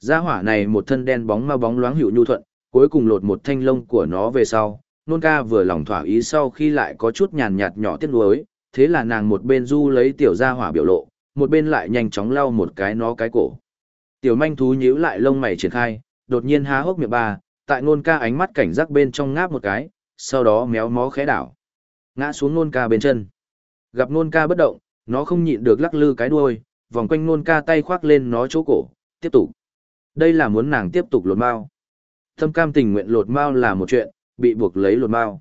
Gia hỏa này một thân đen bóng ma bóng loáng hữu nhu thuận, cuối cùng lột một thanh lông của nó về sau, nôn ca vừa lòng thỏa ý sau khi lại có chút nhàn nhạt nhỏ tiếc nuối, thế là nàng một bên du lấy tiểu gia hỏa biểu lộ, một bên lại nhanh chóng lau một cái nó cái cổ. Tiểu manh thú nhíu lại lông mày triển khai, đột nhiên há hốc miệng ba, tại nôn ca ánh mắt cảnh giác bên trong ngáp một cái, sau đó méo mó khẽ đảo. Ngã xuống nôn ca bên chân. Gặp nôn ca bất động, nó không nhịn được lắc lư cái đuôi, vòng quanh nôn ca tay khoác lên nó chỗ cổ, tiếp tục. Đây là muốn nàng tiếp tục lột mao. Tâm cam tình nguyện lột mao là một chuyện, bị buộc lấy lột mao.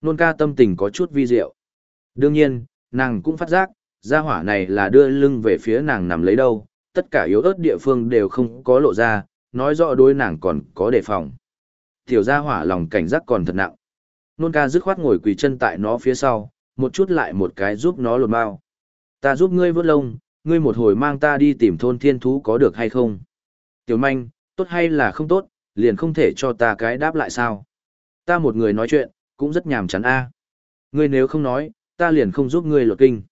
Nôn ca tâm tình có chút vi diệu. Đương nhiên, nàng cũng phát giác, gia hỏa này là đưa lưng về phía nàng nằm lấy đâu, tất cả yếu ớt địa phương đều không có lộ ra, nói rõ đối nàng còn có đề phòng. Tiểu gia hỏa lòng cảnh giác còn thật nặng. Nôn ca dứt khoát ngồi quỳ chân tại nó phía sau, một chút lại một cái giúp nó lột mao. Ta giúp ngươi vớt lông, ngươi một hồi mang ta đi tìm thôn thiên thú có được hay không? Tiểu manh, tốt hay là không tốt, liền không thể cho ta cái đáp lại sao? Ta một người nói chuyện, cũng rất nhàm chán a. Ngươi nếu không nói, ta liền không giúp ngươi lột kinh.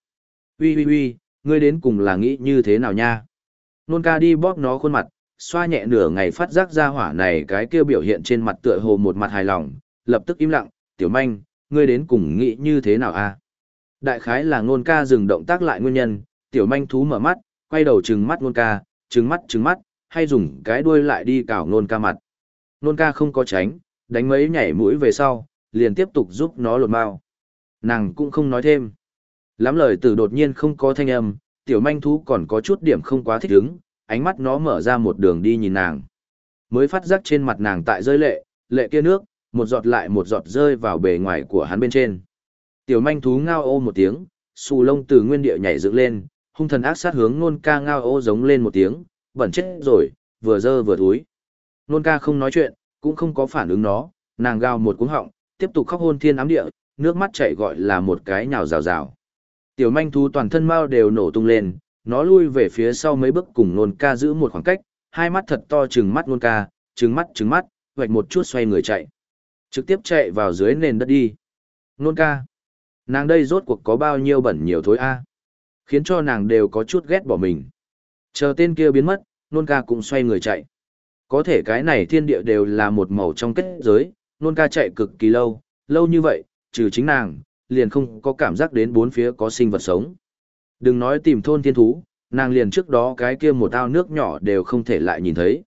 Ui ui ui, ngươi đến cùng là nghĩ như thế nào nha? Nôn ca đi bóp nó khuôn mặt, xoa nhẹ nửa ngày phát giác ra hỏa này cái kia biểu hiện trên mặt tựa hồ một mặt hài lòng, lập tức im lặng, tiểu manh, ngươi đến cùng nghĩ như thế nào a? Đại khái là nôn ca dừng động tác lại nguyên nhân, tiểu manh thú mở mắt, quay đầu trừng mắt nôn ca, trừng mắt trừng mắt, hay dùng cái đuôi lại đi cào nôn ca mặt. Nôn ca không có tránh, đánh mấy nhảy mũi về sau, liền tiếp tục giúp nó lột mau. Nàng cũng không nói thêm. Lắm lời từ đột nhiên không có thanh âm, tiểu manh thú còn có chút điểm không quá thích ứng, ánh mắt nó mở ra một đường đi nhìn nàng. Mới phát giác trên mặt nàng tại rơi lệ, lệ kia nước, một giọt lại một giọt rơi vào bề ngoài của hắn bên trên. Tiểu manh thú ngao ô một tiếng, xù lông từ nguyên địa nhảy dựng lên, hung thần ác sát hướng nôn ca ngao ô giống lên một tiếng, bẩn chết rồi, vừa dơ vừa thúi. Nôn ca không nói chuyện, cũng không có phản ứng nó, nàng gào một cuống họng, tiếp tục khóc hôn thiên ám địa, nước mắt chảy gọi là một cái nhào rào rào. Tiểu manh thú toàn thân mau đều nổ tung lên, nó lui về phía sau mấy bước cùng nôn ca giữ một khoảng cách, hai mắt thật to trừng mắt nôn ca, trừng mắt trừng mắt, vạch một chút xoay người chạy. Trực tiếp chạy vào dưới nền đất đi. Nôn ca. Nàng đây rốt cuộc có bao nhiêu bẩn nhiều thối a Khiến cho nàng đều có chút ghét bỏ mình. Chờ tên kia biến mất, nôn ca cũng xoay người chạy. Có thể cái này thiên địa đều là một màu trong kết giới, nôn ca chạy cực kỳ lâu, lâu như vậy, trừ chính nàng, liền không có cảm giác đến bốn phía có sinh vật sống. Đừng nói tìm thôn thiên thú, nàng liền trước đó cái kia một ao nước nhỏ đều không thể lại nhìn thấy.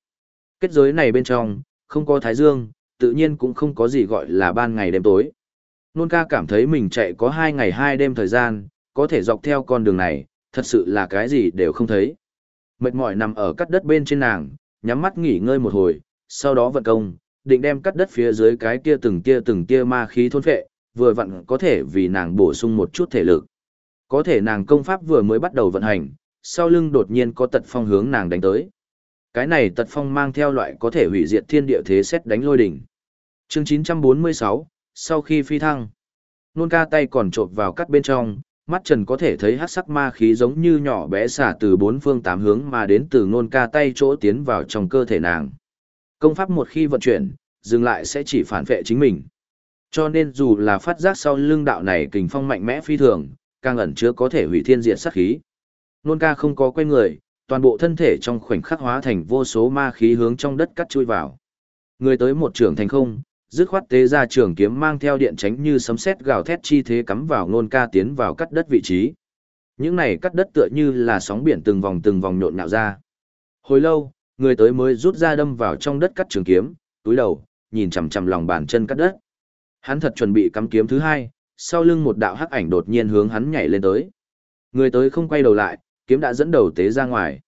Kết giới này bên trong, không có thái dương, tự nhiên cũng không có gì gọi là ban ngày đêm tối. Nôn ca cảm thấy mình chạy có hai ngày hai đêm thời gian, có thể dọc theo con đường này, thật sự là cái gì đều không thấy. Mệt mỏi nằm ở cắt đất bên trên nàng, nhắm mắt nghỉ ngơi một hồi, sau đó vận công, định đem cắt đất phía dưới cái kia từng kia từng kia ma khí thôn phệ, vừa vặn có thể vì nàng bổ sung một chút thể lực. Có thể nàng công pháp vừa mới bắt đầu vận hành, sau lưng đột nhiên có tật phong hướng nàng đánh tới. Cái này tật phong mang theo loại có thể hủy diệt thiên địa thế xét đánh lôi đỉnh. Chương 946, sau khi phi thăng, nôn ca tay còn trộn vào cắt bên trong, mắt trần có thể thấy hát sắc ma khí giống như nhỏ bé xả từ bốn phương tám hướng mà đến từ nôn ca tay chỗ tiến vào trong cơ thể nàng. Công pháp một khi vận chuyển, dừng lại sẽ chỉ phản vệ chính mình. Cho nên dù là phát giác sau lưng đạo này kình phong mạnh mẽ phi thường, càng ẩn chứa có thể hủy thiên diện sát khí. Nôn ca không có quay người, toàn bộ thân thể trong khoảnh khắc hóa thành vô số ma khí hướng trong đất cắt chui vào. Người tới một trường thành không, dứt khoát tế ra trường kiếm mang theo điện tránh như sấm sét gào thét chi thế cắm vào nôn ca tiến vào cắt đất vị trí. Những này cắt đất tựa như là sóng biển từng vòng từng vòng nhộn nhạo ra. Hồi lâu, người tới mới rút ra đâm vào trong đất cắt trường kiếm, túi đầu, nhìn chằm chằm lòng bàn chân cắt đất. Hắn thật chuẩn bị cắm kiếm thứ hai, sau lưng một đạo hắc ảnh đột nhiên hướng hắn nhảy lên tới. Người tới không quay đầu lại, kiếm đã dẫn đầu tế ra ngoài.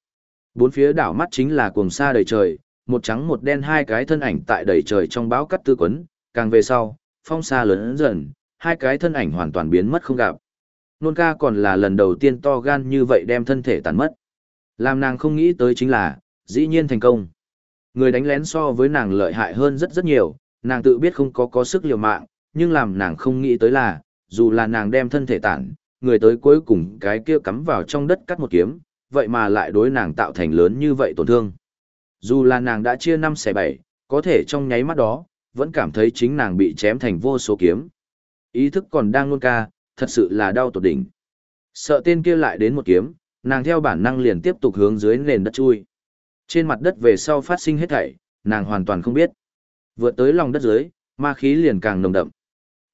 Bốn phía đảo mắt chính là cuồng sa đầy trời, một trắng một đen hai cái thân ảnh tại đầy trời trong bão cắt tư quấn, càng về sau, phong sa lớn dần, hai cái thân ảnh hoàn toàn biến mất không gặp. Nôn ca còn là lần đầu tiên to gan như vậy đem thân thể tàn mất. Làm nàng không nghĩ tới chính là, dĩ nhiên thành công. Người đánh lén so với nàng lợi hại hơn rất rất nhiều, nàng tự biết không có có sức liều mạng, nhưng làm nàng không nghĩ tới là, dù là nàng đem thân thể tản, người tới cuối cùng cái kia cắm vào trong đất cắt một kiếm, vậy mà lại đối nàng tạo thành lớn như vậy tổn thương. Dù là nàng đã chia năm xẻ bảy, có thể trong nháy mắt đó, vẫn cảm thấy chính nàng bị chém thành vô số kiếm. Ý thức còn đang nôn ca, thật sự là đau tột đỉnh. Sợ tên kia lại đến một kiếm, nàng theo bản năng liền tiếp tục hướng dưới nền đất chui. Trên mặt đất về sau phát sinh hết thảy, nàng hoàn toàn không biết. Vượt tới lòng đất dưới, ma khí liền càng nồng đậm.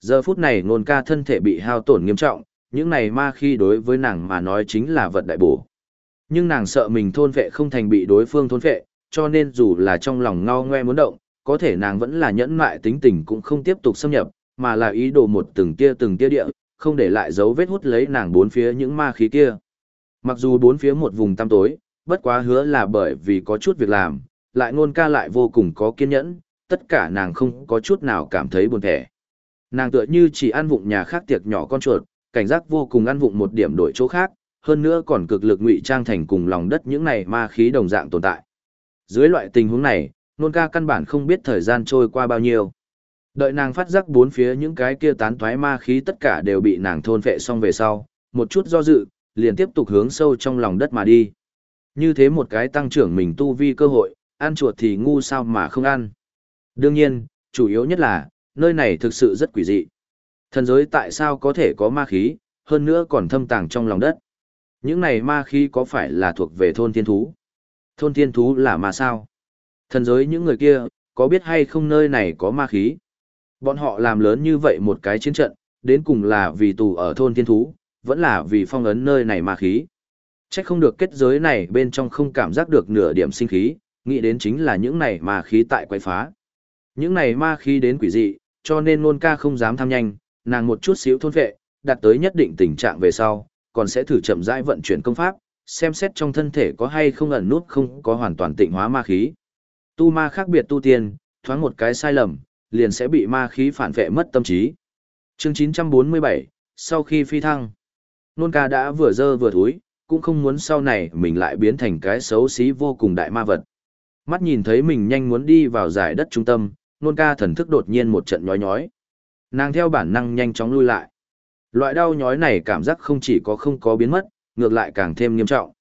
Giờ phút này nôn ca thân thể bị hao tổn nghiêm trọng, những này ma khí đối với nàng mà nói chính là vật đại bổ. Nhưng nàng sợ mình thôn vệ không thành bị đối phương thôn vệ, cho nên dù là trong lòng ngao ngoe muốn động, có thể nàng vẫn là nhẫn mại tính tình cũng không tiếp tục xâm nhập, mà là ý đồ một từng tia từng tia địa, không để lại dấu vết hút lấy nàng bốn phía những ma khí kia. Mặc dù bốn phía một vùng tăm tối, bất quá hứa là bởi vì có chút việc làm, lại ngôn ca lại vô cùng có kiên nhẫn, tất cả nàng không có chút nào cảm thấy buồn thẻ. Nàng tựa như chỉ ăn vụng nhà khác tiệc nhỏ con chuột, cảnh giác vô cùng ăn vụng một điểm đổi chỗ khác, hơn nữa còn cực lực ngụy trang thành cùng lòng đất những này ma khí đồng dạng tồn tại. Dưới loại tình huống này, nôn ca căn bản không biết thời gian trôi qua bao nhiêu. Đợi nàng phát giác bốn phía những cái kia tán toái ma khí tất cả đều bị nàng thôn phệ xong về sau, một chút do dự, liền tiếp tục hướng sâu trong lòng đất mà đi. Như thế một cái tăng trưởng mình tu vi cơ hội, ăn chuột thì ngu sao mà không ăn. Đương nhiên, chủ yếu nhất là, nơi này thực sự rất quỷ dị. Thần giới tại sao có thể có ma khí, hơn nữa còn thâm tàng trong lòng đất. Những này ma khí có phải là thuộc về thôn thiên thú? Thôn thiên thú là ma sao? Thần giới những người kia, có biết hay không nơi này có ma khí? Bọn họ làm lớn như vậy một cái chiến trận, đến cùng là vì tù ở thôn thiên thú, vẫn là vì phong ấn nơi này ma khí. Chắc không được kết giới này bên trong không cảm giác được nửa điểm sinh khí, nghĩ đến chính là những này ma khí tại quậy phá. Những này ma khí đến quỷ dị, cho nên nôn ca không dám tham nhanh, nàng một chút xíu thôn vệ, đạt tới nhất định tình trạng về sau, còn sẽ thử chậm rãi vận chuyển công pháp, xem xét trong thân thể có hay không ẩn nút không có hoàn toàn tịnh hóa ma khí. Tu ma khác biệt tu tiên, thoáng một cái sai lầm, liền sẽ bị ma khí phản vệ mất tâm trí. Chương 947, sau khi phi thăng, nôn ca đã vừa dơ vừa thúi, cũng không muốn sau này mình lại biến thành cái xấu xí vô cùng đại ma vật. Mắt nhìn thấy mình nhanh muốn đi vào giải đất trung tâm, nôn ca thần thức đột nhiên một trận nhói nhói. Nàng theo bản năng nhanh chóng lui lại. Loại đau nhói này cảm giác không chỉ có không có biến mất, ngược lại càng thêm nghiêm trọng.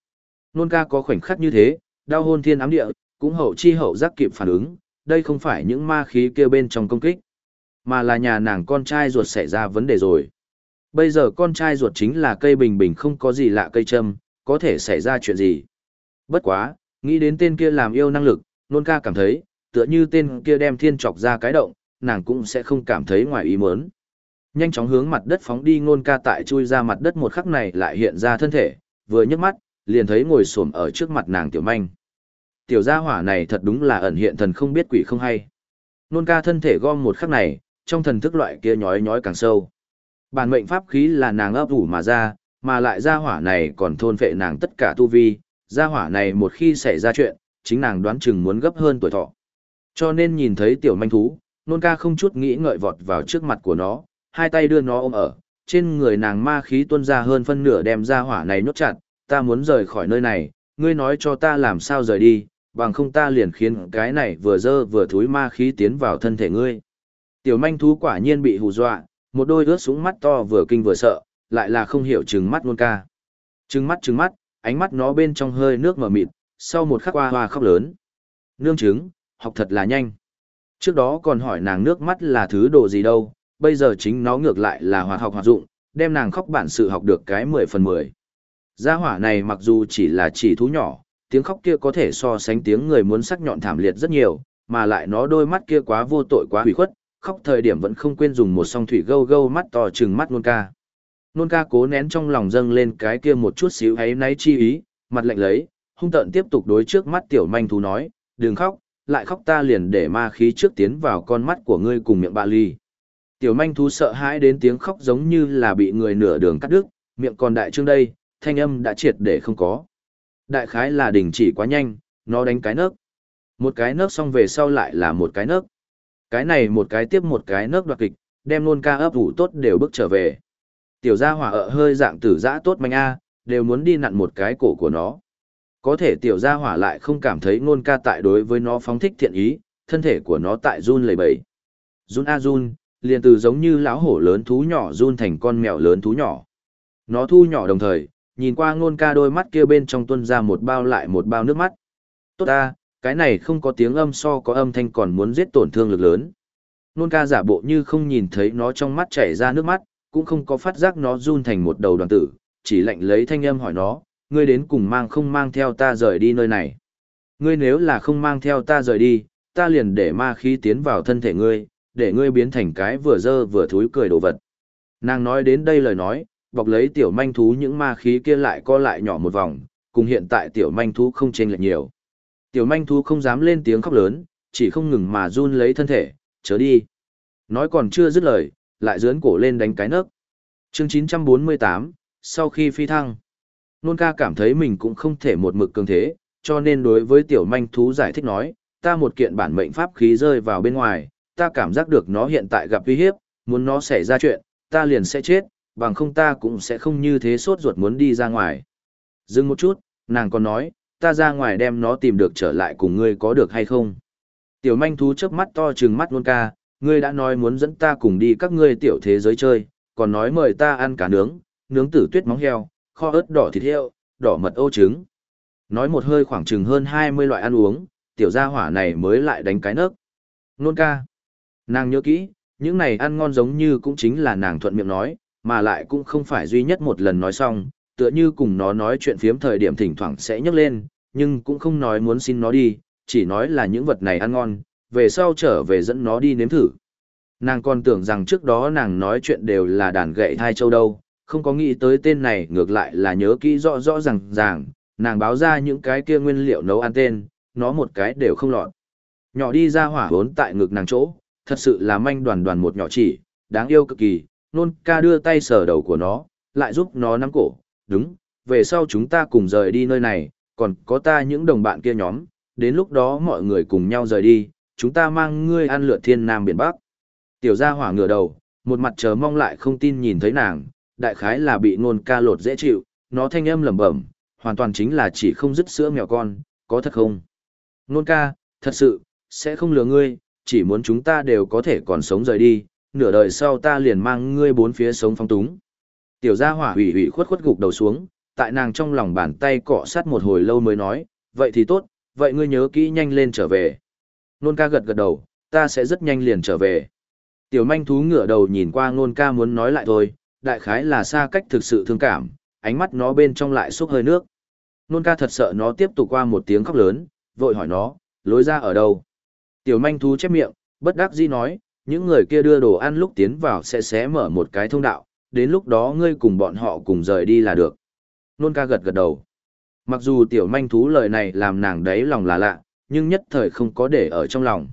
Nôn ca có khoảnh khắc như thế, đau hôn thiên ám địa, cũng hậu chi hậu giác kịp phản ứng, đây không phải những ma khí kia bên trong công kích, mà là nhà nàng con trai ruột xảy ra vấn đề rồi. Bây giờ con trai ruột chính là cây bình bình không có gì lạ cây châm, có thể xảy ra chuyện gì. Bất quá, nghĩ đến tên kia làm yêu năng lực, nôn ca cảm thấy, tựa như tên kia đem thiên chọc ra cái động, nàng cũng sẽ không cảm thấy ngoài ý muốn. Nhanh chóng hướng mặt đất phóng đi ngôn ca tại chui ra mặt đất một khắc này lại hiện ra thân thể, vừa nhấc mắt, liền thấy ngồi xổm ở trước mặt nàng tiểu manh. Tiểu gia hỏa này thật đúng là ẩn hiện thần không biết quỷ không hay. Nôn ca thân thể gom một khắc này, trong thần thức loại kia nhói nhói càng sâu. Bản mệnh pháp khí là nàng ấp ủ mà ra, mà lại gia hỏa này còn thôn phệ nàng tất cả tu vi, gia hỏa này một khi xảy ra chuyện, chính nàng đoán chừng muốn gấp hơn tuổi thọ. Cho nên nhìn thấy tiểu manh thú, nôn ca không chút nghĩ ngợi vọt vào trước mặt của nó, hai tay đưa nó ôm ở, trên người nàng ma khí tuôn ra hơn phân nửa đem ra hỏa này nhốt chặt, ta muốn rời khỏi nơi này, ngươi nói cho ta làm sao rời đi, bằng không ta liền khiến cái này vừa dơ vừa thúi ma khí tiến vào thân thể ngươi. Tiểu manh thú quả nhiên bị hù dọa, một đôi ướt súng mắt to vừa kinh vừa sợ, lại là không hiểu trừng mắt nôn ca. Trừng mắt trừng mắt, ánh mắt nó bên trong hơi nước mở mịt, sau một khắc hoa hoa khóc lớn. Nương trứng, học thật là nhanh. Trước đó còn hỏi nàng nước mắt là thứ đồ gì đâu, bây giờ chính nó ngược lại là hoạt học hoạt dụng, đem nàng khóc bản sự học được cái 10 phần 10. Gia hỏa này mặc dù chỉ là chỉ thú nhỏ, tiếng khóc kia có thể so sánh tiếng người muốn sắc nhọn thảm liệt rất nhiều, mà lại nó đôi mắt kia quá vô tội quá hủy khuất, khóc thời điểm vẫn không quên dùng một song thủy gâu gâu mắt to trừng mắt nôn ca. Nôn ca cố nén trong lòng dâng lên cái kia một chút xíu ấy náy chi ý, mặt lạnh lấy, hung tợn tiếp tục đối trước mắt tiểu manh thú nói, đừng khóc, lại khóc ta liền để ma khí trước tiến vào con mắt của ngươi cùng miệng bạ ly. Tiểu manh thú sợ hãi đến tiếng khóc giống như là bị người nửa đường cắt đứt, miệng còn đại trương đây, thanh âm đã triệt để không có. Đại khái là đình chỉ quá nhanh, nó đánh cái nấc. Một cái nấc xong về sau lại là một cái nấc. Cái này một cái tiếp một cái nấc đoạt kịch, đem luôn ca ấp ủ tốt đều bước trở về. Tiểu gia hỏa ợ hơi dạng tử dã tốt manh a, đều muốn đi nặn một cái cổ của nó. Có thể tiểu gia hỏa lại không cảm thấy ngôn ca tại đối với nó phóng thích thiện ý, thân thể của nó tại run lẩy bẩy. Run a run, liền từ giống như lão hổ lớn thú nhỏ run thành con mèo lớn thú nhỏ. Nó thu nhỏ đồng thời, nhìn qua ngôn ca đôi mắt kia bên trong tuân ra một bao lại một bao nước mắt. Tốt ta, cái này không có tiếng âm so có âm thanh còn muốn giết tổn thương lực lớn. Nôn ca giả bộ như không nhìn thấy nó trong mắt chảy ra nước mắt, cũng không có phát giác nó run thành một đầu đoàn tử, chỉ lệnh lấy thanh âm hỏi nó, ngươi đến cùng mang không mang theo ta rời đi nơi này. Ngươi nếu là không mang theo ta rời đi, ta liền để ma khí tiến vào thân thể ngươi, để ngươi biến thành cái vừa dơ vừa thúi cười đồ vật. Nàng nói đến đây lời nói, bọc lấy tiểu manh thú những ma khí kia lại co lại nhỏ một vòng, cùng hiện tại tiểu manh thú không chênh lệch nhiều. Tiểu manh thú không dám lên tiếng khóc lớn, chỉ không ngừng mà run lấy thân thể, chớ đi. Nói còn chưa dứt lời, lại dướn cổ lên đánh cái nấc. Chương 948, sau khi phi thăng, nôn ca cảm thấy mình cũng không thể một mực cường thế, cho nên đối với tiểu manh thú giải thích nói, ta một kiện bản mệnh pháp khí rơi vào bên ngoài, ta cảm giác được nó hiện tại gặp uy hiếp, muốn nó xảy ra chuyện, ta liền sẽ chết, bằng không ta cũng sẽ không như thế sốt ruột muốn đi ra ngoài. Dừng một chút, nàng còn nói, ta ra ngoài đem nó tìm được trở lại cùng ngươi có được hay không. Tiểu manh thú chớp mắt to trừng mắt luôn ca, ngươi đã nói muốn dẫn ta cùng đi các ngươi tiểu thế giới chơi, còn nói mời ta ăn cả nướng, nướng tử tuyết móng heo, kho ớt đỏ thịt heo, đỏ mật ô trứng. Nói một hơi khoảng chừng hơn 20 loại ăn uống, tiểu gia hỏa này mới lại đánh cái nấc. Nôn ca. Nàng nhớ kỹ, những này ăn ngon giống như cũng chính là nàng thuận miệng nói, mà lại cũng không phải duy nhất một lần nói xong, tựa như cùng nó nói chuyện phiếm thời điểm thỉnh thoảng sẽ nhắc lên, nhưng cũng không nói muốn xin nó đi, chỉ nói là những vật này ăn ngon, về sau trở về dẫn nó đi nếm thử. Nàng còn tưởng rằng trước đó nàng nói chuyện đều là đàn gậy thai châu đâu, không có nghĩ tới tên này ngược lại là nhớ kỹ rõ rõ ràng ràng, nàng báo ra những cái kia nguyên liệu nấu ăn tên, nó một cái đều không lọt. Nhỏ đi ra hỏa vốn tại ngực nàng chỗ, thật sự là manh đoàn đoàn một nhỏ chỉ, đáng yêu cực kỳ, nôn ca đưa tay sờ đầu của nó, lại giúp nó nắm cổ, đúng, về sau chúng ta cùng rời đi nơi này, còn có ta những đồng bạn kia nhóm, đến lúc đó mọi người cùng nhau rời đi, chúng ta mang ngươi ăn lượt thiên nam biển bắc. Tiểu gia hỏa ngửa đầu, một mặt chờ mong lại không tin nhìn thấy nàng, đại khái là bị nôn ca lột dễ chịu, nó thanh âm lẩm bẩm, hoàn toàn chính là chỉ không dứt sữa mèo con, có thật không? Nôn ca, thật sự, sẽ không lừa ngươi, chỉ muốn chúng ta đều có thể còn sống rời đi, nửa đời sau ta liền mang ngươi bốn phía sống phong túng. Tiểu gia hỏa hủy hủy khuất khuất gục đầu xuống, tại nàng trong lòng bàn tay cọ sát một hồi lâu mới nói, vậy thì tốt, vậy ngươi nhớ kỹ nhanh lên trở về. Nôn ca gật gật đầu, ta sẽ rất nhanh liền trở về. Tiểu manh thú ngửa đầu nhìn qua nôn ca muốn nói lại thôi, đại khái là xa cách thực sự thương cảm, ánh mắt nó bên trong lại xúc hơi nước. Nôn ca thật sợ nó tiếp tục qua một tiếng khóc lớn, vội hỏi nó, lối ra ở đâu. Tiểu manh thú chép miệng, bất đắc dĩ nói, những người kia đưa đồ ăn lúc tiến vào sẽ xé mở một cái thông đạo, đến lúc đó ngươi cùng bọn họ cùng rời đi là được. Nôn ca gật gật đầu. Mặc dù tiểu manh thú lời này làm nàng đấy lòng là lạ, nhưng nhất thời không có để ở trong lòng.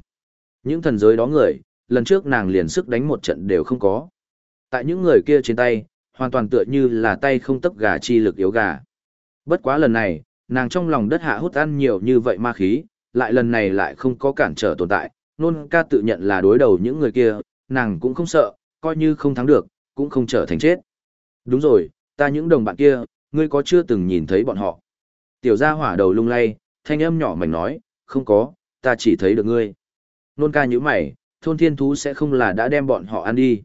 Những thần giới đó người, lần trước nàng liền sức đánh một trận đều không có. Tại những người kia trên tay, hoàn toàn tựa như là tay không tấp gà chi lực yếu gà. Bất quá lần này, nàng trong lòng đất hạ hút ăn nhiều như vậy ma khí, lại lần này lại không có cản trở tồn tại, nôn ca tự nhận là đối đầu những người kia, nàng cũng không sợ, coi như không thắng được, cũng không trở thành chết. Đúng rồi, ta những đồng bạn kia, ngươi có chưa từng nhìn thấy bọn họ? Tiểu gia hỏa đầu lung lay, thanh âm nhỏ mảnh nói, không có, ta chỉ thấy được ngươi. Nôn ca như mày, thôn thiên thú sẽ không là đã đem bọn họ ăn đi.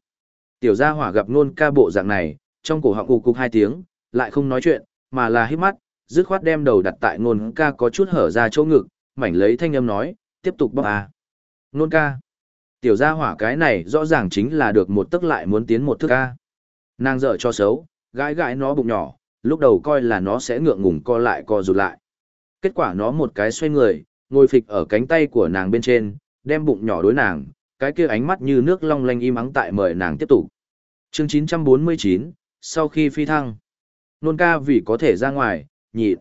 Tiểu gia hỏa gặp nôn ca bộ dạng này, trong cổ họng ù cục hai tiếng, lại không nói chuyện, mà là hít mắt, dứt khoát đem đầu đặt tại nôn ca có chút hở ra chỗ ngực, mảnh lấy thanh âm nói, tiếp tục bóc à. Nôn ca. Tiểu gia hỏa cái này rõ ràng chính là được một tức lại muốn tiến một thức ca. Nàng dở cho xấu, gãi gãi nó bụng nhỏ, lúc đầu coi là nó sẽ ngượng ngùng co lại co rụt lại. Kết quả nó một cái xoay người, ngồi phịch ở cánh tay của nàng bên trên, đem bụng nhỏ đối nàng, cái kia ánh mắt như nước long lanh im ắng tại mời nàng tiếp tục. Chương 949, sau khi phi thăng, nôn ca vì có thể ra ngoài, nhịn.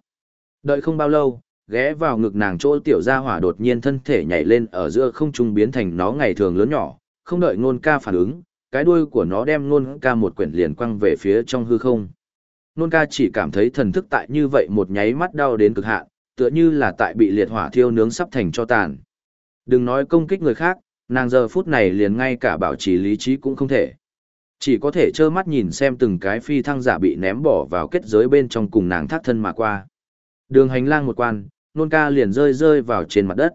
Đợi không bao lâu, ghé vào ngực nàng chỗ tiểu gia hỏa đột nhiên thân thể nhảy lên ở giữa không trung biến thành nó ngày thường lớn nhỏ, không đợi nôn ca phản ứng, cái đuôi của nó đem nôn ca một quyển liền quăng về phía trong hư không. Nôn ca chỉ cảm thấy thần thức tại như vậy một nháy mắt đau đến cực hạn, tựa như là tại bị liệt hỏa thiêu nướng sắp thành cho tàn. Đừng nói công kích người khác, nàng giờ phút này liền ngay cả bảo trì lý trí cũng không thể. Chỉ có thể trơ mắt nhìn xem từng cái phi thăng giả bị ném bỏ vào kết giới bên trong cùng nàng thác thân mà qua. Đường hành lang một quan, nôn ca liền rơi rơi vào trên mặt đất.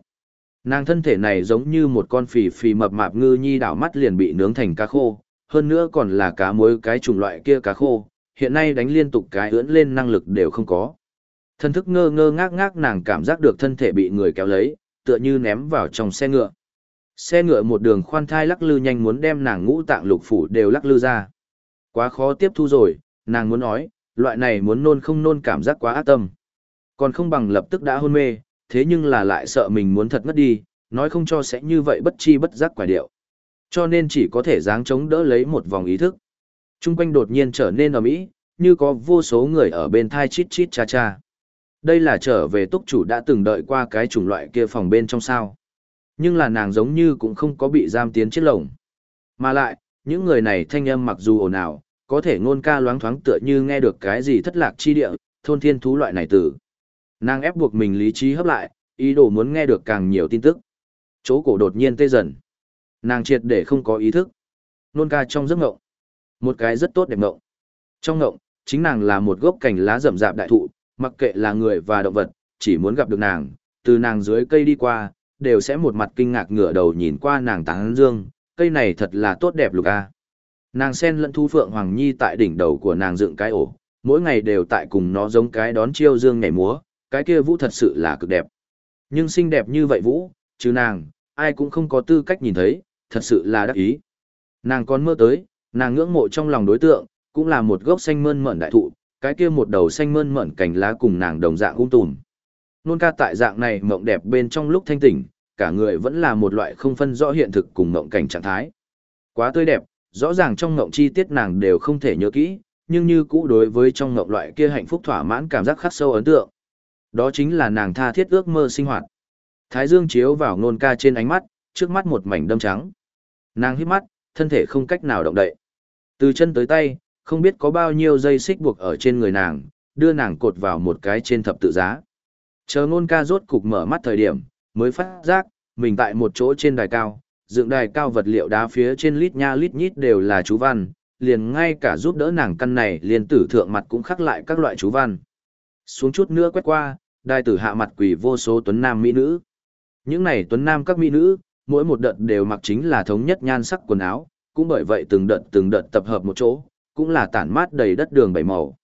Nàng thân thể này giống như một con phì phì mập mạp ngư nhi đảo mắt liền bị nướng thành cá khô, hơn nữa còn là cá muối cái chủng loại kia cá khô, hiện nay đánh liên tục cái ưỡn lên năng lực đều không có. Thân thức ngơ ngơ ngác ngác nàng cảm giác được thân thể bị người kéo lấy, tựa như ném vào trong xe ngựa. Xe ngựa một đường khoan thai lắc lư nhanh muốn đem nàng ngũ tạng lục phủ đều lắc lư ra. Quá khó tiếp thu rồi, nàng muốn nói, loại này muốn nôn không nôn cảm giác quá ác tâm. Còn không bằng lập tức đã hôn mê, thế nhưng là lại sợ mình muốn thật ngất đi, nói không cho sẽ như vậy bất chi bất giác quả điệu. Cho nên chỉ có thể dáng chống đỡ lấy một vòng ý thức. Trung quanh đột nhiên trở nên ầm ĩ, như có vô số người ở bên thai chít chít cha cha. Đây là trở về túc chủ đã từng đợi qua cái chủng loại kia phòng bên trong sao. Nhưng là nàng giống như cũng không có bị giam tiến chiếc lồng. Mà lại, những người này thanh âm mặc dù ồn ào, có thể ngôn ca loáng thoáng tựa như nghe được cái gì thất lạc chi địa, thôn thiên thú loại này tử. Nàng ép buộc mình lý trí hấp lại, ý đồ muốn nghe được càng nhiều tin tức. Chỗ cổ đột nhiên tê dần. Nàng triệt để không có ý thức. Nôn ca trong giấc ngộng. Một cái rất tốt đẹp ngộng. Trong ngộng, chính nàng là một gốc cành lá rậm rạp đại thụ, mặc kệ là người và động vật, chỉ muốn gặp được nàng, từ nàng dưới cây đi qua, đều sẽ một mặt kinh ngạc ngửa đầu nhìn qua nàng táng dương, cây này thật là tốt đẹp lục a. Nàng sen lẫn thu phượng hoàng nhi tại đỉnh đầu của nàng dựng cái ổ, mỗi ngày đều tại cùng nó giống cái đón chiêu dương nhảy múa, cái kia vũ thật sự là cực đẹp. Nhưng xinh đẹp như vậy vũ, chứ nàng, ai cũng không có tư cách nhìn thấy, thật sự là đắc ý. Nàng còn mơ tới, nàng ngưỡng mộ trong lòng đối tượng, cũng là một gốc xanh mơn mởn đại thụ, cái kia một đầu xanh mơn mởn cành lá cùng nàng đồng dạng ung tùm. Nôn ca tại dạng này mộng đẹp bên trong lúc thanh tỉnh, cả người vẫn là một loại không phân rõ hiện thực cùng mộng cảnh trạng thái. Quá tươi đẹp, rõ ràng trong mộng chi tiết nàng đều không thể nhớ kỹ, nhưng như cũ đối với trong mộng loại kia hạnh phúc thỏa mãn cảm giác khắc sâu ấn tượng. Đó chính là nàng tha thiết ước mơ sinh hoạt. Thái dương chiếu vào nôn ca trên ánh mắt, trước mắt một mảnh đâm trắng. Nàng hít mắt, thân thể không cách nào động đậy. Từ chân tới tay, không biết có bao nhiêu dây xích buộc ở trên người nàng, đưa nàng cột vào một cái trên thập tự giá. Chờ nôn ca rốt cục mở mắt thời điểm, mới phát giác, mình tại một chỗ trên đài cao, dựng đài cao vật liệu đá phía trên lít nha lít nhít đều là chú văn, liền ngay cả giúp đỡ nàng căn này liền tử thượng mặt cũng khắc lại các loại chú văn. Xuống chút nữa quét qua, Đai tử hạ mặt quỷ vô số tuấn nam mỹ nữ. Những này tuấn nam các mỹ nữ, mỗi một đợt đều mặc chính là thống nhất nhan sắc quần áo, cũng bởi vậy từng đợt từng đợt tập hợp một chỗ, cũng là tản mát đầy đất đường bảy màu.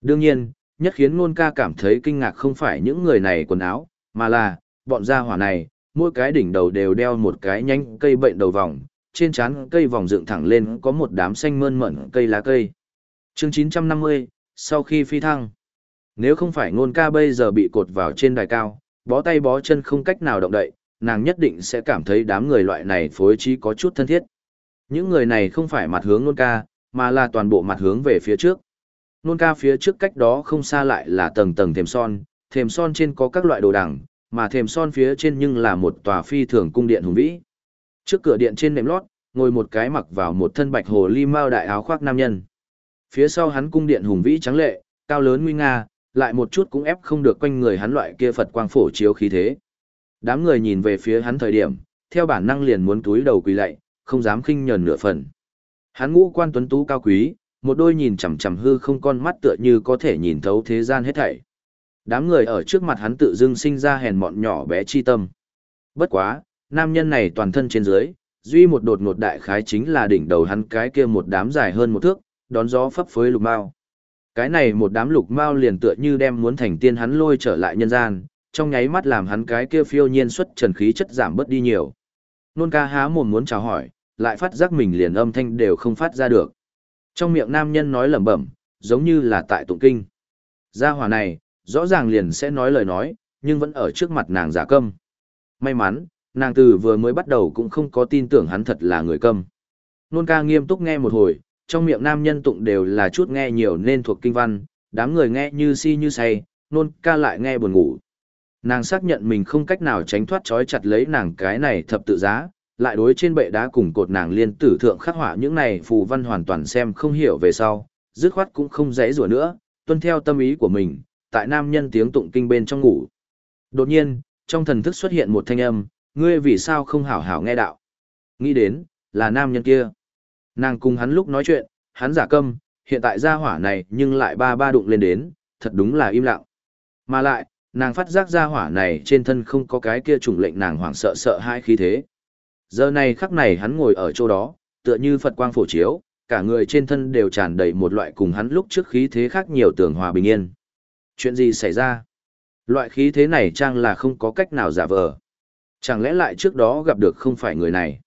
Đương nhiên, nhất khiến ngôn ca cảm thấy kinh ngạc không phải những người này quần áo, mà là, bọn gia hỏa này, mỗi cái đỉnh đầu đều đeo một cái nhánh cây bệnh đầu vòng, trên trán cây vòng dựng thẳng lên có một đám xanh mơn mởn cây lá cây. Chương 950, sau khi phi thăng. Nếu không phải ngôn ca bây giờ bị cột vào trên đài cao, bó tay bó chân không cách nào động đậy, nàng nhất định sẽ cảm thấy đám người loại này phối trí có chút thân thiết. Những người này không phải mặt hướng ngôn ca, mà là toàn bộ mặt hướng về phía trước. Ngôn ca phía trước cách đó không xa lại là tầng tầng thềm son, thềm son trên có các loại đồ đằng, mà thềm son phía trên nhưng là một tòa phi thường cung điện hùng vĩ. Trước cửa điện trên nệm lót, ngồi một cái mặc vào một thân bạch hồ ly mao đại áo khoác nam nhân. Phía sau hắn cung điện hùng vĩ trắng lệ, cao lớn nguy nga, lại một chút cũng ép không được quanh người hắn loại kia Phật quang phổ chiếu khí thế. Đám người nhìn về phía hắn thời điểm, theo bản năng liền muốn túi đầu quỳ lạy, không dám khinh nhờn nửa phần. Hắn ngũ quan tuấn tú cao quý, một đôi nhìn chằm chằm hư không con mắt tựa như có thể nhìn thấu thế gian hết thảy. Đám người ở trước mặt hắn tự dưng sinh ra hèn mọn nhỏ bé chi tâm. Bất quá, nam nhân này toàn thân trên dưới, duy một đột ngột đại khái chính là đỉnh đầu hắn cái kia một đám dài hơn một thước, đón gió phấp phới lục mao. Cái này một đám lục mao liền tựa như đem muốn thành tiên hắn lôi trở lại nhân gian, trong nháy mắt làm hắn cái kia phiêu nhiên xuất trần khí chất giảm bớt đi nhiều. Nôn ca há mồm muốn chào hỏi, lại phát giác mình liền âm thanh đều không phát ra được. Trong miệng nam nhân nói lẩm bẩm, giống như là tại tụng kinh. Gia hỏa này, rõ ràng liền sẽ nói lời nói, nhưng vẫn ở trước mặt nàng giả câm. May mắn, nàng từ vừa mới bắt đầu cũng không có tin tưởng hắn thật là người câm. Nôn ca nghiêm túc nghe một hồi, trong miệng nam nhân tụng đều là chút nghe nhiều nên thuộc kinh văn, đám người nghe như si như say, nôn ca lại nghe buồn ngủ. Nàng xác nhận mình không cách nào tránh thoát trói chặt lấy nàng cái này thập tự giá, lại đối trên bệ đá cùng cột nàng liên tử thượng khắc họa những này phù văn hoàn toàn xem không hiểu về sau, dứt khoát cũng không dễ rủa nữa, tuân theo tâm ý của mình, tại nam nhân tiếng tụng kinh bên trong ngủ. Đột nhiên, trong thần thức xuất hiện một thanh âm, ngươi vì sao không hảo hảo nghe đạo? Nghĩ đến, là nam nhân kia. Nàng cùng hắn lúc nói chuyện, hắn giả câm, hiện tại ra hỏa này nhưng lại ba ba đụng lên đến, thật đúng là im lặng. Mà lại, nàng phát giác ra hỏa này trên thân không có cái kia trùng lệnh nàng hoảng sợ sợ hai khí thế. Giờ này khắc này hắn ngồi ở chỗ đó, tựa như Phật quang phổ chiếu, cả người trên thân đều tràn đầy một loại cùng hắn lúc trước khí thế khác nhiều tưởng hòa bình yên. Chuyện gì xảy ra? Loại khí thế này trang là không có cách nào giả vờ. Chẳng lẽ lại trước đó gặp được không phải người này?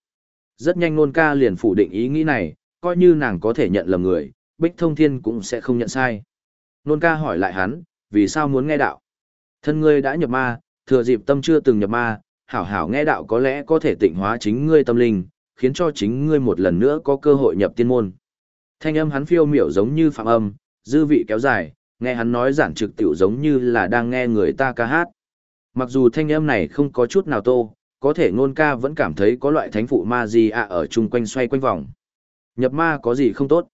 Rất nhanh nôn ca liền phủ định ý nghĩ này, coi như nàng có thể nhận lầm người, Bích Thông Thiên cũng sẽ không nhận sai. Nôn ca hỏi lại hắn, vì sao muốn nghe đạo? Thân ngươi đã nhập ma, Thừa dịp tâm chưa từng nhập ma, hảo hảo nghe đạo có lẽ có thể tịnh hóa chính ngươi tâm linh, khiến cho chính ngươi một lần nữa có cơ hội nhập tiên môn. Thanh âm hắn phiêu miểu giống như phạm âm, dư vị kéo dài, nghe hắn nói giản trực tiểu giống như là đang nghe người ta ca hát. Mặc dù thanh âm này không có chút nào tô, có thể ngôn ca vẫn cảm thấy có loại thánh phụ ma gì ạ ở chung quanh xoay quanh vòng. Nhập ma có gì không tốt.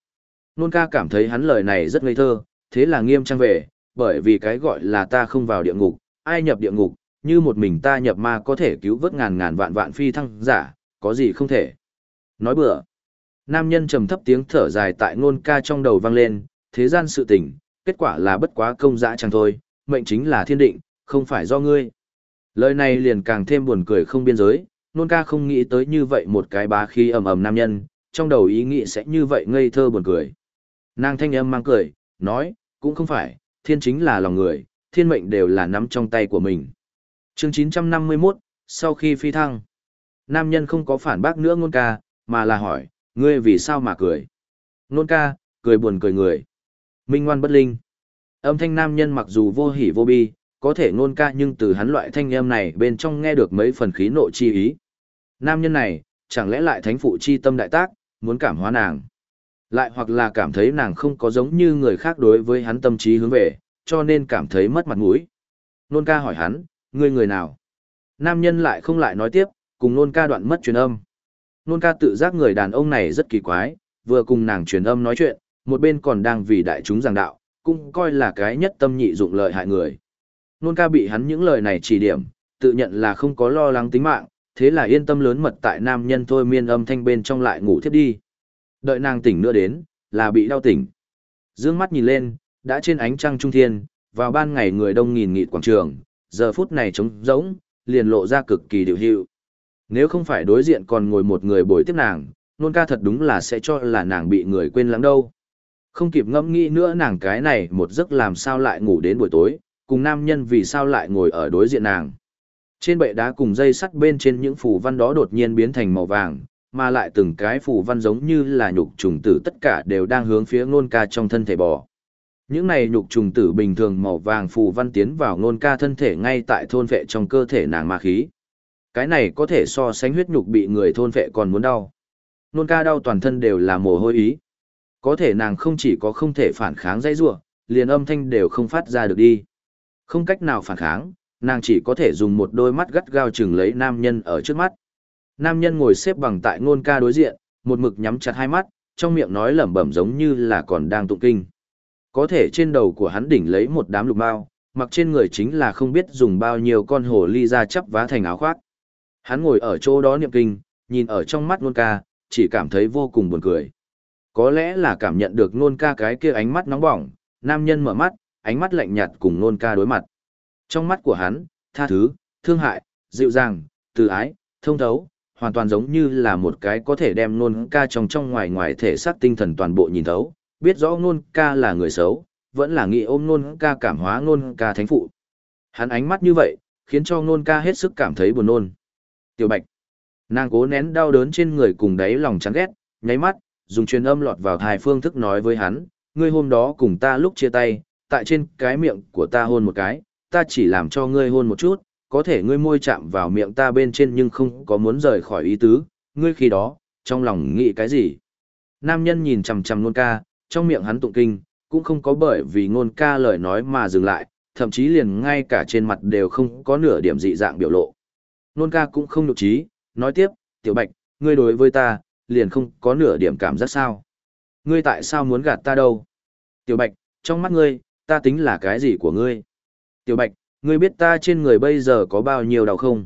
Ngôn ca cảm thấy hắn lời này rất ngây thơ, thế là nghiêm trang về, bởi vì cái gọi là ta không vào địa ngục, ai nhập địa ngục, như một mình ta nhập ma có thể cứu vớt ngàn ngàn vạn vạn phi thăng giả, có gì không thể. Nói bừa. Nam nhân trầm thấp tiếng thở dài tại ngôn ca trong đầu vang lên, thế gian sự tình, kết quả là bất quá công dã chẳng thôi, mệnh chính là thiên định, không phải do ngươi. Lời này liền càng thêm buồn cười không biên giới, nôn ca không nghĩ tới như vậy một cái bá khí ầm ầm nam nhân, trong đầu ý nghĩ sẽ như vậy ngây thơ buồn cười. Nàng thanh âm mang cười, nói, cũng không phải, thiên chính là lòng người, thiên mệnh đều là nắm trong tay của mình. chương 951, sau khi phi thăng, nam nhân không có phản bác nữa nôn ca, mà là hỏi, ngươi vì sao mà cười? nôn ca, cười buồn cười người. Minh ngoan bất linh. Âm thanh nam nhân mặc dù vô hỉ vô bi, có thể ngôn ca nhưng từ hắn loại thanh âm này bên trong nghe được mấy phần khí nộ chi ý. Nam nhân này, chẳng lẽ lại thánh phụ chi tâm đại tác, muốn cảm hóa nàng. Lại hoặc là cảm thấy nàng không có giống như người khác đối với hắn tâm trí hướng về, cho nên cảm thấy mất mặt mũi. Nôn ca hỏi hắn, ngươi người nào? Nam nhân lại không lại nói tiếp, cùng nôn ca đoạn mất truyền âm. Nôn ca tự giác người đàn ông này rất kỳ quái, vừa cùng nàng truyền âm nói chuyện, một bên còn đang vì đại chúng giảng đạo, cũng coi là cái nhất tâm nhị dụng lợi hại người. Nôn ca bị hắn những lời này chỉ điểm, tự nhận là không có lo lắng tính mạng, thế là yên tâm lớn mật tại nam nhân thôi miên âm thanh bên trong lại ngủ thiếp đi. Đợi nàng tỉnh nữa đến, là bị đau tỉnh. Dương mắt nhìn lên, đã trên ánh trăng trung thiên, vào ban ngày người đông nghìn nghịt quảng trường, giờ phút này trống rỗng, liền lộ ra cực kỳ điều hiệu. Nếu không phải đối diện còn ngồi một người bồi tiếp nàng, nôn ca thật đúng là sẽ cho là nàng bị người quên lãng đâu. Không kịp ngẫm nghĩ nữa nàng cái này một giấc làm sao lại ngủ đến buổi tối, cùng nam nhân vì sao lại ngồi ở đối diện nàng. Trên bệ đá cùng dây sắt bên trên những phù văn đó đột nhiên biến thành màu vàng, mà lại từng cái phù văn giống như là nhục trùng tử tất cả đều đang hướng phía ngôn ca trong thân thể bò. Những này nhục trùng tử bình thường màu vàng phù văn tiến vào ngôn ca thân thể ngay tại thôn vệ trong cơ thể nàng ma khí. Cái này có thể so sánh huyết nhục bị người thôn vệ còn muốn đau. Nôn ca đau toàn thân đều là mồ hôi ý. Có thể nàng không chỉ có không thể phản kháng dây rua, liền âm thanh đều không phát ra được đi. Không cách nào phản kháng, nàng chỉ có thể dùng một đôi mắt gắt gao chừng lấy nam nhân ở trước mắt. Nam nhân ngồi xếp bằng tại ngôn ca đối diện, một mực nhắm chặt hai mắt, trong miệng nói lẩm bẩm giống như là còn đang tụng kinh. Có thể trên đầu của hắn đỉnh lấy một đám lục mao, mặc trên người chính là không biết dùng bao nhiêu con hồ ly ra chắp vá thành áo khoác. Hắn ngồi ở chỗ đó niệm kinh, nhìn ở trong mắt ngôn ca, chỉ cảm thấy vô cùng buồn cười. Có lẽ là cảm nhận được ngôn ca cái kia ánh mắt nóng bỏng, nam nhân mở mắt, ánh mắt lạnh nhạt cùng Nôn ca đối mặt. Trong mắt của hắn, tha thứ, thương hại, dịu dàng, từ ái, thông thấu, hoàn toàn giống như là một cái có thể đem Nôn ca trong trong ngoài ngoài thể xác tinh thần toàn bộ nhìn thấu, biết rõ Nôn ca là người xấu, vẫn là nghĩ ôm Nôn ca cảm hóa Nôn ca thánh phụ. Hắn ánh mắt như vậy, khiến cho Nôn ca hết sức cảm thấy buồn nôn. Tiểu Bạch. Nàng cố nén đau đớn trên người cùng đáy lòng chán ghét, nháy mắt, dùng truyền âm lọt vào thai phương thức nói với hắn, ngươi hôm đó cùng ta lúc chia tay, tại trên cái miệng của ta hôn một cái, ta chỉ làm cho ngươi hôn một chút, có thể ngươi môi chạm vào miệng ta bên trên nhưng không có muốn rời khỏi ý tứ, ngươi khi đó, trong lòng nghĩ cái gì? Nam nhân nhìn chằm chằm nôn ca, trong miệng hắn tụng kinh, cũng không có bởi vì ngôn ca lời nói mà dừng lại, thậm chí liền ngay cả trên mặt đều không có nửa điểm dị dạng biểu lộ. Nôn ca cũng không nhục trí, nói tiếp, tiểu bạch, ngươi đối với ta, liền không có nửa điểm cảm giác sao. Ngươi tại sao muốn gạt ta đâu? Tiểu bạch, trong mắt ngươi, ta tính là cái gì của ngươi? Tiểu bạch, ngươi biết ta trên người bây giờ có bao nhiêu đau không?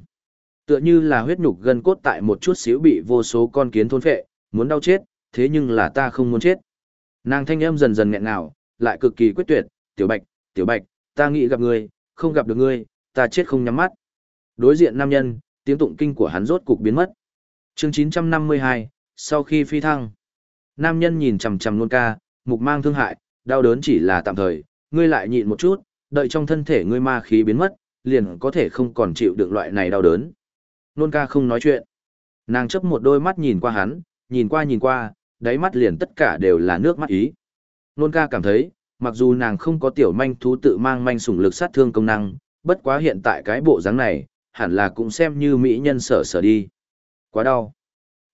Tựa như là huyết nhục gân cốt tại một chút xíu bị vô số con kiến thôn phệ, muốn đau chết, thế nhưng là ta không muốn chết. Nàng thanh âm dần dần nghẹn ngào, lại cực kỳ quyết tuyệt, "Tiểu Bạch, Tiểu Bạch, ta nghĩ gặp ngươi, không gặp được ngươi, ta chết không nhắm mắt." Đối diện nam nhân, tiếng tụng kinh của hắn rốt cục biến mất. Chương 952, sau khi phi thăng, nam nhân nhìn chằm chằm luôn Ca, mục mang thương hại, đau đớn chỉ là tạm thời, ngươi lại nhịn một chút, đợi trong thân thể ngươi ma khí biến mất, liền có thể không còn chịu được loại này đau đớn. Nôn Ca không nói chuyện. Nàng chấp một đôi mắt nhìn qua hắn, nhìn qua nhìn qua, đáy mắt liền tất cả đều là nước mắt ý. Nôn Ca cảm thấy, mặc dù nàng không có tiểu manh thú tự mang manh sủng lực sát thương công năng, bất quá hiện tại cái bộ dáng này, hẳn là cũng xem như mỹ nhân sở sở đi. Quá đau.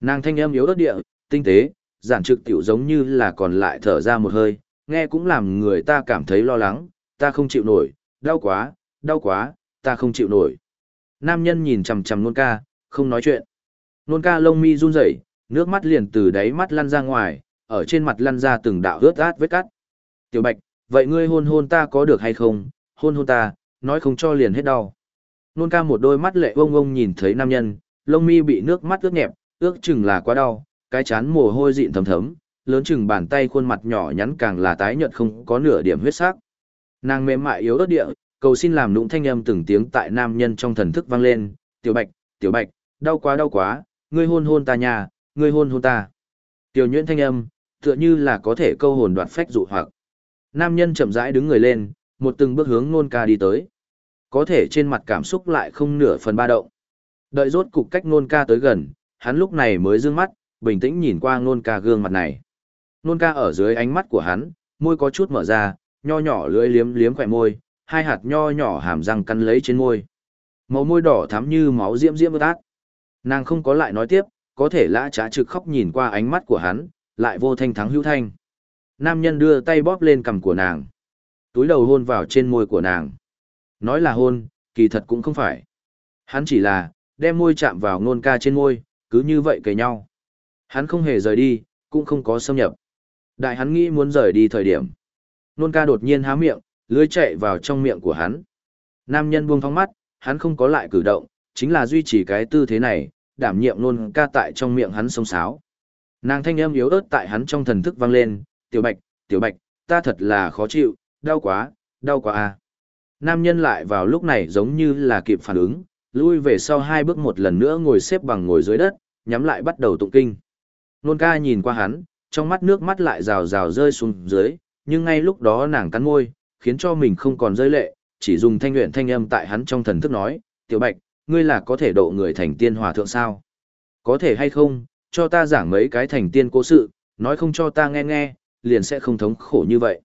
Nàng thanh âm yếu đất địa, tinh tế, giản trực tiểu giống như là còn lại thở ra một hơi, nghe cũng làm người ta cảm thấy lo lắng, ta không chịu nổi, đau quá, đau quá, ta không chịu nổi. Nam nhân nhìn chằm chằm nôn ca, không nói chuyện. Nôn ca lông mi run rẩy, nước mắt liền từ đáy mắt lăn ra ngoài, ở trên mặt lăn ra từng đạo ướt át vết cắt. Tiểu Bạch, vậy ngươi hôn hôn ta có được hay không? Hôn hôn ta, nói không cho liền hết đau. Nôn ca một đôi mắt lệ vông ông nhìn thấy nam nhân, lông mi bị nước mắt ướt nhẹp, ước chừng là quá đau, cái chán mồ hôi dịn thấm thấm, lớn chừng bàn tay khuôn mặt nhỏ nhắn càng là tái nhợt không có nửa điểm huyết sắc. Nàng mềm mại yếu ớt địa, cầu xin làm nũng thanh âm từng tiếng tại nam nhân trong thần thức vang lên, "Tiểu Bạch, Tiểu Bạch, đau quá đau quá, ngươi hôn hôn ta nhà, ngươi hôn hôn ta." Tiểu Nhuyễn thanh âm, tựa như là có thể câu hồn đoạt phách dụ hoặc. Nam nhân chậm rãi đứng người lên, một từng bước hướng nôn ca đi tới. Có thể trên mặt cảm xúc lại không nửa phần ba động. Đợi rốt cục cách nôn ca tới gần, hắn lúc này mới dương mắt, bình tĩnh nhìn qua nôn ca gương mặt này. Nôn ca ở dưới ánh mắt của hắn, môi có chút mở ra, nho nhỏ lưỡi liếm liếm khỏe môi, hai hạt nho nhỏ hàm răng cắn lấy trên môi. Màu môi đỏ thắm như máu diễm diễm ướt Nàng không có lại nói tiếp, có thể lã trá trực khóc nhìn qua ánh mắt của hắn, lại vô thanh thắng hữu thanh. Nam nhân đưa tay bóp lên cằm của nàng. Túi đầu hôn vào trên môi của nàng. Nói là hôn, kỳ thật cũng không phải. Hắn chỉ là, đem môi chạm vào ngôn ca trên môi, cứ như vậy kề nhau. Hắn không hề rời đi, cũng không có xâm nhập. Đại hắn nghĩ muốn rời đi thời điểm. Nôn ca đột nhiên há miệng, lưới chạy vào trong miệng của hắn. Nam nhân buông thong mắt, hắn không có lại cử động, chính là duy trì cái tư thế này, đảm nhiệm nôn ca tại trong miệng hắn sông sáo. Nàng thanh âm yếu ớt tại hắn trong thần thức vang lên, tiểu bạch, tiểu bạch, ta thật là khó chịu, đau quá, đau quá à. Nam nhân lại vào lúc này giống như là kịp phản ứng, lui về sau hai bước một lần nữa ngồi xếp bằng ngồi dưới đất, nhắm lại bắt đầu tụng kinh. Nôn ca nhìn qua hắn, trong mắt nước mắt lại rào rào rơi xuống dưới, nhưng ngay lúc đó nàng cắn môi, khiến cho mình không còn rơi lệ, chỉ dùng thanh nguyện thanh âm tại hắn trong thần thức nói, tiểu bạch, ngươi là có thể độ người thành tiên hòa thượng sao? Có thể hay không, cho ta giảng mấy cái thành tiên cố sự, nói không cho ta nghe nghe, liền sẽ không thống khổ như vậy.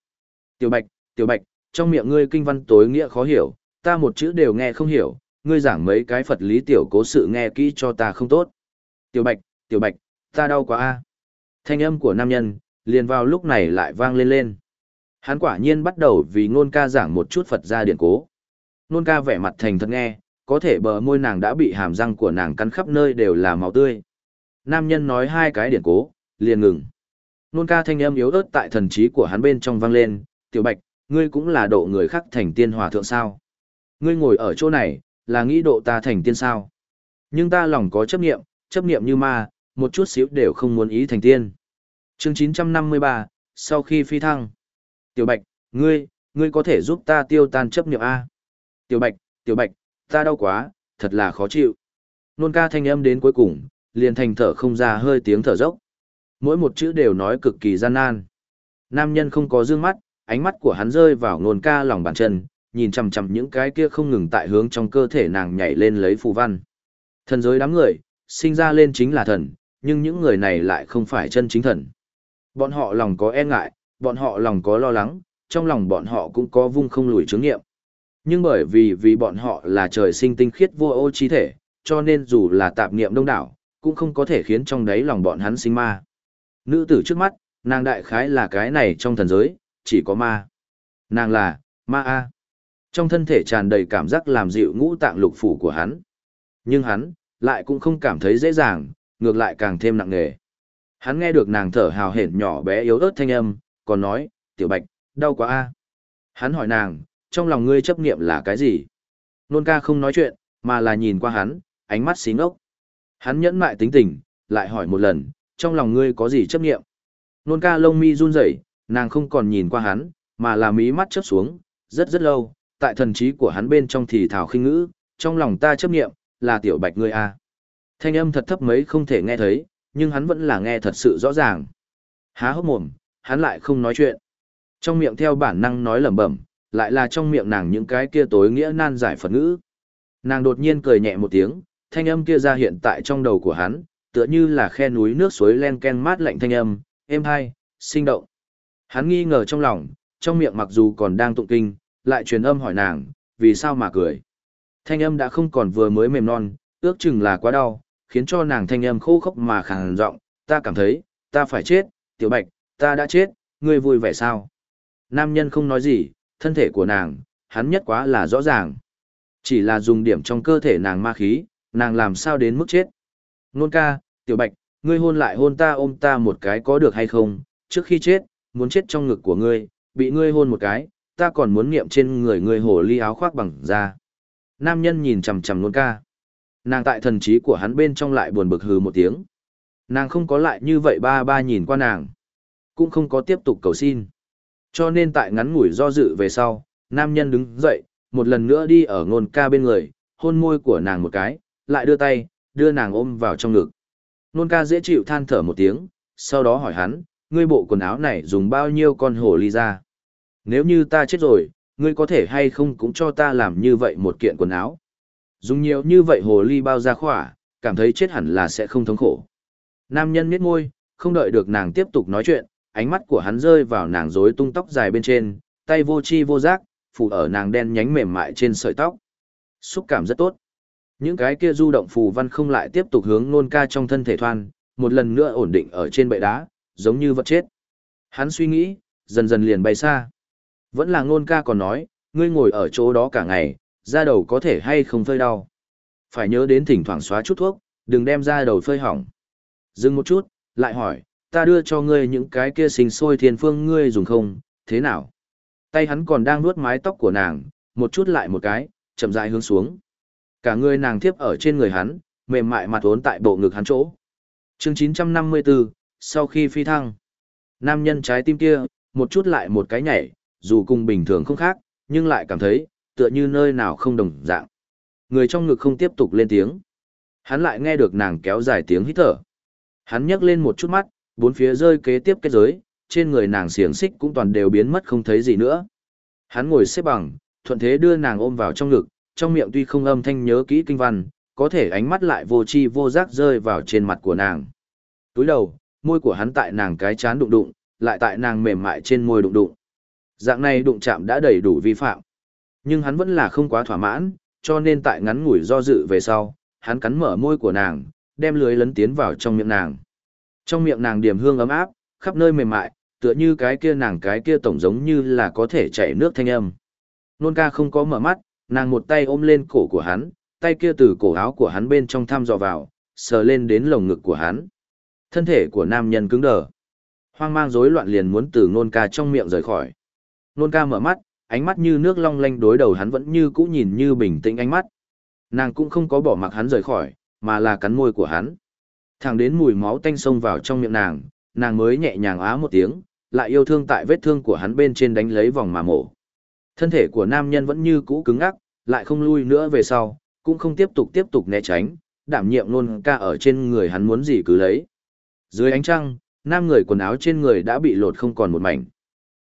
Tiểu bạch, tiểu bạch, trong miệng ngươi kinh văn tối nghĩa khó hiểu, ta một chữ đều nghe không hiểu, ngươi giảng mấy cái Phật lý tiểu cố sự nghe kỹ cho ta không tốt. Tiểu Bạch, Tiểu Bạch, ta đau quá a. Thanh âm của nam nhân, liền vào lúc này lại vang lên lên. Hắn quả nhiên bắt đầu vì ngôn ca giảng một chút Phật gia điện cố. Ngôn ca vẻ mặt thành thật nghe, có thể bờ môi nàng đã bị hàm răng của nàng cắn khắp nơi đều là máu tươi. Nam nhân nói hai cái điện cố, liền ngừng. Nôn ca thanh âm yếu ớt tại thần trí của hắn bên trong vang lên, tiểu bạch, ngươi cũng là độ người khác thành tiên hòa thượng sao. Ngươi ngồi ở chỗ này, là nghĩ độ ta thành tiên sao. Nhưng ta lòng có chấp niệm, chấp niệm như ma, một chút xíu đều không muốn ý thành tiên. Chương 953, sau khi phi thăng. Tiểu Bạch, ngươi, ngươi có thể giúp ta tiêu tan chấp niệm A. Tiểu Bạch, Tiểu Bạch, ta đau quá, thật là khó chịu. Nôn ca thanh âm đến cuối cùng, liền thành thở không ra hơi tiếng thở dốc. Mỗi một chữ đều nói cực kỳ gian nan. Nam nhân không có dương mắt, ánh mắt của hắn rơi vào nôn ca lòng bàn chân, nhìn chằm chằm những cái kia không ngừng tại hướng trong cơ thể nàng nhảy lên lấy phù văn. Thần giới đám người, sinh ra lên chính là thần, nhưng những người này lại không phải chân chính thần. Bọn họ lòng có e ngại, bọn họ lòng có lo lắng, trong lòng bọn họ cũng có vung không lùi chứng nghiệm. Nhưng bởi vì vì bọn họ là trời sinh tinh khiết vô ô chi thể, cho nên dù là tạp niệm đông đảo, cũng không có thể khiến trong đáy lòng bọn hắn sinh ma. Nữ tử trước mắt, nàng đại khái là cái này trong thần giới, chỉ có ma. Nàng là, ma A. Trong thân thể tràn đầy cảm giác làm dịu ngũ tạng lục phủ của hắn. Nhưng hắn, lại cũng không cảm thấy dễ dàng, ngược lại càng thêm nặng nề. Hắn nghe được nàng thở hào hển nhỏ bé yếu ớt thanh âm, còn nói, tiểu bạch, đau quá a. Hắn hỏi nàng, trong lòng ngươi chấp niệm là cái gì? Nôn ca không nói chuyện, mà là nhìn qua hắn, ánh mắt xí ngốc. Hắn nhẫn mại tính tình, lại hỏi một lần, trong lòng ngươi có gì chấp niệm? Nôn ca lông mi run rẩy, nàng không còn nhìn qua hắn, mà là mí mắt chớp xuống, rất rất lâu, tại thần trí của hắn bên trong thì thảo khinh ngữ, trong lòng ta chấp niệm, là tiểu bạch ngươi a. Thanh âm thật thấp mấy không thể nghe thấy, nhưng hắn vẫn là nghe thật sự rõ ràng. Há hốc mồm, hắn lại không nói chuyện. Trong miệng theo bản năng nói lẩm bẩm, lại là trong miệng nàng những cái kia tối nghĩa nan giải Phật ngữ. Nàng đột nhiên cười nhẹ một tiếng, thanh âm kia ra hiện tại trong đầu của hắn, tựa như là khe núi nước suối len ken mát lạnh thanh âm, êm hai, sinh động. Hắn nghi ngờ trong lòng, trong miệng mặc dù còn đang tụng kinh, lại truyền âm hỏi nàng, vì sao mà cười. Thanh âm đã không còn vừa mới mềm non, ước chừng là quá đau, khiến cho nàng thanh âm khô khốc mà khàn giọng, ta cảm thấy, ta phải chết, tiểu bạch, ta đã chết, ngươi vui vẻ sao? Nam nhân không nói gì, thân thể của nàng, hắn nhất quá là rõ ràng. Chỉ là dùng điểm trong cơ thể nàng ma khí, nàng làm sao đến mức chết. Nôn ca, tiểu bạch, ngươi hôn lại hôn ta ôm ta một cái có được hay không, trước khi chết, muốn chết trong ngực của ngươi, bị ngươi hôn một cái, ta còn muốn niệm trên người ngươi hồ ly áo khoác bằng da. Nam nhân nhìn chằm chằm nôn ca. Nàng tại thần trí của hắn bên trong lại buồn bực hừ một tiếng. Nàng không có lại như vậy ba ba nhìn qua nàng. Cũng không có tiếp tục cầu xin. Cho nên tại ngắn ngủi do dự về sau, nam nhân đứng dậy, một lần nữa đi ở ngôn ca bên người, hôn môi của nàng một cái, lại đưa tay, đưa nàng ôm vào trong ngực. Nôn ca dễ chịu than thở một tiếng, sau đó hỏi hắn, ngươi bộ quần áo này dùng bao nhiêu con hồ ly ra? Nếu như ta chết rồi, ngươi có thể hay không cũng cho ta làm như vậy một kiện quần áo? Dùng nhiều như vậy hồ ly bao ra khỏa, cảm thấy chết hẳn là sẽ không thống khổ. Nam nhân miết môi, không đợi được nàng tiếp tục nói chuyện, ánh mắt của hắn rơi vào nàng rối tung tóc dài bên trên, tay vô chi vô giác, phủ ở nàng đen nhánh mềm mại trên sợi tóc. Xúc cảm rất tốt. Những cái kia du động phù văn không lại tiếp tục hướng nôn ca trong thân thể thoan, một lần nữa ổn định ở trên bệ đá, giống như vật chết. Hắn suy nghĩ, dần dần liền bay xa. Vẫn là nôn ca còn nói, ngươi ngồi ở chỗ đó cả ngày, da đầu có thể hay không phơi đau. Phải nhớ đến thỉnh thoảng xóa chút thuốc, đừng đem da đầu phơi hỏng. Dừng một chút, lại hỏi, ta đưa cho ngươi những cái kia sinh sôi thiên phương ngươi dùng không, thế nào? Tay hắn còn đang nuốt mái tóc của nàng, một chút lại một cái, chậm rãi hướng xuống. Cả người nàng tiếp ở trên người hắn, mềm mại mặt uốn tại bộ ngực hắn chỗ. Chương 954, sau khi phi thăng, nam nhân trái tim kia, một chút lại một cái nhảy, dù cùng bình thường không khác, nhưng lại cảm thấy, tựa như nơi nào không đồng dạng. Người trong ngực không tiếp tục lên tiếng. Hắn lại nghe được nàng kéo dài tiếng hít thở. Hắn nhấc lên một chút mắt, bốn phía rơi kế tiếp kết giới, trên người nàng xiềng xích cũng toàn đều biến mất không thấy gì nữa. Hắn ngồi xếp bằng, thuận thế đưa nàng ôm vào trong ngực, trong miệng tuy không âm thanh nhớ kỹ kinh văn, có thể ánh mắt lại vô chi vô giác rơi vào trên mặt của nàng. Túi đầu, môi của hắn tại nàng cái chán đụng đụng, lại tại nàng mềm mại trên môi đụng đụng. Dạng này đụng chạm đã đầy đủ vi phạm. Nhưng hắn vẫn là không quá thỏa mãn, cho nên tại ngắn ngủi do dự về sau, hắn cắn mở môi của nàng, đem lưới lấn tiến vào trong miệng nàng. Trong miệng nàng điểm hương ấm áp, khắp nơi mềm mại, tựa như cái kia nàng cái kia tổng giống như là có thể chảy nước thanh âm. Nôn ca không có mở mắt, nàng một tay ôm lên cổ của hắn, tay kia từ cổ áo của hắn bên trong thăm dò vào, sờ lên đến lồng ngực của hắn. Thân thể của nam nhân cứng đờ. Hoang mang rối loạn liền muốn từ nôn ca trong miệng rời khỏi. Nôn ca mở mắt, ánh mắt như nước long lanh đối đầu hắn vẫn như cũ nhìn như bình tĩnh ánh mắt. Nàng cũng không có bỏ mặc hắn rời khỏi, mà là cắn môi của hắn. Thẳng đến mùi máu tanh sông vào trong miệng nàng, nàng mới nhẹ nhàng á một tiếng, lại yêu thương tại vết thương của hắn bên trên đánh lấy vòng mà mổ. Thân thể của nam nhân vẫn như cũ cứng ngắc, lại không lui nữa về sau, cũng không tiếp tục tiếp tục né tránh, đảm nhiệm luôn ca ở trên người hắn muốn gì cứ lấy. Dưới ánh trăng, nam người quần áo trên người đã bị lột không còn một mảnh.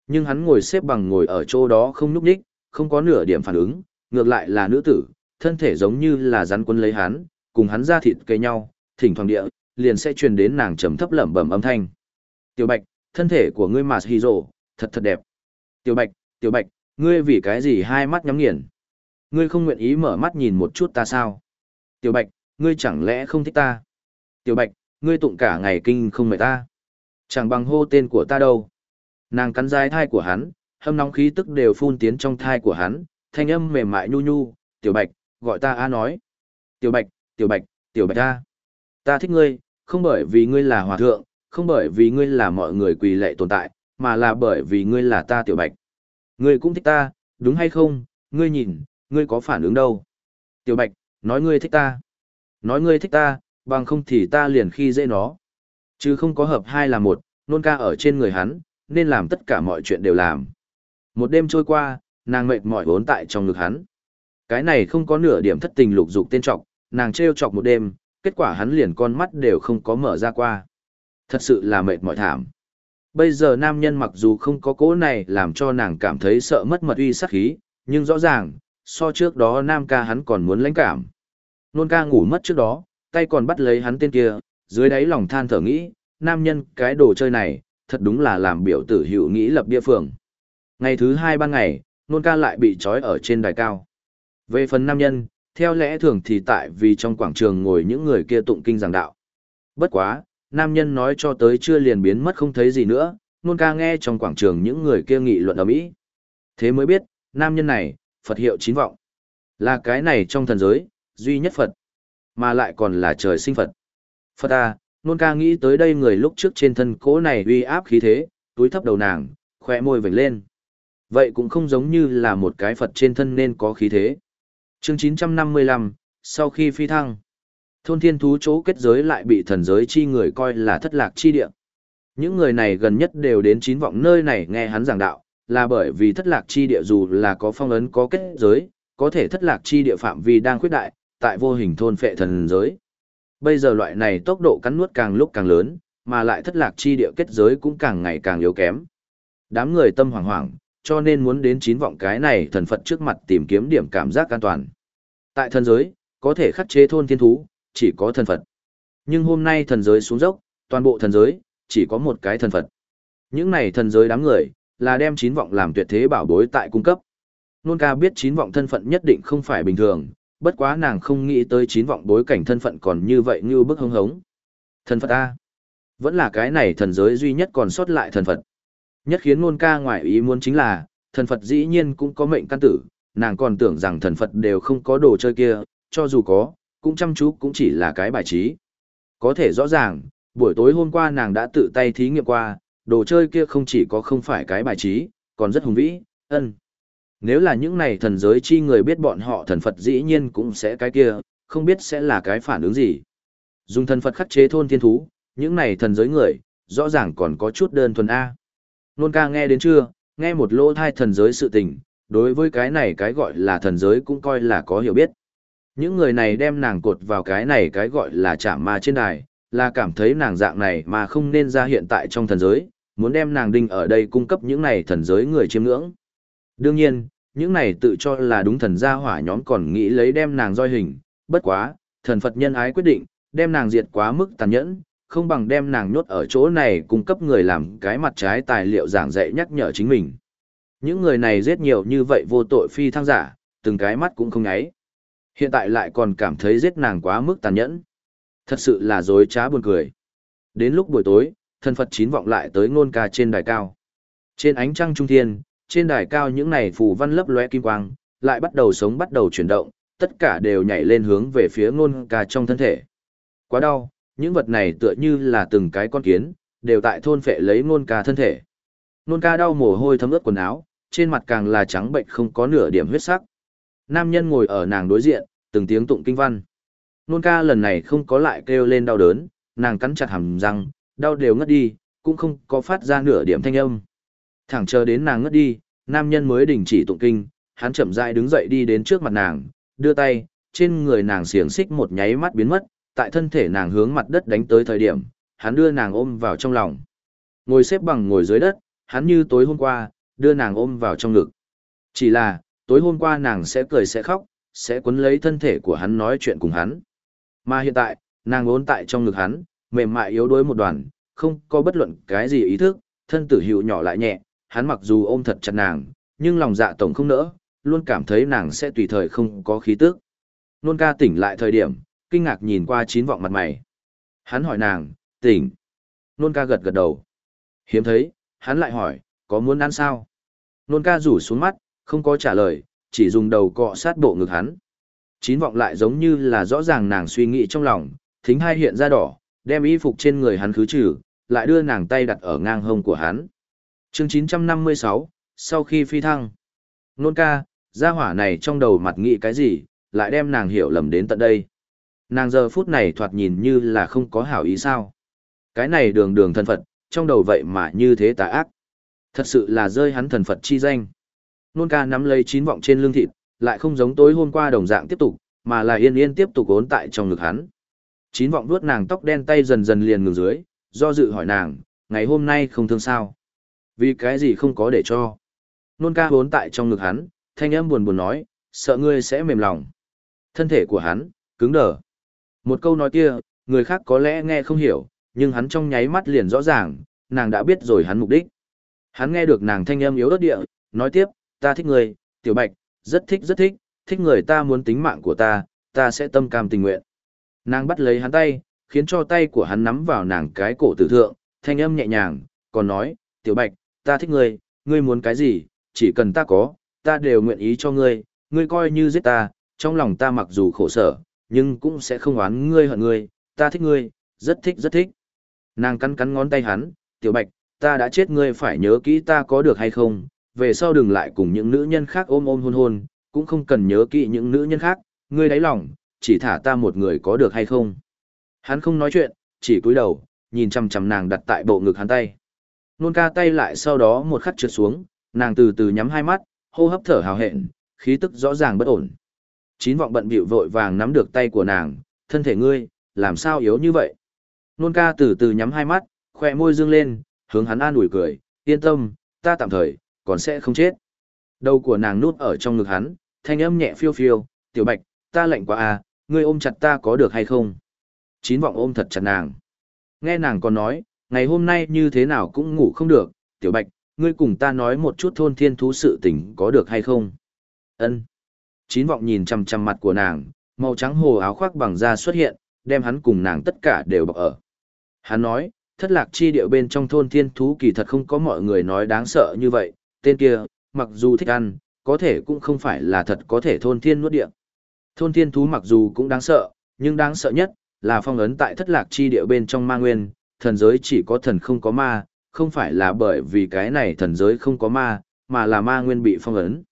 Nhưng hắn ngồi xếp bằng ngồi ở chỗ đó không nhúc nhích, không có nửa điểm phản ứng, ngược lại là nữ tử, thân thể giống như là rắn quân lấy hắn, cùng hắn ra thịt cây nhau, thỉnh thoảng địa, liền sẽ truyền đến nàng trầm thấp lẩm bẩm âm thanh. Tiểu Bạch, thân thể của ngươi mà hì rồ, thật thật đẹp. Tiểu Bạch, Tiểu Bạch, ngươi vì cái gì hai mắt nhắm nghiền? Ngươi không nguyện ý mở mắt nhìn một chút ta sao? Tiểu Bạch, ngươi chẳng lẽ không thích ta? Tiểu Bạch, ngươi tụng cả ngày kinh không mệt ta? Chẳng bằng hô tên của ta đâu. Nàng cắn dài thai của hắn, hâm nóng khí tức đều phun tiến trong thai của hắn, thanh âm mềm mại nhu nhu, Tiểu Bạch, gọi ta a nói. Tiểu Bạch, Tiểu Bạch, Tiểu Bạch ta. Ta thích ngươi, không bởi vì ngươi là hòa thượng, không bởi vì ngươi là mọi người quỳ lệ tồn tại, mà là bởi vì ngươi là ta Tiểu Bạch. Ngươi cũng thích ta, đúng hay không, ngươi nhìn, ngươi có phản ứng đâu. Tiểu Bạch, nói ngươi thích ta. Nói ngươi thích ta, bằng không thì ta liền khi dễ nó. Chứ không có hợp hai là một, nôn ca ở trên người hắn, nên làm tất cả mọi chuyện đều làm. Một đêm trôi qua, nàng mệt mỏi vốn tại trong ngực hắn. Cái này không có nửa điểm thất tình lục dục tên trọng, nàng trêu chọc một đêm, kết quả hắn liền con mắt đều không có mở ra qua. Thật sự là mệt mỏi thảm. Bây giờ nam nhân mặc dù không có cố này làm cho nàng cảm thấy sợ mất mật uy sắc khí, nhưng rõ ràng, so trước đó nam ca hắn còn muốn lãnh cảm. Nôn ca ngủ mất trước đó, tay còn bắt lấy hắn tên kia, dưới đáy lòng than thở nghĩ, nam nhân cái đồ chơi này, thật đúng là làm biểu tử hữu nghĩ lập địa phường. Ngày thứ hai ban ngày, nôn ca lại bị trói ở trên đài cao. Về phần nam nhân, theo lẽ thường thì tại vì trong quảng trường ngồi những người kia tụng kinh giảng đạo. Bất quá, nam nhân nói cho tới chưa liền biến mất không thấy gì nữa, nôn ca nghe trong quảng trường những người kia nghị luận ở mỹ thế mới biết nam nhân này phật hiệu chín vọng là cái này trong thần giới duy nhất phật mà lại còn là trời sinh phật phật à nôn ca nghĩ tới đây người lúc trước trên thân cỗ này uy áp khí thế túi thấp đầu nàng khoe môi vểnh lên. Vậy cũng không giống như là một cái phật trên thân nên có khí thế. Chương 955, sau khi phi thăng. Thôn thiên thú chỗ kết giới lại bị thần giới chi người coi là thất lạc chi địa. Những người này gần nhất đều đến chín vọng nơi này nghe hắn giảng đạo, là bởi vì thất lạc chi địa dù là có phong ấn có kết giới, có thể thất lạc chi địa phạm vi đang khuyết đại, tại vô hình thôn phệ thần giới. Bây giờ loại này tốc độ cắn nuốt càng lúc càng lớn, mà lại thất lạc chi địa kết giới cũng càng ngày càng yếu kém. Đám người tâm hoảng hoảng, cho nên muốn đến chín vọng cái này thần Phật trước mặt tìm kiếm điểm cảm giác an toàn. Tại thần giới, có thể khắc chế thôn thiên thú, chỉ có thần Phật. Nhưng hôm nay thần giới xuống dốc, toàn bộ thần giới, chỉ có một cái thần Phật. Những này thần giới đám người, là đem chín vọng làm tuyệt thế bảo bối tại cung cấp. Nôn ca biết chín vọng thân phận nhất định không phải bình thường, bất quá nàng không nghĩ tới chín vọng bối cảnh thân phận còn như vậy như bức hống hống. Thần Phật A. Vẫn là cái này thần giới duy nhất còn sót lại thần Phật. Nhất khiến nôn ca ngoại ý muốn chính là, thần Phật dĩ nhiên cũng có mệnh căn tử, nàng còn tưởng rằng thần Phật đều không có đồ chơi kia, cho dù có, cũng chăm chú cũng chỉ là cái bài trí. Có thể rõ ràng, buổi tối hôm qua nàng đã tự tay thí nghiệm qua, đồ chơi kia không chỉ có không phải cái bài trí, còn rất hùng vĩ, ân. Nếu là những này thần giới chi người biết bọn họ thần Phật dĩ nhiên cũng sẽ cái kia, không biết sẽ là cái phản ứng gì. Dùng thần Phật khắc chế thôn thiên thú, những này thần giới người, rõ ràng còn có chút đơn thuần A. Nôn ca nghe đến chưa, nghe một lỗ thai thần giới sự tình, đối với cái này cái gọi là thần giới cũng coi là có hiểu biết. Những người này đem nàng cột vào cái này cái gọi là chạm ma trên đài, là cảm thấy nàng dạng này mà không nên ra hiện tại trong thần giới, muốn đem nàng đinh ở đây cung cấp những này thần giới người chiêm ngưỡng. Đương nhiên, những này tự cho là đúng thần gia hỏa nhóm còn nghĩ lấy đem nàng roi hình, bất quá, thần Phật nhân ái quyết định, đem nàng diệt quá mức tàn nhẫn, không bằng đem nàng nhốt ở chỗ này cung cấp người làm cái mặt trái tài liệu giảng dạy nhắc nhở chính mình. Những người này giết nhiều như vậy vô tội phi thăng giả, từng cái mắt cũng không nháy. Hiện tại lại còn cảm thấy giết nàng quá mức tàn nhẫn. Thật sự là dối trá buồn cười. Đến lúc buổi tối, thần Phật chín vọng lại tới ngôn ca trên đài cao. Trên ánh trăng trung thiên, trên đài cao những này phù văn lấp lóe kim quang, lại bắt đầu sống bắt đầu chuyển động, tất cả đều nhảy lên hướng về phía ngôn ca trong thân thể. Quá đau, những vật này tựa như là từng cái con kiến, đều tại thôn phệ lấy ngôn ca thân thể. Ngôn ca đau mồ hôi thấm ướt quần áo, trên mặt càng là trắng bệnh không có nửa điểm huyết sắc. Nam nhân ngồi ở nàng đối diện, từng tiếng tụng kinh văn. Nôn ca lần này không có lại kêu lên đau đớn, nàng cắn chặt hàm răng, đau đều ngất đi, cũng không có phát ra nửa điểm thanh âm. Thẳng chờ đến nàng ngất đi, nam nhân mới đình chỉ tụng kinh, hắn chậm rãi đứng dậy đi đến trước mặt nàng, đưa tay, trên người nàng xiềng xích một nháy mắt biến mất, tại thân thể nàng hướng mặt đất đánh tới thời điểm, hắn đưa nàng ôm vào trong lòng. Ngồi xếp bằng ngồi dưới đất, hắn như tối hôm qua, đưa nàng ôm vào trong ngực. Chỉ là, tối hôm qua nàng sẽ cười sẽ khóc, sẽ quấn lấy thân thể của hắn nói chuyện cùng hắn. Mà hiện tại, nàng ốn tại trong ngực hắn, mềm mại yếu đuối một đoàn, không có bất luận cái gì ý thức, thân tử hữu nhỏ lại nhẹ, hắn mặc dù ôm thật chặt nàng, nhưng lòng dạ tổng không nỡ, luôn cảm thấy nàng sẽ tùy thời không có khí tức. Nôn ca tỉnh lại thời điểm, kinh ngạc nhìn qua chín vọng mặt mày. Hắn hỏi nàng, tỉnh. Nôn ca gật gật đầu. Hiếm thấy, hắn lại hỏi, có muốn ăn sao? Nôn ca rủ xuống mắt, không có trả lời, chỉ dùng đầu cọ sát bộ ngực hắn chín vọng lại giống như là rõ ràng nàng suy nghĩ trong lòng, thính hai hiện ra đỏ, đem y phục trên người hắn khứ trừ, lại đưa nàng tay đặt ở ngang hông của hắn chương 956, sau khi phi thăng, nôn ca, gia hỏa này trong đầu mặt nghĩ cái gì, lại đem nàng hiểu lầm đến tận đây. Nàng giờ phút này thoạt nhìn như là không có hảo ý sao. Cái này đường đường thân Phật, trong đầu vậy mà như thế tà ác. Thật sự là rơi hắn thần Phật chi danh. Nôn ca nắm lấy chín vọng trên lưng thịt, lại không giống tối hôm qua đồng dạng tiếp tục, mà là yên yên tiếp tục ốn tại trong ngực hắn. Chín vọng vuốt nàng tóc đen tay dần dần liền ngừng dưới, do dự hỏi nàng, ngày hôm nay không thương sao? Vì cái gì không có để cho? Nôn ca vốn tại trong ngực hắn, thanh âm buồn buồn nói, sợ ngươi sẽ mềm lòng. Thân thể của hắn, cứng đờ. Một câu nói kia, người khác có lẽ nghe không hiểu, nhưng hắn trong nháy mắt liền rõ ràng, nàng đã biết rồi hắn mục đích. Hắn nghe được nàng thanh âm yếu ớt địa, nói tiếp, ta thích người tiểu bạch, rất thích rất thích, thích người ta muốn tính mạng của ta, ta sẽ tâm cam tình nguyện. Nàng bắt lấy hắn tay, khiến cho tay của hắn nắm vào nàng cái cổ tử thượng, thanh âm nhẹ nhàng, còn nói, tiểu bạch, ta thích ngươi, ngươi muốn cái gì, chỉ cần ta có, ta đều nguyện ý cho ngươi, ngươi coi như giết ta, trong lòng ta mặc dù khổ sở, nhưng cũng sẽ không oán ngươi hận ngươi, ta thích ngươi, rất thích rất thích. Nàng cắn cắn ngón tay hắn, tiểu bạch, ta đã chết ngươi phải nhớ kỹ ta có được hay không, về sau đừng lại cùng những nữ nhân khác ôm ôm hôn hôn, cũng không cần nhớ kỹ những nữ nhân khác, ngươi đáy lòng, chỉ thả ta một người có được hay không. Hắn không nói chuyện, chỉ cúi đầu, nhìn chằm chằm nàng đặt tại bộ ngực hắn tay. Nôn ca tay lại sau đó một khắc trượt xuống, nàng từ từ nhắm hai mắt, hô hấp thở hào hẹn, khí tức rõ ràng bất ổn. Chín vọng bận bịu vội vàng nắm được tay của nàng, thân thể ngươi, làm sao yếu như vậy? Nôn ca từ từ nhắm hai mắt, khoe môi dương lên, hướng hắn an ủi cười, yên tâm, ta tạm thời, còn sẽ không chết. Đầu của nàng nút ở trong ngực hắn, thanh âm nhẹ phiêu phiêu, tiểu bạch, ta lạnh quá à, ngươi ôm chặt ta có được hay không? Chín vọng ôm thật chặt nàng. Nghe nàng còn nói, ngày hôm nay như thế nào cũng ngủ không được, tiểu bạch, ngươi cùng ta nói một chút thôn thiên thú sự tình có được hay không? Ân. Chín vọng nhìn chằm chằm mặt của nàng, màu trắng hồ áo khoác bằng da xuất hiện, đem hắn cùng nàng tất cả đều bọc ở. Hắn nói, thất lạc chi điệu bên trong thôn thiên thú kỳ thật không có mọi người nói đáng sợ như vậy, tên kia, mặc dù thích ăn, có thể cũng không phải là thật có thể thôn thiên nuốt địa. Thôn thiên thú mặc dù cũng đáng sợ, nhưng đáng sợ nhất là phong ấn tại thất lạc chi địa bên trong ma nguyên, thần giới chỉ có thần không có ma, không phải là bởi vì cái này thần giới không có ma, mà là ma nguyên bị phong ấn.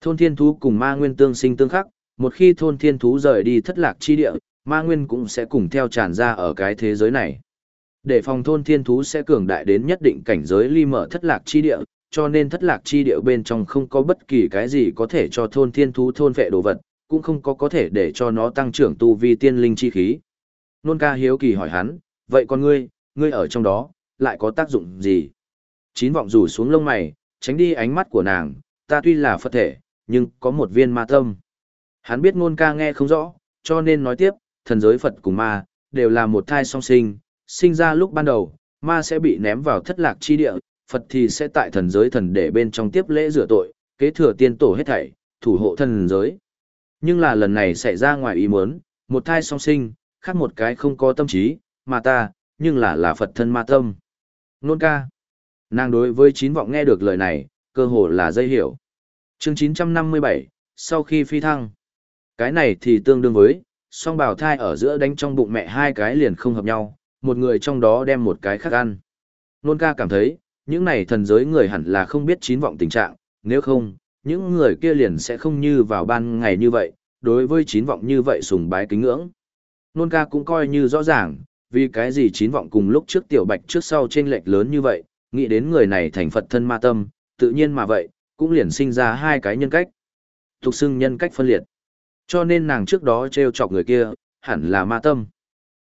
Thôn thiên thú cùng ma nguyên tương sinh tương khắc, một khi thôn thiên thú rời đi thất lạc chi địa, ma nguyên cũng sẽ cùng theo tràn ra ở cái thế giới này. Để phòng thôn thiên thú sẽ cường đại đến nhất định cảnh giới ly mở thất lạc chi địa, cho nên thất lạc chi địa bên trong không có bất kỳ cái gì có thể cho thôn thiên thú thôn vệ đồ vật, cũng không có có thể để cho nó tăng trưởng tu vi tiên linh chi khí. Nôn ca hiếu kỳ hỏi hắn, vậy con ngươi, ngươi ở trong đó, lại có tác dụng gì? Chín vọng rủ xuống lông mày, tránh đi ánh mắt của nàng, ta tuy là Phật thể, nhưng có một viên ma tâm. Hắn biết ngôn ca nghe không rõ, cho nên nói tiếp, thần giới Phật cùng ma, đều là một thai song sinh, sinh ra lúc ban đầu, ma sẽ bị ném vào thất lạc chi địa, Phật thì sẽ tại thần giới thần để bên trong tiếp lễ rửa tội, kế thừa tiên tổ hết thảy, thủ hộ thần giới. Nhưng là lần này xảy ra ngoài ý muốn, một thai song sinh, khác một cái không có tâm trí, mà ta, nhưng là là Phật thân ma tâm. Nôn ca. Nàng đối với chín vọng nghe được lời này, cơ hồ là dây hiểu. Chương 957, sau khi phi thăng. Cái này thì tương đương với, song bào thai ở giữa đánh trong bụng mẹ hai cái liền không hợp nhau, một người trong đó đem một cái khác ăn. Nôn ca cảm thấy, những này thần giới người hẳn là không biết chín vọng tình trạng, nếu không, những người kia liền sẽ không như vào ban ngày như vậy, đối với chín vọng như vậy sùng bái kính ngưỡng. Nôn ca cũng coi như rõ ràng, vì cái gì chín vọng cùng lúc trước tiểu bạch trước sau trên lệch lớn như vậy, nghĩ đến người này thành Phật thân ma tâm, tự nhiên mà vậy, cũng liền sinh ra hai cái nhân cách. Tục xưng nhân cách phân liệt. Cho nên nàng trước đó trêu chọc người kia, hẳn là ma tâm.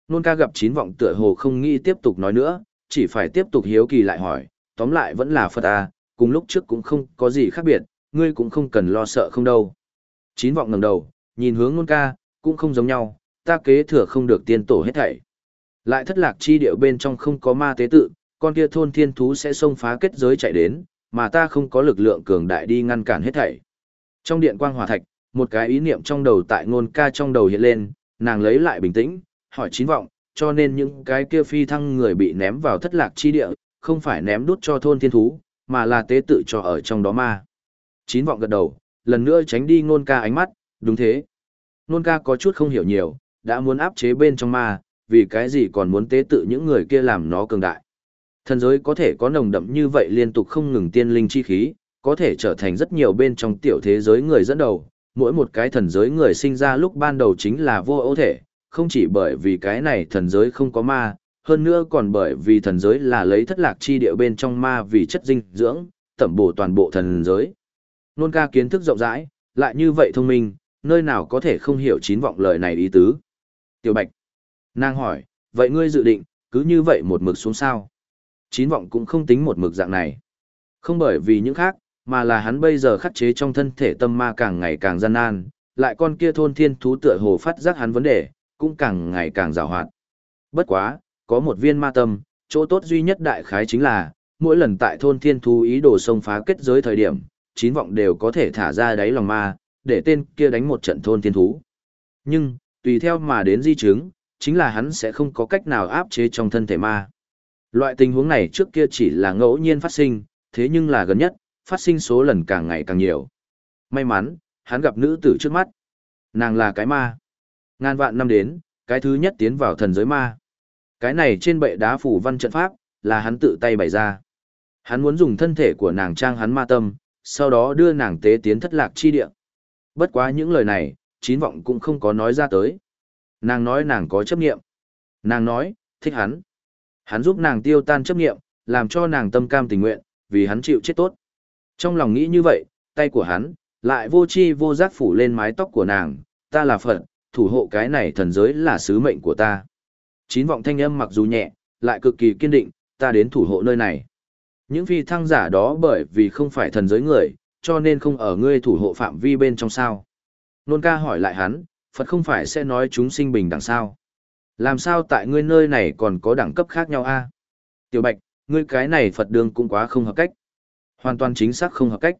Nôn ca gặp chín vọng tựa hồ không nghĩ tiếp tục nói nữa, chỉ phải tiếp tục hiếu kỳ lại hỏi, tóm lại vẫn là Phật à, cùng lúc trước cũng không có gì khác biệt, ngươi cũng không cần lo sợ không đâu. Chín vọng ngẩng đầu, nhìn hướng nôn ca, cũng không giống nhau, ta kế thừa không được tiên tổ hết thảy. Lại thất lạc chi địa bên trong không có ma tế tự, con kia thôn thiên thú sẽ xông phá kết giới chạy đến, mà ta không có lực lượng cường đại đi ngăn cản hết thảy. Trong điện quang hòa thạch, một cái ý niệm trong đầu tại ngôn ca trong đầu hiện lên, nàng lấy lại bình tĩnh, hỏi chín vọng, cho nên những cái kia phi thăng người bị ném vào thất lạc chi địa, không phải ném đút cho thôn thiên thú, mà là tế tự cho ở trong đó ma. Chín vọng gật đầu, lần nữa tránh đi ngôn ca ánh mắt, đúng thế. Nôn ca có chút không hiểu nhiều, đã muốn áp chế bên trong ma, vì cái gì còn muốn tế tự những người kia làm nó cường đại. Thần giới có thể có nồng đậm như vậy liên tục không ngừng tiên linh chi khí, có thể trở thành rất nhiều bên trong tiểu thế giới người dẫn đầu. Mỗi một cái thần giới người sinh ra lúc ban đầu chính là vô ấu thể, không chỉ bởi vì cái này thần giới không có ma, hơn nữa còn bởi vì thần giới là lấy thất lạc chi địa bên trong ma vì chất dinh dưỡng, tẩm bổ toàn bộ thần giới. Nôn ca kiến thức rộng rãi, lại như vậy thông minh, nơi nào có thể không hiểu chín vọng lời này ý tứ. Tiểu Bạch. Nàng hỏi, vậy ngươi dự định, cứ như vậy một mực xuống sao? Chín vọng cũng không tính một mực dạng này. Không bởi vì những khác, mà là hắn bây giờ khắc chế trong thân thể tâm ma càng ngày càng gian nan, lại con kia thôn thiên thú tựa hồ phát giác hắn vấn đề, cũng càng ngày càng rào hoạt. Bất quá, có một viên ma tâm, chỗ tốt duy nhất đại khái chính là, mỗi lần tại thôn thiên thú ý đồ xông phá kết giới thời điểm, chín vọng đều có thể thả ra đáy lòng ma, để tên kia đánh một trận thôn thiên thú. Nhưng, tùy theo mà đến di chứng, chính là hắn sẽ không có cách nào áp chế trong thân thể ma. Loại tình huống này trước kia chỉ là ngẫu nhiên phát sinh, thế nhưng là gần nhất, phát sinh số lần càng ngày càng nhiều. May mắn, hắn gặp nữ tử trước mắt. Nàng là cái ma. Ngàn vạn năm đến, cái thứ nhất tiến vào thần giới ma. Cái này trên bệ đá phủ văn trận pháp, là hắn tự tay bày ra. Hắn muốn dùng thân thể của nàng trang hắn ma tâm, sau đó đưa nàng tế tiến thất lạc chi địa. Bất quá những lời này, chín vọng cũng không có nói ra tới. Nàng nói nàng có chấp nghiệm. Nàng nói, thích hắn. Hắn giúp nàng tiêu tan chấp nghiệm, làm cho nàng tâm cam tình nguyện, vì hắn chịu chết tốt. Trong lòng nghĩ như vậy, tay của hắn, lại vô chi vô giác phủ lên mái tóc của nàng, ta là Phật, thủ hộ cái này thần giới là sứ mệnh của ta. Chín vọng thanh âm mặc dù nhẹ, lại cực kỳ kiên định, ta đến thủ hộ nơi này. Những phi thăng giả đó bởi vì không phải thần giới người, cho nên không ở ngươi thủ hộ phạm vi bên trong sao. Nôn ca hỏi lại hắn, Phật không phải sẽ nói chúng sinh bình đẳng sao. Làm sao tại ngươi nơi này còn có đẳng cấp khác nhau a? Tiểu Bạch, ngươi cái này Phật đường cũng quá không hợp cách. Hoàn toàn chính xác không hợp cách.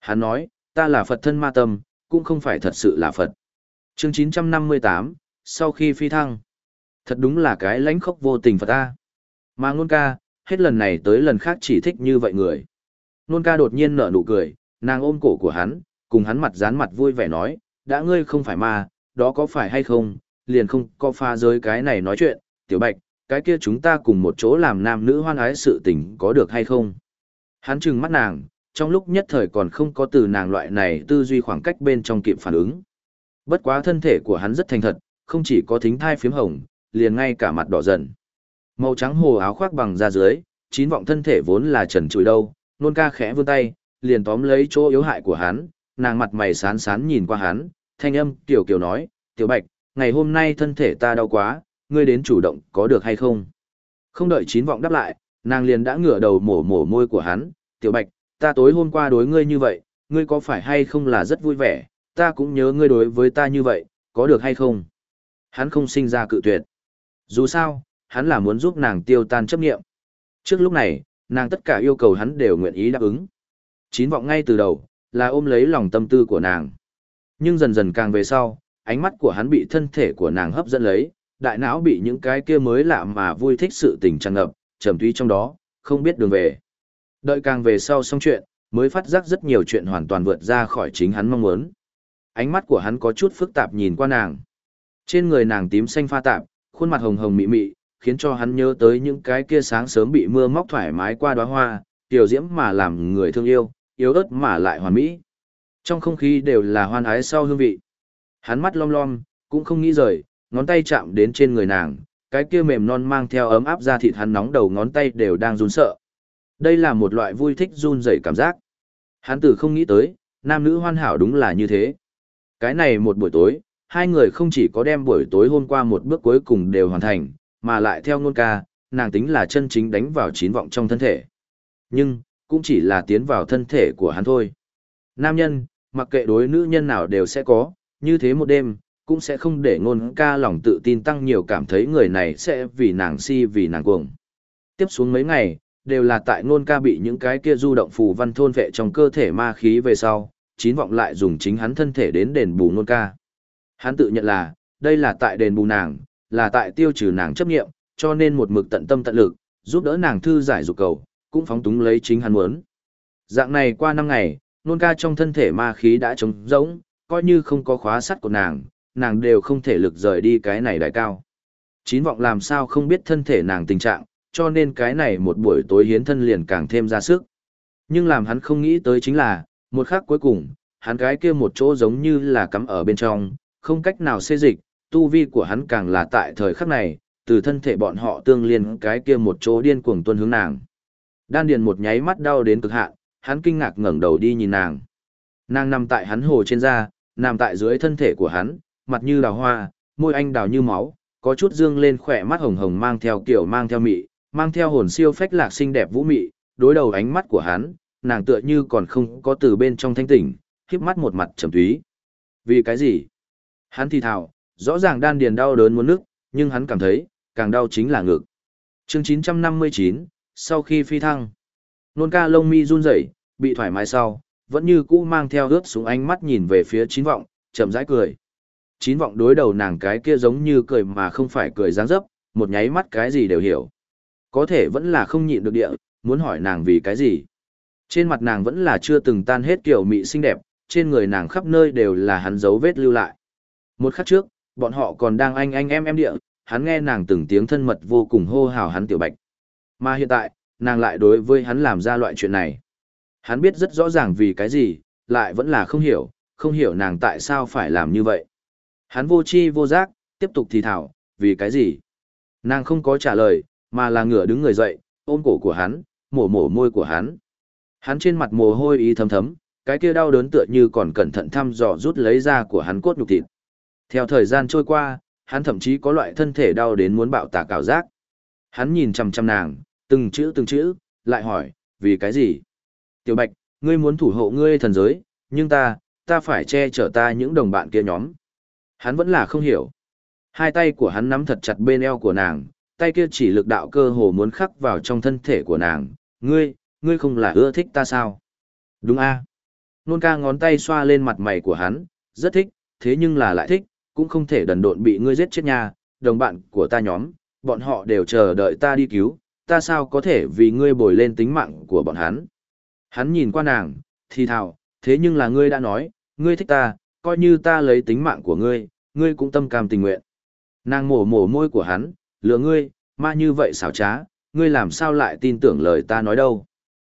Hắn nói, ta là Phật thân ma tâm, cũng không phải thật sự là Phật. Chương 958, sau khi phi thăng. Thật đúng là cái lãnh khốc vô tình Phật ta. Mà ngôn ca, hết lần này tới lần khác chỉ thích như vậy người. Nôn ca đột nhiên nở nụ cười, nàng ôm cổ của hắn, cùng hắn mặt dán mặt vui vẻ nói, đã ngươi không phải ma, đó có phải hay không, liền không có pha giới cái này nói chuyện, tiểu bạch, cái kia chúng ta cùng một chỗ làm nam nữ hoan ái sự tình có được hay không. Hắn trừng mắt nàng, trong lúc nhất thời còn không có từ nàng loại này tư duy khoảng cách bên trong kịp phản ứng. Bất quá thân thể của hắn rất thành thật, không chỉ có thính thai phiếm hồng, liền ngay cả mặt đỏ dần. Màu trắng hồ áo khoác bằng da dưới, chín vọng thân thể vốn là trần trụi đâu, nôn ca khẽ vươn tay, liền tóm lấy chỗ yếu hại của hắn, nàng mặt mày sán sán nhìn qua hắn, thanh âm tiểu kiều nói, tiểu bạch, ngày hôm nay thân thể ta đau quá, ngươi đến chủ động có được hay không? Không đợi chín vọng đáp lại, nàng liền đã ngửa đầu mổ mổ môi của hắn, tiểu bạch, ta tối hôm qua đối ngươi như vậy, ngươi có phải hay không là rất vui vẻ, ta cũng nhớ ngươi đối với ta như vậy, có được hay không? Hắn không sinh ra cự tuyệt. Dù sao, hắn là muốn giúp nàng tiêu tan chấp nghiệm. Trước lúc này, nàng tất cả yêu cầu hắn đều nguyện ý đáp ứng. Chín vọng ngay từ đầu, là ôm lấy lòng tâm tư của nàng. Nhưng dần dần càng về sau, ánh mắt của hắn bị thân thể của nàng hấp dẫn lấy, đại não bị những cái kia mới lạ mà vui thích sự tình tràn ngập, trầm túy trong đó, không biết đường về. Đợi càng về sau xong chuyện, mới phát giác rất nhiều chuyện hoàn toàn vượt ra khỏi chính hắn mong muốn. Ánh mắt của hắn có chút phức tạp nhìn qua nàng. Trên người nàng tím xanh pha tạp, khuôn mặt hồng hồng mị mị, khiến cho hắn nhớ tới những cái kia sáng sớm bị mưa móc thoải mái qua đóa hoa, tiểu diễm mà làm người thương yêu, yếu ớt mà lại hoàn mỹ. Trong không khí đều là hoan ái sau hương vị. Hắn mắt lom lom, cũng không nghĩ rời, ngón tay chạm đến trên người nàng, cái kia mềm non mang theo ấm áp ra thịt hắn nóng đầu ngón tay đều đang run sợ. Đây là một loại vui thích run rẩy cảm giác. Hắn tử không nghĩ tới, nam nữ hoàn hảo đúng là như thế. Cái này một buổi tối, hai người không chỉ có đem buổi tối hôm qua một bước cuối cùng đều hoàn thành, mà lại theo ngôn ca, nàng tính là chân chính đánh vào chín vọng trong thân thể. Nhưng, cũng chỉ là tiến vào thân thể của hắn thôi. Nam nhân, mặc kệ đối nữ nhân nào đều sẽ có, như thế một đêm, cũng sẽ không để ngôn ca lòng tự tin tăng nhiều cảm thấy người này sẽ vì nàng si vì nàng cuồng. Tiếp xuống mấy ngày, đều là tại ngôn ca bị những cái kia du động phù văn thôn vệ trong cơ thể ma khí về sau, chín vọng lại dùng chính hắn thân thể đến đền bù ngôn ca. Hắn tự nhận là, đây là tại đền bù nàng, là tại tiêu trừ nàng chấp nghiệm, cho nên một mực tận tâm tận lực, giúp đỡ nàng thư giải dục cầu, cũng phóng túng lấy chính hắn muốn. Dạng này qua năm ngày, nôn ca trong thân thể ma khí đã trống rỗng, coi như không có khóa sắt của nàng, nàng đều không thể lực rời đi cái này đại cao. Chín vọng làm sao không biết thân thể nàng tình trạng, cho nên cái này một buổi tối hiến thân liền càng thêm ra sức. Nhưng làm hắn không nghĩ tới chính là, một khắc cuối cùng, hắn cái kia một chỗ giống như là cắm ở bên trong, không cách nào xê dịch, tu vi của hắn càng là tại thời khắc này, từ thân thể bọn họ tương liên cái kia một chỗ điên cuồng tuân hướng nàng. Đan điền một nháy mắt đau đến cực hạn, hắn kinh ngạc ngẩng đầu đi nhìn nàng. Nàng nằm tại hắn hồ trên da, nằm tại dưới thân thể của hắn, mặt như đào hoa, môi anh đào như máu, có chút dương lên khỏe mắt hồng hồng mang theo kiểu mang theo mị, mang theo hồn siêu phách lạc xinh đẹp vũ mị, đối đầu ánh mắt của hắn, nàng tựa như còn không có từ bên trong thanh tỉnh, khiếp mắt một mặt trầm túy. Vì cái gì? Hắn thì thào, rõ ràng đan điền đau đớn muốn nức, nhưng hắn cảm thấy, càng đau chính là ngực. Chương 959, sau khi phi thăng, nôn ca lông mi run rẩy, bị thoải mái sau, vẫn như cũ mang theo ướt xuống ánh mắt nhìn về phía chín vọng, chậm rãi cười. Chín vọng đối đầu nàng cái kia giống như cười mà không phải cười dáng dấp, một nháy mắt cái gì đều hiểu. Có thể vẫn là không nhịn được địa, muốn hỏi nàng vì cái gì. Trên mặt nàng vẫn là chưa từng tan hết kiểu mị xinh đẹp, trên người nàng khắp nơi đều là hắn dấu vết lưu lại. Một khắc trước, bọn họ còn đang anh anh em em địa, hắn nghe nàng từng tiếng thân mật vô cùng hô hào hắn tiểu bạch. Mà hiện tại, nàng lại đối với hắn làm ra loại chuyện này. Hắn biết rất rõ ràng vì cái gì, lại vẫn là không hiểu, không hiểu nàng tại sao phải làm như vậy. Hắn vô chi vô giác, tiếp tục thì thảo, vì cái gì? Nàng không có trả lời, mà là ngửa đứng người dậy, ôm cổ của hắn, mổ mổ môi của hắn. Hắn trên mặt mồ hôi ý thấm thấm, cái kia đau đớn tựa như còn cẩn thận thăm dò rút lấy ra của hắn cốt nhục thịt. Theo thời gian trôi qua, hắn thậm chí có loại thân thể đau đến muốn bạo tả cảo giác. Hắn nhìn chằm chằm nàng, từng chữ từng chữ, lại hỏi, vì cái gì? Tiểu Bạch, ngươi muốn thủ hộ ngươi thần giới, nhưng ta, ta phải che chở ta những đồng bạn kia nhóm. Hắn vẫn là không hiểu. Hai tay của hắn nắm thật chặt bên eo của nàng, tay kia chỉ lực đạo cơ hồ muốn khắc vào trong thân thể của nàng. Ngươi, ngươi không là ưa thích ta sao? Đúng a. Nôn ca ngón tay xoa lên mặt mày của hắn, rất thích, thế nhưng là lại thích, cũng không thể đần độn bị ngươi giết chết nha, đồng bạn của ta nhóm, bọn họ đều chờ đợi ta đi cứu, ta sao có thể vì ngươi bồi lên tính mạng của bọn hắn. Hắn nhìn qua nàng, thì thào, thế nhưng là ngươi đã nói, ngươi thích ta, coi như ta lấy tính mạng của ngươi, ngươi cũng tâm cam tình nguyện. Nàng mổ mổ môi của hắn, lừa ngươi, ma như vậy xảo trá, ngươi làm sao lại tin tưởng lời ta nói đâu.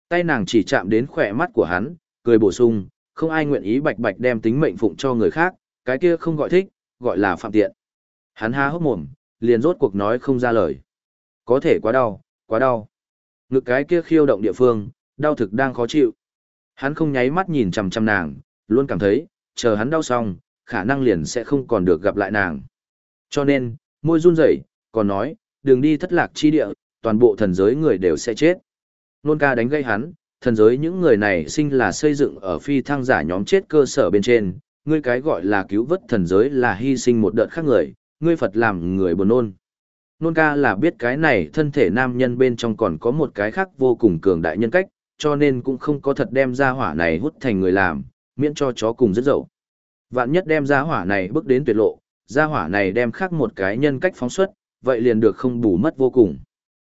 Tay nàng chỉ chạm đến khỏe mắt của hắn, cười bổ sung, không ai nguyện ý bạch bạch đem tính mệnh phụng cho người khác, cái kia không gọi thích, gọi là phạm tiện. Hắn há hốc mồm, liền rốt cuộc nói không ra lời. Có thể quá đau, quá đau. Ngực cái kia khiêu động địa phương, đau thực đang khó chịu. Hắn không nháy mắt nhìn chằm chằm nàng, luôn cảm thấy, chờ hắn đau xong, khả năng liền sẽ không còn được gặp lại nàng. Cho nên, môi run rẩy, còn nói, đừng đi thất lạc chi địa, toàn bộ thần giới người đều sẽ chết. Nôn ca đánh gây hắn, thần giới những người này sinh là xây dựng ở phi thăng giả nhóm chết cơ sở bên trên, ngươi cái gọi là cứu vớt thần giới là hy sinh một đợt khác người, ngươi Phật làm người buồn nôn. Nôn ca là biết cái này thân thể nam nhân bên trong còn có một cái khác vô cùng cường đại nhân cách, cho nên cũng không có thật đem ra hỏa này hút thành người làm, miễn cho chó cùng rất dậu. Vạn nhất đem ra hỏa này bước đến tuyệt lộ, ra hỏa này đem khác một cái nhân cách phóng xuất, vậy liền được không bù mất vô cùng.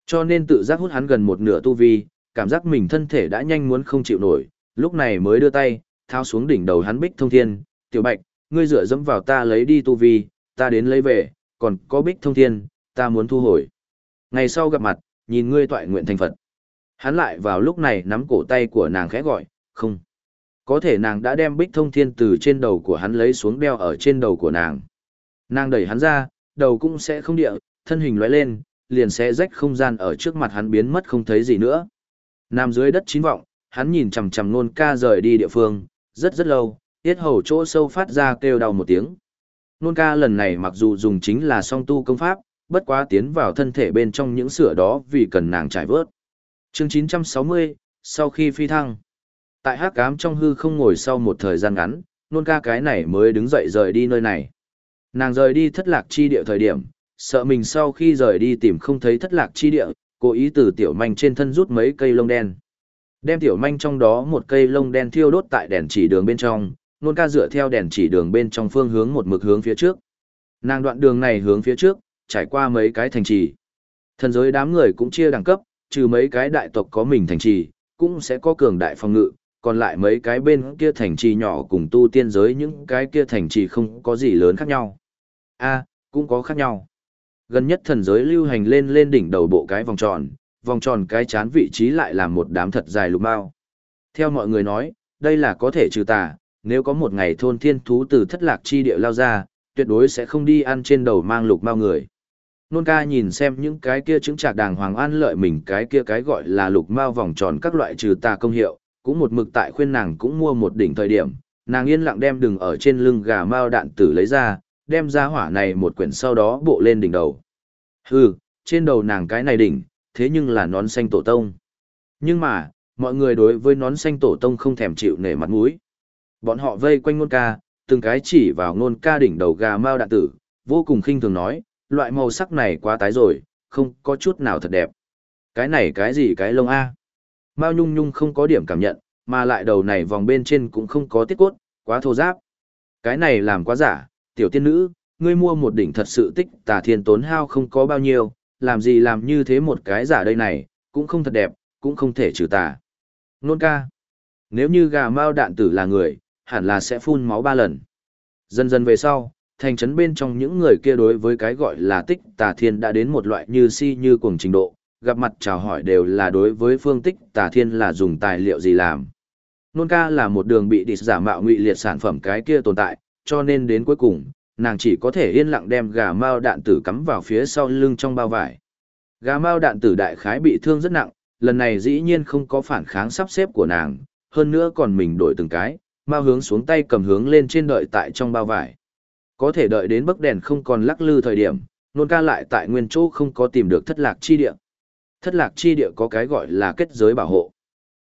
Cho nên tự giác hút hắn gần một nửa tu vi, cảm giác mình thân thể đã nhanh muốn không chịu nổi, lúc này mới đưa tay, thao xuống đỉnh đầu hắn bích thông thiên, tiểu bạch, ngươi dựa dẫm vào ta lấy đi tu vi, ta đến lấy về, còn có bích thông thiên, ta muốn thu hồi. Ngày sau gặp mặt, nhìn ngươi tọa nguyện thành Phật. Hắn lại vào lúc này nắm cổ tay của nàng khẽ gọi, không. Có thể nàng đã đem bích thông thiên từ trên đầu của hắn lấy xuống đeo ở trên đầu của nàng. Nàng đẩy hắn ra, đầu cũng sẽ không địa, thân hình lóe lên, liền sẽ rách không gian ở trước mặt hắn biến mất không thấy gì nữa. Nam dưới đất chín vọng, hắn nhìn chằm chằm nôn ca rời đi địa phương, rất rất lâu, tiết hầu chỗ sâu phát ra kêu đau một tiếng. Nôn ca lần này mặc dù dùng chính là song tu công pháp, bất quá tiến vào thân thể bên trong những sửa đó vì cần nàng trải vớt. Chương 960, sau khi phi thăng. Tại hát cám trong hư không ngồi sau một thời gian ngắn, nôn ca cái này mới đứng dậy rời đi nơi này. Nàng rời đi thất lạc chi địa thời điểm, sợ mình sau khi rời đi tìm không thấy thất lạc chi địa, cố ý từ tiểu manh trên thân rút mấy cây lông đen. Đem tiểu manh trong đó một cây lông đen thiêu đốt tại đèn chỉ đường bên trong, nôn ca dựa theo đèn chỉ đường bên trong phương hướng một mực hướng phía trước. Nàng đoạn đường này hướng phía trước, trải qua mấy cái thành trì. Thần giới đám người cũng chia đẳng cấp, trừ mấy cái đại tộc có mình thành trì, cũng sẽ có cường đại phòng ngự, còn lại mấy cái bên kia thành trì nhỏ cùng tu tiên giới những cái kia thành trì không có gì lớn khác nhau. a cũng có khác nhau. Gần nhất thần giới lưu hành lên lên đỉnh đầu bộ cái vòng tròn, vòng tròn cái chán vị trí lại là một đám thật dài lục bao. Theo mọi người nói, đây là có thể trừ tà, nếu có một ngày thôn thiên thú từ thất lạc chi địa lao ra, tuyệt đối sẽ không đi ăn trên đầu mang lục bao người. Nôn ca nhìn xem những cái kia chứng trạc đàng hoàng an lợi mình cái kia cái gọi là lục mao vòng tròn các loại trừ tà công hiệu, cũng một mực tại khuyên nàng cũng mua một đỉnh thời điểm, nàng yên lặng đem đừng ở trên lưng gà mao đạn tử lấy ra, đem ra hỏa này một quyển sau đó bộ lên đỉnh đầu. Hừ, trên đầu nàng cái này đỉnh, thế nhưng là nón xanh tổ tông. Nhưng mà, mọi người đối với nón xanh tổ tông không thèm chịu nể mặt mũi. Bọn họ vây quanh nôn ca, từng cái chỉ vào nôn ca đỉnh đầu gà mao đạn tử, vô cùng khinh thường nói, loại màu sắc này quá tái rồi, không có chút nào thật đẹp. Cái này cái gì cái lông A. Mao Nhung Nhung không có điểm cảm nhận, mà lại đầu này vòng bên trên cũng không có tiết cốt, quá thô giáp. Cái này làm quá giả, tiểu tiên nữ, ngươi mua một đỉnh thật sự tích tà thiên tốn hao không có bao nhiêu, làm gì làm như thế một cái giả đây này, cũng không thật đẹp, cũng không thể trừ tà. Nôn ca. Nếu như gà mao đạn tử là người, hẳn là sẽ phun máu ba lần. Dần dần về sau, thành trấn bên trong những người kia đối với cái gọi là tích tà thiên đã đến một loại như si như cuồng trình độ, gặp mặt chào hỏi đều là đối với phương tích tà thiên là dùng tài liệu gì làm. Nôn ca là một đường bị địch giả mạo ngụy liệt sản phẩm cái kia tồn tại, cho nên đến cuối cùng, nàng chỉ có thể yên lặng đem gà mao đạn tử cắm vào phía sau lưng trong bao vải. Gà mao đạn tử đại khái bị thương rất nặng, lần này dĩ nhiên không có phản kháng sắp xếp của nàng, hơn nữa còn mình đổi từng cái, mao hướng xuống tay cầm hướng lên trên đợi tại trong bao vải. Có thể đợi đến bấc đèn không còn lắc lư thời điểm, nôn ca lại tại nguyên chỗ không có tìm được thất lạc chi địa. Thất lạc chi địa có cái gọi là kết giới bảo hộ.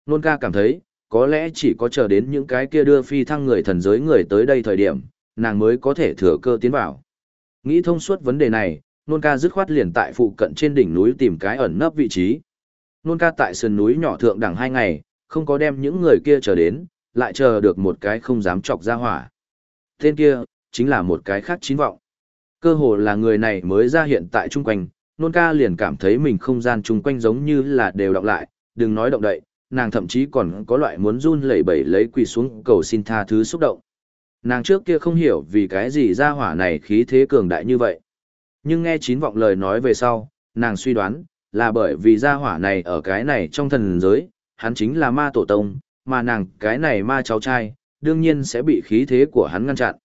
Nôn ca cảm thấy, có lẽ chỉ có chờ đến những cái kia đưa phi thăng người thần giới người tới đây thời điểm, nàng mới có thể thừa cơ tiến vào. Nghĩ thông suốt vấn đề này, nôn ca dứt khoát liền tại phụ cận trên đỉnh núi tìm cái ẩn nấp vị trí. Nôn ca tại sườn núi nhỏ thượng đẳng hai ngày, không có đem những người kia chờ đến, lại chờ được một cái không dám chọc ra hỏa. Tên kia, chính là một cái khác chín vọng. Cơ hồ là người này mới ra hiện tại chung quanh, nôn ca liền cảm thấy mình không gian chung quanh giống như là đều đọc lại, đừng nói động đậy, nàng thậm chí còn có loại muốn run lẩy bẩy lấy quỳ xuống cầu xin tha thứ xúc động. Nàng trước kia không hiểu vì cái gì ra hỏa này khí thế cường đại như vậy. Nhưng nghe chín vọng lời nói về sau, nàng suy đoán, là bởi vì gia hỏa này ở cái này trong thần giới, hắn chính là ma tổ tông, mà nàng cái này ma cháu trai, đương nhiên sẽ bị khí thế của hắn ngăn chặn.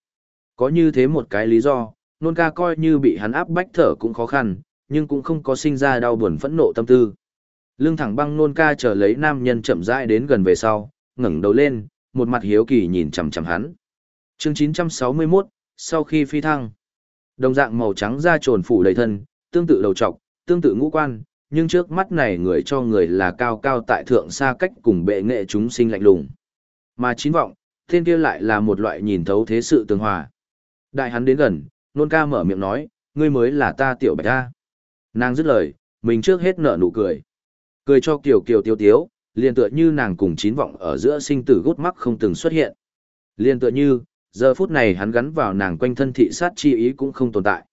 Có như thế một cái lý do, nôn ca coi như bị hắn áp bách thở cũng khó khăn, nhưng cũng không có sinh ra đau buồn phẫn nộ tâm tư. Lương thẳng băng nôn ca chờ lấy nam nhân chậm rãi đến gần về sau, ngẩng đầu lên, một mặt hiếu kỳ nhìn chằm chằm hắn. Chương 961, sau khi phi thăng. Đồng dạng màu trắng da trồn phủ đầy thân, tương tự đầu trọc, tương tự ngũ quan, nhưng trước mắt này người cho người là cao cao tại thượng xa cách cùng bệ nghệ chúng sinh lạnh lùng. Mà chín vọng, thiên kia lại là một loại nhìn thấu thế sự tương hòa. Đại hắn đến gần, nôn ca mở miệng nói, ngươi mới là ta tiểu bạch ta. Nàng dứt lời, mình trước hết nở nụ cười. Cười cho kiều kiều tiêu tiếu, liền tựa như nàng cùng chín vọng ở giữa sinh tử gút mắc không từng xuất hiện. Liền tựa như, giờ phút này hắn gắn vào nàng quanh thân thị sát chi ý cũng không tồn tại.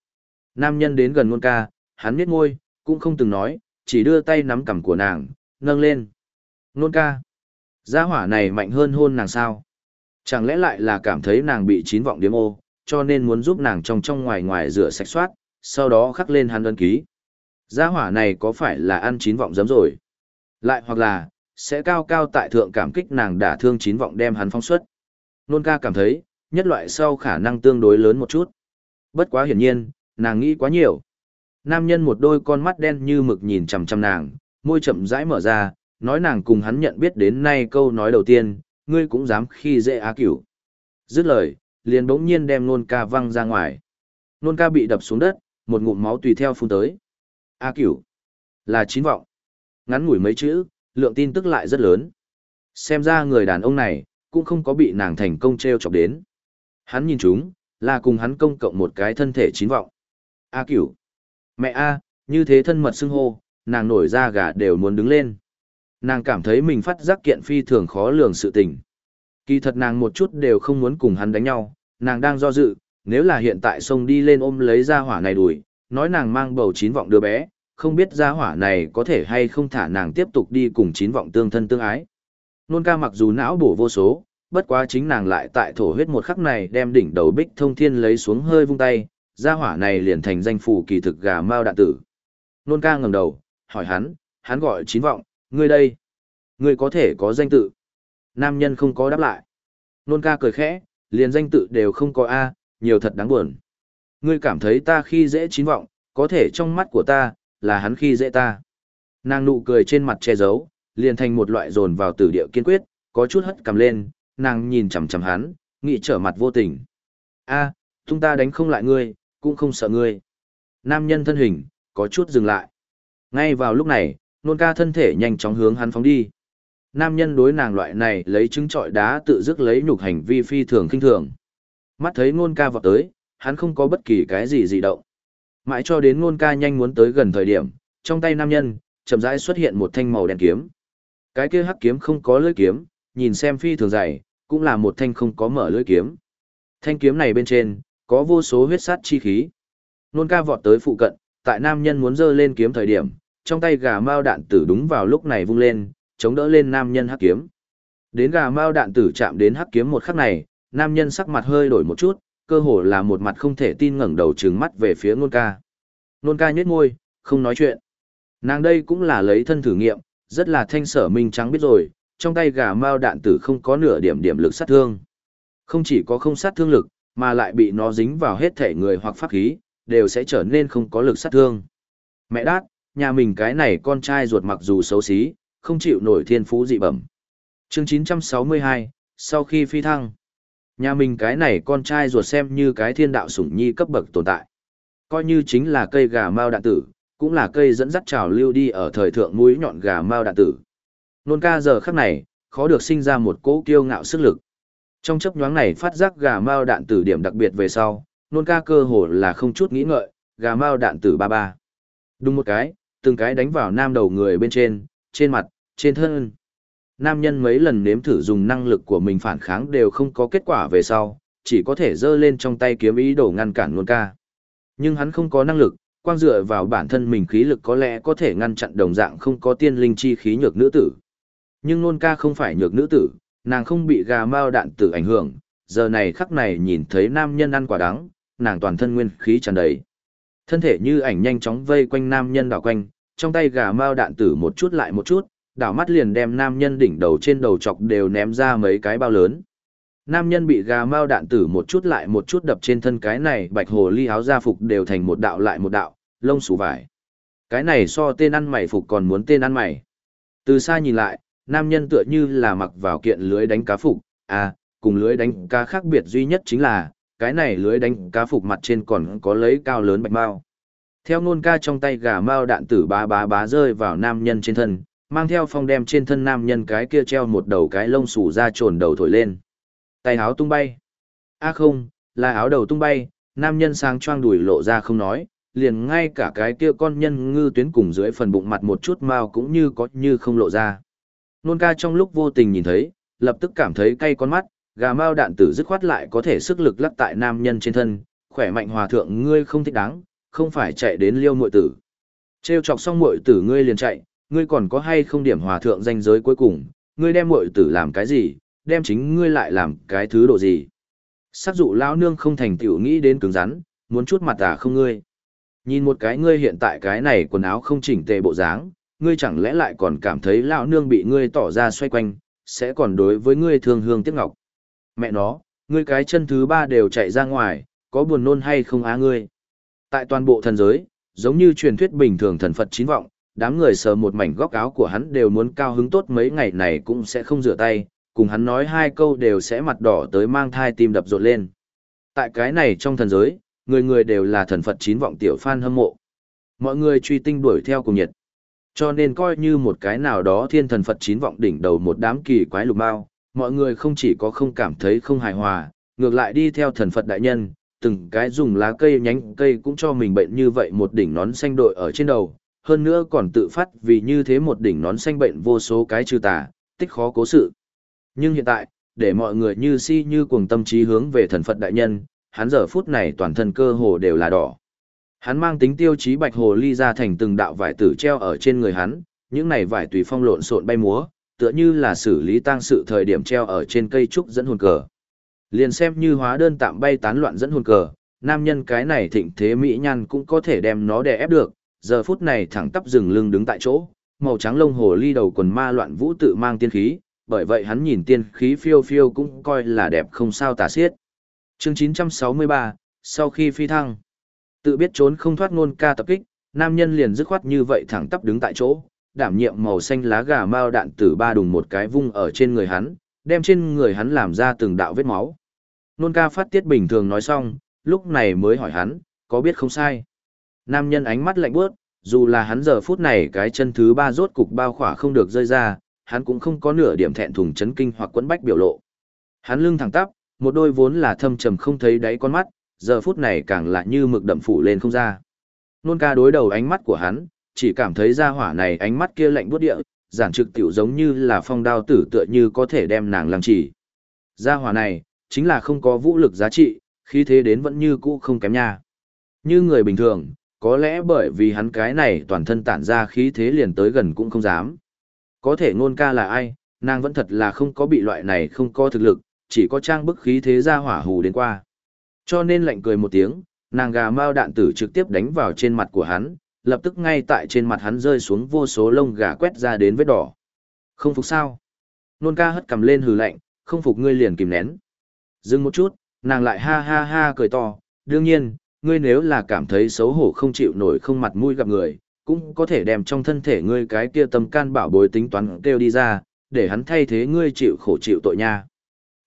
Nam nhân đến gần nôn ca, hắn miết ngôi, cũng không từng nói, chỉ đưa tay nắm cằm của nàng, nâng lên. Nôn ca. Gia hỏa này mạnh hơn hôn nàng sao? Chẳng lẽ lại là cảm thấy nàng bị chín vọng điếm ô, cho nên muốn giúp nàng trong trong ngoài ngoài rửa sạch soát, sau đó khắc lên hắn đơn ký. Gia hỏa này có phải là ăn chín vọng giấm rồi? Lại hoặc là, sẽ cao cao tại thượng cảm kích nàng đả thương chín vọng đem hắn phong xuất. Nôn ca cảm thấy, nhất loại sau khả năng tương đối lớn một chút. Bất quá hiển nhiên, nàng nghĩ quá nhiều. Nam nhân một đôi con mắt đen như mực nhìn chằm chằm nàng, môi chậm rãi mở ra, nói nàng cùng hắn nhận biết đến nay câu nói đầu tiên, ngươi cũng dám khi dễ á cửu. Dứt lời, liền bỗng nhiên đem nôn ca văng ra ngoài. Nôn ca bị đập xuống đất, một ngụm máu tùy theo phun tới. A cửu, là chín vọng. Ngắn ngủi mấy chữ, lượng tin tức lại rất lớn. Xem ra người đàn ông này, cũng không có bị nàng thành công treo chọc đến. Hắn nhìn chúng, là cùng hắn công cộng một cái thân thể chín vọng. A cửu. Mẹ A, như thế thân mật xưng hô, nàng nổi da gà đều muốn đứng lên. Nàng cảm thấy mình phát giác kiện phi thường khó lường sự tình. Kỳ thật nàng một chút đều không muốn cùng hắn đánh nhau, nàng đang do dự, nếu là hiện tại xông đi lên ôm lấy ra hỏa này đuổi, nói nàng mang bầu chín vọng đứa bé, không biết ra hỏa này có thể hay không thả nàng tiếp tục đi cùng chín vọng tương thân tương ái. Nôn ca mặc dù não bổ vô số, bất quá chính nàng lại tại thổ huyết một khắc này đem đỉnh đầu bích thông thiên lấy xuống hơi vung tay, gia hỏa này liền thành danh phủ kỳ thực gà mao đạn tử. Nôn ca ngẩng đầu, hỏi hắn, hắn gọi chín vọng, ngươi đây, ngươi có thể có danh tự. Nam nhân không có đáp lại. Nôn ca cười khẽ, liền danh tự đều không có A, nhiều thật đáng buồn. Ngươi cảm thấy ta khi dễ chín vọng, có thể trong mắt của ta, là hắn khi dễ ta. Nàng nụ cười trên mặt che giấu, liền thành một loại dồn vào tử địa kiên quyết, có chút hất cầm lên, nàng nhìn chằm chằm hắn, nghĩ trở mặt vô tình. A, à, ta đánh không lại ngươi, cũng không sợ ngươi. Nam nhân thân hình, có chút dừng lại. Ngay vào lúc này, nôn ca thân thể nhanh chóng hướng hắn phóng đi. Nam nhân đối nàng loại này lấy trứng trọi đá tự dứt lấy nhục hành vi phi thường kinh thường. Mắt thấy nôn ca vọt tới, hắn không có bất kỳ cái gì dị động. Mãi cho đến nôn ca nhanh muốn tới gần thời điểm, trong tay nam nhân, chậm rãi xuất hiện một thanh màu đen kiếm. Cái kia hắc kiếm không có lưỡi kiếm, nhìn xem phi thường dày, cũng là một thanh không có mở lưỡi kiếm. Thanh kiếm này bên trên, có vô số huyết sát chi khí. Nôn ca vọt tới phụ cận, tại nam nhân muốn giơ lên kiếm thời điểm, trong tay gà mao đạn tử đúng vào lúc này vung lên, chống đỡ lên nam nhân hắc kiếm. Đến gà mao đạn tử chạm đến hắc kiếm một khắc này, nam nhân sắc mặt hơi đổi một chút, cơ hồ là một mặt không thể tin ngẩng đầu trừng mắt về phía nôn ca. Nôn ca nhếch môi, không nói chuyện. Nàng đây cũng là lấy thân thử nghiệm, rất là thanh sở minh trắng biết rồi, trong tay gà mao đạn tử không có nửa điểm điểm lực sát thương. Không chỉ có không sát thương lực, mà lại bị nó dính vào hết thể người hoặc pháp khí, đều sẽ trở nên không có lực sát thương. Mẹ đát, nhà mình cái này con trai ruột mặc dù xấu xí, không chịu nổi thiên phú dị bẩm. Chương 962, sau khi phi thăng, nhà mình cái này con trai ruột xem như cái thiên đạo sủng nhi cấp bậc tồn tại. Coi như chính là cây gà mao đạn tử, cũng là cây dẫn dắt trào lưu đi ở thời thượng mũi nhọn gà mao đạn tử. Nôn ca giờ khắc này, khó được sinh ra một cỗ kiêu ngạo sức lực. Trong chấp nhoáng này phát giác gà mao đạn tử điểm đặc biệt về sau, nôn ca cơ hồ là không chút nghĩ ngợi, gà mao đạn tử ba ba. Đúng một cái, từng cái đánh vào nam đầu người bên trên, trên mặt, trên thân. Nam nhân mấy lần nếm thử dùng năng lực của mình phản kháng đều không có kết quả về sau, chỉ có thể giơ lên trong tay kiếm ý đồ ngăn cản nôn ca. Nhưng hắn không có năng lực, quang dựa vào bản thân mình khí lực có lẽ có thể ngăn chặn đồng dạng không có tiên linh chi khí nhược nữ tử. Nhưng nôn ca không phải nhược nữ tử, nàng không bị gà mao đạn tử ảnh hưởng, giờ này khắc này nhìn thấy nam nhân ăn quả đắng, nàng toàn thân nguyên khí tràn đầy. Thân thể như ảnh nhanh chóng vây quanh nam nhân đảo quanh, trong tay gà mao đạn tử một chút lại một chút, đảo mắt liền đem nam nhân đỉnh đầu trên đầu chọc đều ném ra mấy cái bao lớn. Nam nhân bị gà mao đạn tử một chút lại một chút đập trên thân cái này bạch hồ ly áo gia phục đều thành một đạo lại một đạo, lông xù vải. Cái này so tên ăn mày phục còn muốn tên ăn mày. Từ xa nhìn lại, nam nhân tựa như là mặc vào kiện lưới đánh cá phục, à, cùng lưới đánh cá khác biệt duy nhất chính là, cái này lưới đánh cá phục mặt trên còn có lấy cao lớn bạch mao. Theo ngôn ca trong tay gà mao đạn tử bá bá bá rơi vào nam nhân trên thân, mang theo phong đem trên thân nam nhân cái kia treo một đầu cái lông xù ra trồn đầu thổi lên. Tay áo tung bay. a à không, là áo đầu tung bay, nam nhân sang choang đùi lộ ra không nói, liền ngay cả cái kia con nhân ngư tuyến cùng dưới phần bụng mặt một chút mao cũng như có như không lộ ra. Nôn ca trong lúc vô tình nhìn thấy, lập tức cảm thấy cay con mắt, gà mao đạn tử dứt khoát lại có thể sức lực lắc tại nam nhân trên thân, khỏe mạnh hòa thượng ngươi không thích đáng, không phải chạy đến liêu muội tử. Trêu chọc xong muội tử ngươi liền chạy, ngươi còn có hay không điểm hòa thượng danh giới cuối cùng, ngươi đem muội tử làm cái gì, đem chính ngươi lại làm cái thứ độ gì. Sắc dụ lão nương không thành tiểu nghĩ đến cứng rắn, muốn chút mặt à không ngươi. Nhìn một cái ngươi hiện tại cái này quần áo không chỉnh tề bộ dáng, ngươi chẳng lẽ lại còn cảm thấy lão nương bị ngươi tỏ ra xoay quanh, sẽ còn đối với ngươi thương hương tiếc ngọc. Mẹ nó, ngươi cái chân thứ ba đều chạy ra ngoài, có buồn nôn hay không á ngươi. Tại toàn bộ thần giới, giống như truyền thuyết bình thường thần Phật chín vọng, đám người sờ một mảnh góc áo của hắn đều muốn cao hứng tốt mấy ngày này cũng sẽ không rửa tay, cùng hắn nói hai câu đều sẽ mặt đỏ tới mang thai tim đập rộn lên. Tại cái này trong thần giới, người người đều là thần Phật chín vọng tiểu fan hâm mộ. Mọi người truy tinh đuổi theo cùng nhiệt. Cho nên coi như một cái nào đó thiên thần Phật chín vọng đỉnh đầu một đám kỳ quái lục mao, mọi người không chỉ có không cảm thấy không hài hòa, ngược lại đi theo thần Phật đại nhân, từng cái dùng lá cây nhánh cây cũng cho mình bệnh như vậy một đỉnh nón xanh đội ở trên đầu, hơn nữa còn tự phát vì như thế một đỉnh nón xanh bệnh vô số cái trừ tà, tích khó cố sự. Nhưng hiện tại, để mọi người như si như cuồng tâm trí hướng về thần Phật đại nhân, hắn giờ phút này toàn thân cơ hồ đều là đỏ. Hắn mang tính tiêu chí bạch hồ ly ra thành từng đạo vải tử treo ở trên người hắn, những này vải tùy phong lộn xộn bay múa, tựa như là xử lý tang sự thời điểm treo ở trên cây trúc dẫn hồn cờ. Liền xem như hóa đơn tạm bay tán loạn dẫn hồn cờ, nam nhân cái này thịnh thế mỹ nhan cũng có thể đem nó đè ép được, giờ phút này thẳng tắp dừng lưng đứng tại chỗ, màu trắng lông hồ ly đầu quần ma loạn vũ tự mang tiên khí, bởi vậy hắn nhìn tiên khí phiêu phiêu cũng coi là đẹp không sao tả xiết. Chương 963, sau khi phi thăng, tự biết trốn không thoát ngôn ca tập kích, nam nhân liền dứt khoát như vậy thẳng tắp đứng tại chỗ, đảm nhiệm màu xanh lá gà mao đạn tử ba đùng một cái vung ở trên người hắn, đem trên người hắn làm ra từng đạo vết máu. Nôn ca phát tiết bình thường nói xong, lúc này mới hỏi hắn, có biết không sai. Nam nhân ánh mắt lạnh bước, dù là hắn giờ phút này cái chân thứ ba rốt cục bao khỏa không được rơi ra, hắn cũng không có nửa điểm thẹn thùng chấn kinh hoặc quấn bách biểu lộ. Hắn lưng thẳng tắp, một đôi vốn là thâm trầm không thấy đáy con mắt, giờ phút này càng lại như mực đậm phủ lên không ra. Nôn ca đối đầu ánh mắt của hắn, chỉ cảm thấy ra hỏa này ánh mắt kia lạnh buốt địa, giản trực tiểu giống như là phong đao tử tựa như có thể đem nàng làm chỉ. Gia hỏa này, chính là không có vũ lực giá trị, khí thế đến vẫn như cũ không kém nha. Như người bình thường, có lẽ bởi vì hắn cái này toàn thân tản ra khí thế liền tới gần cũng không dám. Có thể ngôn ca là ai, nàng vẫn thật là không có bị loại này không có thực lực, chỉ có trang bức khí thế ra hỏa hù đến qua. Cho nên lạnh cười một tiếng, nàng gà mao đạn tử trực tiếp đánh vào trên mặt của hắn, lập tức ngay tại trên mặt hắn rơi xuống vô số lông gà quét ra đến vết đỏ. Không phục sao? Nôn ca hất cầm lên hừ lạnh, không phục ngươi liền kìm nén. Dừng một chút, nàng lại ha ha ha cười to, đương nhiên, ngươi nếu là cảm thấy xấu hổ không chịu nổi không mặt mũi gặp người, cũng có thể đem trong thân thể ngươi cái kia tâm can bảo bối tính toán kêu đi ra, để hắn thay thế ngươi chịu khổ chịu tội nha.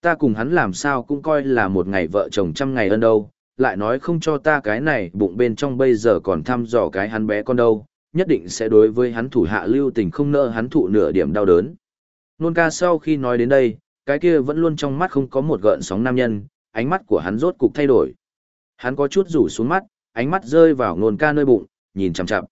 Ta cùng hắn làm sao cũng coi là một ngày vợ chồng trăm ngày ân đâu, lại nói không cho ta cái này bụng bên trong bây giờ còn thăm dò cái hắn bé con đâu, nhất định sẽ đối với hắn thủ hạ lưu tình không nỡ hắn thụ nửa điểm đau đớn. Nôn ca sau khi nói đến đây, cái kia vẫn luôn trong mắt không có một gợn sóng nam nhân, ánh mắt của hắn rốt cục thay đổi. Hắn có chút rủ xuống mắt, ánh mắt rơi vào nôn ca nơi bụng, nhìn chằm chằm.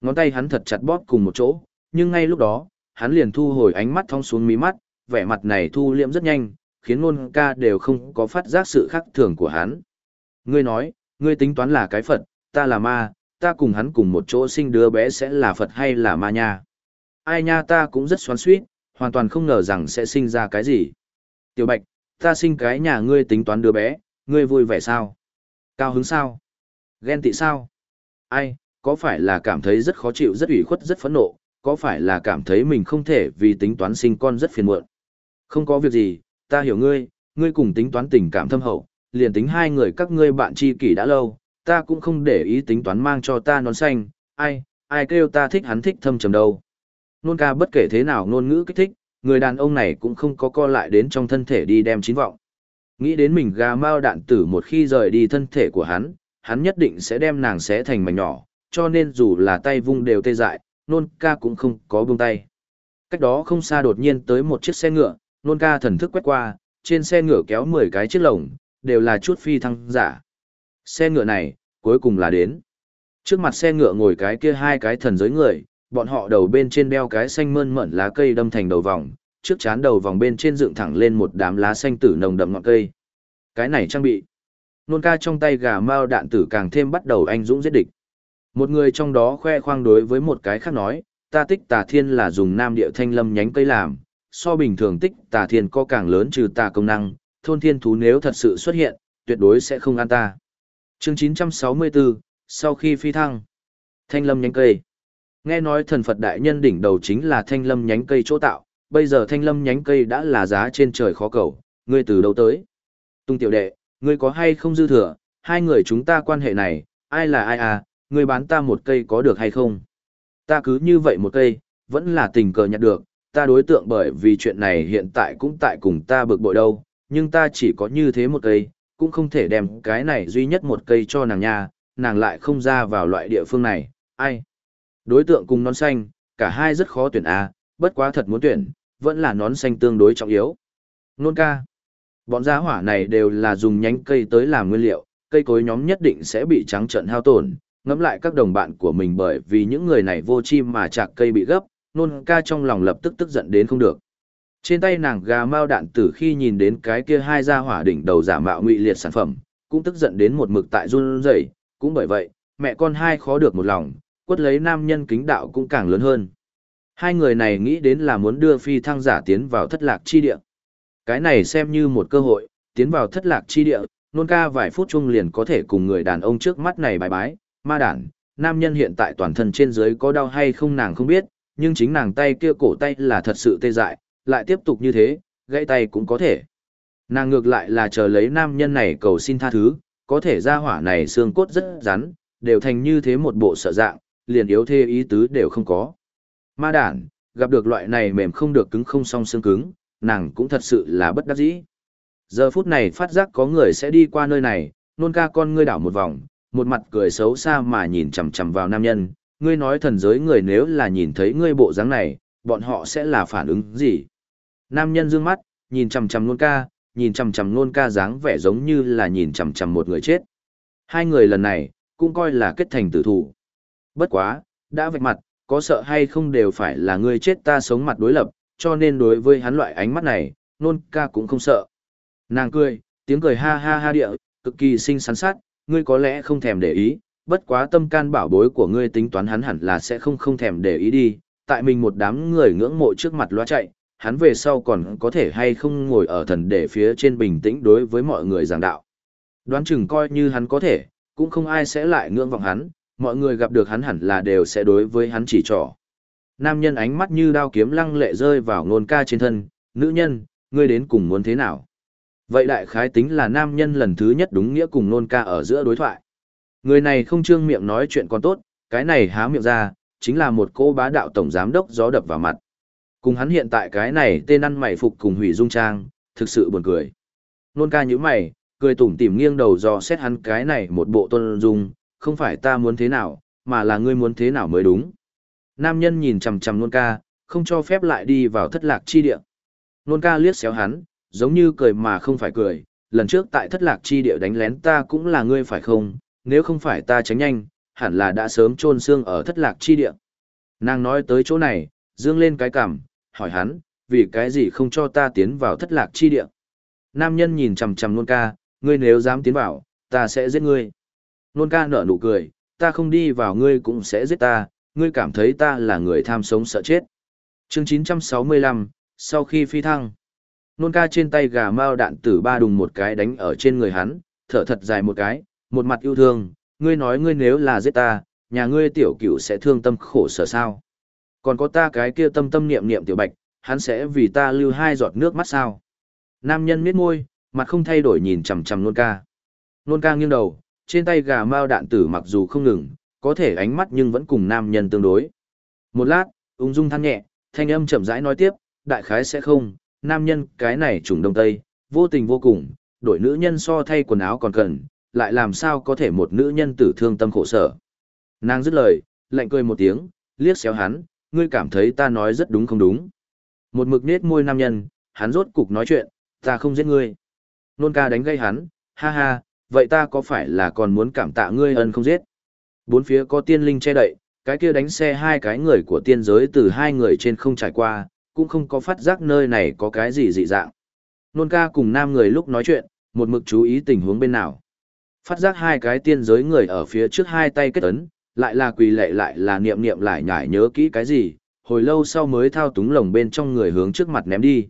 Ngón tay hắn thật chặt bóp cùng một chỗ, nhưng ngay lúc đó, hắn liền thu hồi ánh mắt thong xuống mí mắt, vẻ mặt này thu liễm rất nhanh, khiến nôn ca đều không có phát giác sự khác thường của hắn. Ngươi nói, ngươi tính toán là cái Phật, ta là ma, ta cùng hắn cùng một chỗ sinh đứa bé sẽ là Phật hay là ma nha. Ai nha ta cũng rất xoắn suýt, hoàn toàn không ngờ rằng sẽ sinh ra cái gì. Tiểu Bạch, ta sinh cái nhà ngươi tính toán đứa bé, ngươi vui vẻ sao? Cao hứng sao? Ghen tị sao? Ai, có phải là cảm thấy rất khó chịu rất ủy khuất rất phẫn nộ, có phải là cảm thấy mình không thể vì tính toán sinh con rất phiền muộn? Không có việc gì, ta hiểu ngươi, ngươi cùng tính toán tình cảm thâm hậu, liền tính hai người các ngươi bạn tri kỷ đã lâu, ta cũng không để ý tính toán mang cho ta nón xanh, ai, ai kêu ta thích hắn thích thâm trầm đâu. Nôn ca bất kể thế nào ngôn ngữ kích thích, người đàn ông này cũng không có co lại đến trong thân thể đi đem chín vọng. Nghĩ đến mình gà mao đạn tử một khi rời đi thân thể của hắn, hắn nhất định sẽ đem nàng xé thành mảnh nhỏ, cho nên dù là tay vung đều tê dại, nôn ca cũng không có buông tay. Cách đó không xa đột nhiên tới một chiếc xe ngựa, nôn ca thần thức quét qua, trên xe ngựa kéo 10 cái chiếc lồng, đều là chút phi thăng giả. Xe ngựa này, cuối cùng là đến. Trước mặt xe ngựa ngồi cái kia hai cái thần giới người, bọn họ đầu bên trên đeo cái xanh mơn mởn lá cây đâm thành đầu vòng, trước chán đầu vòng bên trên dựng thẳng lên một đám lá xanh tử nồng đậm ngọn cây. Cái này trang bị. Nôn ca trong tay gà mao đạn tử càng thêm bắt đầu anh dũng giết địch. Một người trong đó khoe khoang đối với một cái khác nói, ta tích tà thiên là dùng nam địa thanh lâm nhánh cây làm, so bình thường tích tà thiên có càng lớn trừ tà công năng, thôn thiên thú nếu thật sự xuất hiện, tuyệt đối sẽ không ăn ta. Chương 964, sau khi phi thăng, thanh lâm nhánh cây. Nghe nói thần Phật đại nhân đỉnh đầu chính là thanh lâm nhánh cây chỗ tạo, bây giờ thanh lâm nhánh cây đã là giá trên trời khó cầu, ngươi từ đâu tới? Tung tiểu đệ, ngươi có hay không dư thừa, hai người chúng ta quan hệ này, ai là ai à, ngươi bán ta một cây có được hay không? Ta cứ như vậy một cây, vẫn là tình cờ nhặt được, ta đối tượng bởi vì chuyện này hiện tại cũng tại cùng ta bực bội đâu, nhưng ta chỉ có như thế một cây, cũng không thể đem cái này duy nhất một cây cho nàng nha, nàng lại không ra vào loại địa phương này, ai? Đối tượng cùng nón xanh, cả hai rất khó tuyển A, bất quá thật muốn tuyển, vẫn là nón xanh tương đối trọng yếu. Nôn ca. Bọn giá hỏa này đều là dùng nhánh cây tới làm nguyên liệu, cây cối nhóm nhất định sẽ bị trắng trận hao tổn, ngẫm lại các đồng bạn của mình bởi vì những người này vô chim mà chạc cây bị gấp, nôn ca trong lòng lập tức tức giận đến không được. Trên tay nàng gà mao đạn tử khi nhìn đến cái kia hai gia hỏa đỉnh đầu giả mạo ngụy liệt sản phẩm, cũng tức giận đến một mực tại run rẩy, cũng bởi vậy, mẹ con hai khó được một lòng, quất lấy nam nhân kính đạo cũng càng lớn hơn. Hai người này nghĩ đến là muốn đưa phi thăng giả tiến vào thất lạc chi địa. Cái này xem như một cơ hội, tiến vào thất lạc chi địa, nôn ca vài phút chung liền có thể cùng người đàn ông trước mắt này bài bái, ma đản, nam nhân hiện tại toàn thân trên dưới có đau hay không nàng không biết, nhưng chính nàng tay kia cổ tay là thật sự tê dại, lại tiếp tục như thế, gãy tay cũng có thể. Nàng ngược lại là chờ lấy nam nhân này cầu xin tha thứ, có thể ra hỏa này xương cốt rất rắn, đều thành như thế một bộ sợ dạng, liền yếu thê ý tứ đều không có. Ma đản, gặp được loại này mềm không được cứng không song xương cứng, nàng cũng thật sự là bất đắc dĩ. Giờ phút này phát giác có người sẽ đi qua nơi này, nôn ca con ngươi đảo một vòng, một mặt cười xấu xa mà nhìn chằm chằm vào nam nhân, ngươi nói thần giới người nếu là nhìn thấy ngươi bộ dáng này, bọn họ sẽ là phản ứng gì? Nam nhân dương mắt, nhìn chằm chằm nôn ca, nhìn chằm chằm nôn ca dáng vẻ giống như là nhìn chằm chằm một người chết. Hai người lần này, cũng coi là kết thành tử thủ. Bất quá, đã vạch mặt, có sợ hay không đều phải là ngươi chết ta sống mặt đối lập, cho nên đối với hắn loại ánh mắt này, nôn ca cũng không sợ. Nàng cười, tiếng cười ha ha ha địa, cực kỳ xinh xắn sát, ngươi có lẽ không thèm để ý, bất quá tâm can bảo bối của ngươi tính toán hắn hẳn là sẽ không không thèm để ý đi, tại mình một đám người ngưỡng mộ trước mặt loa chạy, hắn về sau còn có thể hay không ngồi ở thần để phía trên bình tĩnh đối với mọi người giảng đạo. Đoán chừng coi như hắn có thể, cũng không ai sẽ lại ngưỡng vọng hắn, mọi người gặp được hắn hẳn là đều sẽ đối với hắn chỉ trỏ. Nam nhân ánh mắt như đao kiếm lăng lệ rơi vào ngôn ca trên thân, nữ nhân, ngươi đến cùng muốn thế nào? Vậy đại khái tính là nam nhân lần thứ nhất đúng nghĩa cùng nôn ca ở giữa đối thoại. Người này không trương miệng nói chuyện còn tốt, cái này há miệng ra, chính là một cô bá đạo tổng giám đốc gió đập vào mặt. Cùng hắn hiện tại cái này tên ăn mày phục cùng hủy dung trang, thực sự buồn cười. Nôn ca như mày, cười tủm tỉm nghiêng đầu dò xét hắn cái này một bộ tôn dung, không phải ta muốn thế nào, mà là ngươi muốn thế nào mới đúng. Nam nhân nhìn chằm chằm nôn ca, không cho phép lại đi vào thất lạc chi địa. Nôn ca liếc xéo hắn, giống như cười mà không phải cười, lần trước tại thất lạc chi địa đánh lén ta cũng là ngươi phải không, nếu không phải ta tránh nhanh, hẳn là đã sớm trôn xương ở thất lạc chi địa. Nàng nói tới chỗ này, dương lên cái cằm, hỏi hắn, vì cái gì không cho ta tiến vào thất lạc chi địa. Nam nhân nhìn chằm chằm nôn ca, ngươi nếu dám tiến vào, ta sẽ giết ngươi. Nôn ca nở nụ cười, ta không đi vào ngươi cũng sẽ giết ta, ngươi cảm thấy ta là người tham sống sợ chết. Chương 965, sau khi phi thăng, nôn ca trên tay gà mao đạn tử ba đùng một cái đánh ở trên người hắn, thở thật dài một cái, một mặt yêu thương, ngươi nói ngươi nếu là giết ta, nhà ngươi tiểu cửu sẽ thương tâm khổ sở sao. Còn có ta cái kia tâm tâm niệm niệm tiểu bạch, hắn sẽ vì ta lưu hai giọt nước mắt sao. Nam nhân miết môi, mặt không thay đổi nhìn chằm chằm nôn ca. Nôn ca nghiêng đầu, trên tay gà mao đạn tử mặc dù không ngừng, có thể ánh mắt nhưng vẫn cùng nam nhân tương đối. Một lát, ung dung than nhẹ, thanh âm chậm rãi nói tiếp, đại khái sẽ không, nam nhân cái này trùng đông tây, vô tình vô cùng, đổi nữ nhân so thay quần áo còn cần, lại làm sao có thể một nữ nhân tử thương tâm khổ sở. Nàng dứt lời, lạnh cười một tiếng, liếc xéo hắn, ngươi cảm thấy ta nói rất đúng không đúng. Một mực nết môi nam nhân, hắn rốt cục nói chuyện, ta không giết ngươi. Nôn ca đánh gây hắn, ha ha, vậy ta có phải là còn muốn cảm tạ ngươi ân không giết. Bốn phía có tiên linh che đậy, cái kia đánh xe hai cái người của tiên giới từ hai người trên không trải qua, cũng không có phát giác nơi này có cái gì dị dạng. Nôn ca cùng nam người lúc nói chuyện, một mực chú ý tình huống bên nào. Phát giác hai cái tiên giới người ở phía trước hai tay kết ấn, lại là quỳ lệ lại là niệm niệm lại nhải nhớ kỹ cái gì, hồi lâu sau mới thao túng lồng bên trong người hướng trước mặt ném đi.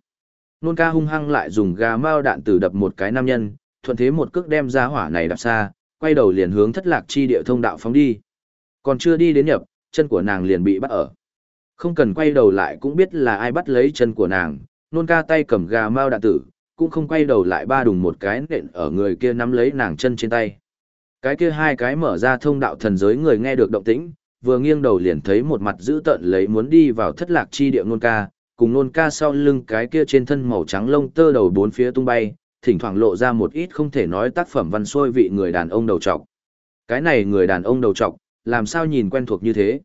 Nôn ca hung hăng lại dùng gà mao đạn tử đập một cái nam nhân, thuận thế một cước đem ra hỏa này đạp xa, quay đầu liền hướng thất lạc chi địa thông đạo phóng đi. Còn chưa đi đến nhập, chân của nàng liền bị bắt ở. Không cần quay đầu lại cũng biết là ai bắt lấy chân của nàng, nôn ca tay cầm gà mao đạn tử, cũng không quay đầu lại ba đùng một cái nện ở người kia nắm lấy nàng chân trên tay. Cái kia hai cái mở ra thông đạo thần giới người nghe được động tĩnh, vừa nghiêng đầu liền thấy một mặt dữ tợn lấy muốn đi vào thất lạc chi địa nôn ca, cùng nôn ca sau lưng cái kia trên thân màu trắng lông tơ đầu bốn phía tung bay, thỉnh thoảng lộ ra một ít không thể nói tác phẩm văn xuôi vị người đàn ông đầu trọc. Cái này người đàn ông đầu trọc, làm sao nhìn quen thuộc như thế?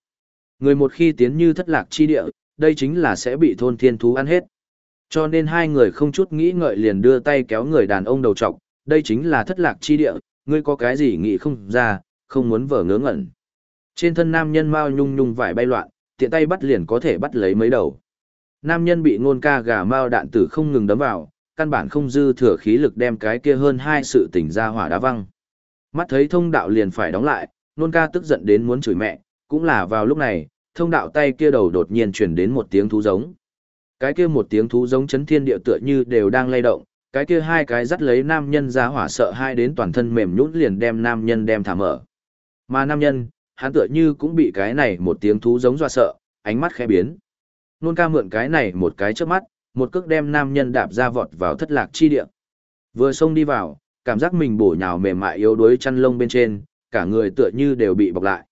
Người một khi tiến như thất lạc chi địa, đây chính là sẽ bị thôn thiên thú ăn hết. Cho nên hai người không chút nghĩ ngợi liền đưa tay kéo người đàn ông đầu trọc, đây chính là thất lạc chi địa, ngươi có cái gì nghĩ không ra, không muốn vờ ngớ ngẩn. Trên thân nam nhân mau nhung nhung vải bay loạn, tiện tay bắt liền có thể bắt lấy mấy đầu. Nam nhân bị ngôn ca gà mau đạn tử không ngừng đấm vào, căn bản không dư thừa khí lực đem cái kia hơn hai sự tỉnh ra hỏa đá văng. Mắt thấy thông đạo liền phải đóng lại, ngôn ca tức giận đến muốn chửi mẹ, cũng là vào lúc này, thông đạo tay kia đầu đột nhiên truyền đến một tiếng thú giống. Cái kia một tiếng thú giống chấn thiên địa tựa như đều đang lay động, cái kia hai cái dắt lấy nam nhân ra hỏa sợ hai đến toàn thân mềm nhũn liền đem nam nhân đem thả mở. Mà nam nhân, hắn tựa như cũng bị cái này một tiếng thú giống dọa sợ, ánh mắt khẽ biến. Nôn ca mượn cái này một cái trước mắt, một cước đem nam nhân đạp ra vọt vào thất lạc chi địa. Vừa xông đi vào, cảm giác mình bổ nhào mềm mại yếu đuối chăn lông bên trên, cả người tựa như đều bị bọc lại.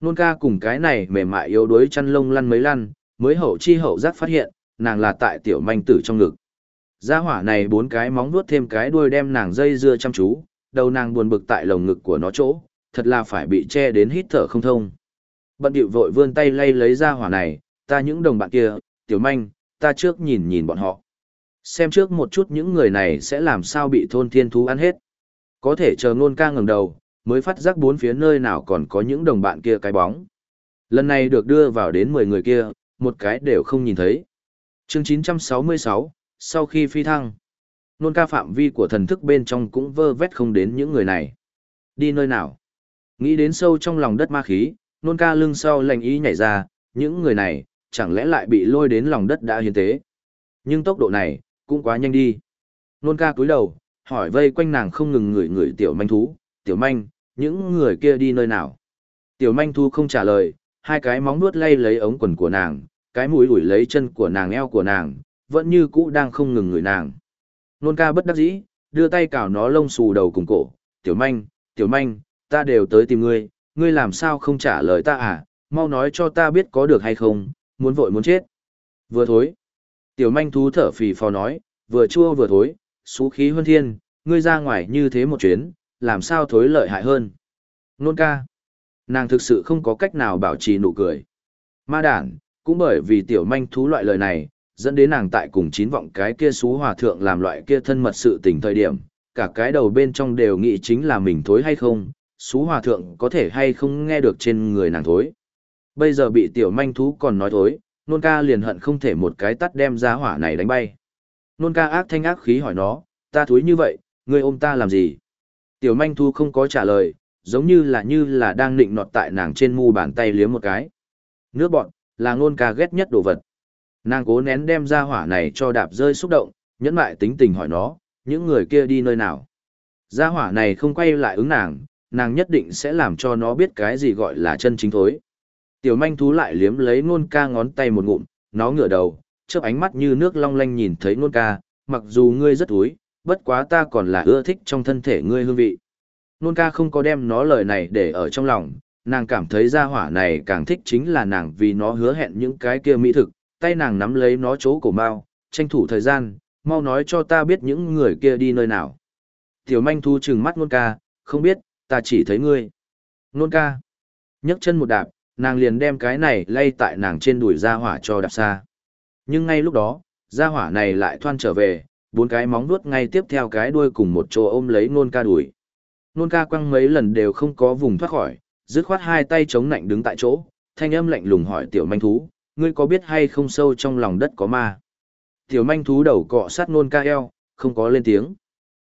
Nôn ca cùng cái này mềm mại yếu đuối chăn lông lăn mấy lăn, mới hậu chi hậu giác phát hiện, nàng là tại tiểu manh tử trong ngực. Gia hỏa này bốn cái móng vuốt thêm cái đuôi đem nàng dây dưa chăm chú, đầu nàng buồn bực tại lồng ngực của nó chỗ, thật là phải bị che đến hít thở không thông. Bận điệu vội vươn tay lay lấy gia hỏa này, ta những đồng bạn kia, tiểu manh, ta trước nhìn nhìn bọn họ. Xem trước một chút những người này sẽ làm sao bị thôn thiên thú ăn hết. Có thể chờ ngôn ca ngẩng đầu, mới phát giác bốn phía nơi nào còn có những đồng bạn kia cái bóng. Lần này được đưa vào đến 10 người kia, một cái đều không nhìn thấy. Chương 966, sau khi phi thăng, nôn ca phạm vi của thần thức bên trong cũng vơ vét không đến những người này. Đi nơi nào? Nghĩ đến sâu trong lòng đất ma khí, nôn ca lưng sau lành ý nhảy ra, những người này, chẳng lẽ lại bị lôi đến lòng đất đã hiến tế. Nhưng tốc độ này, cũng quá nhanh đi. Nôn ca cúi đầu, hỏi vây quanh nàng không ngừng ngửi ngửi tiểu manh thú, tiểu manh, những người kia đi nơi nào. Tiểu manh thú không trả lời, hai cái móng nuốt lay lấy ống quần của nàng, cái mũi ủi lấy chân của nàng eo của nàng, vẫn như cũ đang không ngừng người nàng. Nôn ca bất đắc dĩ, đưa tay cào nó lông xù đầu cùng cổ, tiểu manh, tiểu manh, ta đều tới tìm ngươi, ngươi làm sao không trả lời ta à, mau nói cho ta biết có được hay không, muốn vội muốn chết. Vừa thối. Tiểu manh thú thở phì phò nói, vừa chua vừa thối, xú khí hơn thiên, ngươi ra ngoài như thế một chuyến, làm sao thối lợi hại hơn. Nôn ca. Nàng thực sự không có cách nào bảo trì nụ cười. Ma đản, cũng bởi vì tiểu manh thú loại lời này, dẫn đến nàng tại cùng chín vọng cái kia xú hòa thượng làm loại kia thân mật sự tình thời điểm, cả cái đầu bên trong đều nghĩ chính là mình thối hay không, xú hòa thượng có thể hay không nghe được trên người nàng thối. Bây giờ bị tiểu manh thú còn nói thối, nôn ca liền hận không thể một cái tắt đem ra hỏa này đánh bay. Nôn ca ác thanh ác khí hỏi nó, ta thối như vậy, ngươi ôm ta làm gì? Tiểu manh thú không có trả lời, giống như là như là đang nịnh nọt tại nàng trên mu bàn tay liếm một cái. Nước bọn, là nôn ca ghét nhất đồ vật. Nàng cố nén đem ra hỏa này cho đạp rơi xúc động, nhẫn mại tính tình hỏi nó, những người kia đi nơi nào. Gia hỏa này không quay lại ứng nàng, nàng nhất định sẽ làm cho nó biết cái gì gọi là chân chính thối. Tiểu manh thú lại liếm lấy nôn ca ngón tay một ngụm, nó ngửa đầu, chớp ánh mắt như nước long lanh nhìn thấy nôn ca, mặc dù ngươi rất thúi, bất quá ta còn là ưa thích trong thân thể ngươi hương vị. Nôn ca không có đem nó lời này để ở trong lòng, nàng cảm thấy gia hỏa này càng thích chính là nàng vì nó hứa hẹn những cái kia mỹ thực, tay nàng nắm lấy nó chỗ cổ mao, tranh thủ thời gian, mau nói cho ta biết những người kia đi nơi nào. Tiểu manh thu trừng mắt nôn ca, không biết, ta chỉ thấy ngươi. Nôn ca. nhấc chân một đạp, nàng liền đem cái này lay tại nàng trên đùi Ra hỏa cho đạp xa. Nhưng ngay lúc đó, Ra hỏa này lại thoan trở về, bốn cái móng vuốt ngay tiếp theo cái đuôi cùng một chỗ ôm lấy nôn ca đùi. Nôn ca quăng mấy lần đều không có vùng thoát khỏi, dứt khoát hai tay chống nạnh đứng tại chỗ, thanh âm lạnh lùng hỏi tiểu manh thú, ngươi có biết hay không sâu trong lòng đất có ma? Tiểu manh thú đầu cọ sát nôn ca eo, không có lên tiếng.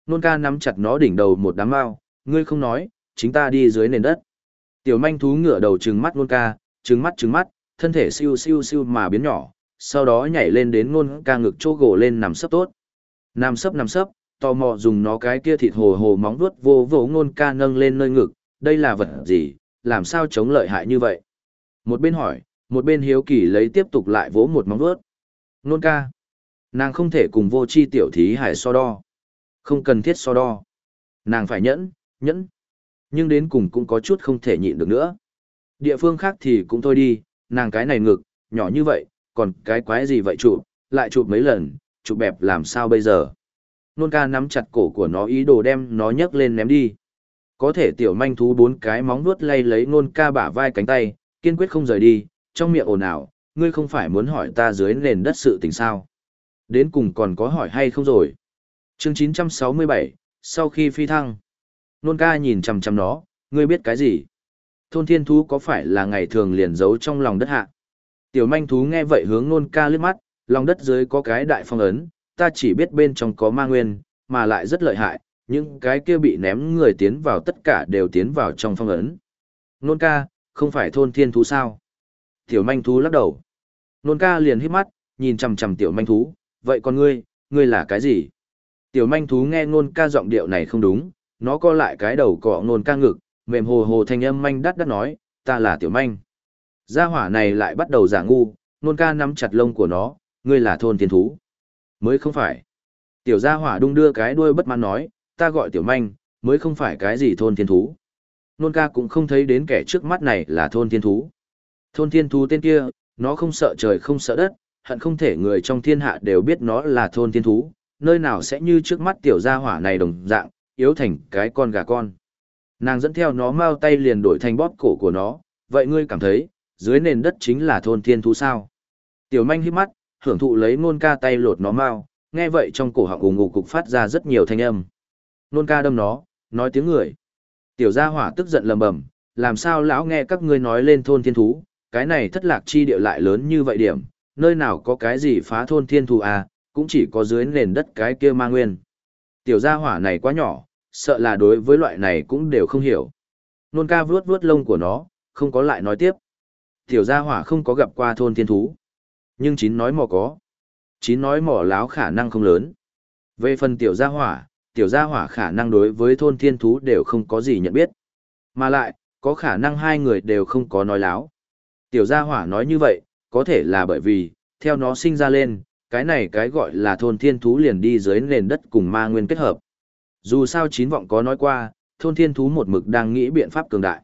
Nôn ca nắm chặt nó đỉnh đầu một đám mao, ngươi không nói, chính ta đi dưới nền đất. Tiểu manh thú ngửa đầu trừng mắt nôn ca, trừng mắt trừng mắt, thân thể siêu siêu siêu mà biến nhỏ, sau đó nhảy lên đến nôn ca ngực chỗ gỗ lên nằm sấp tốt. Nằm sấp nằm sấp, tò mò dùng nó cái kia thịt hồ hồ móng vuốt vô vô nôn ca nâng lên nơi ngực, đây là vật gì, làm sao chống lợi hại như vậy? Một bên hỏi, một bên hiếu kỳ lấy tiếp tục lại vỗ một móng vuốt. Nôn ca. Nàng không thể cùng vô chi tiểu thí hải so đo. Không cần thiết so đo. Nàng phải nhẫn, nhẫn. Nhưng đến cùng cũng có chút không thể nhịn được nữa. Địa phương khác thì cũng thôi đi, nàng cái này ngực, nhỏ như vậy, còn cái quái gì vậy chụp, lại chụp mấy lần, chụp bẹp làm sao bây giờ. Nôn ca nắm chặt cổ của nó ý đồ đem nó nhấc lên ném đi. Có thể tiểu manh thú bốn cái móng vuốt lay lấy nôn ca bả vai cánh tay, kiên quyết không rời đi, trong miệng ồn ào, ngươi không phải muốn hỏi ta dưới nền đất sự tình sao. Đến cùng còn có hỏi hay không rồi. Chương 967, sau khi phi thăng. Nôn ca nhìn chằm chằm nó, ngươi biết cái gì? Thôn thiên thú có phải là ngày thường liền giấu trong lòng đất hạ? Tiểu manh thú nghe vậy hướng nôn ca liếc mắt, lòng đất dưới có cái đại phong ấn, ta chỉ biết bên trong có ma nguyên, mà lại rất lợi hại, những cái kia bị ném người tiến vào tất cả đều tiến vào trong phong ấn. Nôn ca, không phải thôn thiên thú sao? Tiểu manh thú lắc đầu. Nôn ca liền hít mắt, nhìn chằm chằm tiểu manh thú, vậy còn ngươi, ngươi là cái gì? Tiểu manh thú nghe nôn ca giọng điệu này không đúng, nó co lại cái đầu cọ nôn ca ngực, mềm hồ hồ thanh âm manh đắt đắt nói, ta là tiểu manh. Gia hỏa này lại bắt đầu giả ngu, nôn ca nắm chặt lông của nó, ngươi là thôn thiên thú. Mới không phải. Tiểu gia hỏa đung đưa cái đuôi bất mãn nói, ta gọi tiểu manh, mới không phải cái gì thôn thiên thú. Nôn ca cũng không thấy đến kẻ trước mắt này là thôn thiên thú. Thôn thiên thú tên kia, nó không sợ trời không sợ đất, hận không thể người trong thiên hạ đều biết nó là thôn thiên thú, nơi nào sẽ như trước mắt tiểu gia hỏa này đồng dạng, yếu thành cái con gà con. Nàng dẫn theo nó mau tay liền đổi thành bóp cổ của nó, vậy ngươi cảm thấy, dưới nền đất chính là thôn thiên thú sao? Tiểu manh hít mắt, hưởng thụ lấy nôn ca tay lột nó mau, nghe vậy trong cổ họng ủng ngủ cục phát ra rất nhiều thanh âm. Nôn ca đâm nó, nói tiếng người. Tiểu gia hỏa tức giận lầm bầm, làm sao lão nghe các ngươi nói lên thôn thiên thú, cái này thất lạc chi địa lại lớn như vậy điểm, nơi nào có cái gì phá thôn thiên thù à, cũng chỉ có dưới nền đất cái kia ma nguyên. Tiểu gia hỏa này quá nhỏ, sợ là đối với loại này cũng đều không hiểu. Nôn ca vuốt vuốt lông của nó, không có lại nói tiếp. Tiểu gia hỏa không có gặp qua thôn thiên thú. Nhưng chín nói mò có. Chín nói mò láo khả năng không lớn. Về phần tiểu gia hỏa, tiểu gia hỏa khả năng đối với thôn thiên thú đều không có gì nhận biết. Mà lại, có khả năng hai người đều không có nói láo. Tiểu gia hỏa nói như vậy, có thể là bởi vì, theo nó sinh ra lên, cái này cái gọi là thôn thiên thú liền đi dưới nền đất cùng ma nguyên kết hợp. Dù sao chín vọng có nói qua, thôn thiên thú một mực đang nghĩ biện pháp cường đại.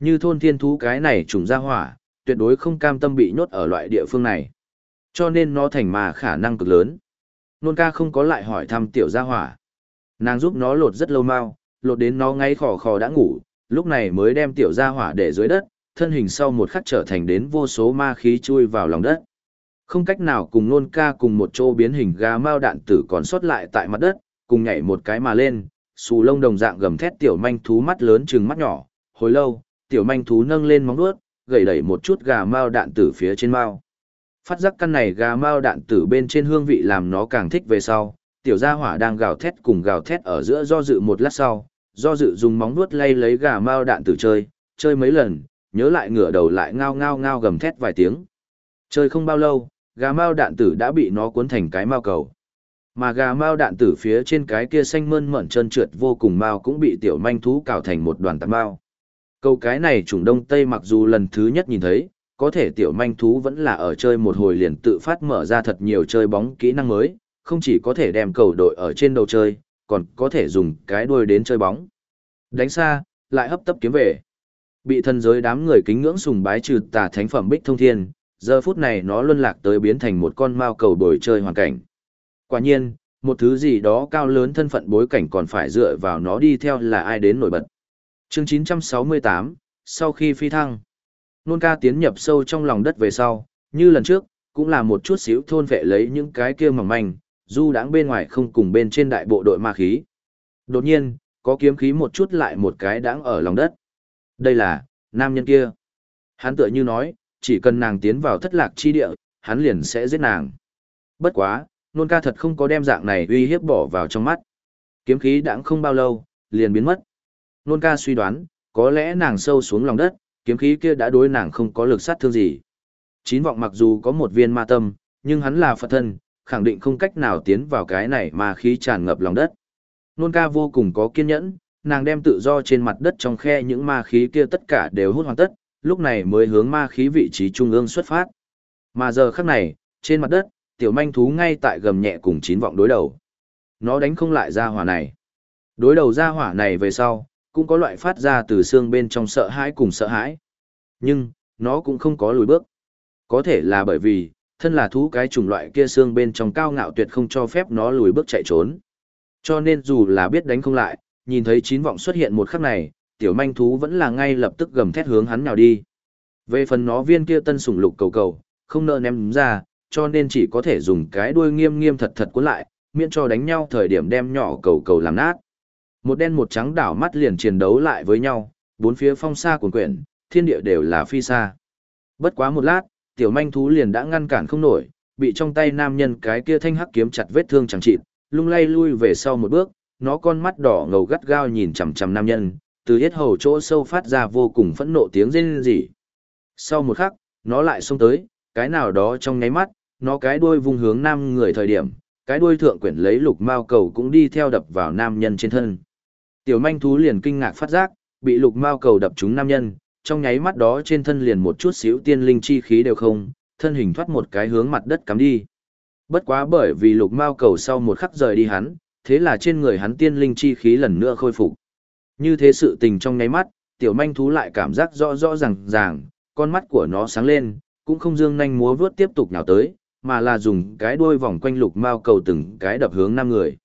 Như thôn thiên thú cái này trùng ra hỏa, tuyệt đối không cam tâm bị nhốt ở loại địa phương này. Cho nên nó thành mà khả năng cực lớn. Nôn ca không có lại hỏi thăm tiểu gia hỏa. Nàng giúp nó lột rất lâu mau, lột đến nó ngay khò khò đã ngủ, lúc này mới đem tiểu gia hỏa để dưới đất, thân hình sau một khắc trở thành đến vô số ma khí chui vào lòng đất. Không cách nào cùng nôn ca cùng một chỗ biến hình gà mao đạn tử còn sót lại tại mặt đất, cùng nhảy một cái mà lên, xù lông đồng dạng gầm thét tiểu manh thú mắt lớn trừng mắt nhỏ, hồi lâu, tiểu manh thú nâng lên móng vuốt, gầy đẩy một chút gà mao đạn tử phía trên mao. Phát giác căn này gà mao đạn tử bên trên hương vị làm nó càng thích về sau, tiểu gia hỏa đang gào thét cùng gào thét ở giữa do dự một lát sau, do dự dùng móng vuốt lay lấy gà mao đạn tử chơi, chơi mấy lần, nhớ lại ngửa đầu lại ngao ngao ngao gầm thét vài tiếng. Chơi không bao lâu, gà mao đạn tử đã bị nó cuốn thành cái mao cầu. Mà gà mao đạn tử phía trên cái kia xanh mơn mởn trơn trượt vô cùng mao cũng bị tiểu manh thú cào thành một đoàn tạt mao. Câu cái này trùng đông tây mặc dù lần thứ nhất nhìn thấy, có thể tiểu manh thú vẫn là ở chơi một hồi liền tự phát mở ra thật nhiều chơi bóng kỹ năng mới, không chỉ có thể đem cầu đội ở trên đầu chơi, còn có thể dùng cái đuôi đến chơi bóng. Đánh xa, lại hấp tấp kiếm về. Bị thần giới đám người kính ngưỡng sùng bái trừ tà thánh phẩm bích thông thiên, giờ phút này nó luân lạc tới biến thành một con mao cầu bồi chơi hoàn cảnh. Quả nhiên, một thứ gì đó cao lớn thân phận bối cảnh còn phải dựa vào nó đi theo là ai đến nổi bật. Chương 968, sau khi phi thăng, nôn ca tiến nhập sâu trong lòng đất về sau, như lần trước, cũng là một chút xíu thôn vệ lấy những cái kia mỏng manh, du đãng bên ngoài không cùng bên trên đại bộ đội ma khí. Đột nhiên, có kiếm khí một chút lại một cái đãng ở lòng đất. Đây là, nam nhân kia. Hắn tựa như nói, chỉ cần nàng tiến vào thất lạc chi địa, hắn liền sẽ giết nàng. Bất quá, nôn ca thật không có đem dạng này uy hiếp bỏ vào trong mắt. Kiếm khí đãng không bao lâu, liền biến mất. Nôn ca suy đoán, có lẽ nàng sâu xuống lòng đất, kiếm khí kia đã đối nàng không có lực sát thương gì. Chín vọng mặc dù có một viên ma tâm, nhưng hắn là Phật thân, khẳng định không cách nào tiến vào cái này mà khí tràn ngập lòng đất. Nôn ca vô cùng có kiên nhẫn, nàng đem tự do trên mặt đất trong khe những ma khí kia tất cả đều hút hoàn tất, lúc này mới hướng ma khí vị trí trung ương xuất phát. Mà giờ khắc này, trên mặt đất, tiểu manh thú ngay tại gầm nhẹ cùng chín vọng đối đầu. Nó đánh không lại ra hỏa này. Đối đầu ra hỏa này về sau, cũng có loại phát ra từ xương bên trong sợ hãi cùng sợ hãi. Nhưng, nó cũng không có lùi bước. Có thể là bởi vì, thân là thú cái chủng loại kia xương bên trong cao ngạo tuyệt không cho phép nó lùi bước chạy trốn. Cho nên dù là biết đánh không lại, nhìn thấy chín vọng xuất hiện một khắc này, tiểu manh thú vẫn là ngay lập tức gầm thét hướng hắn nào đi. Về phần nó viên kia tân sủng lục cầu cầu, không nợ ném ra, cho nên chỉ có thể dùng cái đuôi nghiêm nghiêm thật thật cuốn lại, miễn cho đánh nhau thời điểm đem nhỏ cầu cầu làm nát. Một đen một trắng đảo mắt liền chiến đấu lại với nhau, bốn phía phong xa cuồn quyển, thiên địa đều là phi xa. Bất quá một lát, tiểu manh thú liền đã ngăn cản không nổi, bị trong tay nam nhân cái kia thanh hắc kiếm chặt vết thương chẳng chịt, lung lay lui về sau một bước, nó con mắt đỏ ngầu gắt gao nhìn chằm chằm nam nhân, từ hết hầu chỗ sâu phát ra vô cùng phẫn nộ tiếng rên rỉ. Sau một khắc, nó lại xông tới, cái nào đó trong nháy mắt, nó cái đuôi vung hướng nam người thời điểm, cái đuôi thượng quyển lấy lục mao cầu cũng đi theo đập vào nam nhân trên thân. Tiểu manh thú liền kinh ngạc phát giác, bị lục mao cầu đập trúng nam nhân, trong nháy mắt đó trên thân liền một chút xíu tiên linh chi khí đều không, thân hình thoát một cái hướng mặt đất cắm đi. Bất quá bởi vì lục mao cầu sau một khắc rời đi hắn, thế là trên người hắn tiên linh chi khí lần nữa khôi phục. Như thế sự tình trong nháy mắt, tiểu manh thú lại cảm giác rõ rõ ràng ràng, con mắt của nó sáng lên, cũng không dương nhanh múa vướt tiếp tục nhào tới, mà là dùng cái đuôi vòng quanh lục mao cầu từng cái đập hướng năm người.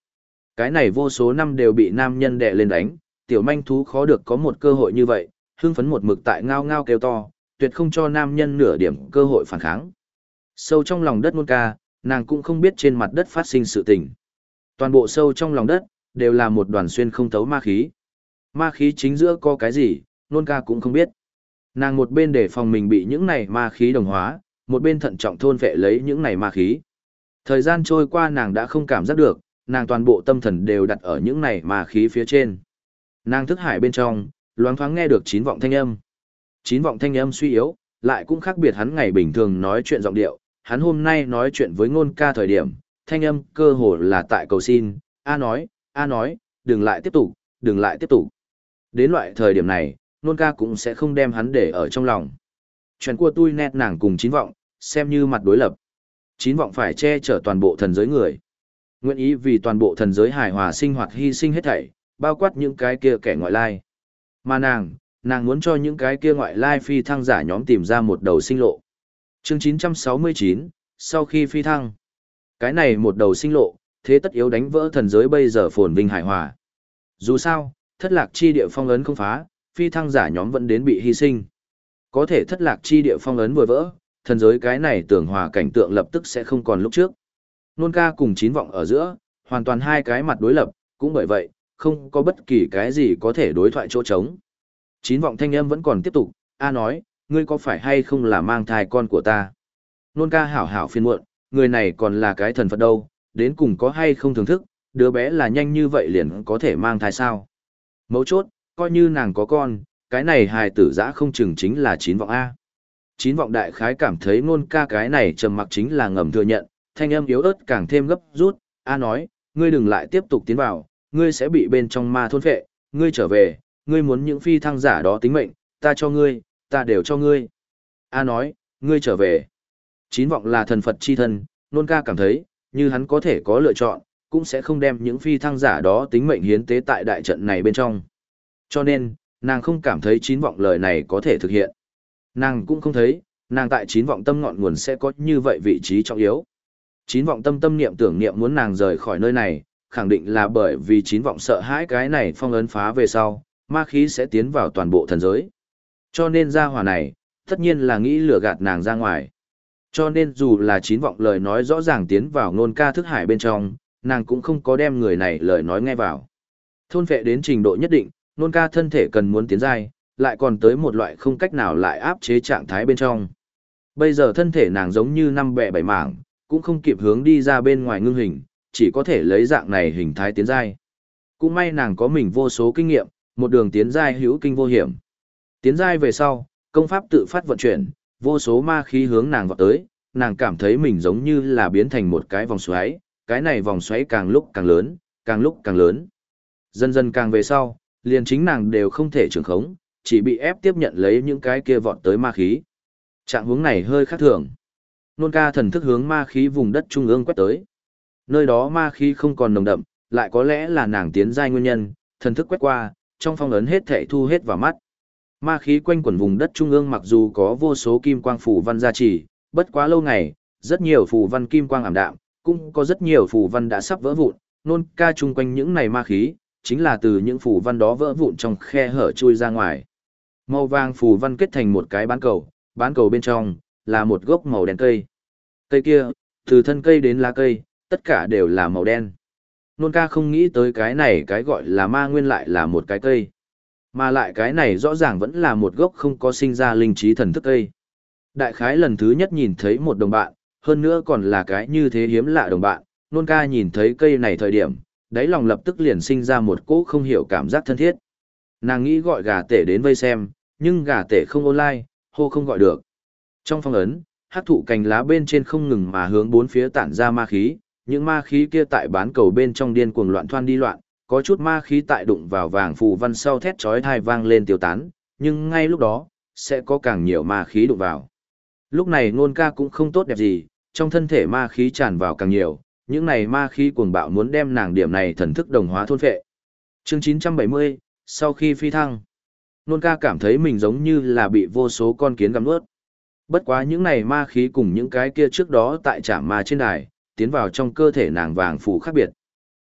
Cái này vô số năm đều bị nam nhân đè lên đánh, tiểu manh thú khó được có một cơ hội như vậy, hưng phấn một mực tại ngao ngao kêu to, tuyệt không cho nam nhân nửa điểm cơ hội phản kháng. Sâu trong lòng đất muôn ca, nàng cũng không biết trên mặt đất phát sinh sự tình. Toàn bộ sâu trong lòng đất, đều là một đoàn xuyên không thấu ma khí. Ma khí chính giữa có cái gì, nôn ca cũng không biết. Nàng một bên để phòng mình bị những này ma khí đồng hóa, một bên thận trọng thôn vệ lấy những này ma khí. Thời gian trôi qua nàng đã không cảm giác được, nàng toàn bộ tâm thần đều đặt ở những này ma khí phía trên. Nàng thức hải bên trong, loáng thoáng nghe được chín vọng thanh âm. Chín vọng thanh âm suy yếu, lại cũng khác biệt hắn ngày bình thường nói chuyện giọng điệu, hắn hôm nay nói chuyện với ngôn ca thời điểm, thanh âm cơ hồ là tại cầu xin, A nói, A nói, đừng lại tiếp tục, đừng lại tiếp tục. Đến loại thời điểm này, Nôn ca cũng sẽ không đem hắn để ở trong lòng. Chuyện của tôi nét nàng cùng chín vọng, xem như mặt đối lập. Chín vọng phải che chở toàn bộ thần giới người. Nguyện ý vì toàn bộ thần giới hài hòa sinh hoạt hy sinh hết thảy, bao quát những cái kia kẻ ngoại lai. Mà nàng, nàng muốn cho những cái kia ngoại lai phi thăng giả nhóm tìm ra một đầu sinh lộ. Chương 969, sau khi phi thăng. Cái này một đầu sinh lộ, thế tất yếu đánh vỡ thần giới bây giờ phồn vinh hải hòa. Dù sao, thất lạc chi địa phong ấn không phá, phi thăng giả nhóm vẫn đến bị hy sinh. Có thể thất lạc chi địa phong ấn vừa vỡ, thần giới cái này tưởng hòa cảnh tượng lập tức sẽ không còn lúc trước. Nôn ca cùng chín vọng ở giữa, hoàn toàn hai cái mặt đối lập, cũng bởi vậy, không có bất kỳ cái gì có thể đối thoại chỗ trống. Chín vọng thanh âm vẫn còn tiếp tục, A nói, ngươi có phải hay không là mang thai con của ta? Nôn ca hảo hảo phiên muộn, người này còn là cái thần Phật đâu, đến cùng có hay không thưởng thức, đứa bé là nhanh như vậy liền có thể mang thai sao? Mấu chốt, coi như nàng có con, cái này hài tử giã không chừng chính là chín vọng A. Chín vọng đại khái cảm thấy nôn ca cái này trầm mặc chính là ngầm thừa nhận, thanh âm yếu ớt càng thêm gấp rút, A nói, ngươi đừng lại tiếp tục tiến vào, ngươi sẽ bị bên trong ma thôn phệ, ngươi trở về, ngươi muốn những phi thăng giả đó tính mệnh, ta cho ngươi, ta đều cho ngươi. A nói, ngươi trở về. Chín vọng là thần Phật chi thân, nôn ca cảm thấy, như hắn có thể có lựa chọn, cũng sẽ không đem những phi thăng giả đó tính mệnh hiến tế tại đại trận này bên trong. Cho nên, nàng không cảm thấy chín vọng lời này có thể thực hiện. Nàng cũng không thấy, nàng tại chín vọng tâm ngọn nguồn sẽ có như vậy vị trí trọng yếu. Chín vọng tâm tâm niệm tưởng niệm muốn nàng rời khỏi nơi này, khẳng định là bởi vì chín vọng sợ hãi cái này phong ấn phá về sau, ma khí sẽ tiến vào toàn bộ thần giới. Cho nên ra hỏa này, tất nhiên là nghĩ lừa gạt nàng ra ngoài. Cho nên dù là chín vọng lời nói rõ ràng tiến vào ngôn ca thức hải bên trong, nàng cũng không có đem người này lời nói nghe vào. Thôn vệ đến trình độ nhất định, ngôn ca thân thể cần muốn tiến dai, lại còn tới một loại không cách nào lại áp chế trạng thái bên trong. Bây giờ thân thể nàng giống như năm bẹ bảy mảng, cũng không kịp hướng đi ra bên ngoài ngưng hình, chỉ có thể lấy dạng này hình thái tiến giai. Cũng may nàng có mình vô số kinh nghiệm, một đường tiến giai hữu kinh vô hiểm. Tiến giai về sau, công pháp tự phát vận chuyển, vô số ma khí hướng nàng vọt tới, nàng cảm thấy mình giống như là biến thành một cái vòng xoáy, cái này vòng xoáy càng lúc càng lớn, càng lúc càng lớn. Dần dần càng về sau, liền chính nàng đều không thể trưởng khống, chỉ bị ép tiếp nhận lấy những cái kia vọt tới ma khí. Trạng hướng này hơi khác thường. Nôn ca thần thức hướng ma khí vùng đất trung ương quét tới. Nơi đó ma khí không còn nồng đậm, lại có lẽ là nàng tiến giai nguyên nhân, thần thức quét qua, trong phong ấn hết thể thu hết vào mắt. Ma khí quanh quẩn vùng đất trung ương mặc dù có vô số kim quang phù văn gia trì, bất quá lâu ngày, rất nhiều phù văn kim quang ảm đạm, cũng có rất nhiều phù văn đã sắp vỡ vụn, nôn ca chung quanh những này ma khí, chính là từ những phù văn đó vỡ vụn trong khe hở chui ra ngoài. Màu vàng phù văn kết thành một cái bán cầu, bán cầu bên trong là một gốc màu đen cây. Cây kia, từ thân cây đến lá cây, tất cả đều là màu đen. Nôn ca không nghĩ tới cái này cái gọi là ma nguyên lại là một cái cây. Mà lại cái này rõ ràng vẫn là một gốc không có sinh ra linh trí thần thức cây. Đại khái lần thứ nhất nhìn thấy một đồng bạn, hơn nữa còn là cái như thế hiếm lạ đồng bạn, nôn ca nhìn thấy cây này thời điểm, đáy lòng lập tức liền sinh ra một cỗ không hiểu cảm giác thân thiết. Nàng nghĩ gọi gà tể đến vây xem, nhưng gà tể không online, hô không gọi được. Trong phong ấn, hát thụ cành lá bên trên không ngừng mà hướng bốn phía tản ra ma khí, những ma khí kia tại bán cầu bên trong điên cuồng loạn thoan đi loạn, có chút ma khí tại đụng vào vàng phù văn sau thét chói thai vang lên tiêu tán, nhưng ngay lúc đó, sẽ có càng nhiều ma khí đụng vào. Lúc này ngôn ca cũng không tốt đẹp gì, trong thân thể ma khí tràn vào càng nhiều, những này ma khí cuồng bạo muốn đem nàng điểm này thần thức đồng hóa thôn phệ. Chương 970, sau khi phi thăng, ngôn ca cảm thấy mình giống như là bị vô số con kiến gặm nuốt. Bất quá những này ma khí cùng những cái kia trước đó tại trạm ma trên đài, tiến vào trong cơ thể nàng vàng phù khác biệt.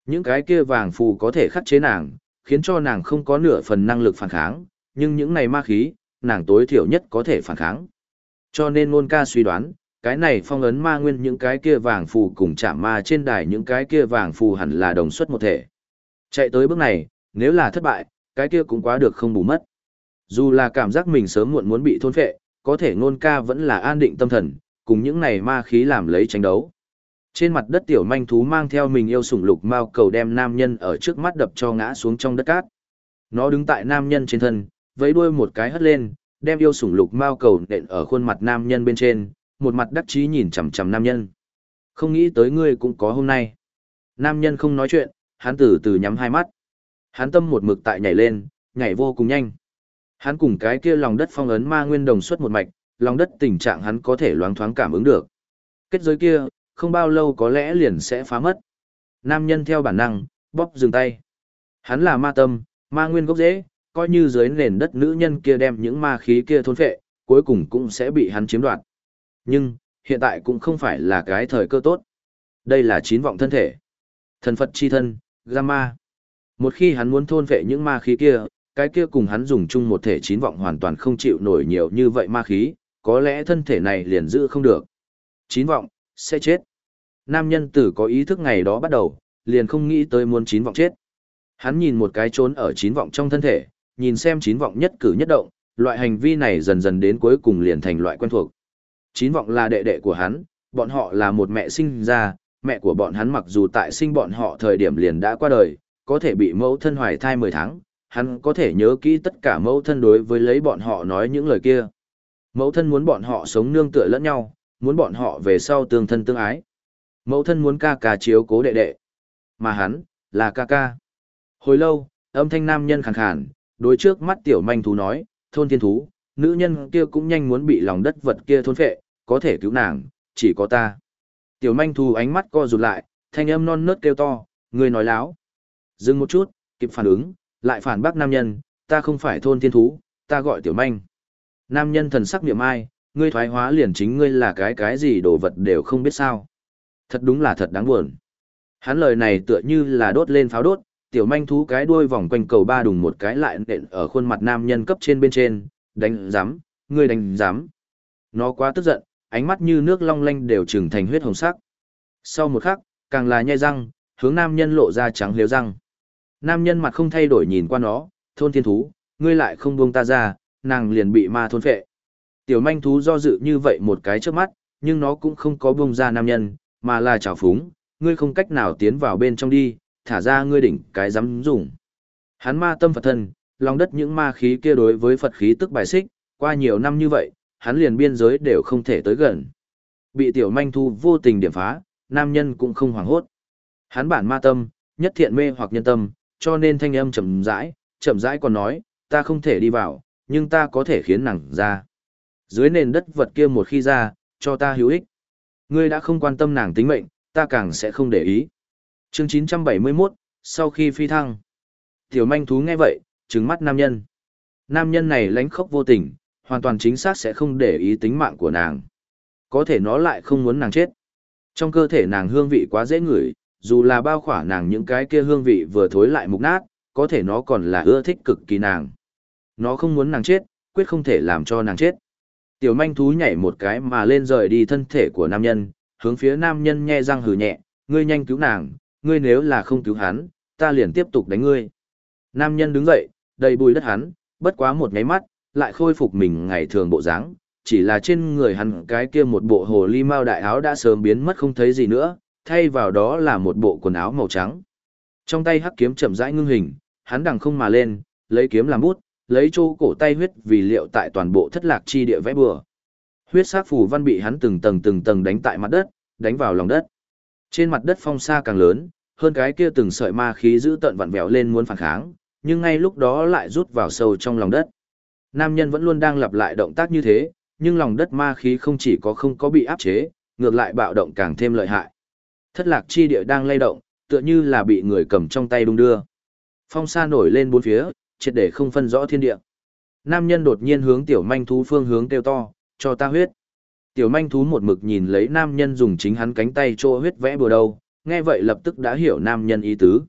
Những cái kia vàng phù có thể khắc chế nàng, khiến cho nàng không có nửa phần năng lực phản kháng, nhưng những này ma khí, nàng tối thiểu nhất có thể phản kháng. Cho nên ngôn ca suy đoán, cái này phong ấn ma nguyên những cái kia vàng phù cùng chạm ma trên đài những cái kia vàng phù hẳn là đồng xuất một thể. Chạy tới bước này, nếu là thất bại, cái kia cũng quá được không bù mất. Dù là cảm giác mình sớm muộn muốn bị thôn phệ, có thể ngôn ca vẫn là an định tâm thần, cùng những này ma khí làm lấy tranh đấu. Trên mặt đất tiểu manh thú mang theo mình yêu sủng lục mao cầu đem nam nhân ở trước mắt đập cho ngã xuống trong đất cát. Nó đứng tại nam nhân trên thân, vẫy đuôi một cái hất lên, đem yêu sủng lục mao cầu nện ở khuôn mặt nam nhân bên trên, một mặt đắc chí nhìn chằm chằm nam nhân. Không nghĩ tới ngươi cũng có hôm nay. Nam nhân không nói chuyện, hắn từ từ nhắm hai mắt. Hắn tâm một mực tại nhảy lên, nhảy vô cùng nhanh. Hắn cùng cái kia lòng đất phong ấn ma nguyên đồng xuất một mạch, lòng đất tình trạng hắn có thể loáng thoáng cảm ứng được. Kết giới kia, không bao lâu có lẽ liền sẽ phá mất. Nam nhân theo bản năng, bóp dừng tay. Hắn là ma tâm, ma nguyên gốc rễ, coi như dưới nền đất nữ nhân kia đem những ma khí kia thôn phệ, cuối cùng cũng sẽ bị hắn chiếm đoạt. Nhưng, hiện tại cũng không phải là cái thời cơ tốt. Đây là chín vọng thân thể. Thần Phật chi thân, Gamma. Một khi hắn muốn thôn phệ những ma khí kia, cái kia cùng hắn dùng chung một thể chín vọng hoàn toàn không chịu nổi nhiều như vậy ma khí, có lẽ thân thể này liền giữ không được. Chín vọng, sẽ chết. Nam nhân tử có ý thức ngày đó bắt đầu, liền không nghĩ tới muốn chín vọng chết. Hắn nhìn một cái trốn ở chín vọng trong thân thể, nhìn xem chín vọng nhất cử nhất động, loại hành vi này dần dần đến cuối cùng liền thành loại quen thuộc. Chín vọng là đệ đệ của hắn, bọn họ là một mẹ sinh ra, mẹ của bọn hắn mặc dù tại sinh bọn họ thời điểm liền đã qua đời, có thể bị mẫu thân hoài thai 10 tháng, hắn có thể nhớ kỹ tất cả mẫu thân đối với lấy bọn họ nói những lời kia. Mẫu thân muốn bọn họ sống nương tựa lẫn nhau, muốn bọn họ về sau tương thân tương ái. Mẫu thân muốn ca ca chiếu cố đệ đệ. Mà hắn, là ca ca. Hồi lâu, âm thanh nam nhân khàn khàn, đối trước mắt tiểu manh thú nói, thôn thiên thú, nữ nhân kia cũng nhanh muốn bị lòng đất vật kia thôn phệ, có thể cứu nàng, chỉ có ta. Tiểu manh thú ánh mắt co rụt lại, thanh âm non nớt kêu to, người nói láo. Dừng một chút, kịp phản ứng, lại phản bác nam nhân, ta không phải thôn thiên thú, ta gọi tiểu manh. Nam nhân thần sắc niệm ai, ngươi thoái hóa liền chính ngươi là cái cái gì đồ vật đều không biết sao. Thật đúng là thật đáng buồn. Hắn lời này tựa như là đốt lên pháo đốt, tiểu manh thú cái đuôi vòng quanh cầu ba đùng một cái lại nện ở khuôn mặt nam nhân cấp trên bên trên, đánh giám, ngươi đánh giám. Nó quá tức giận, ánh mắt như nước long lanh đều trừng thành huyết hồng sắc. Sau một khắc, càng là nhai răng, hướng nam nhân lộ ra trắng liếu răng. Nam nhân mặt không thay đổi nhìn qua nó, thôn thiên thú, ngươi lại không buông ta ra, nàng liền bị ma thôn phệ. Tiểu manh thú do dự như vậy một cái trước mắt, nhưng nó cũng không có buông ra nam nhân, mà là trào phúng, ngươi không cách nào tiến vào bên trong đi, thả ra ngươi đỉnh cái dám dùng. Hắn ma tâm Phật thân, lòng đất những ma khí kia đối với Phật khí tức bài xích, qua nhiều năm như vậy, hắn liền biên giới đều không thể tới gần. Bị tiểu manh thu vô tình điểm phá, nam nhân cũng không hoảng hốt. Hắn bản ma tâm, nhất thiện mê hoặc nhân tâm, cho nên thanh âm chậm rãi, chậm rãi còn nói, ta không thể đi vào, nhưng ta có thể khiến nàng ra. Dưới nền đất vật kia một khi ra, cho ta hữu ích. Ngươi đã không quan tâm nàng tính mệnh, ta càng sẽ không để ý. Chương 971, sau khi phi thăng. Tiểu manh thú nghe vậy, trừng mắt nam nhân. Nam nhân này lánh khóc vô tình, hoàn toàn chính xác sẽ không để ý tính mạng của nàng. Có thể nó lại không muốn nàng chết. Trong cơ thể nàng hương vị quá dễ ngửi, dù là bao khỏa nàng những cái kia hương vị vừa thối lại mục nát, có thể nó còn là ưa thích cực kỳ nàng. Nó không muốn nàng chết, quyết không thể làm cho nàng chết. Tiểu manh thú nhảy một cái mà lên rời đi thân thể của nam nhân, hướng phía nam nhân nhe răng hừ nhẹ, ngươi nhanh cứu nàng, ngươi nếu là không cứu hắn, ta liền tiếp tục đánh ngươi. Nam nhân đứng dậy, đầy bùi đất hắn, bất quá một nháy mắt, lại khôi phục mình ngày thường bộ dáng, chỉ là trên người hắn cái kia một bộ hồ ly mao đại áo đã sớm biến mất không thấy gì nữa, thay vào đó là một bộ quần áo màu trắng. Trong tay hắc kiếm chậm rãi ngưng hình, hắn đằng không mà lên, lấy kiếm làm bút, lấy chỗ cổ tay huyết vì liệu tại toàn bộ thất lạc chi địa vẽ bừa. Huyết sắc phù văn bị hắn từng tầng từng tầng đánh tại mặt đất, đánh vào lòng đất. Trên mặt đất phong sa càng lớn, hơn cái kia từng sợi ma khí giữ tận vặn vẹo lên muốn phản kháng, nhưng ngay lúc đó lại rút vào sâu trong lòng đất. Nam nhân vẫn luôn đang lặp lại động tác như thế, nhưng lòng đất ma khí không chỉ có không có bị áp chế, ngược lại bạo động càng thêm lợi hại. Thất lạc chi địa đang lay động, tựa như là bị người cầm trong tay đung đưa. Phong sa nổi lên bốn phía, triệt để không phân rõ thiên địa. Nam nhân đột nhiên hướng tiểu manh thú phương hướng kêu to, cho ta huyết. Tiểu manh thú một mực nhìn lấy nam nhân dùng chính hắn cánh tay trô huyết vẽ bừa đầu, nghe vậy lập tức đã hiểu nam nhân ý tứ.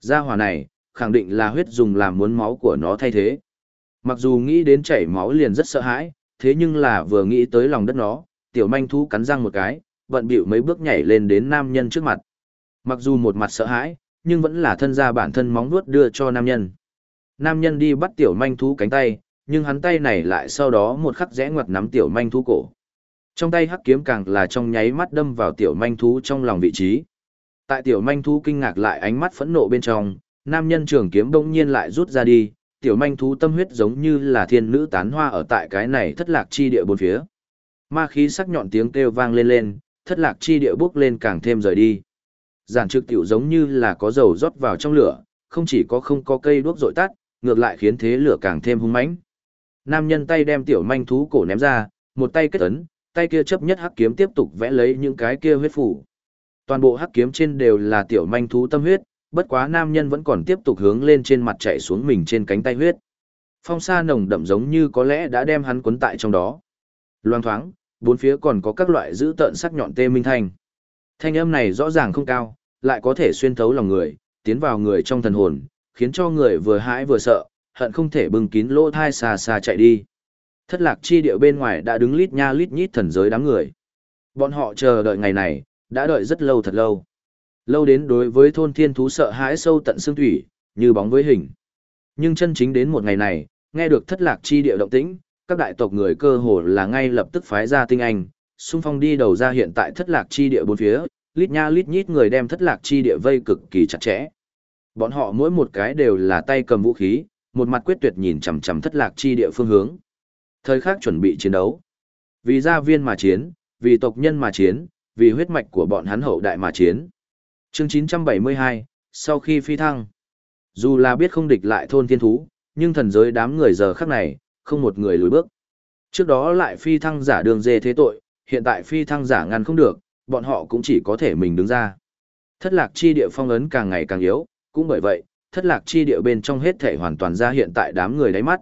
Gia hỏa này, khẳng định là huyết dùng làm muốn máu của nó thay thế. Mặc dù nghĩ đến chảy máu liền rất sợ hãi, thế nhưng là vừa nghĩ tới lòng đất nó, tiểu manh thú cắn răng một cái, bận bịu mấy bước nhảy lên đến nam nhân trước mặt. Mặc dù một mặt sợ hãi, nhưng vẫn là thân ra bản thân móng vuốt đưa cho nam nhân. Nam nhân đi bắt tiểu manh thú cánh tay, nhưng hắn tay này lại sau đó một khắc rẽ ngoặt nắm tiểu manh thú cổ. Trong tay hắc kiếm càng là trong nháy mắt đâm vào tiểu manh thú trong lòng vị trí. Tại tiểu manh thú kinh ngạc lại ánh mắt phẫn nộ bên trong, nam nhân trường kiếm bỗng nhiên lại rút ra đi, tiểu manh thú tâm huyết giống như là thiên nữ tán hoa ở tại cái này thất lạc chi địa bốn phía. Ma khí sắc nhọn tiếng kêu vang lên lên, thất lạc chi địa bước lên càng thêm rời đi. Giản trực tiểu giống như là có dầu rót vào trong lửa, không chỉ có không có cây đuốc dội tắt, ngược lại khiến thế lửa càng thêm hung mãnh. Nam nhân tay đem tiểu manh thú cổ ném ra, một tay kết ấn, tay kia chấp nhất hắc kiếm tiếp tục vẽ lấy những cái kia huyết phủ. Toàn bộ hắc kiếm trên đều là tiểu manh thú tâm huyết, bất quá nam nhân vẫn còn tiếp tục hướng lên trên mặt chạy xuống mình trên cánh tay huyết. Phong sa nồng đậm giống như có lẽ đã đem hắn cuốn tại trong đó. Loang thoáng, bốn phía còn có các loại giữ tợn sắc nhọn tê minh thanh. Thanh âm này rõ ràng không cao, lại có thể xuyên thấu lòng người, tiến vào người trong thần hồn, khiến cho người vừa hãi vừa sợ, hận không thể bưng kín lỗ thai xa xa chạy đi. Thất lạc chi điệu bên ngoài đã đứng lít nha lít nhít thần giới đám người. Bọn họ chờ đợi ngày này, đã đợi rất lâu thật lâu. Lâu đến đối với thôn thiên thú sợ hãi sâu tận xương thủy, như bóng với hình. Nhưng chân chính đến một ngày này, nghe được thất lạc chi địa động tĩnh, các đại tộc người cơ hồ là ngay lập tức phái ra tinh anh, xung phong đi đầu ra hiện tại thất lạc chi địa bốn phía, lít nha lít nhít người đem thất lạc chi địa vây cực kỳ chặt chẽ. Bọn họ mỗi một cái đều là tay cầm vũ khí, một mặt quyết tuyệt nhìn chằm chằm thất lạc chi địa phương hướng. Thời khắc chuẩn bị chiến đấu. Vì gia viên mà chiến, vì tộc nhân mà chiến, vì huyết mạch của bọn hắn hậu đại mà chiến. Chương 972, sau khi phi thăng. Dù là biết không địch lại thôn thiên thú, nhưng thần giới đám người giờ khắc này, không một người lùi bước. Trước đó lại phi thăng giả đường dê thế tội, hiện tại phi thăng giả ngăn không được, bọn họ cũng chỉ có thể mình đứng ra. Thất lạc chi địa phong ấn càng ngày càng yếu, cũng bởi vậy, thất lạc chi địa bên trong hết thể hoàn toàn ra hiện tại đám người đáy mắt.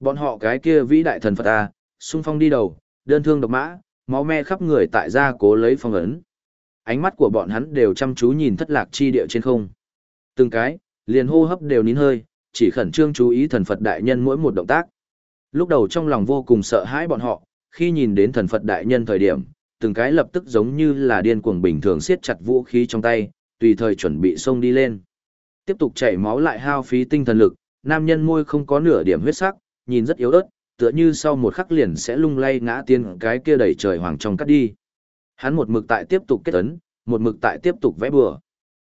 Bọn họ cái kia vĩ đại thần Phật A, xung phong đi đầu, đơn thương độc mã, máu me khắp người tại gia cố lấy phong ấn. Ánh mắt của bọn hắn đều chăm chú nhìn thất lạc chi địa trên không. Từng cái, liền hô hấp đều nín hơi, chỉ khẩn trương chú ý thần Phật đại nhân mỗi một động tác. Lúc đầu trong lòng vô cùng sợ hãi bọn họ, khi nhìn đến thần Phật đại nhân thời điểm, từng cái lập tức giống như là điên cuồng bình thường siết chặt vũ khí trong tay, tùy thời chuẩn bị xông đi lên. Tiếp tục chảy máu lại hao phí tinh thần lực, nam nhân môi không có nửa điểm huyết sắc, nhìn rất yếu ớt, tựa như sau một khắc liền sẽ lung lay ngã tiên cái kia đẩy trời hoàng trong cắt đi. Hắn một mực tại tiếp tục kết ấn, một mực tại tiếp tục vẽ bừa.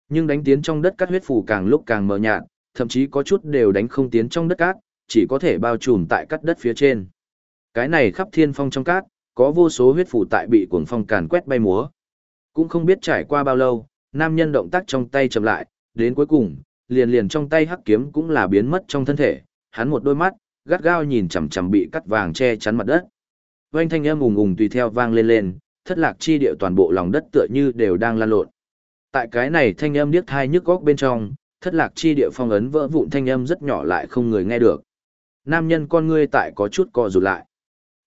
Nhưng đánh tiến trong đất cát huyết phù càng lúc càng mờ nhạt, thậm chí có chút đều đánh không tiến trong đất cát, chỉ có thể bao trùm tại cắt đất phía trên. Cái này khắp thiên phong trong cát, có vô số huyết phù tại bị cuồng phong càn quét bay múa. Cũng không biết trải qua bao lâu, nam nhân động tác trong tay chậm lại, đến cuối cùng, liền liền trong tay hắc kiếm cũng là biến mất trong thân thể, hắn một đôi mắt, gắt gao nhìn chằm chằm bị cắt vàng che chắn mặt đất. Oanh thanh âm ùng ùng tùy theo vang lên lên, thất lạc chi địa toàn bộ lòng đất tựa như đều đang lan lộn. Tại cái này thanh âm điếc thai nhức góc bên trong, thất lạc chi địa phong ấn vỡ vụn thanh âm rất nhỏ lại không người nghe được. Nam nhân con ngươi tại có chút co rụt lại.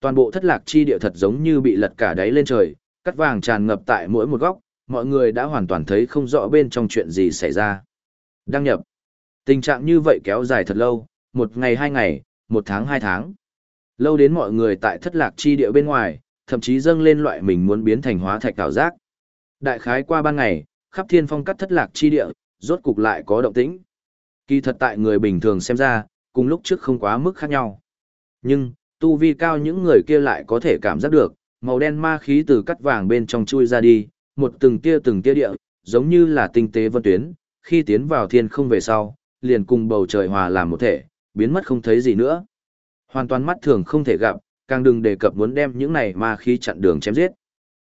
Toàn bộ thất lạc chi địa thật giống như bị lật cả đáy lên trời, cắt vàng tràn ngập tại mỗi một góc, mọi người đã hoàn toàn thấy không rõ bên trong chuyện gì xảy ra. Đăng nhập. Tình trạng như vậy kéo dài thật lâu, một ngày hai ngày, một tháng hai tháng. Lâu đến mọi người tại thất lạc chi địa bên ngoài, thậm chí dâng lên loại mình muốn biến thành hóa thạch cảo giác. Đại khái qua ban ngày, khắp thiên phong cắt thất lạc chi địa, rốt cục lại có động tĩnh. Kỳ thật tại người bình thường xem ra, cùng lúc trước không quá mức khác nhau. Nhưng, tu vi cao những người kia lại có thể cảm giác được, màu đen ma khí từ cắt vàng bên trong chui ra đi, một từng tia từng tia địa, giống như là tinh tế vân tuyến, khi tiến vào thiên không về sau, liền cùng bầu trời hòa làm một thể, biến mất không thấy gì nữa. Hoàn toàn mắt thường không thể gặp, càng đừng đề cập muốn đem những này ma khí chặn đường chém giết.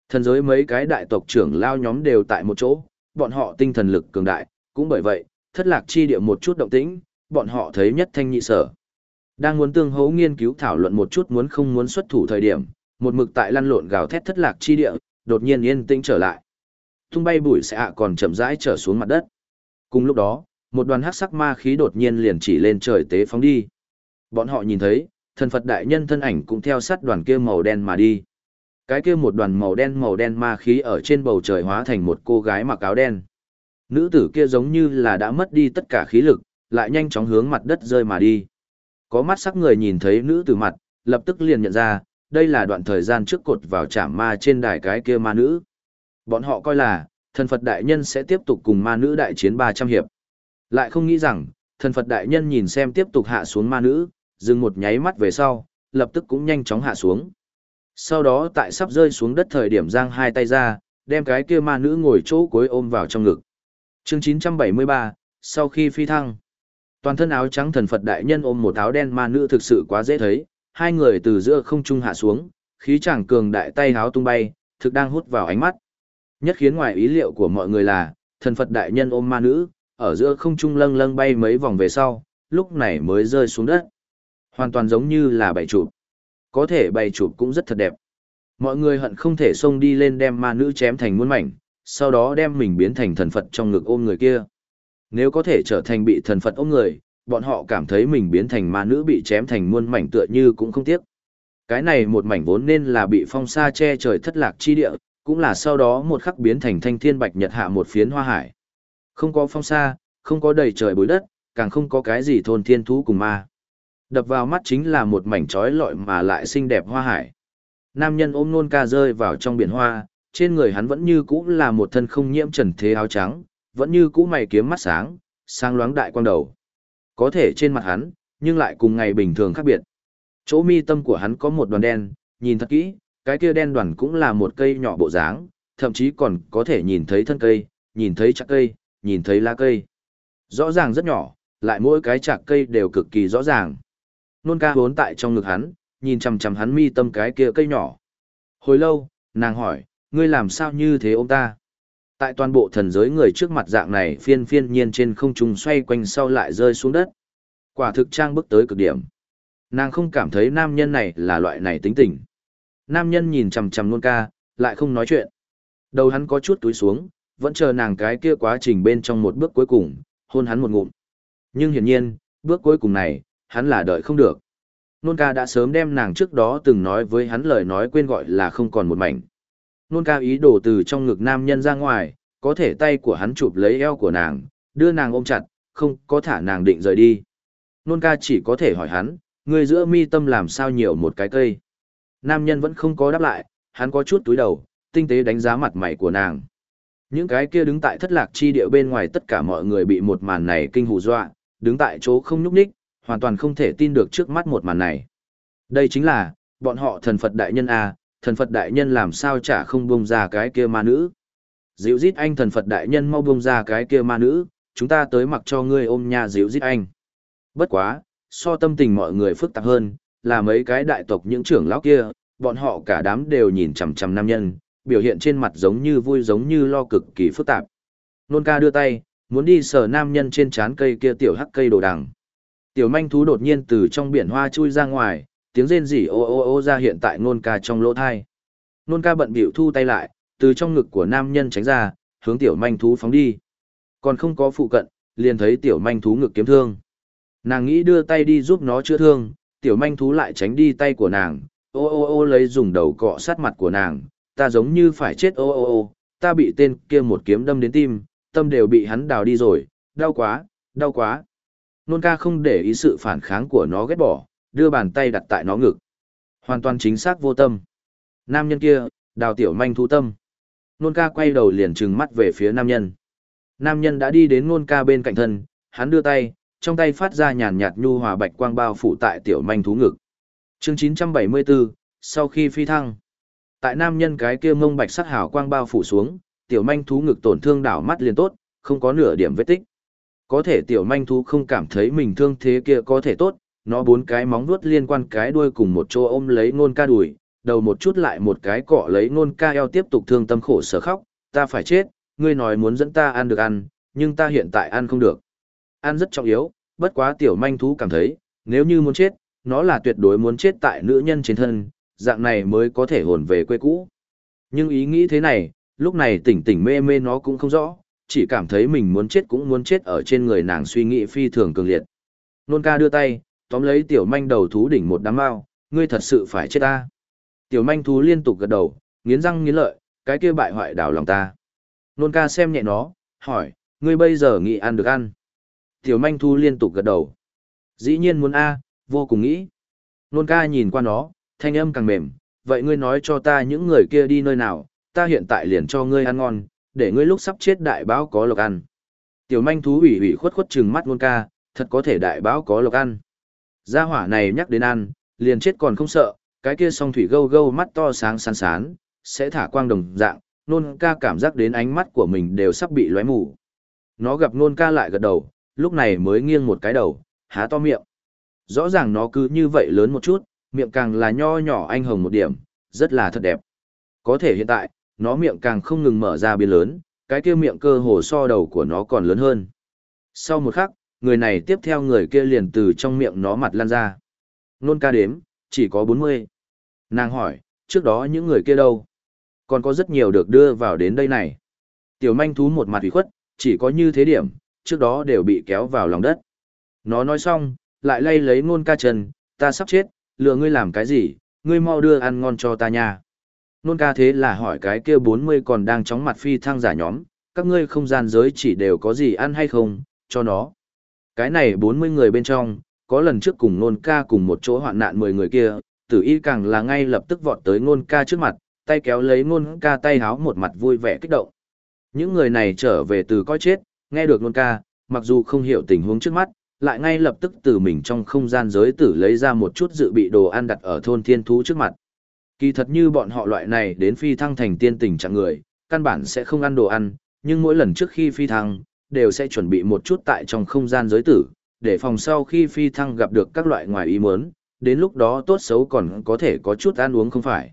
Thần giới mấy cái đại tộc trưởng lao nhóm đều tại một chỗ, bọn họ tinh thần lực cường đại, cũng bởi vậy, thất lạc chi địa một chút động tĩnh, bọn họ thấy nhất thanh nhị sở. Đang muốn tương hấu nghiên cứu thảo luận một chút muốn không muốn xuất thủ thời điểm, một mực tại lăn lộn gào thét thất lạc chi địa, đột nhiên yên tĩnh trở lại. Tung bay bụi sẽ ạ còn chậm rãi trở xuống mặt đất. Cùng lúc đó, một đoàn hắc sắc ma khí đột nhiên liền chỉ lên trời tế phóng đi. Bọn họ nhìn thấy, thần Phật đại nhân thân ảnh cũng theo sát đoàn kia màu đen mà đi. Cái kia một đoàn màu đen màu đen ma khí ở trên bầu trời hóa thành một cô gái mặc áo đen. Nữ tử kia giống như là đã mất đi tất cả khí lực, lại nhanh chóng hướng mặt đất rơi mà đi. Có mắt sắc người nhìn thấy nữ tử mặt, lập tức liền nhận ra, đây là đoạn thời gian trước cột vào trảm ma trên đài cái kia ma nữ. Bọn họ coi là, thần Phật đại nhân sẽ tiếp tục cùng ma nữ đại chiến 300 hiệp. Lại không nghĩ rằng, thần Phật đại nhân nhìn xem tiếp tục hạ xuống ma nữ, dừng một nháy mắt về sau, lập tức cũng nhanh chóng hạ xuống. Sau đó tại sắp rơi xuống đất thời điểm giang hai tay ra, đem cái kia ma nữ ngồi chỗ cuối ôm vào trong ngực. Chương 973, sau khi phi thăng, toàn thân áo trắng thần Phật đại nhân ôm một áo đen ma nữ thực sự quá dễ thấy, hai người từ giữa không trung hạ xuống, khí chàng cường đại tay háo tung bay, thực đang hút vào ánh mắt. Nhất khiến ngoài ý liệu của mọi người là, thần Phật đại nhân ôm ma nữ, ở giữa không trung lâng lâng bay mấy vòng về sau, lúc này mới rơi xuống đất. Hoàn toàn giống như là bày chụp. Có thể bày chụp cũng rất thật đẹp. Mọi người hận không thể xông đi lên đem ma nữ chém thành muôn mảnh, sau đó đem mình biến thành thần Phật trong ngực ôm người kia. Nếu có thể trở thành bị thần Phật ôm người, bọn họ cảm thấy mình biến thành ma nữ bị chém thành muôn mảnh tựa như cũng không tiếc. Cái này một mảnh vốn nên là bị phong sa che trời thất lạc chi địa, cũng là sau đó một khắc biến thành thanh thiên bạch nhật hạ một phiến hoa hải. Không có phong sa, không có đầy trời bối đất, càng không có cái gì thôn thiên thú cùng ma. Đập vào mắt chính là một mảnh trói lọi mà lại xinh đẹp hoa hải. Nam nhân ôm nôn ca rơi vào trong biển hoa, trên người hắn vẫn như cũ là một thân không nhiễm trần thế áo trắng, vẫn như cũ mày kiếm mắt sáng, sáng loáng đại quang đầu. Có thể trên mặt hắn, nhưng lại cùng ngày bình thường khác biệt. Chỗ mi tâm của hắn có một đoàn đen, nhìn thật kỹ, cái kia đen đoàn cũng là một cây nhỏ bộ dáng, thậm chí còn có thể nhìn thấy thân cây, nhìn thấy chạc cây, nhìn thấy lá cây. Rõ ràng rất nhỏ, lại mỗi cái chạc cây đều cực kỳ rõ ràng. Nôn ca vốn tại trong ngực hắn, nhìn chằm chằm hắn mi tâm cái kia cây nhỏ. Hồi lâu, nàng hỏi, ngươi làm sao như thế ông ta? Tại toàn bộ thần giới người trước mặt dạng này phiên phiên nhiên trên không trung xoay quanh sau lại rơi xuống đất. Quả thực trang bước tới cực điểm. Nàng không cảm thấy nam nhân này là loại này tính tình. Nam nhân nhìn chằm chằm nôn ca, lại không nói chuyện. Đầu hắn có chút túi xuống, vẫn chờ nàng cái kia quá trình bên trong một bước cuối cùng, hôn hắn một ngụm. Nhưng hiển nhiên, bước cuối cùng này, hắn là đợi không được. Nôn ca đã sớm đem nàng trước đó từng nói với hắn lời nói quên gọi là không còn một mảnh. Nôn ca ý đồ từ trong ngực nam nhân ra ngoài, có thể tay của hắn chụp lấy eo của nàng, đưa nàng ôm chặt, không có thả nàng định rời đi. Nôn ca chỉ có thể hỏi hắn, người giữa mi tâm làm sao nhiều một cái cây. Nam nhân vẫn không có đáp lại, hắn có chút túi đầu, tinh tế đánh giá mặt mày của nàng. Những cái kia đứng tại thất lạc chi địa bên ngoài tất cả mọi người bị một màn này kinh hù dọa, đứng tại chỗ không nhúc nhích, hoàn toàn không thể tin được trước mắt một màn này. Đây chính là, bọn họ thần Phật đại nhân A, thần Phật đại nhân làm sao chả không buông ra cái kia ma nữ. Dịu dít anh thần Phật đại nhân mau buông ra cái kia ma nữ, chúng ta tới mặc cho ngươi ôm nhà dịu dít anh. Bất quá, so tâm tình mọi người phức tạp hơn, là mấy cái đại tộc những trưởng lão kia, bọn họ cả đám đều nhìn chằm chằm nam nhân, biểu hiện trên mặt giống như vui giống như lo cực kỳ phức tạp. Nôn ca đưa tay, muốn đi sờ nam nhân trên trán cây kia tiểu hắc cây đồ đằng. Tiểu manh thú đột nhiên từ trong biển hoa chui ra ngoài, tiếng rên rỉ ô ô ô ra hiện tại nôn ca trong lỗ thai. Nôn ca bận bịu thu tay lại, từ trong ngực của nam nhân tránh ra, hướng tiểu manh thú phóng đi. Còn không có phụ cận, liền thấy tiểu manh thú ngực kiếm thương. Nàng nghĩ đưa tay đi giúp nó chữa thương, tiểu manh thú lại tránh đi tay của nàng, ô ô ô lấy dùng đầu cọ sát mặt của nàng, ta giống như phải chết ô ô ô, ta bị tên kia một kiếm đâm đến tim, tâm đều bị hắn đào đi rồi, đau quá, đau quá. Nôn ca không để ý sự phản kháng của nó ghét bỏ, đưa bàn tay đặt tại nó ngực. Hoàn toàn chính xác vô tâm. Nam nhân kia, đào tiểu manh thu tâm. Nôn ca quay đầu liền trừng mắt về phía nam nhân. Nam nhân đã đi đến nôn ca bên cạnh thân, hắn đưa tay, trong tay phát ra nhàn nhạt nhu hòa bạch quang bao phủ tại tiểu manh thú ngực. Chương 974, sau khi phi thăng. Tại nam nhân cái kia mông bạch sắc hào quang bao phủ xuống, tiểu manh thú ngực tổn thương đảo mắt liền tốt, không có nửa điểm vết tích. Có thể tiểu manh thú không cảm thấy mình thương thế kia có thể tốt, nó bốn cái móng vuốt liên quan cái đuôi cùng một chỗ ôm lấy nôn ca đùi, đầu một chút lại một cái cọ lấy nôn ca eo tiếp tục thương tâm khổ sở khóc, ta phải chết, ngươi nói muốn dẫn ta ăn được ăn, nhưng ta hiện tại ăn không được. Ăn rất trọng yếu, bất quá tiểu manh thú cảm thấy, nếu như muốn chết, nó là tuyệt đối muốn chết tại nữ nhân trên thân, dạng này mới có thể hồn về quê cũ. Nhưng ý nghĩ thế này, lúc này tỉnh tỉnh mê mê nó cũng không rõ, chỉ cảm thấy mình muốn chết cũng muốn chết ở trên người nàng suy nghĩ phi thường cường liệt. Nôn ca đưa tay, tóm lấy tiểu manh đầu thú đỉnh một đám mao, ngươi thật sự phải chết ta. Tiểu manh thú liên tục gật đầu, nghiến răng nghiến lợi, cái kia bại hoại đảo lòng ta. Nôn ca xem nhẹ nó, hỏi, ngươi bây giờ nghĩ ăn được ăn. Tiểu manh thú liên tục gật đầu. Dĩ nhiên muốn A, vô cùng nghĩ. Nôn ca nhìn qua nó, thanh âm càng mềm, vậy ngươi nói cho ta những người kia đi nơi nào, ta hiện tại liền cho ngươi ăn ngon, để ngươi lúc sắp chết đại báo có lộc ăn. Tiểu manh thú ủy ủy khuất khuất trừng mắt nôn ca, thật có thể đại báo có lộc ăn. Gia hỏa này nhắc đến ăn, liền chết còn không sợ, cái kia song thủy gâu gâu mắt to sáng sán sán, sẽ thả quang đồng dạng, nôn ca cảm giác đến ánh mắt của mình đều sắp bị lóe mù. Nó gặp nôn ca lại gật đầu, lúc này mới nghiêng một cái đầu, há to miệng. Rõ ràng nó cứ như vậy lớn một chút, miệng càng là nho nhỏ anh hồng một điểm, rất là thật đẹp. Có thể hiện tại, nó miệng càng không ngừng mở ra biến lớn, cái kia miệng cơ hồ so đầu của nó còn lớn hơn. Sau một khắc, người này tiếp theo người kia liền từ trong miệng nó mặt lan ra. Nôn ca đếm, chỉ có 40. Nàng hỏi, trước đó những người kia đâu? Còn có rất nhiều được đưa vào đến đây này. Tiểu manh thú một mặt ủy khuất, chỉ có như thế điểm, trước đó đều bị kéo vào lòng đất. Nó nói xong, lại lay lấy nôn ca chân, ta sắp chết, lừa ngươi làm cái gì, ngươi mau đưa ăn ngon cho ta nha. Nôn ca thế là hỏi cái kia 40 còn đang chóng mặt phi thăng giả nhóm, các ngươi không gian giới chỉ đều có gì ăn hay không, cho nó. Cái này 40 người bên trong, có lần trước cùng nôn ca cùng một chỗ hoạn nạn 10 người kia, tử y càng là ngay lập tức vọt tới nôn ca trước mặt, tay kéo lấy nôn ca tay háo một mặt vui vẻ kích động. Những người này trở về từ coi chết, nghe được nôn ca, mặc dù không hiểu tình huống trước mắt, lại ngay lập tức từ mình trong không gian giới tử lấy ra một chút dự bị đồ ăn đặt ở thôn thiên thú trước mặt. Kỳ thật như bọn họ loại này đến phi thăng thành tiên tình trạng người, căn bản sẽ không ăn đồ ăn, nhưng mỗi lần trước khi phi thăng, đều sẽ chuẩn bị một chút tại trong không gian giới tử, để phòng sau khi phi thăng gặp được các loại ngoài ý muốn, đến lúc đó tốt xấu còn có thể có chút ăn uống không phải.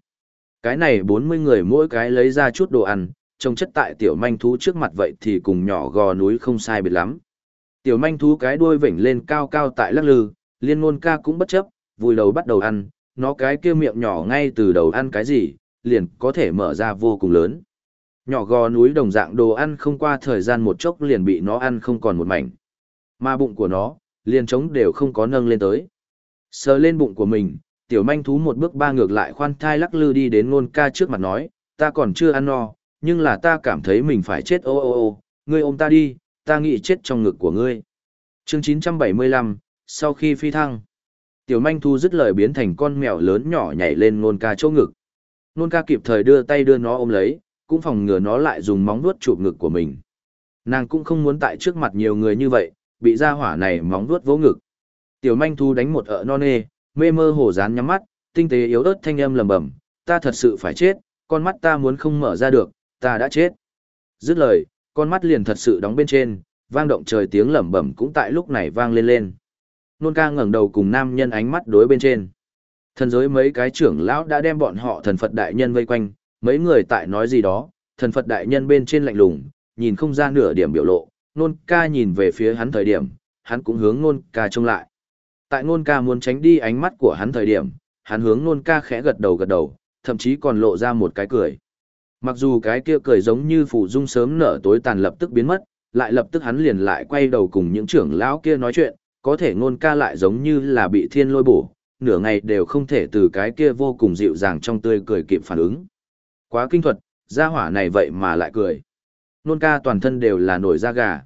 Cái này 40 người mỗi cái lấy ra chút đồ ăn, trông chất tại tiểu manh thú trước mặt vậy thì cùng nhỏ gò núi không sai biệt lắm. Tiểu manh thú cái đuôi vểnh lên cao cao tại lắc lư, liên ngôn ca cũng bất chấp, vùi đầu bắt đầu ăn, nó cái kia miệng nhỏ ngay từ đầu ăn cái gì, liền có thể mở ra vô cùng lớn. Nhỏ gò núi đồng dạng đồ ăn không qua thời gian một chốc liền bị nó ăn không còn một mảnh. Mà bụng của nó, liền trống đều không có nâng lên tới. Sờ lên bụng của mình, tiểu manh thú một bước ba ngược lại khoan thai lắc lư đi đến ngôn ca trước mặt nói, ta còn chưa ăn no, nhưng là ta cảm thấy mình phải chết ô ô ô, ngươi ôm ta đi, ta nghĩ chết trong ngực của ngươi. Chương 975, sau khi phi thăng, tiểu manh thu dứt lời biến thành con mèo lớn nhỏ nhảy lên nôn ca chỗ ngực. Nôn ca kịp thời đưa tay đưa nó ôm lấy, cũng phòng ngừa nó lại dùng móng vuốt chụp ngực của mình. Nàng cũng không muốn tại trước mặt nhiều người như vậy, bị ra hỏa này móng vuốt vỗ ngực. Tiểu manh thu đánh một ợ non nê, mê mơ hồ dán nhắm mắt, tinh tế yếu ớt thanh âm lầm bầm, ta thật sự phải chết, con mắt ta muốn không mở ra được, ta đã chết. Dứt lời, con mắt liền thật sự đóng bên trên, vang động trời tiếng lẩm bẩm cũng tại lúc này vang lên lên. Nôn ca ngẩng đầu cùng nam nhân ánh mắt đối bên trên. Thần giới mấy cái trưởng lão đã đem bọn họ thần Phật đại nhân vây quanh, mấy người tại nói gì đó, thần Phật đại nhân bên trên lạnh lùng, nhìn không ra nửa điểm biểu lộ, nôn ca nhìn về phía hắn thời điểm, hắn cũng hướng nôn ca trông lại. Tại nôn ca muốn tránh đi ánh mắt của hắn thời điểm, hắn hướng nôn ca khẽ gật đầu gật đầu, thậm chí còn lộ ra một cái cười. Mặc dù cái kia cười giống như phủ dung sớm nở tối tàn lập tức biến mất, lại lập tức hắn liền lại quay đầu cùng những trưởng lão kia nói chuyện, có thể nôn ca lại giống như là bị thiên lôi bổ, nửa ngày đều không thể từ cái kia vô cùng dịu dàng trong tươi cười kịp phản ứng. Quá kinh thuật, gia hỏa này vậy mà lại cười. Nôn ca toàn thân đều là nổi da gà.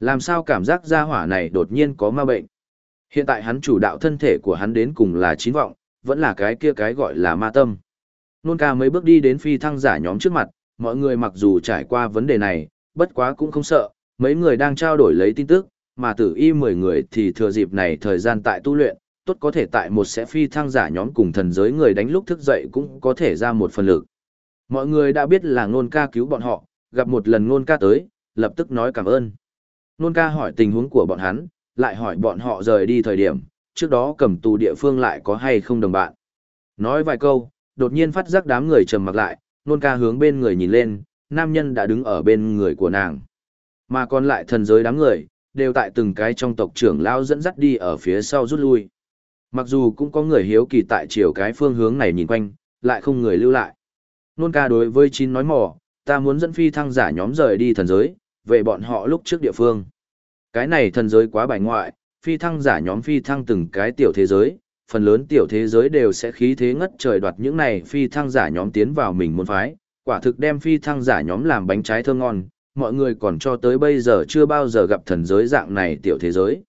Làm sao cảm giác gia hỏa này đột nhiên có ma bệnh. Hiện tại hắn chủ đạo thân thể của hắn đến cùng là chín vọng, vẫn là cái kia cái gọi là ma tâm. Nôn ca mấy bước đi đến phi thăng giả nhóm trước mặt, mọi người mặc dù trải qua vấn đề này, bất quá cũng không sợ, mấy người đang trao đổi lấy tin tức, mà tử y 10 người thì thừa dịp này thời gian tại tu luyện, tốt có thể tại một sẽ phi thăng giả nhóm cùng thần giới người đánh lúc thức dậy cũng có thể ra một phần lực. Mọi người đã biết là nôn ca cứu bọn họ, gặp một lần nôn ca tới, lập tức nói cảm ơn. Nôn ca hỏi tình huống của bọn hắn, lại hỏi bọn họ rời đi thời điểm, trước đó cầm tù địa phương lại có hay không đồng bạn. Nói vài câu, đột nhiên phát giác đám người trầm mặc lại, nôn ca hướng bên người nhìn lên, nam nhân đã đứng ở bên người của nàng. Mà còn lại thần giới đám người, đều tại từng cái trong tộc trưởng lao dẫn dắt đi ở phía sau rút lui. Mặc dù cũng có người hiếu kỳ tại chiều cái phương hướng này nhìn quanh, lại không người lưu lại. Nôn ca đối với chín nói mỏ, ta muốn dẫn phi thăng giả nhóm rời đi thần giới, về bọn họ lúc trước địa phương. Cái này thần giới quá bài ngoại, phi thăng giả nhóm phi thăng từng cái tiểu thế giới, phần lớn tiểu thế giới đều sẽ khí thế ngất trời đoạt những này phi thăng giả nhóm tiến vào mình muốn phái, quả thực đem phi thăng giả nhóm làm bánh trái thơm ngon, mọi người còn cho tới bây giờ chưa bao giờ gặp thần giới dạng này tiểu thế giới.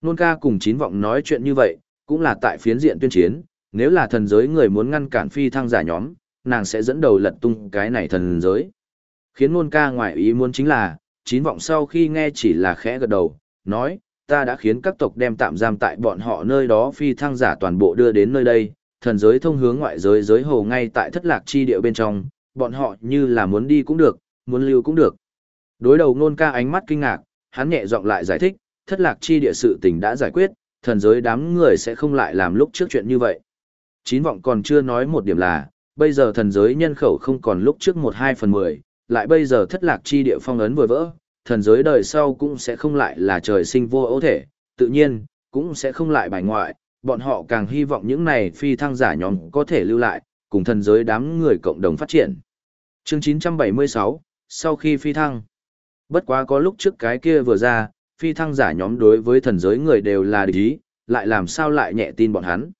Nôn ca cùng chín vọng nói chuyện như vậy, cũng là tại phiến diện tuyên chiến, nếu là thần giới người muốn ngăn cản phi thăng giả nhóm, nàng sẽ dẫn đầu lật tung cái này thần giới. Khiến nôn ca ngoại ý muốn chính là, chín vọng sau khi nghe chỉ là khẽ gật đầu, nói, ta đã khiến các tộc đem tạm giam tại bọn họ nơi đó phi thăng giả toàn bộ đưa đến nơi đây, thần giới thông hướng ngoại giới giới hồ ngay tại thất lạc chi địa bên trong, bọn họ như là muốn đi cũng được, muốn lưu cũng được. Đối đầu nôn ca ánh mắt kinh ngạc, hắn nhẹ giọng lại giải thích, thất lạc chi địa sự tình đã giải quyết, thần giới đám người sẽ không lại làm lúc trước chuyện như vậy. Chín vọng còn chưa nói một điểm là, bây giờ thần giới nhân khẩu không còn lúc trước một hai phần mười, lại bây giờ thất lạc chi địa phong ấn vừa vỡ, thần giới đời sau cũng sẽ không lại là trời sinh vô ấu thể, tự nhiên, cũng sẽ không lại bài ngoại, bọn họ càng hy vọng những này phi thăng giả nhóm có thể lưu lại, cùng thần giới đám người cộng đồng phát triển. Chương 976, sau khi phi thăng, bất quá có lúc trước cái kia vừa ra, phi thăng giả nhóm đối với thần giới người đều là địch ý, lại làm sao lại nhẹ tin bọn hắn.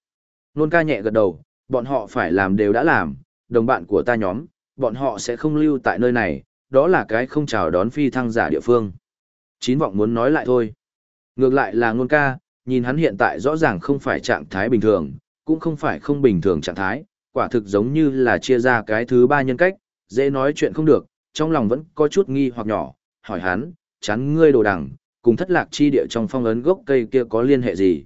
Nôn ca nhẹ gật đầu, bọn họ phải làm đều đã làm, đồng bạn của ta nhóm, bọn họ sẽ không lưu tại nơi này, đó là cái không chào đón phi thăng giả địa phương. Chín vọng muốn nói lại thôi. Ngược lại là ngôn ca, nhìn hắn hiện tại rõ ràng không phải trạng thái bình thường, cũng không phải không bình thường trạng thái, quả thực giống như là chia ra cái thứ ba nhân cách, dễ nói chuyện không được, trong lòng vẫn có chút nghi hoặc nhỏ, hỏi hắn, chán ngươi đồ đằng, cùng thất lạc chi địa trong phong ấn gốc cây kia có liên hệ gì?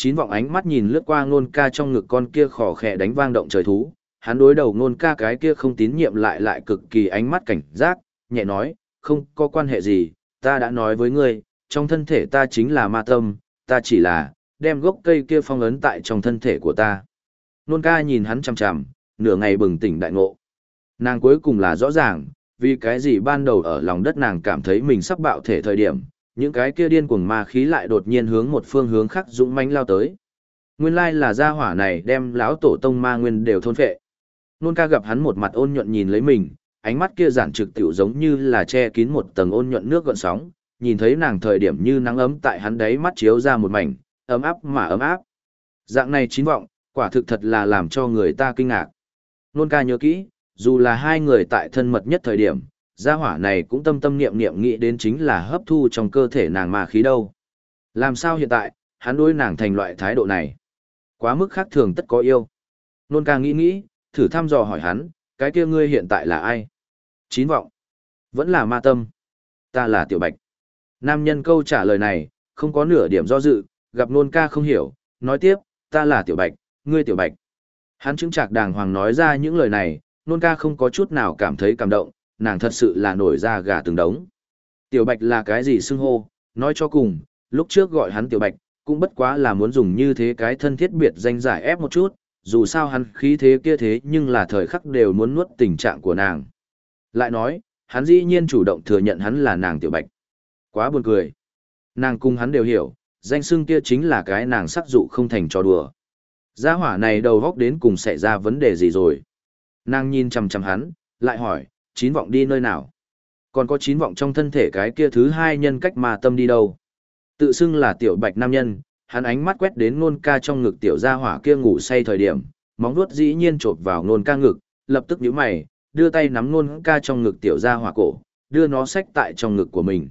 Chín vọng ánh mắt nhìn lướt qua ngôn ca trong ngực con kia khỏ khẽ đánh vang động trời thú, hắn đối đầu ngôn ca cái kia không tín nhiệm lại lại cực kỳ ánh mắt cảnh giác, nhẹ nói, không có quan hệ gì, ta đã nói với ngươi, trong thân thể ta chính là ma tâm, ta chỉ là, đem gốc cây kia phong ấn tại trong thân thể của ta. Nôn ca nhìn hắn chằm chằm, nửa ngày bừng tỉnh đại ngộ. Nàng cuối cùng là rõ ràng, vì cái gì ban đầu ở lòng đất nàng cảm thấy mình sắp bạo thể thời điểm, những cái kia điên cuồng ma khí lại đột nhiên hướng một phương hướng khác dũng mãnh lao tới. Nguyên lai là gia hỏa này đem lão tổ tông ma nguyên đều thôn phệ. Nôn ca gặp hắn một mặt ôn nhuận nhìn lấy mình, ánh mắt kia giản trực tiểu giống như là che kín một tầng ôn nhuận nước gợn sóng, nhìn thấy nàng thời điểm như nắng ấm tại hắn đấy mắt chiếu ra một mảnh, ấm áp mà ấm áp. Dạng này chín vọng, quả thực thật là làm cho người ta kinh ngạc. Nôn ca nhớ kỹ, dù là hai người tại thân mật nhất thời điểm, gia hỏa này cũng tâm tâm niệm niệm nghĩ đến chính là hấp thu trong cơ thể nàng ma khí đâu. Làm sao hiện tại, hắn đối nàng thành loại thái độ này? Quá mức khác thường tất có yêu. Nôn ca nghĩ nghĩ, thử thăm dò hỏi hắn, cái kia ngươi hiện tại là ai? Chín vọng. Vẫn là ma tâm. Ta là tiểu bạch. Nam nhân câu trả lời này, không có nửa điểm do dự, gặp nôn ca không hiểu, nói tiếp, ta là tiểu bạch, ngươi tiểu bạch. Hắn chứng chạc đàng hoàng nói ra những lời này, nôn ca không có chút nào cảm thấy cảm động, nàng thật sự là nổi ra gà từng đống. Tiểu bạch là cái gì xưng hô, nói cho cùng, lúc trước gọi hắn tiểu bạch, cũng bất quá là muốn dùng như thế cái thân thiết biệt danh giải ép một chút, dù sao hắn khí thế kia thế nhưng là thời khắc đều muốn nuốt tình trạng của nàng. Lại nói, hắn dĩ nhiên chủ động thừa nhận hắn là nàng tiểu bạch. Quá buồn cười. Nàng cung hắn đều hiểu, danh xưng kia chính là cái nàng sắc dụ không thành trò đùa. Gia hỏa này đầu góc đến cùng xảy ra vấn đề gì rồi. Nàng nhìn chằm chằm hắn, lại hỏi, chín vọng đi nơi nào? Còn có chín vọng trong thân thể cái kia thứ hai nhân cách mà tâm đi đâu? Tự xưng là tiểu bạch nam nhân, hắn ánh mắt quét đến nôn ca trong ngực tiểu gia hỏa kia ngủ say thời điểm, móng vuốt dĩ nhiên chộp vào nôn ca ngực, lập tức nhíu mày, đưa tay nắm nôn ca trong ngực tiểu gia hỏa cổ, đưa nó xách tại trong ngực của mình.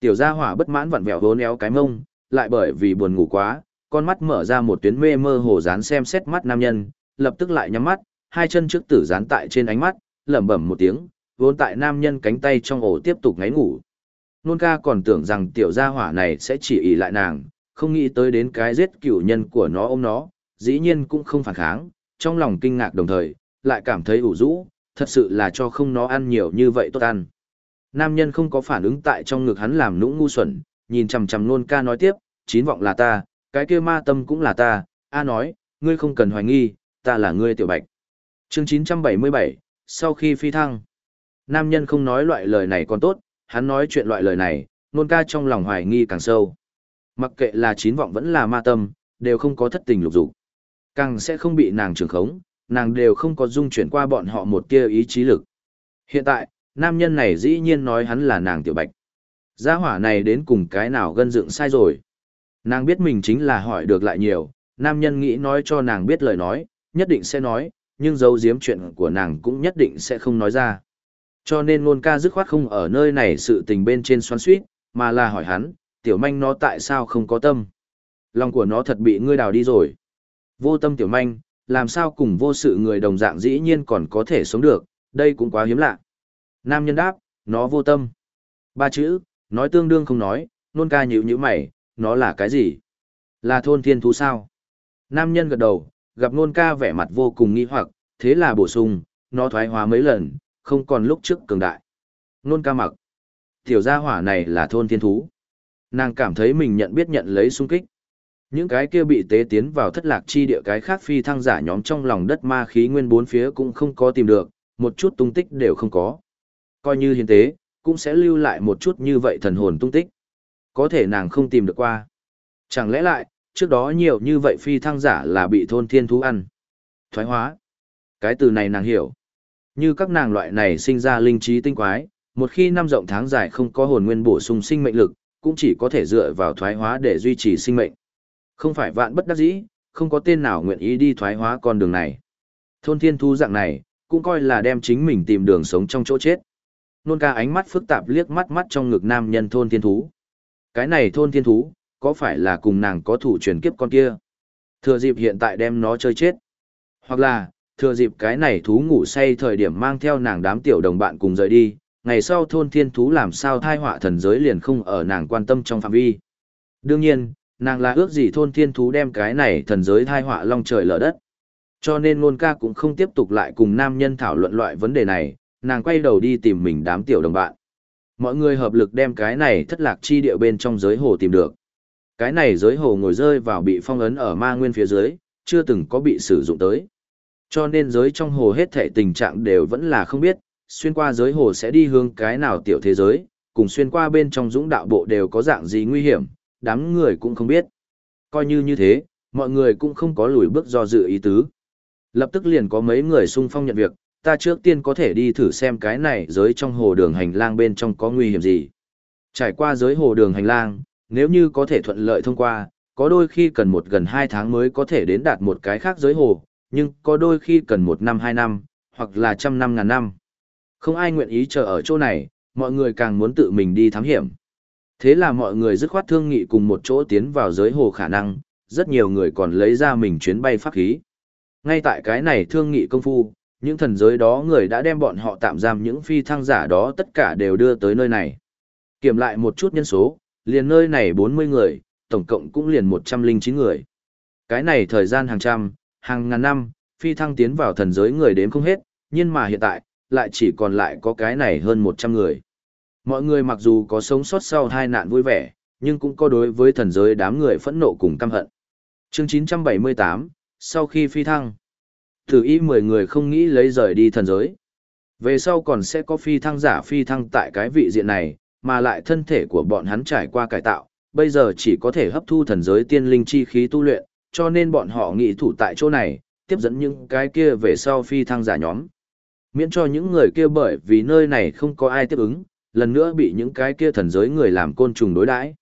Tiểu gia hỏa bất mãn vặn vẹo vốn éo cái mông, lại bởi vì buồn ngủ quá, con mắt mở ra một tuyến mê mơ hồ dán xem xét mắt nam nhân, lập tức lại nhắm mắt, hai chân trước tử dán tại trên ánh mắt, lẩm bẩm một tiếng, vốn tại nam nhân cánh tay trong ổ tiếp tục ngáy ngủ. Nôn ca còn tưởng rằng tiểu gia hỏa này sẽ chỉ ỉ lại nàng, không nghĩ tới đến cái giết cửu nhân của nó ôm nó, dĩ nhiên cũng không phản kháng, trong lòng kinh ngạc đồng thời, lại cảm thấy ủ rũ, thật sự là cho không nó ăn nhiều như vậy tốt ăn. Nam nhân không có phản ứng tại trong ngực hắn làm nũng ngu xuẩn, nhìn chằm chằm nôn ca nói tiếp, chín vọng là ta, cái kia ma tâm cũng là ta, A nói, ngươi không cần hoài nghi, ta là ngươi tiểu bạch. Chương 977, sau khi phi thăng, nam nhân không nói loại lời này còn tốt, hắn nói chuyện loại lời này, nôn ca trong lòng hoài nghi càng sâu. Mặc kệ là chín vọng vẫn là ma tâm, đều không có thất tình lục dục. Càng sẽ không bị nàng trường khống, nàng đều không có dung chuyển qua bọn họ một tia ý chí lực. Hiện tại, nam nhân này dĩ nhiên nói hắn là nàng tiểu bạch. Gia hỏa này đến cùng cái nào gân dựng sai rồi. Nàng biết mình chính là hỏi được lại nhiều, nam nhân nghĩ nói cho nàng biết lời nói, nhất định sẽ nói, nhưng giấu giếm chuyện của nàng cũng nhất định sẽ không nói ra. Cho nên Nôn ca dứt khoát không ở nơi này sự tình bên trên xoắn suýt, mà là hỏi hắn, tiểu manh nó tại sao không có tâm. Lòng của nó thật bị ngươi đào đi rồi. Vô tâm tiểu manh, làm sao cùng vô sự người đồng dạng dĩ nhiên còn có thể sống được, đây cũng quá hiếm lạ. Nam nhân đáp, nó vô tâm. Ba chữ, nói tương đương không nói, nôn ca nhữ nhíu mày, nó là cái gì? Là thôn thiên thú sao? Nam nhân gật đầu, gặp nôn ca vẻ mặt vô cùng nghi hoặc, thế là bổ sung, nó thoái hóa mấy lần, không còn lúc trước cường đại. Nôn ca mặc. Tiểu gia hỏa này là thôn thiên thú. Nàng cảm thấy mình nhận biết nhận lấy sung kích. Những cái kia bị tế tiến vào thất lạc chi địa cái khác phi thăng giả nhóm trong lòng đất ma khí nguyên bốn phía cũng không có tìm được, một chút tung tích đều không có. Coi như hiến tế, cũng sẽ lưu lại một chút như vậy thần hồn tung tích. Có thể nàng không tìm được qua. Chẳng lẽ lại, trước đó nhiều như vậy phi thăng giả là bị thôn thiên thú ăn. Thoái hóa. Cái từ này nàng hiểu. Như các nàng loại này sinh ra linh trí tinh quái, một khi năm rộng tháng dài không có hồn nguyên bổ sung sinh mệnh lực, cũng chỉ có thể dựa vào thoái hóa để duy trì sinh mệnh. Không phải vạn bất đắc dĩ, không có tên nào nguyện ý đi thoái hóa con đường này. Thôn thiên thú dạng này, cũng coi là đem chính mình tìm đường sống trong chỗ chết. Nôn ca ánh mắt phức tạp liếc mắt mắt trong ngực nam nhân thôn thiên thú. Cái này thôn thiên thú, có phải là cùng nàng có thủ truyền kiếp con kia? Thừa dịp hiện tại đem nó chơi chết. Hoặc là, thừa dịp cái này thú ngủ say thời điểm mang theo nàng đám tiểu đồng bạn cùng rời đi, ngày sau thôn thiên thú làm sao thai họa thần giới liền không ở nàng quan tâm trong phạm vi. Đương nhiên, nàng là ước gì thôn thiên thú đem cái này thần giới thai họa long trời lở đất. Cho nên ngôn ca cũng không tiếp tục lại cùng nam nhân thảo luận loại vấn đề này, nàng quay đầu đi tìm mình đám tiểu đồng bạn. Mọi người hợp lực đem cái này thất lạc chi địa bên trong giới hồ tìm được. Cái này giới hồ ngồi rơi vào bị phong ấn ở ma nguyên phía dưới, chưa từng có bị sử dụng tới. Cho nên giới trong hồ hết thể tình trạng đều vẫn là không biết, xuyên qua giới hồ sẽ đi hướng cái nào tiểu thế giới, cùng xuyên qua bên trong dũng đạo bộ đều có dạng gì nguy hiểm, đám người cũng không biết. Coi như như thế, mọi người cũng không có lùi bước do dự ý tứ. Lập tức liền có mấy người xung phong nhận việc, ta trước tiên có thể đi thử xem cái này giới trong hồ đường hành lang bên trong có nguy hiểm gì. Trải qua giới hồ đường hành lang, nếu như có thể thuận lợi thông qua, có đôi khi cần một gần 2 tháng mới có thể đến đạt một cái khác giới hồ, nhưng có đôi khi cần một năm 2 năm, hoặc là trăm năm ngàn năm. Không ai nguyện ý chờ ở chỗ này, mọi người càng muốn tự mình đi thám hiểm. Thế là mọi người dứt khoát thương nghị cùng một chỗ tiến vào giới hồ khả năng, rất nhiều người còn lấy ra mình chuyến bay pháp khí. Ngay tại cái này thương nghị công phu, những thần giới đó người đã đem bọn họ tạm giam những phi thăng giả đó tất cả đều đưa tới nơi này. Kiểm lại một chút nhân số, liền nơi này 40 người, tổng cộng cũng liền 109 người. Cái này thời gian hàng trăm, hàng ngàn năm, phi thăng tiến vào thần giới người đếm không hết, nhưng mà hiện tại, lại chỉ còn lại có cái này hơn 100 người. Mọi người mặc dù có sống sót sau hai nạn vui vẻ, nhưng cũng có đối với thần giới đám người phẫn nộ cùng căm hận. Chương 978, sau khi phi thăng, thử ý 10 người không nghĩ lấy rời đi thần giới. Về sau còn sẽ có phi thăng giả phi thăng tại cái vị diện này, mà lại thân thể của bọn hắn trải qua cải tạo, bây giờ chỉ có thể hấp thu thần giới tiên linh chi khí tu luyện, cho nên bọn họ nghị thủ tại chỗ này, tiếp dẫn những cái kia về sau phi thăng giả nhóm. Miễn cho những người kia bởi vì nơi này không có ai tiếp ứng, lần nữa bị những cái kia thần giới người làm côn trùng đối đãi.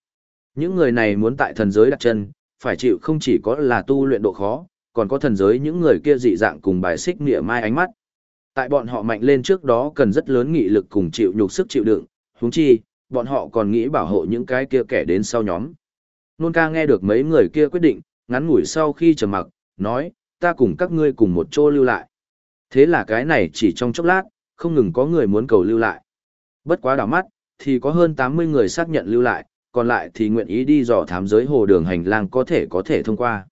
Những người này muốn tại thần giới đặt chân, phải chịu không chỉ có là tu luyện độ khó, còn có thần giới những người kia dị dạng cùng bài xích nghĩa mai ánh mắt. Tại bọn họ mạnh lên trước đó cần rất lớn nghị lực cùng chịu nhục sức chịu đựng, huống chi, bọn họ còn nghĩ bảo hộ những cái kia kẻ đến sau nhóm. Nôn ca nghe được mấy người kia quyết định, ngắn ngủi sau khi trầm mặc, nói, ta cùng các ngươi cùng một chỗ lưu lại. Thế là cái này chỉ trong chốc lát, không ngừng có người muốn cầu lưu lại. Bất quá đảo mắt, thì có hơn 80 người xác nhận lưu lại, còn lại thì nguyện ý đi dò thám giới hồ đường hành lang có thể có thể thông qua.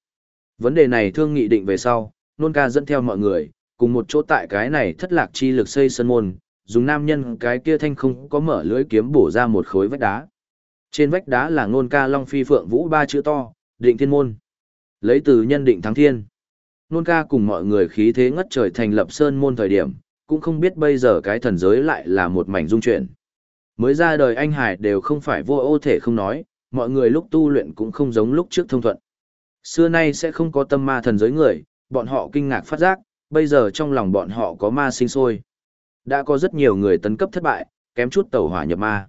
Vấn đề này thương nghị định về sau, nôn ca dẫn theo mọi người, cùng một chỗ tại cái này thất lạc chi lực xây sân môn, dùng nam nhân cái kia thanh không có mở lưỡi kiếm bổ ra một khối vách đá. Trên vách đá là nôn ca long phi phượng vũ ba chữ to, định thiên môn. Lấy từ nhân định thắng thiên. Nôn ca cùng mọi người khí thế ngất trời thành lập sơn môn thời điểm, cũng không biết bây giờ cái thần giới lại là một mảnh dung chuyển. Mới ra đời anh Hải đều không phải vô ô thể không nói, mọi người lúc tu luyện cũng không giống lúc trước thông thuận. Xưa nay sẽ không có tâm ma thần giới người, bọn họ kinh ngạc phát giác, bây giờ trong lòng bọn họ có ma sinh sôi. Đã có rất nhiều người tấn cấp thất bại, kém chút tẩu hỏa nhập ma.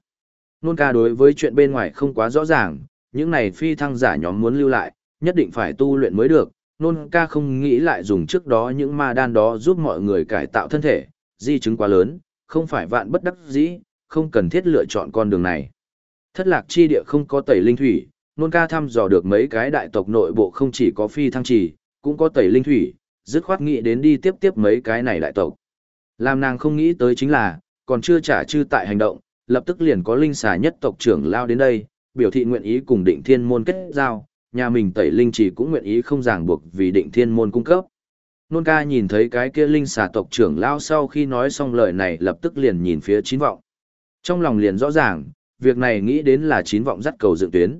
Nôn ca đối với chuyện bên ngoài không quá rõ ràng, những này phi thăng giả nhóm muốn lưu lại, nhất định phải tu luyện mới được. Nôn ca không nghĩ lại dùng trước đó những ma đan đó giúp mọi người cải tạo thân thể, di chứng quá lớn, không phải vạn bất đắc dĩ, không cần thiết lựa chọn con đường này. Thất lạc chi địa không có tẩy linh thủy, nôn ca thăm dò được mấy cái đại tộc nội bộ không chỉ có phi thăng trì, cũng có tẩy linh thủy, dứt khoát nghĩ đến đi tiếp tiếp mấy cái này đại tộc. Làm nàng không nghĩ tới chính là, còn chưa trả chư tại hành động, lập tức liền có linh xà nhất tộc trưởng lao đến đây, biểu thị nguyện ý cùng định thiên môn kết giao, nhà mình tẩy linh chỉ cũng nguyện ý không ràng buộc vì định thiên môn cung cấp. Nôn ca nhìn thấy cái kia linh xà tộc trưởng lao sau khi nói xong lời này lập tức liền nhìn phía chín vọng. Trong lòng liền rõ ràng, việc này nghĩ đến là chín vọng dắt cầu dựng tuyến.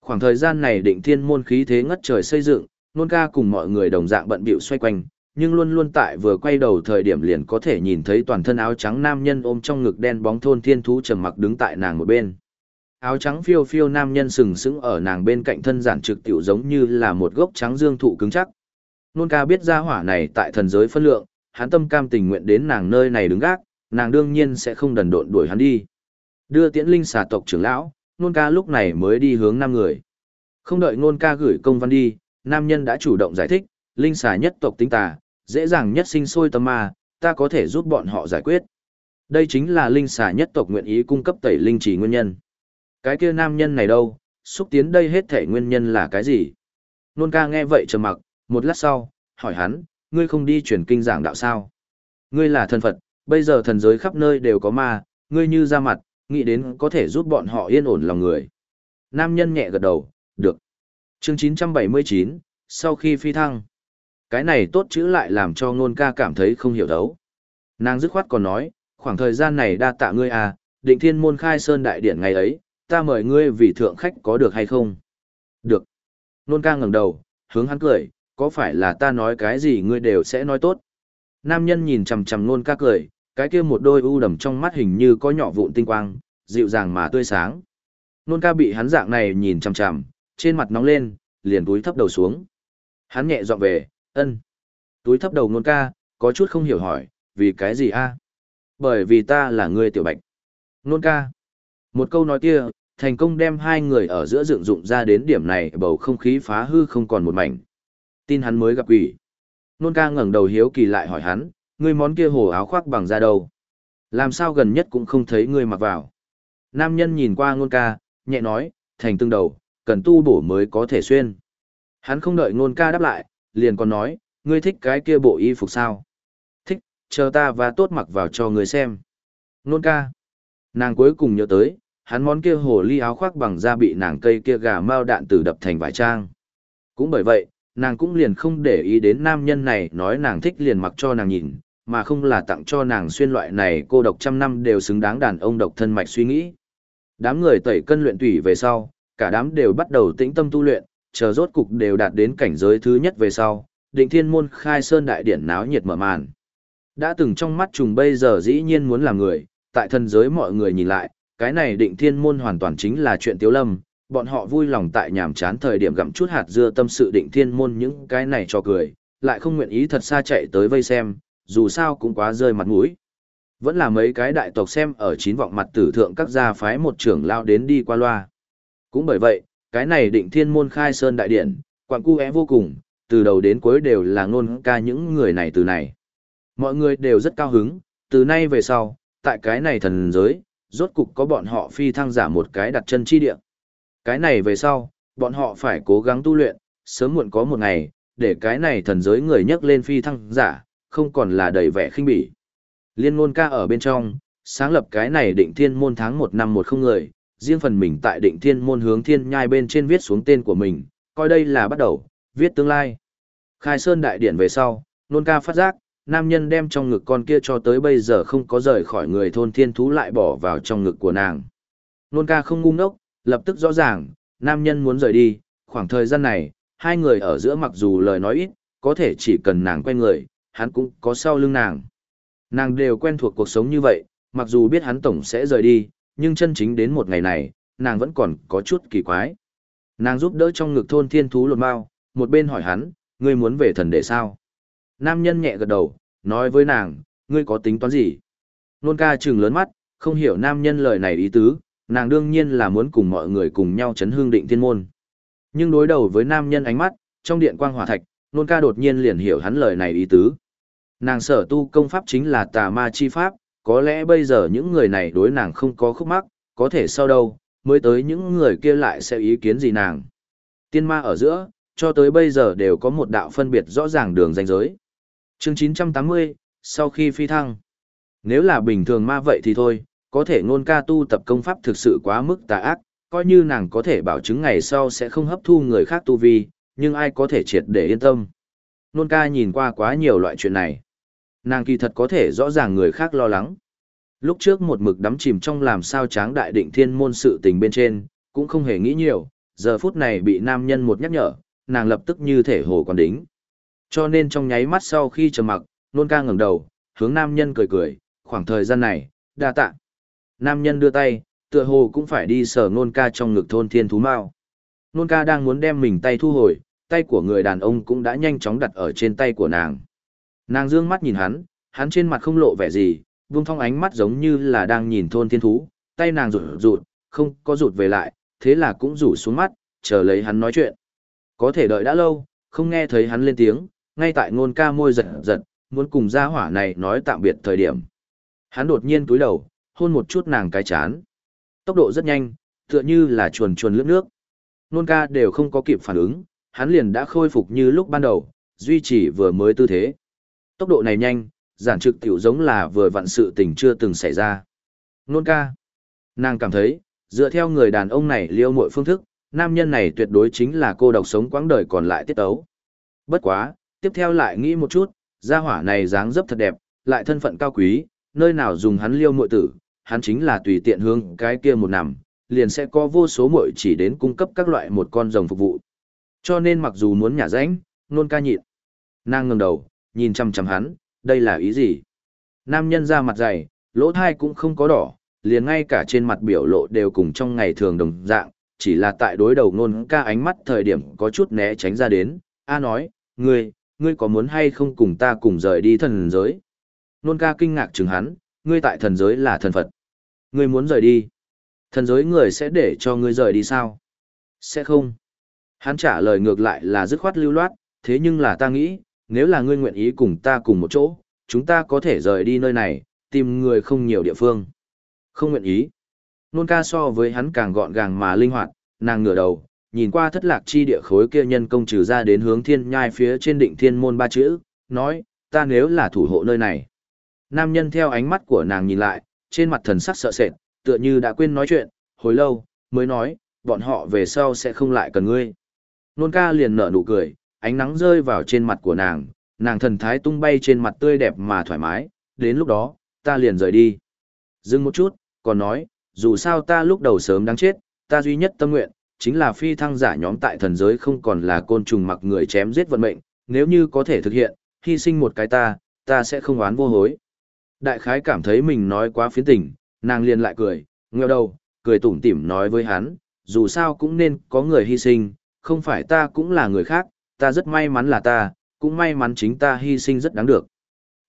Khoảng thời gian này định thiên môn khí thế ngất trời xây dựng, nôn ca cùng mọi người đồng dạng bận bịu xoay quanh, nhưng luôn luôn tại vừa quay đầu thời điểm liền có thể nhìn thấy toàn thân áo trắng nam nhân ôm trong ngực đen bóng thôn thiên thú trầm mặc đứng tại nàng một bên. Áo trắng phiêu phiêu nam nhân sừng sững ở nàng bên cạnh thân giản trực tiểu giống như là một gốc trắng dương thụ cứng chắc. Nôn ca biết ra hỏa này tại thần giới phân lượng, hắn tâm cam tình nguyện đến nàng nơi này đứng gác, nàng đương nhiên sẽ không đần độn đuổi hắn đi. Đưa tiễn linh xà tộc trưởng lão, nôn ca lúc này mới đi hướng năm người. Không đợi nôn ca gửi công văn đi, nam nhân đã chủ động giải thích, linh xà nhất tộc tính tà, dễ dàng nhất sinh sôi tâm ma, ta có thể giúp bọn họ giải quyết. Đây chính là linh xà nhất tộc nguyện ý cung cấp tẩy linh chỉ nguyên nhân. Cái kia nam nhân này đâu, xúc tiến đây hết thể nguyên nhân là cái gì? Nôn ca nghe vậy trầm mặc, một lát sau, hỏi hắn, ngươi không đi chuyển kinh giảng đạo sao? Ngươi là thần Phật, bây giờ thần giới khắp nơi đều có ma, ngươi như ra mặt, nghĩ đến có thể giúp bọn họ yên ổn lòng người. Nam nhân nhẹ gật đầu, được. Chương 979, sau khi phi thăng. Cái này tốt chữ lại làm cho ngôn ca cảm thấy không hiểu đấu. Nàng dứt khoát còn nói, khoảng thời gian này đa tạ ngươi à, định thiên môn khai sơn đại điển ngày ấy, ta mời ngươi vì thượng khách có được hay không? Được. Nôn ca ngẩng đầu, hướng hắn cười, có phải là ta nói cái gì ngươi đều sẽ nói tốt? Nam nhân nhìn chằm chằm nôn ca cười, cái kia một đôi u đầm trong mắt hình như có nhỏ vụn tinh quang, dịu dàng mà tươi sáng. Nôn ca bị hắn dạng này nhìn chằm chằm, trên mặt nóng lên, liền túi thấp đầu xuống. Hắn nhẹ dọn về, ân. Túi thấp đầu nôn ca, có chút không hiểu hỏi, vì cái gì a? Bởi vì ta là người tiểu bạch. Nôn ca. Một câu nói kia, thành công đem hai người ở giữa dựng dụng ra đến điểm này bầu không khí phá hư không còn một mảnh. Tin hắn mới gặp quỷ. Nôn ca ngẩng đầu hiếu kỳ lại hỏi hắn, ngươi món kia hồ áo khoác bằng da đâu? Làm sao gần nhất cũng không thấy ngươi mặc vào. Nam nhân nhìn qua nôn ca, nhẹ nói, thành tương đầu, cần tu bổ mới có thể xuyên. Hắn không đợi nôn ca đáp lại, liền còn nói, ngươi thích cái kia bộ y phục sao? Thích, chờ ta và tốt mặc vào cho ngươi xem. Nôn ca. Nàng cuối cùng nhớ tới, hắn món kia hồ ly áo khoác bằng da bị nàng cây kia gà mao đạn tử đập thành vải trang. Cũng bởi vậy, nàng cũng liền không để ý đến nam nhân này nói nàng thích liền mặc cho nàng nhìn, mà không là tặng cho nàng xuyên loại này cô độc trăm năm đều xứng đáng đàn ông độc thân mạch suy nghĩ. Đám người tẩy cân luyện tủy về sau, cả đám đều bắt đầu tĩnh tâm tu luyện, chờ rốt cục đều đạt đến cảnh giới thứ nhất về sau, định thiên môn khai sơn đại điển náo nhiệt mở màn. Đã từng trong mắt trùng bây giờ dĩ nhiên muốn làm người, tại thần giới mọi người nhìn lại, cái này định thiên môn hoàn toàn chính là chuyện tiếu lâm, bọn họ vui lòng tại nhàm chán thời điểm gặm chút hạt dưa tâm sự định thiên môn những cái này cho cười, lại không nguyện ý thật xa chạy tới vây xem, dù sao cũng quá rơi mặt mũi. Vẫn là mấy cái đại tộc xem ở chín vọng mặt tử thượng các gia phái một trưởng lao đến đi qua loa. Cũng bởi vậy, cái này định thiên môn khai sơn đại điện, quặng cu é vô cùng, từ đầu đến cuối đều là ngôn ca những người này từ này. Mọi người đều rất cao hứng, từ nay về sau, tại cái này thần giới, rốt cục có bọn họ phi thăng giả một cái đặt chân chi địa. Cái này về sau, bọn họ phải cố gắng tu luyện, sớm muộn có một ngày, để cái này thần giới người nhấc lên phi thăng giả, không còn là đầy vẻ khinh bỉ. Liên ngôn ca ở bên trong, sáng lập cái này định thiên môn tháng một năm một không người, riêng phần mình tại định thiên môn hướng thiên nhai bên trên viết xuống tên của mình, coi đây là bắt đầu, viết tương lai. Khai Sơn đại điển về sau, nôn ca phát giác, nam nhân đem trong ngực con kia cho tới bây giờ không có rời khỏi người thôn thiên thú lại bỏ vào trong ngực của nàng. Nôn ca không ngu ngốc, lập tức rõ ràng, nam nhân muốn rời đi, khoảng thời gian này, hai người ở giữa mặc dù lời nói ít, có thể chỉ cần nàng quen người, hắn cũng có sau lưng nàng. Nàng đều quen thuộc cuộc sống như vậy, mặc dù biết hắn tổng sẽ rời đi, nhưng chân chính đến một ngày này, nàng vẫn còn có chút kỳ quái. Nàng giúp đỡ trong ngực thôn thiên thú lột mau, một bên hỏi hắn, ngươi muốn về thần để sao? Nam nhân nhẹ gật đầu, nói với nàng, ngươi có tính toán gì? Nôn ca trừng lớn mắt, không hiểu nam nhân lời này ý tứ, nàng đương nhiên là muốn cùng mọi người cùng nhau chấn hương định thiên môn. Nhưng đối đầu với nam nhân ánh mắt, trong điện quang hỏa thạch, nôn ca đột nhiên liền hiểu hắn lời này ý tứ. Nàng sở tu công pháp chính là tà ma chi pháp, có lẽ bây giờ những người này đối nàng không có khúc mắc, có thể sau đâu, mới tới những người kia lại sẽ ý kiến gì nàng. Tiên ma ở giữa, cho tới bây giờ đều có một đạo phân biệt rõ ràng đường ranh giới. Chương 980, sau khi phi thăng. Nếu là bình thường ma vậy thì thôi, có thể ngôn ca tu tập công pháp thực sự quá mức tà ác, coi như nàng có thể bảo chứng ngày sau sẽ không hấp thu người khác tu vi, nhưng ai có thể triệt để yên tâm. Nôn ca nhìn qua quá nhiều loại chuyện này. Nàng kỳ thật có thể rõ ràng người khác lo lắng. Lúc trước một mực đắm chìm trong làm sao tráng đại định thiên môn sự tình bên trên, cũng không hề nghĩ nhiều, giờ phút này bị nam nhân một nhắc nhở, nàng lập tức như thể hồ còn đính. Cho nên trong nháy mắt sau khi trầm mặc, nôn ca ngẩng đầu, hướng nam nhân cười cười, khoảng thời gian này, đa tạ. Nam nhân đưa tay, tựa hồ cũng phải đi sờ nôn ca trong ngực thôn thiên thú mao. Nôn ca đang muốn đem mình tay thu hồi, tay của người đàn ông cũng đã nhanh chóng đặt ở trên tay của nàng. Nàng dương mắt nhìn hắn, hắn trên mặt không lộ vẻ gì, buông thong ánh mắt giống như là đang nhìn thôn thiên thú, tay nàng rụt rụt, không có rụt về lại, thế là cũng rủ xuống mắt, chờ lấy hắn nói chuyện. Có thể đợi đã lâu, không nghe thấy hắn lên tiếng, ngay tại ngôn ca môi giật giật, muốn cùng gia hỏa này nói tạm biệt thời điểm. Hắn đột nhiên túi đầu, hôn một chút nàng cái chán. Tốc độ rất nhanh, tựa như là chuồn chuồn lướt nước. Nôn ca đều không có kịp phản ứng, hắn liền đã khôi phục như lúc ban đầu, duy trì vừa mới tư thế. Tốc độ này nhanh, giản trực tiểu giống là vừa vặn sự tình chưa từng xảy ra. Nôn ca. Nàng cảm thấy, dựa theo người đàn ông này liêu mọi phương thức, nam nhân này tuyệt đối chính là cô độc sống quãng đời còn lại tiết ấu. Bất quá, tiếp theo lại nghĩ một chút, gia hỏa này dáng dấp thật đẹp, lại thân phận cao quý, nơi nào dùng hắn liêu muội tử, hắn chính là tùy tiện hướng cái kia một nằm, liền sẽ có vô số muội chỉ đến cung cấp các loại một con rồng phục vụ. Cho nên mặc dù muốn nhả rãnh, nôn ca nhịn. Nàng ngẩng đầu, nhìn chăm chăm hắn, đây là ý gì? Nam nhân ra mặt dày, lỗ thai cũng không có đỏ, liền ngay cả trên mặt biểu lộ đều cùng trong ngày thường đồng dạng, chỉ là tại đối đầu nôn ca ánh mắt thời điểm có chút né tránh ra đến. A nói, ngươi, ngươi có muốn hay không cùng ta cùng rời đi thần giới? Nôn ca kinh ngạc chừng hắn, ngươi tại thần giới là thần Phật. Ngươi muốn rời đi. Thần giới người sẽ để cho ngươi rời đi sao? Sẽ không. Hắn trả lời ngược lại là dứt khoát lưu loát, thế nhưng là ta nghĩ, nếu là ngươi nguyện ý cùng ta cùng một chỗ, chúng ta có thể rời đi nơi này, tìm người không nhiều địa phương. Không nguyện ý. Nôn ca so với hắn càng gọn gàng mà linh hoạt, nàng ngửa đầu, nhìn qua thất lạc chi địa khối kia nhân công trừ ra đến hướng thiên nhai phía trên định thiên môn ba chữ, nói, ta nếu là thủ hộ nơi này. Nam nhân theo ánh mắt của nàng nhìn lại, trên mặt thần sắc sợ sệt, tựa như đã quên nói chuyện, hồi lâu, mới nói, bọn họ về sau sẽ không lại cần ngươi. Nôn ca liền nở nụ cười, ánh nắng rơi vào trên mặt của nàng, nàng thần thái tung bay trên mặt tươi đẹp mà thoải mái, đến lúc đó, ta liền rời đi. Dừng một chút, còn nói, dù sao ta lúc đầu sớm đáng chết, ta duy nhất tâm nguyện, chính là phi thăng giả nhóm tại thần giới không còn là côn trùng mặc người chém giết vận mệnh, nếu như có thể thực hiện, hy sinh một cái ta, ta sẽ không oán vô hối. Đại khái cảm thấy mình nói quá phiến tình, nàng liền lại cười, ngheo đầu, cười tủm tỉm nói với hắn, dù sao cũng nên có người hy sinh, không phải ta cũng là người khác, ta rất may mắn là ta, cũng may mắn chính ta hy sinh rất đáng được.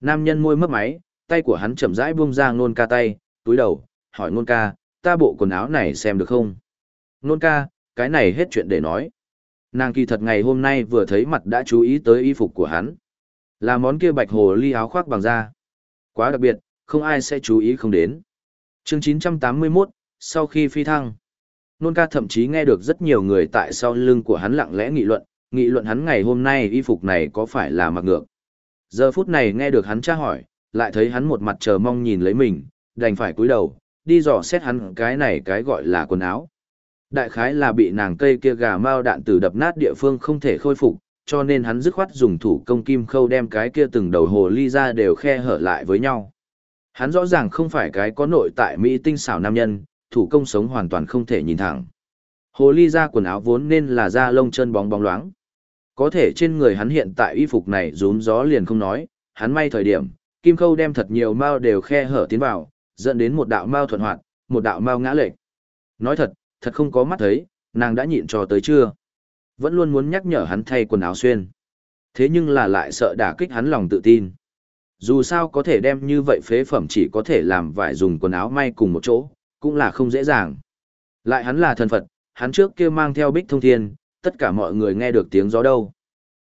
Nam nhân môi mấp máy, tay của hắn chậm rãi buông ra nôn ca tay, túi đầu, hỏi nôn ca, ta bộ quần áo này xem được không? Nôn ca, cái này hết chuyện để nói. Nàng kỳ thật ngày hôm nay vừa thấy mặt đã chú ý tới y phục của hắn. Là món kia bạch hồ ly áo khoác bằng da. Quá đặc biệt, không ai sẽ chú ý không đến. chương 981, sau khi phi thăng. Nôn ca thậm chí nghe được rất nhiều người tại sau lưng của hắn lặng lẽ nghị luận, nghị luận hắn ngày hôm nay y phục này có phải là mặc ngược. Giờ phút này nghe được hắn tra hỏi, lại thấy hắn một mặt chờ mong nhìn lấy mình, đành phải cúi đầu, đi dò xét hắn cái này cái gọi là quần áo. Đại khái là bị nàng cây kia gà mao đạn tử đập nát địa phương không thể khôi phục, cho nên hắn dứt khoát dùng thủ công kim khâu đem cái kia từng đầu hồ ly ra đều khe hở lại với nhau. Hắn rõ ràng không phải cái có nội tại Mỹ tinh xảo nam nhân, thủ công sống hoàn toàn không thể nhìn thẳng. Hồ ly ra quần áo vốn nên là da lông chân bóng bóng loáng. Có thể trên người hắn hiện tại y phục này rún gió liền không nói, hắn may thời điểm, kim khâu đem thật nhiều mao đều khe hở tiến vào, dẫn đến một đạo mao thuận hoạt, một đạo mao ngã lệch. Nói thật, thật không có mắt thấy, nàng đã nhịn cho tới chưa. Vẫn luôn muốn nhắc nhở hắn thay quần áo xuyên. Thế nhưng là lại sợ đả kích hắn lòng tự tin. Dù sao có thể đem như vậy phế phẩm chỉ có thể làm vải dùng quần áo may cùng một chỗ, cũng là không dễ dàng. Lại hắn là thần Phật, hắn trước kia mang theo bích thông thiên, tất cả mọi người nghe được tiếng gió đâu.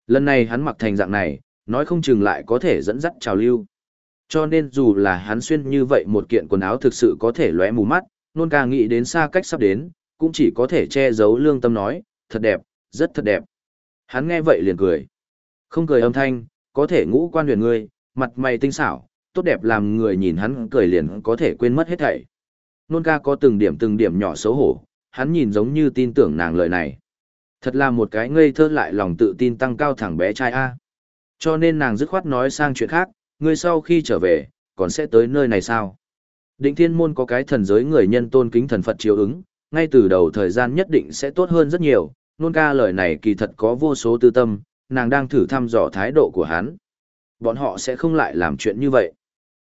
Lần này hắn mặc thành dạng này, nói không chừng lại có thể dẫn dắt trào lưu. Cho nên dù là hắn xuyên như vậy một kiện quần áo thực sự có thể lóe mù mắt, nôn ca nghĩ đến xa cách sắp đến, cũng chỉ có thể che giấu lương tâm nói, thật đẹp, rất thật đẹp. Hắn nghe vậy liền cười. Không cười âm thanh, có thể ngũ quan huyền ngươi, mặt mày tinh xảo, tốt đẹp làm người nhìn hắn cười liền có thể quên mất hết thảy. Nôn ca có từng điểm từng điểm nhỏ xấu hổ, hắn nhìn giống như tin tưởng nàng lời này. Thật là một cái ngây thơ lại lòng tự tin tăng cao thẳng bé trai A. Cho nên nàng dứt khoát nói sang chuyện khác, ngươi sau khi trở về, còn sẽ tới nơi này sao? Định thiên môn có cái thần giới người nhân tôn kính thần Phật chiếu ứng, ngay từ đầu thời gian nhất định sẽ tốt hơn rất nhiều, nôn ca lời này kỳ thật có vô số tư tâm, nàng đang thử thăm dò thái độ của hắn. Bọn họ sẽ không lại làm chuyện như vậy.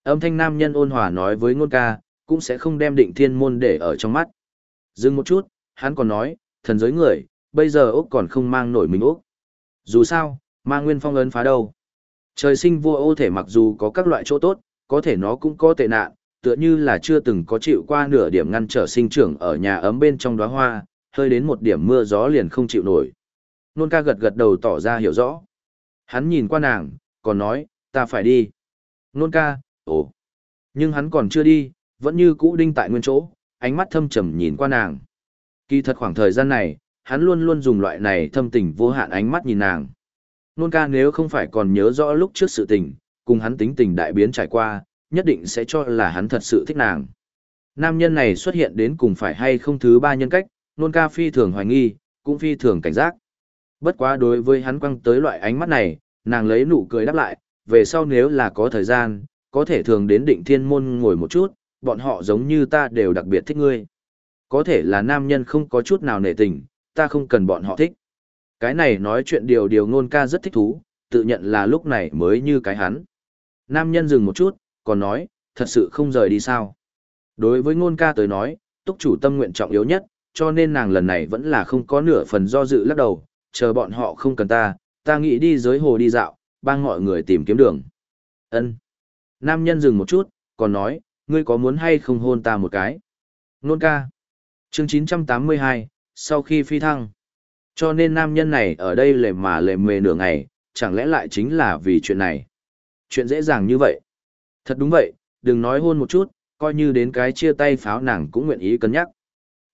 Âm thanh nam nhân ôn hòa nói với nôn ca, cũng sẽ không đem định thiên môn để ở trong mắt. Dừng một chút, hắn còn nói, thần giới người, bây giờ Úc còn không mang nổi mình Úc. Dù sao, mang nguyên phong ấn phá đâu. Trời sinh vua ô thể mặc dù có các loại chỗ tốt, có thể nó cũng có tệ nạn, tựa như là chưa từng có chịu qua nửa điểm ngăn trở sinh trưởng ở nhà ấm bên trong đóa hoa, hơi đến một điểm mưa gió liền không chịu nổi. Nôn ca gật gật đầu tỏ ra hiểu rõ. Hắn nhìn qua nàng, còn nói, ta phải đi. Nôn ca, ồ. Nhưng hắn còn chưa đi, vẫn như cũ đinh tại nguyên chỗ, ánh mắt thâm trầm nhìn qua nàng. Kỳ thật khoảng thời gian này, hắn luôn luôn dùng loại này thâm tình vô hạn ánh mắt nhìn nàng. Nôn ca nếu không phải còn nhớ rõ lúc trước sự tình, cùng hắn tính tình đại biến trải qua, nhất định sẽ cho là hắn thật sự thích nàng. Nam nhân này xuất hiện đến cùng phải hay không thứ ba nhân cách, nôn ca phi thường hoài nghi, cũng phi thường cảnh giác. Bất quá đối với hắn quăng tới loại ánh mắt này, nàng lấy nụ cười đáp lại, về sau nếu là có thời gian, có thể thường đến định thiên môn ngồi một chút, bọn họ giống như ta đều đặc biệt thích ngươi. Có thể là nam nhân không có chút nào nể tình, ta không cần bọn họ thích. Cái này nói chuyện điều điều ngôn ca rất thích thú, tự nhận là lúc này mới như cái hắn. Nam nhân dừng một chút, còn nói, thật sự không rời đi sao. Đối với ngôn ca tới nói, túc chủ tâm nguyện trọng yếu nhất, cho nên nàng lần này vẫn là không có nửa phần do dự lắc đầu, chờ bọn họ không cần ta, ta nghĩ đi dưới hồ đi dạo, bang mọi người tìm kiếm đường. Ân. Nam nhân dừng một chút, còn nói, ngươi có muốn hay không hôn ta một cái? Nôn ca. Chương 982, sau khi phi thăng. Cho nên nam nhân này ở đây lề mà lề mề nửa ngày, chẳng lẽ lại chính là vì chuyện này? Chuyện dễ dàng như vậy. Thật đúng vậy, đừng nói hôn một chút, coi như đến cái chia tay pháo nàng cũng nguyện ý cân nhắc.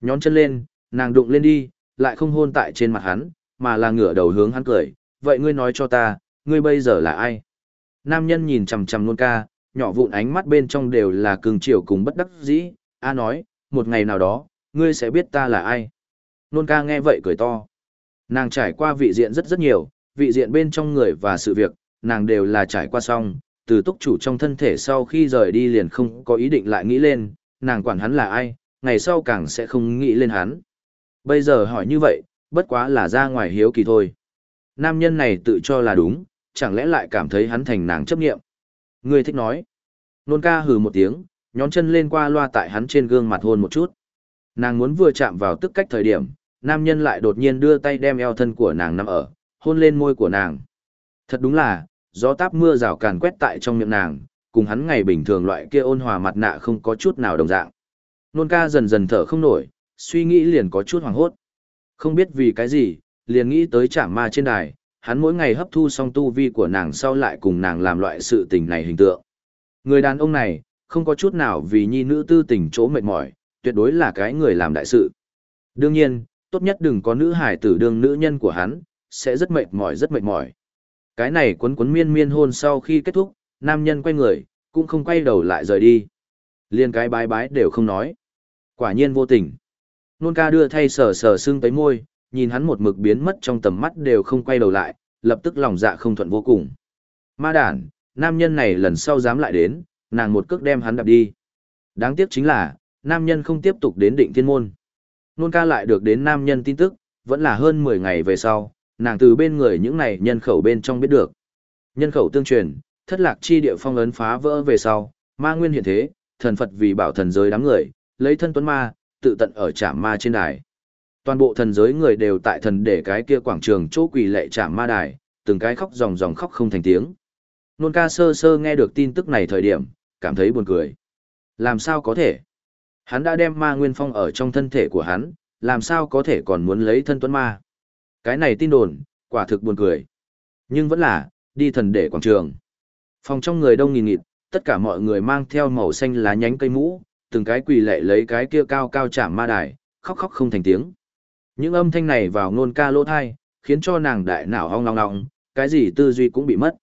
Nhón chân lên, nàng đụng lên đi, lại không hôn tại trên mặt hắn, mà là ngửa đầu hướng hắn cười, vậy ngươi nói cho ta, ngươi bây giờ là ai? Nam nhân nhìn chằm chằm nôn ca, nhỏ vụn ánh mắt bên trong đều là cường chiều cùng bất đắc dĩ, A nói, một ngày nào đó, ngươi sẽ biết ta là ai. Nôn ca nghe vậy cười to. Nàng trải qua vị diện rất rất nhiều, vị diện bên trong người và sự việc, nàng đều là trải qua xong, từ túc chủ trong thân thể sau khi rời đi liền không có ý định lại nghĩ lên, nàng quản hắn là ai, ngày sau càng sẽ không nghĩ lên hắn. Bây giờ hỏi như vậy, bất quá là ra ngoài hiếu kỳ thôi. Nam nhân này tự cho là đúng, chẳng lẽ lại cảm thấy hắn thành nàng chấp nghiệm. Người thích nói. Nôn ca hừ một tiếng, nhón chân lên qua loa tại hắn trên gương mặt hôn một chút. Nàng muốn vừa chạm vào tức cách thời điểm, nam nhân lại đột nhiên đưa tay đem eo thân của nàng nằm ở, hôn lên môi của nàng. Thật đúng là, gió táp mưa rào càn quét tại trong miệng nàng, cùng hắn ngày bình thường loại kia ôn hòa mặt nạ không có chút nào đồng dạng. Nôn ca dần dần thở không nổi, suy nghĩ liền có chút hoảng hốt. Không biết vì cái gì, liền nghĩ tới chạm ma trên đài, hắn mỗi ngày hấp thu xong tu vi của nàng sau lại cùng nàng làm loại sự tình này hình tượng. Người đàn ông này, không có chút nào vì nhi nữ tư tình chỗ mệt mỏi, tuyệt đối là cái người làm đại sự. Đương nhiên, tốt nhất đừng có nữ hải tử đương nữ nhân của hắn, sẽ rất mệt mỏi rất mệt mỏi. Cái này quấn quấn miên miên hôn sau khi kết thúc, nam nhân quay người, cũng không quay đầu lại rời đi. Liên cái bái bái đều không nói. Quả nhiên vô tình. Nôn ca đưa thay sờ sờ xương tới môi, nhìn hắn một mực biến mất trong tầm mắt đều không quay đầu lại, lập tức lòng dạ không thuận vô cùng. Ma đản, nam nhân này lần sau dám lại đến, nàng một cước đem hắn đạp đi. Đáng tiếc chính là, nam nhân không tiếp tục đến định thiên môn. Nôn ca lại được đến nam nhân tin tức, vẫn là hơn 10 ngày về sau, nàng từ bên người những này nhân khẩu bên trong biết được. Nhân khẩu tương truyền, thất lạc chi địa phong ấn phá vỡ về sau, ma nguyên hiện thế, thần Phật vì bảo thần giới đám người, lấy thân tuấn ma, tự tận ở trạm ma trên đài. Toàn bộ thần giới người đều tại thần để cái kia quảng trường chỗ quỳ lệ trạm ma đài, từng cái khóc ròng ròng khóc không thành tiếng. Nôn ca sơ sơ nghe được tin tức này thời điểm, cảm thấy buồn cười. Làm sao có thể? Hắn đã đem ma nguyên phong ở trong thân thể của hắn, làm sao có thể còn muốn lấy thân tuấn ma? Cái này tin đồn, quả thực buồn cười. Nhưng vẫn là, đi thần để quảng trường. Phòng trong người đông nghìn nghịt, tất cả mọi người mang theo màu xanh lá nhánh cây mũ, từng cái quỳ lệ lấy cái kia cao cao chạm ma đài, khóc khóc không thành tiếng. Những âm thanh này vào ngôn ca lỗ thai, khiến cho nàng đại não hong long ngong, cái gì tư duy cũng bị mất.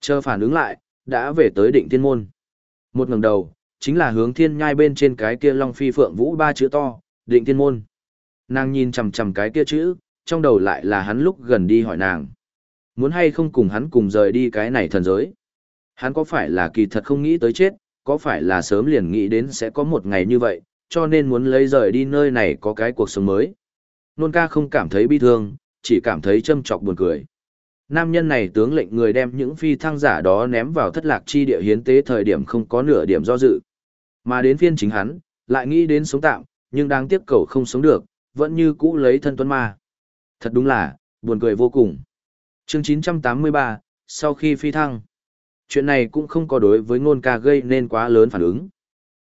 Chờ phản ứng lại, đã về tới định thiên môn. Một ngẩng đầu, chính là hướng thiên nhai bên trên cái kia long phi phượng vũ ba chữ to, định thiên môn. Nàng nhìn chằm chằm cái kia chữ, trong đầu lại là hắn lúc gần đi hỏi nàng. Muốn hay không cùng hắn cùng rời đi cái này thần giới? Hắn có phải là kỳ thật không nghĩ tới chết, có phải là sớm liền nghĩ đến sẽ có một ngày như vậy, cho nên muốn lấy rời đi nơi này có cái cuộc sống mới. Nôn ca không cảm thấy bi thương, chỉ cảm thấy châm chọc buồn cười. Nam nhân này tướng lệnh người đem những phi thăng giả đó ném vào thất lạc chi địa hiến tế thời điểm không có nửa điểm do dự. Mà đến phiên chính hắn, lại nghĩ đến sống tạm, nhưng đáng tiếc cầu không sống được, vẫn như cũ lấy thân tuấn ma. Thật đúng là, buồn cười vô cùng. Chương 983, sau khi phi thăng. Chuyện này cũng không có đối với ngôn ca gây nên quá lớn phản ứng.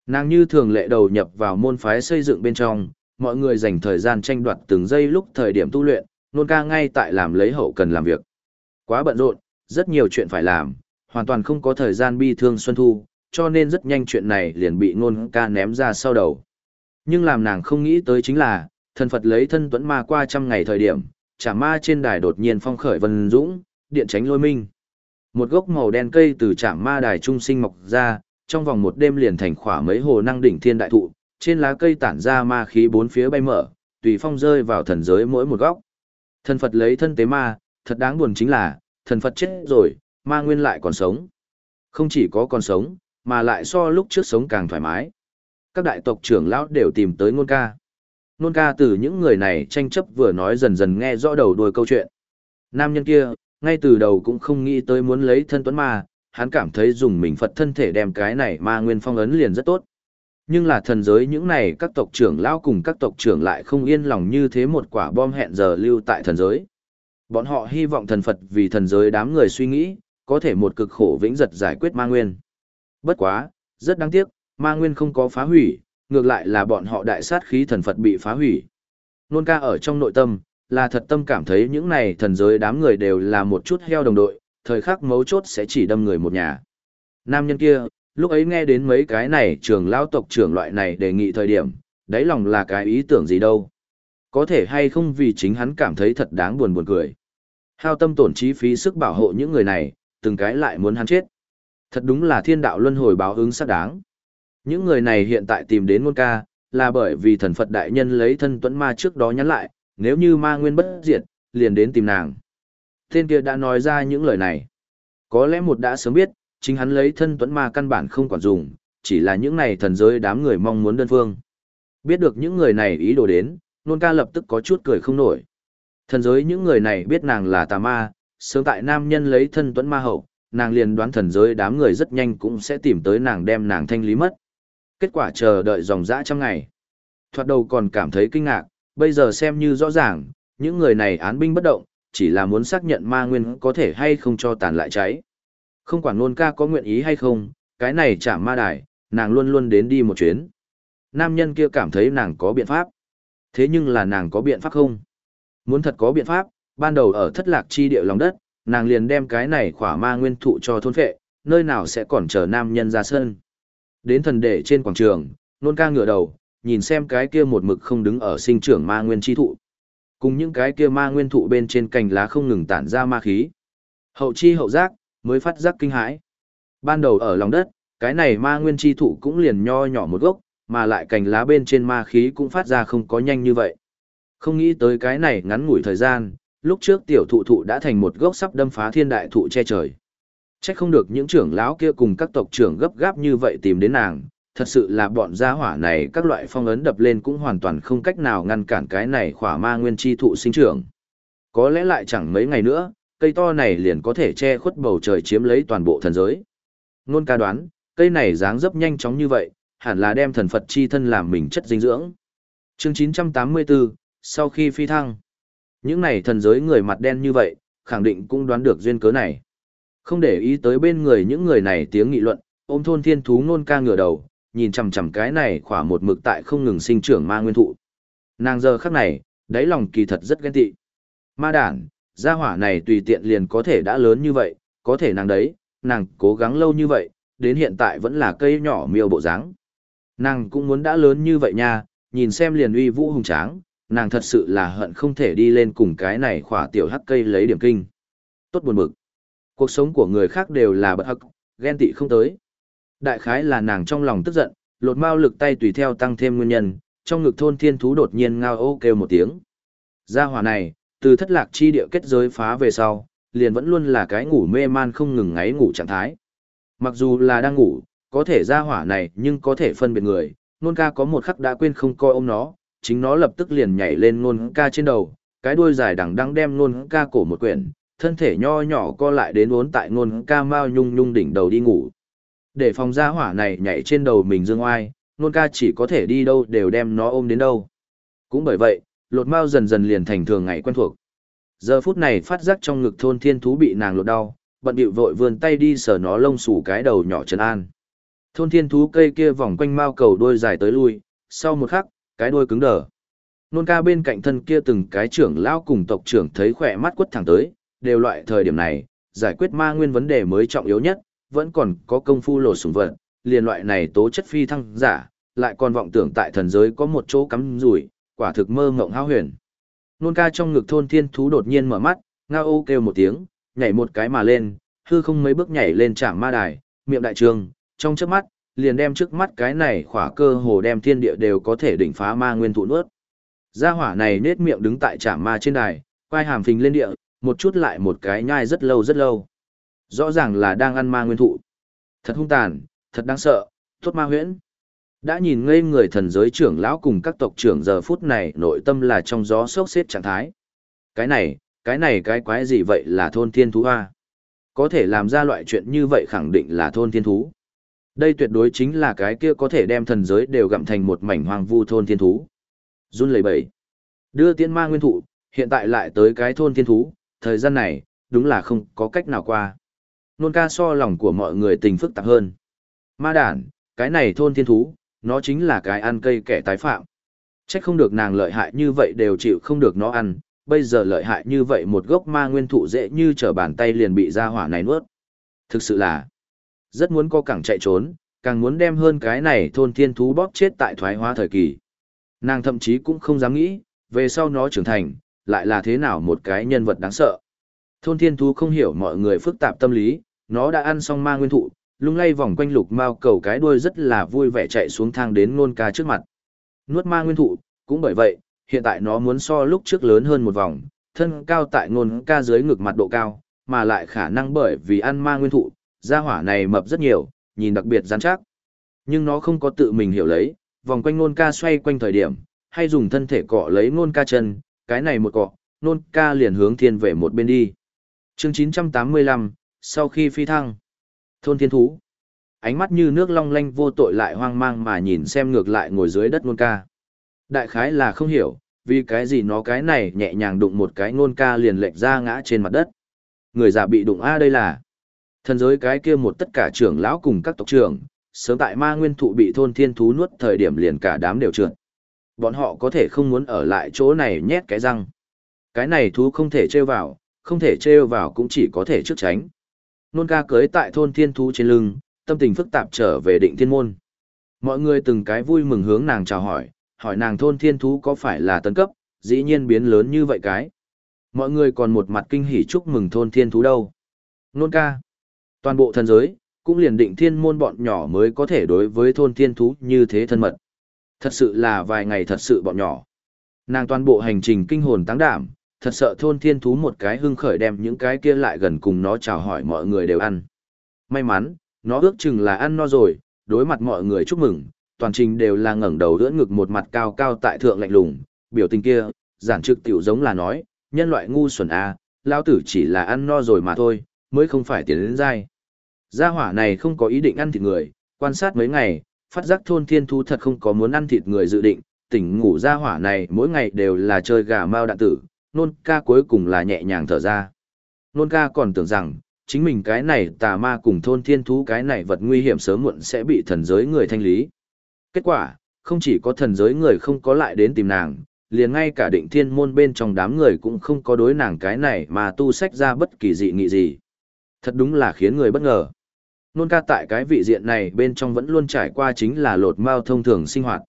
Nàng như thường lệ đầu nhập vào môn phái xây dựng bên trong, mọi người dành thời gian tranh đoạt từng giây lúc thời điểm tu luyện, ngôn ca ngay tại làm lấy hậu cần làm việc. Quá bận rộn, rất nhiều chuyện phải làm, hoàn toàn không có thời gian bi thương xuân thu, cho nên rất nhanh chuyện này liền bị ngôn ca ném ra sau đầu. Nhưng làm nàng không nghĩ tới chính là, thần Phật lấy thân tuẫn ma qua trăm ngày thời điểm, chả ma trên đài đột nhiên phong khởi vân dũng, điện tránh lôi minh. Một gốc màu đen cây từ chạm ma đài trung sinh mọc ra, trong vòng một đêm liền thành khỏa mấy hồ năng đỉnh thiên đại thụ, trên lá cây tản ra ma khí bốn phía bay mở, tùy phong rơi vào thần giới mỗi một góc. Thần Phật lấy thân tế ma, thật đáng buồn chính là, thần Phật chết rồi, ma nguyên lại còn sống. Không chỉ có còn sống, mà lại so lúc trước sống càng thoải mái. Các đại tộc trưởng lão đều tìm tới ngôn ca. Ngôn ca từ những người này tranh chấp vừa nói dần dần nghe rõ đầu đuôi câu chuyện. Nam nhân kia, ngay từ đầu cũng không nghĩ tới muốn lấy thân tuấn ma, hắn cảm thấy dùng mình Phật thân thể đem cái này ma nguyên phong ấn liền rất tốt. Nhưng là thần giới những này các tộc trưởng lão cùng các tộc trưởng lại không yên lòng như thế một quả bom hẹn giờ lưu tại thần giới. Bọn họ hy vọng thần Phật vì thần giới đám người suy nghĩ, có thể một cực khổ vĩnh giật giải quyết ma nguyên. Bất quá, rất đáng tiếc, ma nguyên không có phá hủy, ngược lại là bọn họ đại sát khí thần Phật bị phá hủy. Nôn ca ở trong nội tâm, là thật tâm cảm thấy những này thần giới đám người đều là một chút heo đồng đội, thời khắc mấu chốt sẽ chỉ đâm người một nhà. Nam nhân kia, lúc ấy nghe đến mấy cái này trường lao tộc trưởng loại này đề nghị thời điểm, đáy lòng là cái ý tưởng gì đâu. Có thể hay không vì chính hắn cảm thấy thật đáng buồn buồn cười. Hao tâm tổn trí phí sức bảo hộ những người này, từng cái lại muốn hắn chết. Thật đúng là thiên đạo luân hồi báo ứng xác đáng. Những người này hiện tại tìm đến môn ca, là bởi vì thần Phật đại nhân lấy thân tuẫn ma trước đó nhắn lại, nếu như ma nguyên bất diệt, liền đến tìm nàng. Tên kia đã nói ra những lời này. Có lẽ một đã sớm biết, chính hắn lấy thân tuẫn ma căn bản không quản dùng, chỉ là những này thần giới đám người mong muốn đơn phương. Biết được những người này ý đồ đến, nôn ca lập tức có chút cười không nổi. Thần giới những người này biết nàng là tà ma, sớm tại nam nhân lấy thân tuấn ma hậu, nàng liền đoán thần giới đám người rất nhanh cũng sẽ tìm tới nàng đem nàng thanh lý mất. Kết quả chờ đợi dòng dã trăm ngày. Thoạt đầu còn cảm thấy kinh ngạc, bây giờ xem như rõ ràng, những người này án binh bất động, chỉ là muốn xác nhận ma nguyên có thể hay không cho tàn lại cháy. Không quản nôn ca có nguyện ý hay không, cái này chả ma đài, nàng luôn luôn đến đi một chuyến. Nam nhân kia cảm thấy nàng có biện pháp. Thế nhưng là nàng có biện pháp không? Muốn thật có biện pháp, ban đầu ở thất lạc chi địa lòng đất, nàng liền đem cái này khỏa ma nguyên thụ cho thôn phệ, nơi nào sẽ còn chờ nam nhân ra sân. Đến thần đệ trên quảng trường, nôn ca ngửa đầu, nhìn xem cái kia một mực không đứng ở sinh trưởng ma nguyên chi thụ. Cùng những cái kia ma nguyên thụ bên trên cành lá không ngừng tản ra ma khí. Hậu chi hậu giác, mới phát giác kinh hãi. Ban đầu ở lòng đất, cái này ma nguyên chi thụ cũng liền nho nhỏ một gốc, mà lại cành lá bên trên ma khí cũng phát ra không có nhanh như vậy. Không nghĩ tới cái này ngắn ngủi thời gian, lúc trước tiểu thụ thụ đã thành một gốc sắp đâm phá thiên đại thụ che trời. Chắc không được những trưởng lão kia cùng các tộc trưởng gấp gáp như vậy tìm đến nàng, thật sự là bọn gia hỏa này các loại phong ấn đập lên cũng hoàn toàn không cách nào ngăn cản cái này khỏa ma nguyên chi thụ sinh trưởng. Có lẽ lại chẳng mấy ngày nữa, cây to này liền có thể che khuất bầu trời chiếm lấy toàn bộ thần giới. Nôn ca đoán, cây này dáng dấp nhanh chóng như vậy, hẳn là đem thần Phật chi thân làm mình chất dinh dưỡng. Chương 984, sau khi phi thăng, những này thần giới người mặt đen như vậy, khẳng định cũng đoán được duyên cớ này. Không để ý tới bên người những người này tiếng nghị luận, ôm thôn thiên thú nôn ca ngửa đầu, nhìn chằm chằm cái này khỏa một mực tại không ngừng sinh trưởng ma nguyên thụ. Nàng giờ khắc này, đáy lòng kỳ thật rất ghen tị. Ma đản, gia hỏa này tùy tiện liền có thể đã lớn như vậy, có thể nàng đấy, nàng cố gắng lâu như vậy, đến hiện tại vẫn là cây nhỏ miêu bộ dáng. Nàng cũng muốn đã lớn như vậy nha, nhìn xem liền uy vũ hùng tráng, nàng thật sự là hận không thể đi lên cùng cái này khỏa tiểu hắc cây lấy điểm kinh. Tốt buồn bực. Cuộc sống của người khác đều là bật hắc, ghen tị không tới. Đại khái là nàng trong lòng tức giận, lột mao lực tay tùy theo tăng thêm nguyên nhân, trong ngực thôn thiên thú đột nhiên ngao ô kêu một tiếng. Gia hỏa này, từ thất lạc chi địa kết giới phá về sau, liền vẫn luôn là cái ngủ mê man không ngừng ngáy ngủ trạng thái. Mặc dù là đang ngủ, có thể ra hỏa này nhưng có thể phân biệt người, nôn ca có một khắc đã quên không coi ôm nó, chính nó lập tức liền nhảy lên nôn ca trên đầu, cái đuôi dài đằng đang đem nôn ca cổ một quyển, thân thể nho nhỏ co lại đến uốn tại nôn ca mao nhung nhung đỉnh đầu đi ngủ. Để phòng ra hỏa này nhảy trên đầu mình dương oai, nôn ca chỉ có thể đi đâu đều đem nó ôm đến đâu. Cũng bởi vậy, lột mao dần dần liền thành thường ngày quen thuộc. Giờ phút này phát giác trong ngực thôn thiên thú bị nàng lột đau, bận bịu vội vươn tay đi sờ nó lông xù cái đầu nhỏ trấn an. Thôn thiên thú cây kia vòng quanh mao cầu đôi dài tới lui, sau một khắc, cái đôi cứng đờ. Nôn ca bên cạnh thân kia từng cái trưởng lão cùng tộc trưởng thấy khỏe mắt quất thẳng tới, đều loại thời điểm này, giải quyết ma nguyên vấn đề mới trọng yếu nhất, vẫn còn có công phu lột sủng vật, liền loại này tố chất phi thăng giả, lại còn vọng tưởng tại thần giới có một chỗ cắm rủi, quả thực mơ ngộng hao huyền. Nôn ca trong ngực thôn thiên thú đột nhiên mở mắt, ngao ô kêu một tiếng, nhảy một cái mà lên, hư không mấy bước nhảy lên trảng ma đài, miệng đại trường, trong chớp mắt, liền đem trước mắt cái này khỏa cơ hồ đem thiên địa đều có thể đỉnh phá ma nguyên thụ nuốt. Gia hỏa này nết miệng đứng tại trạm ma trên đài, quay hàm phình lên địa, một chút lại một cái nhai rất lâu rất lâu. Rõ ràng là đang ăn ma nguyên thụ. Thật hung tàn, thật đáng sợ, tốt ma huyễn. Đã nhìn ngây người thần giới trưởng lão cùng các tộc trưởng giờ phút này nội tâm là trong gió sốc xếp trạng thái. Cái này, cái này cái quái gì vậy là thôn thiên thú hoa? Có thể làm ra loại chuyện như vậy khẳng định là thôn thiên thú. Đây tuyệt đối chính là cái kia có thể đem thần giới đều gặm thành một mảnh hoang vu thôn thiên thú. Run lẩy bẩy. Đưa tiên ma nguyên thụ, hiện tại lại tới cái thôn thiên thú, thời gian này, đúng là không có cách nào qua. Nôn ca so lòng của mọi người tình phức tạp hơn. Ma đản, cái này thôn thiên thú, nó chính là cái ăn cây kẻ tái phạm. Trách không được nàng lợi hại như vậy đều chịu không được nó ăn, bây giờ lợi hại như vậy một gốc ma nguyên thụ dễ như trở bàn tay liền bị ra hỏa này nuốt. Thực sự là, rất muốn co cẳng chạy trốn, càng muốn đem hơn cái này thôn thiên thú bóp chết tại thoái hóa thời kỳ. Nàng thậm chí cũng không dám nghĩ, về sau nó trưởng thành, lại là thế nào một cái nhân vật đáng sợ. Thôn thiên thú không hiểu mọi người phức tạp tâm lý, nó đã ăn xong ma nguyên thụ, lung lay vòng quanh lục mao cầu cái đuôi rất là vui vẻ chạy xuống thang đến nôn ca trước mặt. Nuốt ma nguyên thụ, cũng bởi vậy, hiện tại nó muốn so lúc trước lớn hơn một vòng, thân cao tại nôn ca dưới ngực mặt độ cao, mà lại khả năng bởi vì ăn ma nguyên thụ, gia hỏa này mập rất nhiều, nhìn đặc biệt rắn chắc. Nhưng nó không có tự mình hiểu lấy, vòng quanh nôn ca xoay quanh thời điểm, hay dùng thân thể cọ lấy nôn ca chân, cái này một cọ, nôn ca liền hướng thiên về một bên đi. chương 985, sau khi phi thăng, thôn thiên thú, ánh mắt như nước long lanh vô tội lại hoang mang mà nhìn xem ngược lại ngồi dưới đất nôn ca. Đại khái là không hiểu, vì cái gì nó cái này nhẹ nhàng đụng một cái nôn ca liền lệch ra ngã trên mặt đất. Người già bị đụng A đây là thần giới cái kia một tất cả trưởng lão cùng các tộc trưởng, sớm tại ma nguyên thụ bị thôn thiên thú nuốt thời điểm liền cả đám đều trượt. Bọn họ có thể không muốn ở lại chỗ này nhét cái răng. Cái này thú không thể trêu vào, không thể trêu vào cũng chỉ có thể trước tránh. Nôn ca cưới tại thôn thiên thú trên lưng, tâm tình phức tạp trở về định thiên môn. Mọi người từng cái vui mừng hướng nàng chào hỏi, hỏi nàng thôn thiên thú có phải là tấn cấp, dĩ nhiên biến lớn như vậy cái. Mọi người còn một mặt kinh hỉ chúc mừng thôn thiên thú đâu. Nôn ca. Toàn bộ thần giới, cũng liền định thiên môn bọn nhỏ mới có thể đối với thôn thiên thú như thế thân mật. Thật sự là vài ngày thật sự bọn nhỏ. Nàng toàn bộ hành trình kinh hồn táng đảm, thật sợ thôn thiên thú một cái hưng khởi đem những cái kia lại gần cùng nó chào hỏi mọi người đều ăn. May mắn, nó ước chừng là ăn no rồi, đối mặt mọi người chúc mừng, toàn trình đều là ngẩng đầu đỡ ngực một mặt cao cao tại thượng lạnh lùng, biểu tình kia, giản trực tiểu giống là nói, nhân loại ngu xuẩn a, à, lao tử chỉ là ăn no rồi mà thôi, mới không phải tiến đến dai. Gia hỏa này không có ý định ăn thịt người, quan sát mấy ngày, phát giác thôn thiên thú thật không có muốn ăn thịt người dự định, tỉnh ngủ gia hỏa này mỗi ngày đều là chơi gà mao đạn tử, nôn ca cuối cùng là nhẹ nhàng thở ra. Nôn ca còn tưởng rằng, chính mình cái này tà ma cùng thôn thiên thú cái này vật nguy hiểm sớm muộn sẽ bị thần giới người thanh lý. Kết quả, không chỉ có thần giới người không có lại đến tìm nàng, liền ngay cả định thiên môn bên trong đám người cũng không có đối nàng cái này mà tu sách ra bất kỳ dị nghị gì. Thật đúng là khiến người bất ngờ. Nôn ca tại cái vị diện này bên trong vẫn luôn trải qua chính là lột mao thông thường sinh hoạt.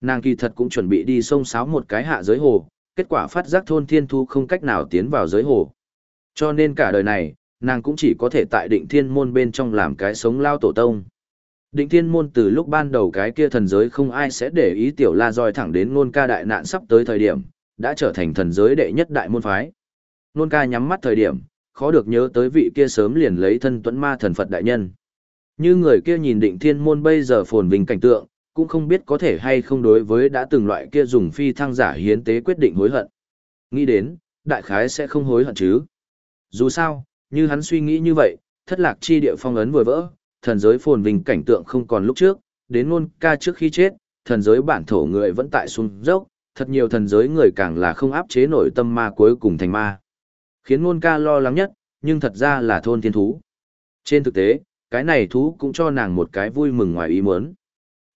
Nàng kỳ thật cũng chuẩn bị đi sông sáo một cái hạ giới hồ, kết quả phát giác thôn thiên thu không cách nào tiến vào giới hồ. Cho nên cả đời này, nàng cũng chỉ có thể tại định thiên môn bên trong làm cái sống lao tổ tông. Định thiên môn từ lúc ban đầu cái kia thần giới không ai sẽ để ý tiểu la roi thẳng đến nôn ca đại nạn sắp tới thời điểm, đã trở thành thần giới đệ nhất đại môn phái. Nôn ca nhắm mắt thời điểm, khó được nhớ tới vị kia sớm liền lấy thân tuấn ma thần Phật đại nhân. Như người kia nhìn định thiên môn bây giờ phồn vinh cảnh tượng, cũng không biết có thể hay không đối với đã từng loại kia dùng phi thăng giả hiến tế quyết định hối hận. Nghĩ đến, đại khái sẽ không hối hận chứ. Dù sao, như hắn suy nghĩ như vậy, thất lạc chi địa phong ấn vừa vỡ, thần giới phồn vinh cảnh tượng không còn lúc trước, đến ngôn ca trước khi chết, thần giới bản thổ người vẫn tại xuống dốc, thật nhiều thần giới người càng là không áp chế nổi tâm ma cuối cùng thành ma. Khiến ngôn ca lo lắng nhất, nhưng thật ra là thôn thiên thú. Trên thực tế, cái này thú cũng cho nàng một cái vui mừng ngoài ý muốn.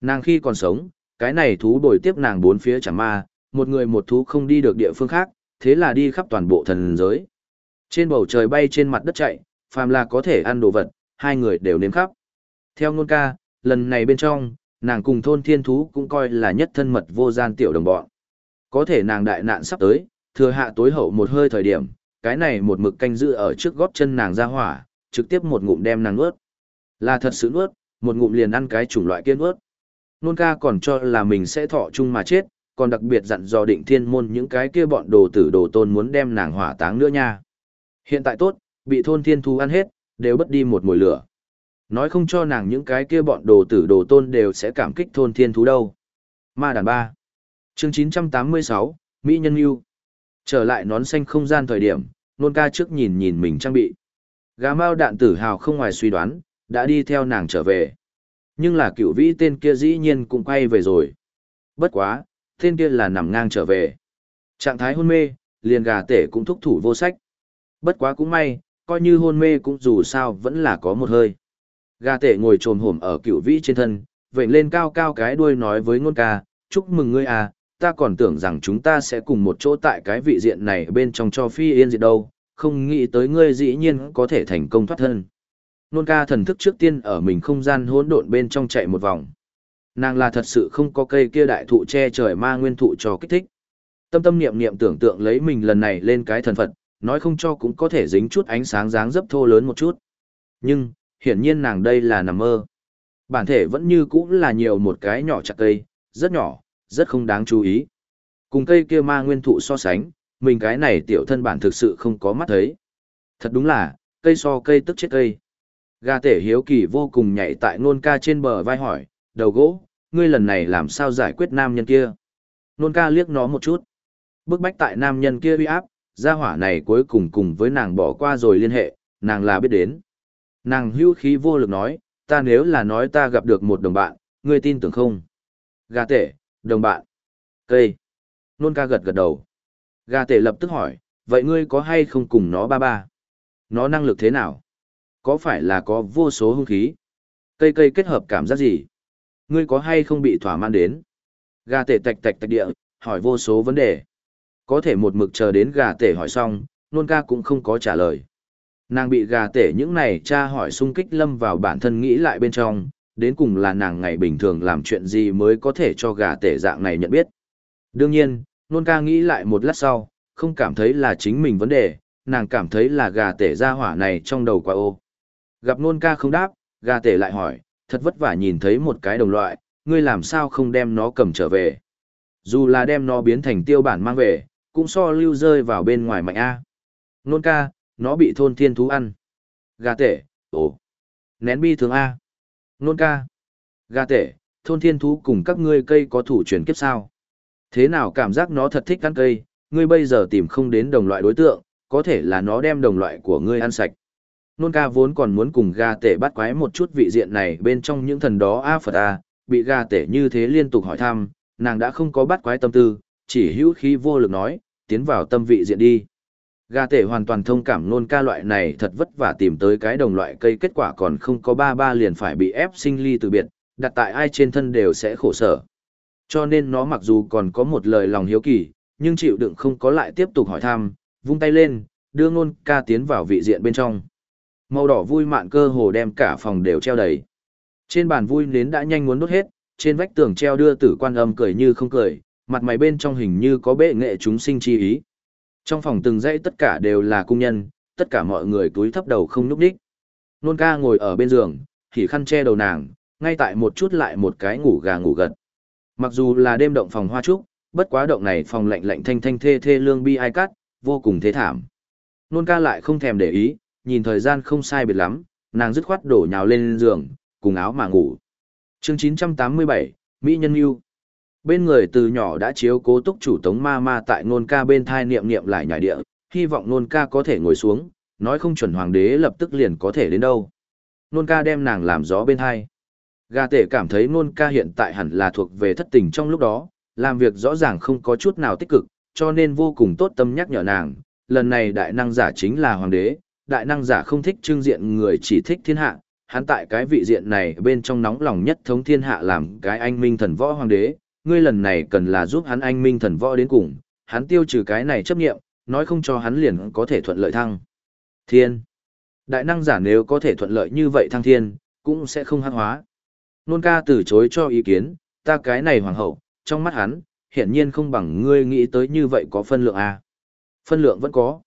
Nàng khi còn sống, cái này thú bồi tiếp nàng bốn phía chẳng ma, một người một thú không đi được địa phương khác, thế là đi khắp toàn bộ thần giới. Trên bầu trời bay trên mặt đất chạy, phàm là có thể ăn đồ vật, hai người đều nếm khắp. Theo ngôn ca, lần này bên trong, nàng cùng thôn thiên thú cũng coi là nhất thân mật vô gian tiểu đồng bọn. Có thể nàng đại nạn sắp tới, thừa hạ tối hậu một hơi thời điểm, cái này một mực canh giữ ở trước gót chân nàng ra hỏa, trực tiếp một ngụm đem nàng nuốt. Là thật sự nuốt, một ngụm liền ăn cái chủng loại kia nuốt. Nôn ca còn cho là mình sẽ thọ chung mà chết, còn đặc biệt dặn dò định thiên môn những cái kia bọn đồ tử đồ tôn muốn đem nàng hỏa táng nữa nha. Hiện tại tốt, bị thôn thiên thú ăn hết, đều bất đi một mùi lửa. Nói không cho nàng những cái kia bọn đồ tử đồ tôn đều sẽ cảm kích thôn thiên thú đâu. Ma đàn ba. Chương 986, Mỹ Nhân Yêu. Trở lại nón xanh không gian thời điểm, nôn ca trước nhìn nhìn mình trang bị. Gà mao đạn tử hào không ngoài suy đoán, đã đi theo nàng trở về. Nhưng là cựu vĩ tên kia dĩ nhiên cũng quay về rồi. Bất quá, tên kia là nằm ngang trở về. Trạng thái hôn mê, liền gà tể cũng thúc thủ vô sách. Bất quá cũng may, coi như hôn mê cũng dù sao vẫn là có một hơi. Gà tể ngồi trồm hổm ở cựu vĩ trên thân, vệnh lên cao cao cái đuôi nói với ngôn ca, chúc mừng ngươi à, ta còn tưởng rằng chúng ta sẽ cùng một chỗ tại cái vị diện này bên trong cho phi yên diệt đâu, không nghĩ tới ngươi dĩ nhiên có thể thành công thoát thân. Nôn ca thần thức trước tiên ở mình không gian hỗn độn bên trong chạy một vòng. Nàng là thật sự không có cây kia đại thụ che trời ma nguyên thụ cho kích thích. Tâm tâm niệm niệm tưởng tượng lấy mình lần này lên cái thần Phật, nói không cho cũng có thể dính chút ánh sáng dáng dấp thô lớn một chút. Nhưng, hiển nhiên nàng đây là nằm mơ. Bản thể vẫn như cũng là nhiều một cái nhỏ chặt cây, rất nhỏ, rất không đáng chú ý. Cùng cây kia ma nguyên thụ so sánh, mình cái này tiểu thân bản thực sự không có mắt thấy. Thật đúng là, cây so cây tức chết cây. Gà tể hiếu kỳ vô cùng nhảy tại nôn ca trên bờ vai hỏi, đầu gỗ, ngươi lần này làm sao giải quyết nam nhân kia? Nôn ca liếc nó một chút. Bức bách tại nam nhân kia uy áp, gia hỏa này cuối cùng cùng với nàng bỏ qua rồi liên hệ, nàng là biết đến. Nàng hưu khí vô lực nói, ta nếu là nói ta gặp được một đồng bạn, ngươi tin tưởng không? Gà tể, đồng bạn. Cây. Nôn ca gật gật đầu. Gà tể lập tức hỏi, vậy ngươi có hay không cùng nó ba ba? Nó năng lực thế nào? Có phải là có vô số hung khí? Cây cây kết hợp cảm giác gì? Ngươi có hay không bị thỏa mãn đến? Gà tể tạch tạch tạch địa, hỏi vô số vấn đề. Có thể một mực chờ đến gà tể hỏi xong, nôn ca cũng không có trả lời. Nàng bị gà tể những này cha hỏi sung kích lâm vào bản thân nghĩ lại bên trong, đến cùng là nàng ngày bình thường làm chuyện gì mới có thể cho gà tể dạng này nhận biết. Đương nhiên, nôn ca nghĩ lại một lát sau, không cảm thấy là chính mình vấn đề, nàng cảm thấy là gà tể ra hỏa này trong đầu quả ô. Gặp nôn ca không đáp, gà tể lại hỏi, thật vất vả nhìn thấy một cái đồng loại, ngươi làm sao không đem nó cầm trở về. Dù là đem nó biến thành tiêu bản mang về, cũng so lưu rơi vào bên ngoài mạnh A. Nôn ca, nó bị thôn thiên thú ăn. Gà tể, ồ. Nén bi thường A. Nôn ca. Gà tể, thôn thiên thú cùng các ngươi cây có thủ truyền kiếp sao. Thế nào cảm giác nó thật thích ăn cây, ngươi bây giờ tìm không đến đồng loại đối tượng, có thể là nó đem đồng loại của ngươi ăn sạch. Nôn ca vốn còn muốn cùng gà tể bắt quái một chút vị diện này bên trong những thần đó A Phật A, bị gà tể như thế liên tục hỏi thăm, nàng đã không có bắt quái tâm tư, chỉ hữu khí vô lực nói, tiến vào tâm vị diện đi. Gà tể hoàn toàn thông cảm nôn ca loại này thật vất vả tìm tới cái đồng loại cây kết quả còn không có ba ba liền phải bị ép sinh ly từ biệt, đặt tại ai trên thân đều sẽ khổ sở. Cho nên nó mặc dù còn có một lời lòng hiếu kỳ, nhưng chịu đựng không có lại tiếp tục hỏi thăm, vung tay lên, đưa nôn ca tiến vào vị diện bên trong. Màu đỏ vui mạn cơ hồ đem cả phòng đều treo đầy. Trên bàn vui nến đã nhanh muốn đốt hết, trên vách tường treo đưa tử quan âm cười như không cười, mặt mày bên trong hình như có bệ nghệ chúng sinh chi ý. Trong phòng từng dãy tất cả đều là cung nhân, tất cả mọi người túi thấp đầu không núp đích. Nôn ca ngồi ở bên giường, thì khăn che đầu nàng, ngay tại một chút lại một cái ngủ gà ngủ gật. Mặc dù là đêm động phòng hoa trúc, bất quá động này phòng lạnh lạnh thanh thanh thê thê lương bi ai cắt, vô cùng thế thảm. Nôn ca lại không thèm để ý, nhìn thời gian không sai biệt lắm, nàng dứt khoát đổ nhào lên giường, cùng áo mà ngủ. chương 987, Mỹ Nhân Yêu. Bên người từ nhỏ đã chiếu cố túc chủ tống ma ma tại nôn ca bên thai niệm niệm lại nhảy địa, hy vọng nôn ca có thể ngồi xuống, nói không chuẩn hoàng đế lập tức liền có thể đến đâu. Nôn ca đem nàng làm gió bên thai. Gà tể cảm thấy nôn ca hiện tại hẳn là thuộc về thất tình trong lúc đó, làm việc rõ ràng không có chút nào tích cực, cho nên vô cùng tốt tâm nhắc nhở nàng, lần này đại năng giả chính là hoàng đế, đại năng giả không thích trưng diện người chỉ thích thiên hạ, hắn tại cái vị diện này bên trong nóng lòng nhất thống thiên hạ làm cái anh minh thần võ hoàng đế, ngươi lần này cần là giúp hắn anh minh thần võ đến cùng, hắn tiêu trừ cái này chấp nghiệm, nói không cho hắn liền có thể thuận lợi thăng. Thiên. Đại năng giả nếu có thể thuận lợi như vậy thăng thiên, cũng sẽ không hắc hóa. Nôn ca từ chối cho ý kiến, ta cái này hoàng hậu, trong mắt hắn, hiển nhiên không bằng ngươi nghĩ tới như vậy có phân lượng à. Phân lượng vẫn có.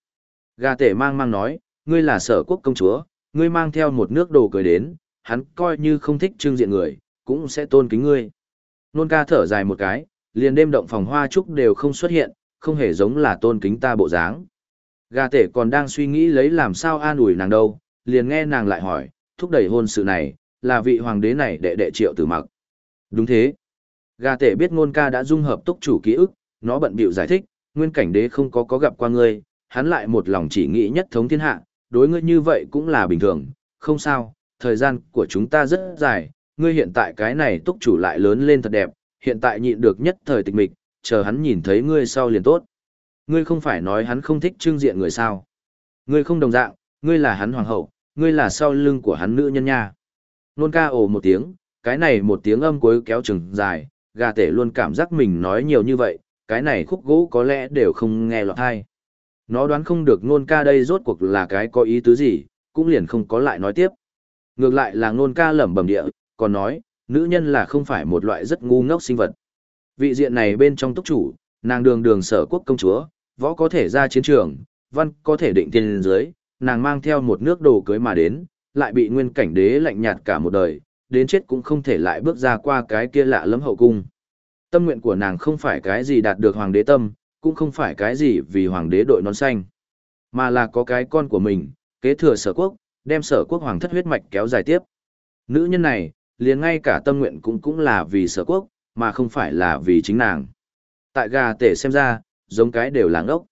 Gà tể mang mang nói, ngươi là sở quốc công chúa, ngươi mang theo một nước đồ cười đến, hắn coi như không thích trương diện người, cũng sẽ tôn kính ngươi. Nôn ca thở dài một cái, liền đêm động phòng hoa trúc đều không xuất hiện, không hề giống là tôn kính ta bộ dáng. Gà tể còn đang suy nghĩ lấy làm sao an ủi nàng đâu, liền nghe nàng lại hỏi, thúc đẩy hôn sự này, là vị hoàng đế này đệ đệ triệu tử mặc. Đúng thế. Gà tể biết ngôn ca đã dung hợp túc chủ ký ức, nó bận bịu giải thích, nguyên cảnh đế không có có gặp qua ngươi, hắn lại một lòng chỉ nghĩ nhất thống thiên hạ, đối ngươi như vậy cũng là bình thường, không sao, thời gian của chúng ta rất dài, ngươi hiện tại cái này túc chủ lại lớn lên thật đẹp, hiện tại nhịn được nhất thời tịch mịch, chờ hắn nhìn thấy ngươi sau liền tốt. Ngươi không phải nói hắn không thích trưng diện người sao. Ngươi không đồng dạng, ngươi là hắn hoàng hậu, ngươi là sau lưng của hắn nữ nhân nha. Nôn ca ồ một tiếng, cái này một tiếng âm cuối kéo chừng dài, gà tể luôn cảm giác mình nói nhiều như vậy, cái này khúc gỗ có lẽ đều không nghe lọt hay. Nó đoán không được nôn ca đây rốt cuộc là cái có ý tứ gì, cũng liền không có lại nói tiếp. Ngược lại là nôn ca lẩm bẩm địa, còn nói, nữ nhân là không phải một loại rất ngu ngốc sinh vật. Vị diện này bên trong túc chủ, nàng đường đường sở quốc công chúa, võ có thể ra chiến trường, văn có thể định tiền dưới, nàng mang theo một nước đồ cưới mà đến, lại bị nguyên cảnh đế lạnh nhạt cả một đời, đến chết cũng không thể lại bước ra qua cái kia lạ lẫm hậu cung. Tâm nguyện của nàng không phải cái gì đạt được hoàng đế tâm, cũng không phải cái gì vì hoàng đế đội nón xanh, mà là có cái con của mình, kế thừa sở quốc, đem sở quốc hoàng thất huyết mạch kéo dài tiếp. Nữ nhân này, liền ngay cả tâm nguyện cũng cũng là vì sở quốc, mà không phải là vì chính nàng. Tại gà tể xem ra, giống cái đều là ngốc.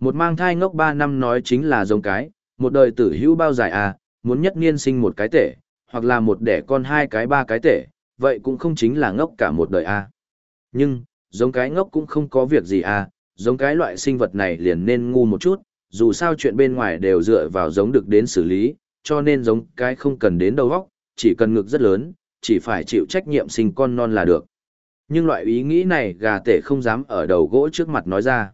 Một mang thai ngốc 3 năm nói chính là giống cái, một đời tử hữu bao dài à, muốn nhất niên sinh một cái tể, hoặc là một đẻ con hai cái ba cái tể, vậy cũng không chính là ngốc cả một đời à. Nhưng, giống cái ngốc cũng không có việc gì à, giống cái loại sinh vật này liền nên ngu một chút, dù sao chuyện bên ngoài đều dựa vào giống được đến xử lý, cho nên giống cái không cần đến đầu óc, chỉ cần ngực rất lớn, chỉ phải chịu trách nhiệm sinh con non là được. Nhưng loại ý nghĩ này gà tể không dám ở đầu gỗ trước mặt nói ra.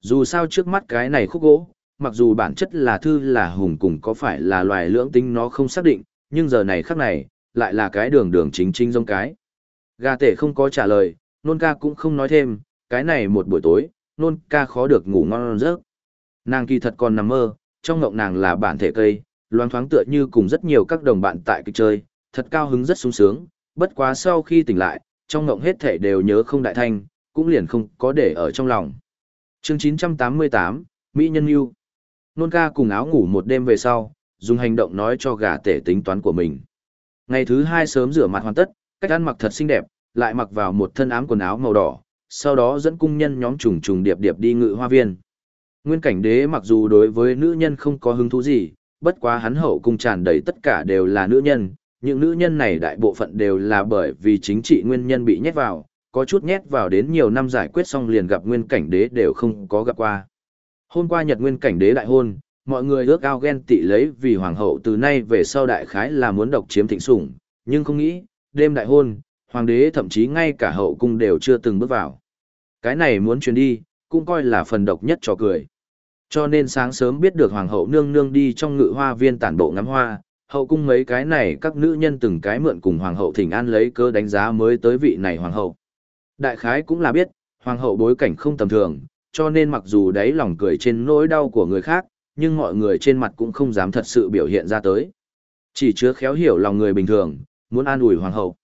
Dù sao trước mắt cái này khúc gỗ, mặc dù bản chất là thư là hùng cùng có phải là loài lưỡng tính nó không xác định, nhưng giờ này khắc này, lại là cái đường đường chính chính giống cái. Gà tể không có trả lời, nôn ca cũng không nói thêm, cái này một buổi tối, nôn ca khó được ngủ ngon giấc. Nàng kỳ thật còn nằm mơ, trong ngộng nàng là bản thể cây, loang thoáng tựa như cùng rất nhiều các đồng bạn tại kịch chơi, thật cao hứng rất sung sướng, bất quá sau khi tỉnh lại, trong ngộng hết thể đều nhớ không đại thanh, cũng liền không có để ở trong lòng. chương 988, Mỹ Nhân Yêu Nôn ca cùng áo ngủ một đêm về sau, dùng hành động nói cho gà tể tính toán của mình. Ngày thứ hai sớm rửa mặt hoàn tất, cách ăn mặc thật xinh đẹp, lại mặc vào một thân ám quần áo màu đỏ, sau đó dẫn cung nhân nhóm trùng trùng điệp điệp đi ngự hoa viên. Nguyên cảnh đế mặc dù đối với nữ nhân không có hứng thú gì, bất quá hắn hậu cung tràn đầy tất cả đều là nữ nhân, những nữ nhân này đại bộ phận đều là bởi vì chính trị nguyên nhân bị nhét vào, có chút nhét vào đến nhiều năm giải quyết xong liền gặp nguyên cảnh đế đều không có gặp qua. Hôm qua Nhật nguyên cảnh đế đại hôn, mọi người ước ao ghen tị lấy vì hoàng hậu từ nay về sau đại khái là muốn độc chiếm thịnh sủng, nhưng không nghĩ, đêm đại hôn, hoàng đế thậm chí ngay cả hậu cung đều chưa từng bước vào. Cái này muốn truyền đi, cũng coi là phần độc nhất cho cười. Cho nên sáng sớm biết được hoàng hậu nương nương đi trong ngự hoa viên tản bộ ngắm hoa, hậu cung mấy cái này các nữ nhân từng cái mượn cùng hoàng hậu thỉnh an lấy cơ đánh giá mới tới vị này hoàng hậu. Đại khái cũng là biết, hoàng hậu bối cảnh không tầm thường, cho nên mặc dù đáy lòng cười trên nỗi đau của người khác, nhưng mọi người trên mặt cũng không dám thật sự biểu hiện ra tới. Chỉ chứa khéo hiểu lòng người bình thường, muốn an ủi hoàng hậu.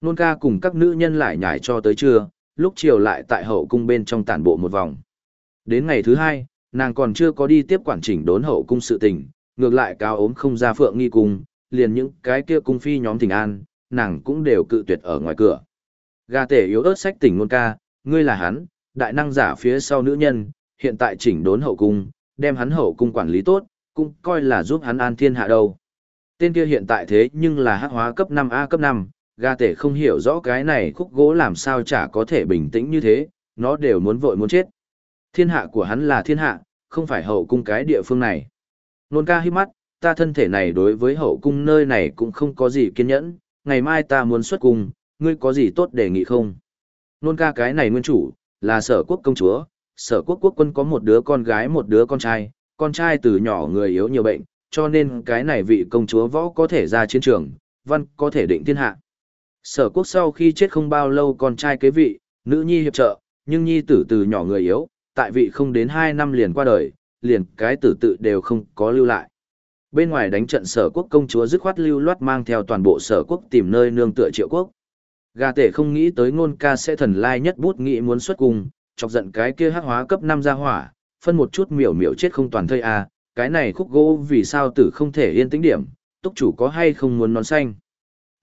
Nôn ca cùng các nữ nhân lại nhảy cho tới trưa, lúc chiều lại tại hậu cung bên trong tản bộ một vòng. Đến ngày thứ hai, nàng còn chưa có đi tiếp quản chỉnh đốn hậu cung sự tình, ngược lại cao ốm không ra phượng nghi cung, liền những cái kia cung phi nhóm thỉnh an, nàng cũng đều cự tuyệt ở ngoài cửa. Gà tể yếu ớt sách tỉnh ngôn ca, ngươi là hắn, đại năng giả phía sau nữ nhân, hiện tại chỉnh đốn hậu cung, đem hắn hậu cung quản lý tốt, cũng coi là giúp hắn an thiên hạ đâu. Tên kia hiện tại thế nhưng là hắc hóa cấp 5A cấp 5, gà tể không hiểu rõ cái này khúc gỗ làm sao chả có thể bình tĩnh như thế, nó đều muốn vội muốn chết. Thiên hạ của hắn là thiên hạ, không phải hậu cung cái địa phương này. Nôn ca hít mắt, ta thân thể này đối với hậu cung nơi này cũng không có gì kiên nhẫn, ngày mai ta muốn xuất cung, ngươi có gì tốt đề nghị không? Nôn ca cái này nguyên chủ, là sở quốc công chúa, sở quốc quốc quân có một đứa con gái một đứa con trai, con trai từ nhỏ người yếu nhiều bệnh, cho nên cái này vị công chúa võ có thể ra chiến trường, văn có thể định thiên hạ. Sở quốc sau khi chết không bao lâu con trai kế vị, nữ nhi hiệp trợ, nhưng nhi tử từ nhỏ người yếu, tại vị không đến 2 năm liền qua đời, liền cái tử tự đều không có lưu lại. Bên ngoài đánh trận sở quốc công chúa dứt khoát lưu loát mang theo toàn bộ sở quốc tìm nơi nương tựa triệu quốc. Gà tể không nghĩ tới ngôn ca sẽ thần lai nhất bút nghĩ muốn xuất cung, chọc giận cái kia hắc hóa cấp 5 ra hỏa, phân một chút miểu miểu chết không toàn thây à, cái này khúc gỗ vì sao tử không thể yên tĩnh điểm, túc chủ có hay không muốn nón xanh.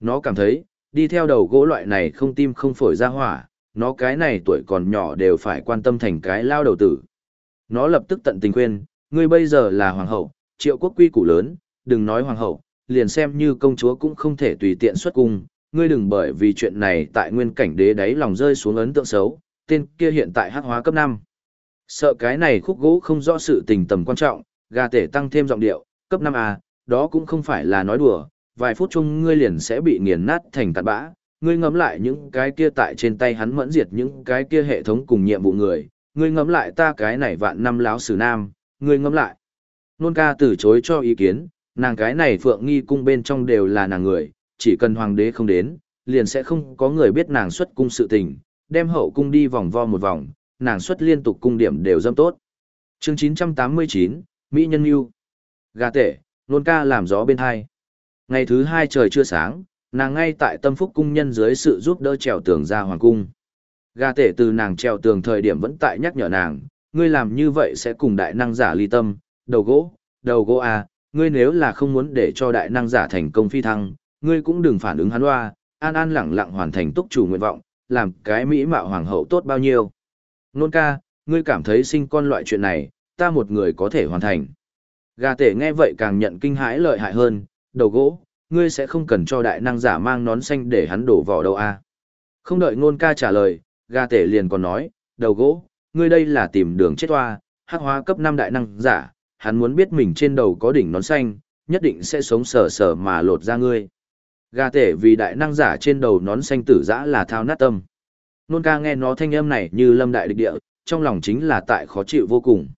Nó cảm thấy, đi theo đầu gỗ loại này không tim không phổi ra hỏa, nó cái này tuổi còn nhỏ đều phải quan tâm thành cái lao đầu tử. Nó lập tức tận tình khuyên, ngươi bây giờ là hoàng hậu, triệu quốc quy củ lớn, đừng nói hoàng hậu, liền xem như công chúa cũng không thể tùy tiện xuất cung, ngươi đừng bởi vì chuyện này tại nguyên cảnh đế đáy lòng rơi xuống ấn tượng xấu, tên kia hiện tại hắc hóa cấp 5. Sợ cái này khúc gỗ không rõ sự tình tầm quan trọng, gà tể tăng thêm giọng điệu, cấp 5A, à, đó cũng không phải là nói đùa, vài phút chung ngươi liền sẽ bị nghiền nát thành tạt bã, ngươi ngẫm lại những cái kia tại trên tay hắn mẫn diệt những cái kia hệ thống cùng nhiệm vụ người, ngươi ngẫm lại ta cái này vạn năm láo sử nam, ngươi ngẫm lại. Nôn ca từ chối cho ý kiến, nàng cái này phượng nghi cung bên trong đều là nàng người, chỉ cần hoàng đế không đến, liền sẽ không có người biết nàng xuất cung sự tình, đem hậu cung đi vòng vo một vòng, nàng xuất liên tục cung điểm đều dâm tốt. Chương 989, Mỹ Nhân Yêu. Gà tể, nôn ca làm gió bên hai. Ngày thứ hai trời chưa sáng, nàng ngay tại tâm phúc cung nhân dưới sự giúp đỡ trèo tường ra hoàng cung. Gà tể từ nàng trèo tường thời điểm vẫn tại nhắc nhở nàng, ngươi làm như vậy sẽ cùng đại năng giả ly tâm, đầu gỗ, đầu gỗ à, ngươi nếu là không muốn để cho đại năng giả thành công phi thăng, ngươi cũng đừng phản ứng hắn hoa. an an lẳng lặng hoàn thành túc chủ nguyện vọng, làm cái mỹ mạo hoàng hậu tốt bao nhiêu. Nôn ca, ngươi cảm thấy sinh con loại chuyện này, ta một người có thể hoàn thành. Gà tể nghe vậy càng nhận kinh hãi lợi hại hơn, đầu gỗ, ngươi sẽ không cần cho đại năng giả mang nón xanh để hắn đổ vỏ đâu à. Không đợi ngôn ca trả lời, gà tể liền còn nói, đầu gỗ, ngươi đây là tìm đường chết toa, hắc hóa cấp 5 đại năng giả, hắn muốn biết mình trên đầu có đỉnh nón xanh, nhất định sẽ sống sờ sờ mà lột ra ngươi. Gà tể vì đại năng giả trên đầu nón xanh tử dã là thao nát tâm. Nôn ca nghe nó thanh âm này như lâm đại địch địa, trong lòng chính là tại khó chịu vô cùng.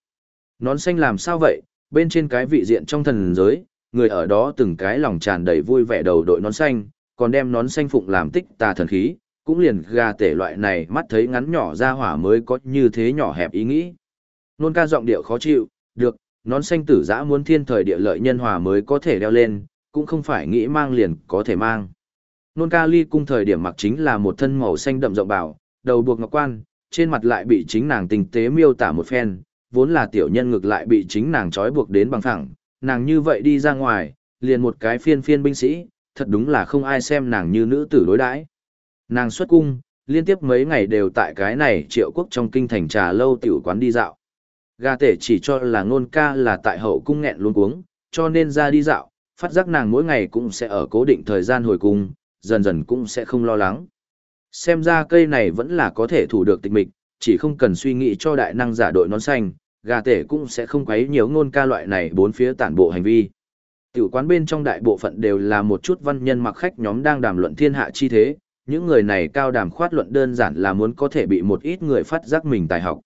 Nón xanh làm sao vậy, bên trên cái vị diện trong thần giới, người ở đó từng cái lòng tràn đầy vui vẻ đầu đội nón xanh, còn đem nón xanh phụng làm tích tà thần khí, cũng liền gà tể loại này mắt thấy ngắn nhỏ ra hỏa mới có như thế nhỏ hẹp ý nghĩ. Nôn ca giọng điệu khó chịu, được, nón xanh tử giã muốn thiên thời địa lợi nhân hòa mới có thể đeo lên, cũng không phải nghĩ mang liền có thể mang. Nôn ca ly cung thời điểm mặc chính là một thân màu xanh đậm rộng bảo, đầu buộc ngọc quan, trên mặt lại bị chính nàng tinh tế miêu tả một phen, vốn là tiểu nhân ngược lại bị chính nàng trói buộc đến bằng thẳng, nàng như vậy đi ra ngoài, liền một cái phiên phiên binh sĩ, thật đúng là không ai xem nàng như nữ tử đối đãi. Nàng xuất cung, liên tiếp mấy ngày đều tại cái này triệu quốc trong kinh thành trà lâu tiểu quán đi dạo. Gà tể chỉ cho là ngôn ca là tại hậu cung nghẹn luôn cuống, cho nên ra đi dạo, phát giác nàng mỗi ngày cũng sẽ ở cố định thời gian hồi cung, dần dần cũng sẽ không lo lắng. Xem ra cây này vẫn là có thể thủ được tịch mịch, chỉ không cần suy nghĩ cho đại năng giả đội nón xanh, gà tể cũng sẽ không quấy nhiều ngôn ca loại này bốn phía tản bộ hành vi. Tiểu quán bên trong đại bộ phận đều là một chút văn nhân mặc khách nhóm đang đàm luận thiên hạ chi thế, những người này cao đàm khoát luận đơn giản là muốn có thể bị một ít người phát giác mình tài học.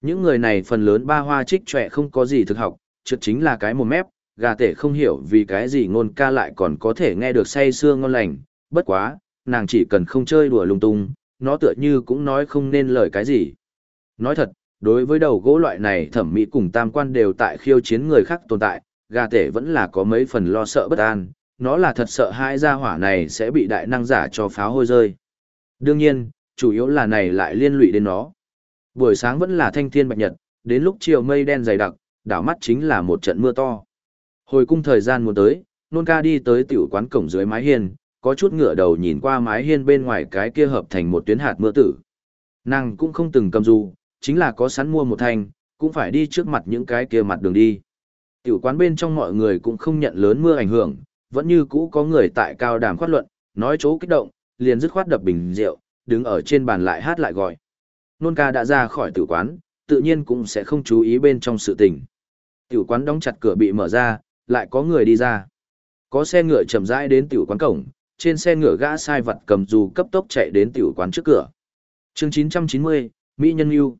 Những người này phần lớn ba hoa trích trẻ không có gì thực học, trực chính là cái một mép, gà tể không hiểu vì cái gì ngôn ca lại còn có thể nghe được say sưa ngon lành, bất quá, nàng chỉ cần không chơi đùa lung tung, nó tựa như cũng nói không nên lời cái gì. Nói thật, đối với đầu gỗ loại này thẩm mỹ cùng tam quan đều tại khiêu chiến người khác tồn tại, gà tể vẫn là có mấy phần lo sợ bất an, nó là thật sợ hai gia hỏa này sẽ bị đại năng giả cho pháo hôi rơi. Đương nhiên, chủ yếu là này lại liên lụy đến nó. Buổi sáng vẫn là thanh thiên bạch nhật, đến lúc chiều mây đen dày đặc, đảo mắt chính là một trận mưa to. Hồi cung thời gian muốn tới, nôn ca đi tới tiểu quán cổng dưới mái hiên, có chút ngựa đầu nhìn qua mái hiên bên ngoài cái kia hợp thành một tuyến hạt mưa tử. Nàng cũng không từng cầm dù, chính là có sẵn mua một thanh cũng phải đi trước mặt những cái kia mặt đường đi. Tiểu quán bên trong mọi người cũng không nhận lớn mưa ảnh hưởng, vẫn như cũ có người tại cao đàm khoát luận, nói chỗ kích động, liền dứt khoát đập bình rượu, đứng ở trên bàn lại hát lại gọi. Nôn ca đã ra khỏi tử quán, tự nhiên cũng sẽ không chú ý bên trong sự tình. Tiểu quán đóng chặt cửa bị mở ra, lại có người đi ra. Có xe ngựa chậm rãi đến tiểu quán cổng, trên xe ngựa gã sai vật cầm dù cấp tốc chạy đến tiểu quán trước cửa. Chương 990, Mỹ Nhân Yêu.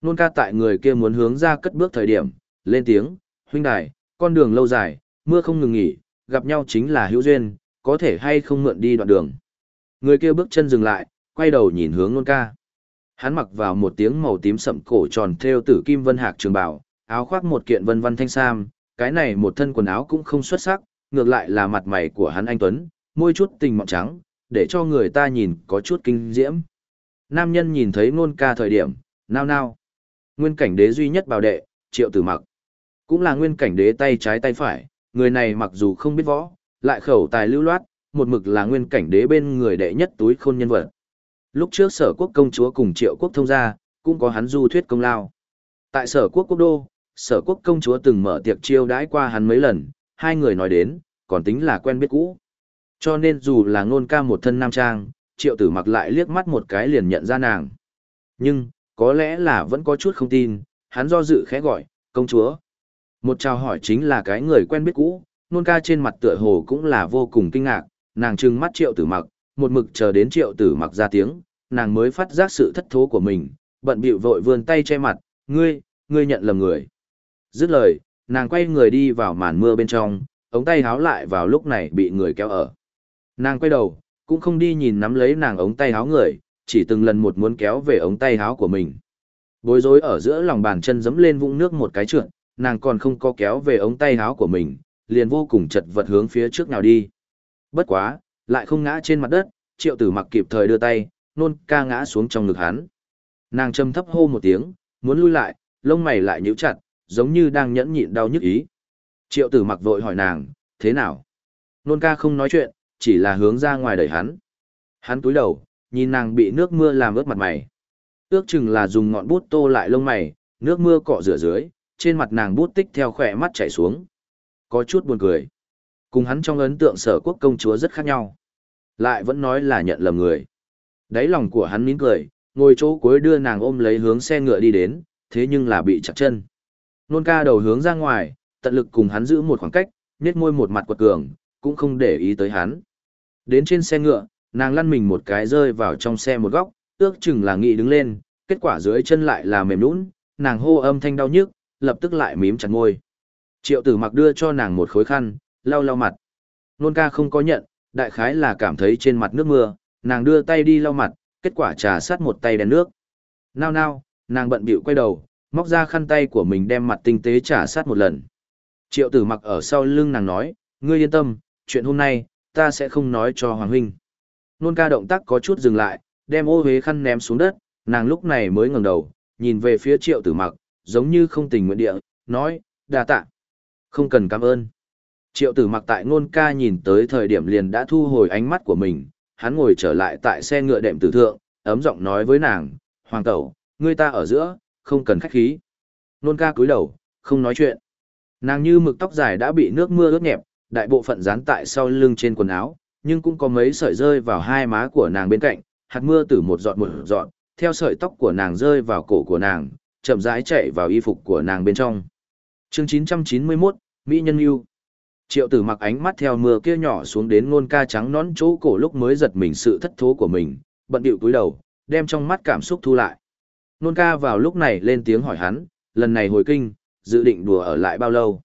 Nôn ca tại người kia muốn hướng ra cất bước thời điểm, lên tiếng, huynh đài, con đường lâu dài, mưa không ngừng nghỉ, gặp nhau chính là hữu duyên, có thể hay không mượn đi đoạn đường. Người kia bước chân dừng lại, quay đầu nhìn hướng nôn ca. Hắn mặc vào một tiếng màu tím sậm cổ tròn theo tử kim vân hạc trường bảo, áo khoác một kiện vân vân thanh sam, cái này một thân quần áo cũng không xuất sắc, ngược lại là mặt mày của hắn anh Tuấn, môi chút tình mọng trắng, để cho người ta nhìn có chút kinh diễm. Nam nhân nhìn thấy nôn ca thời điểm, nao nao. Nguyên cảnh đế duy nhất bảo đệ, triệu tử mặc. Cũng là nguyên cảnh đế tay trái tay phải, người này mặc dù không biết võ, lại khẩu tài lưu loát, một mực là nguyên cảnh đế bên người đệ nhất túi khôn nhân vật. Lúc trước sở quốc công chúa cùng triệu quốc thông gia, cũng có hắn du thuyết công lao. Tại sở quốc quốc đô, sở quốc công chúa từng mở tiệc chiêu đãi qua hắn mấy lần, hai người nói đến, còn tính là quen biết cũ. Cho nên dù là ngôn ca một thân nam trang, triệu tử mặc lại liếc mắt một cái liền nhận ra nàng. Nhưng, có lẽ là vẫn có chút không tin, hắn do dự khẽ gọi, công chúa. Một chào hỏi chính là cái người quen biết cũ, nôn ca trên mặt tựa hồ cũng là vô cùng kinh ngạc, nàng trừng mắt triệu tử mặc, một mực chờ đến triệu tử mặc ra tiếng, nàng mới phát giác sự thất thố của mình, bận bịu vội vươn tay che mặt, ngươi, ngươi nhận lầm người. Dứt lời, nàng quay người đi vào màn mưa bên trong, ống tay háo lại vào lúc này bị người kéo ở. Nàng quay đầu, cũng không đi nhìn nắm lấy nàng ống tay háo người, chỉ từng lần một muốn kéo về ống tay háo của mình. Bối rối ở giữa lòng bàn chân dẫm lên vũng nước một cái trượt, nàng còn không có kéo về ống tay áo của mình, liền vô cùng chật vật hướng phía trước nào đi. Bất quá, lại không ngã trên mặt đất, triệu tử mặc kịp thời đưa tay, nôn ca ngã xuống trong ngực hắn. Nàng châm thấp hô một tiếng, muốn lui lại, lông mày lại nhíu chặt, giống như đang nhẫn nhịn đau nhức ý. Triệu tử mặc vội hỏi nàng, thế nào? Nôn ca không nói chuyện, chỉ là hướng ra ngoài đẩy hắn. Hắn túi đầu, nhìn nàng bị nước mưa làm ướt mặt mày. Ước chừng là dùng ngọn bút tô lại lông mày, nước mưa cọ rửa dưới, trên mặt nàng bút tích theo khỏe mắt chảy xuống. Có chút buồn cười. Cùng hắn trong ấn tượng sở quốc công chúa rất khác nhau. Lại vẫn nói là nhận lầm người. Đáy lòng của hắn nín cười, ngồi chỗ cuối đưa nàng ôm lấy hướng xe ngựa đi đến, thế nhưng là bị chặt chân. Nôn ca đầu hướng ra ngoài, tận lực cùng hắn giữ một khoảng cách, nét môi một mặt quật cường, cũng không để ý tới hắn. Đến trên xe ngựa, nàng lăn mình một cái rơi vào trong xe một góc, ước chừng là nghị đứng lên, kết quả dưới chân lại là mềm nũng, nàng hô âm thanh đau nhức, lập tức lại mím chặt môi. Triệu tử mặc đưa cho nàng một khối khăn, lau lau mặt. Nôn ca không có nhận, đại khái là cảm thấy trên mặt nước mưa, nàng đưa tay đi lau mặt, kết quả trà sát một tay đèn nước. Nao nao, nàng bận bịu quay đầu, móc ra khăn tay của mình đem mặt tinh tế trà sát một lần. Triệu tử mặc ở sau lưng nàng nói, ngươi yên tâm, chuyện hôm nay, ta sẽ không nói cho Hoàng Huynh. Nôn ca động tác có chút dừng lại, đem ô huế khăn ném xuống đất, nàng lúc này mới ngẩng đầu, nhìn về phía triệu tử mặc, giống như không tình nguyện địa, nói, đa tạ. Không cần cảm ơn. Triệu tử mặc tại ngôn ca nhìn tới thời điểm liền đã thu hồi ánh mắt của mình, hắn ngồi trở lại tại xe ngựa đệm tử thượng, ấm giọng nói với nàng, hoàng tẩu, ngươi ta ở giữa, không cần khách khí. Nôn ca cúi đầu, không nói chuyện. Nàng như mực tóc dài đã bị nước mưa ướt nhẹp, đại bộ phận dán tại sau lưng trên quần áo, nhưng cũng có mấy sợi rơi vào hai má của nàng bên cạnh, hạt mưa từ một giọt một giọt, theo sợi tóc của nàng rơi vào cổ của nàng, chậm rãi chạy vào y phục của nàng bên trong. Chương 991, Mỹ Nhân Yêu Triệu tử mặc ánh mắt theo mưa kia nhỏ xuống đến ngôn ca trắng nón chỗ cổ lúc mới giật mình sự thất thố của mình, bận điệu túi đầu, đem trong mắt cảm xúc thu lại. Nôn ca vào lúc này lên tiếng hỏi hắn, lần này hồi kinh, dự định đùa ở lại bao lâu.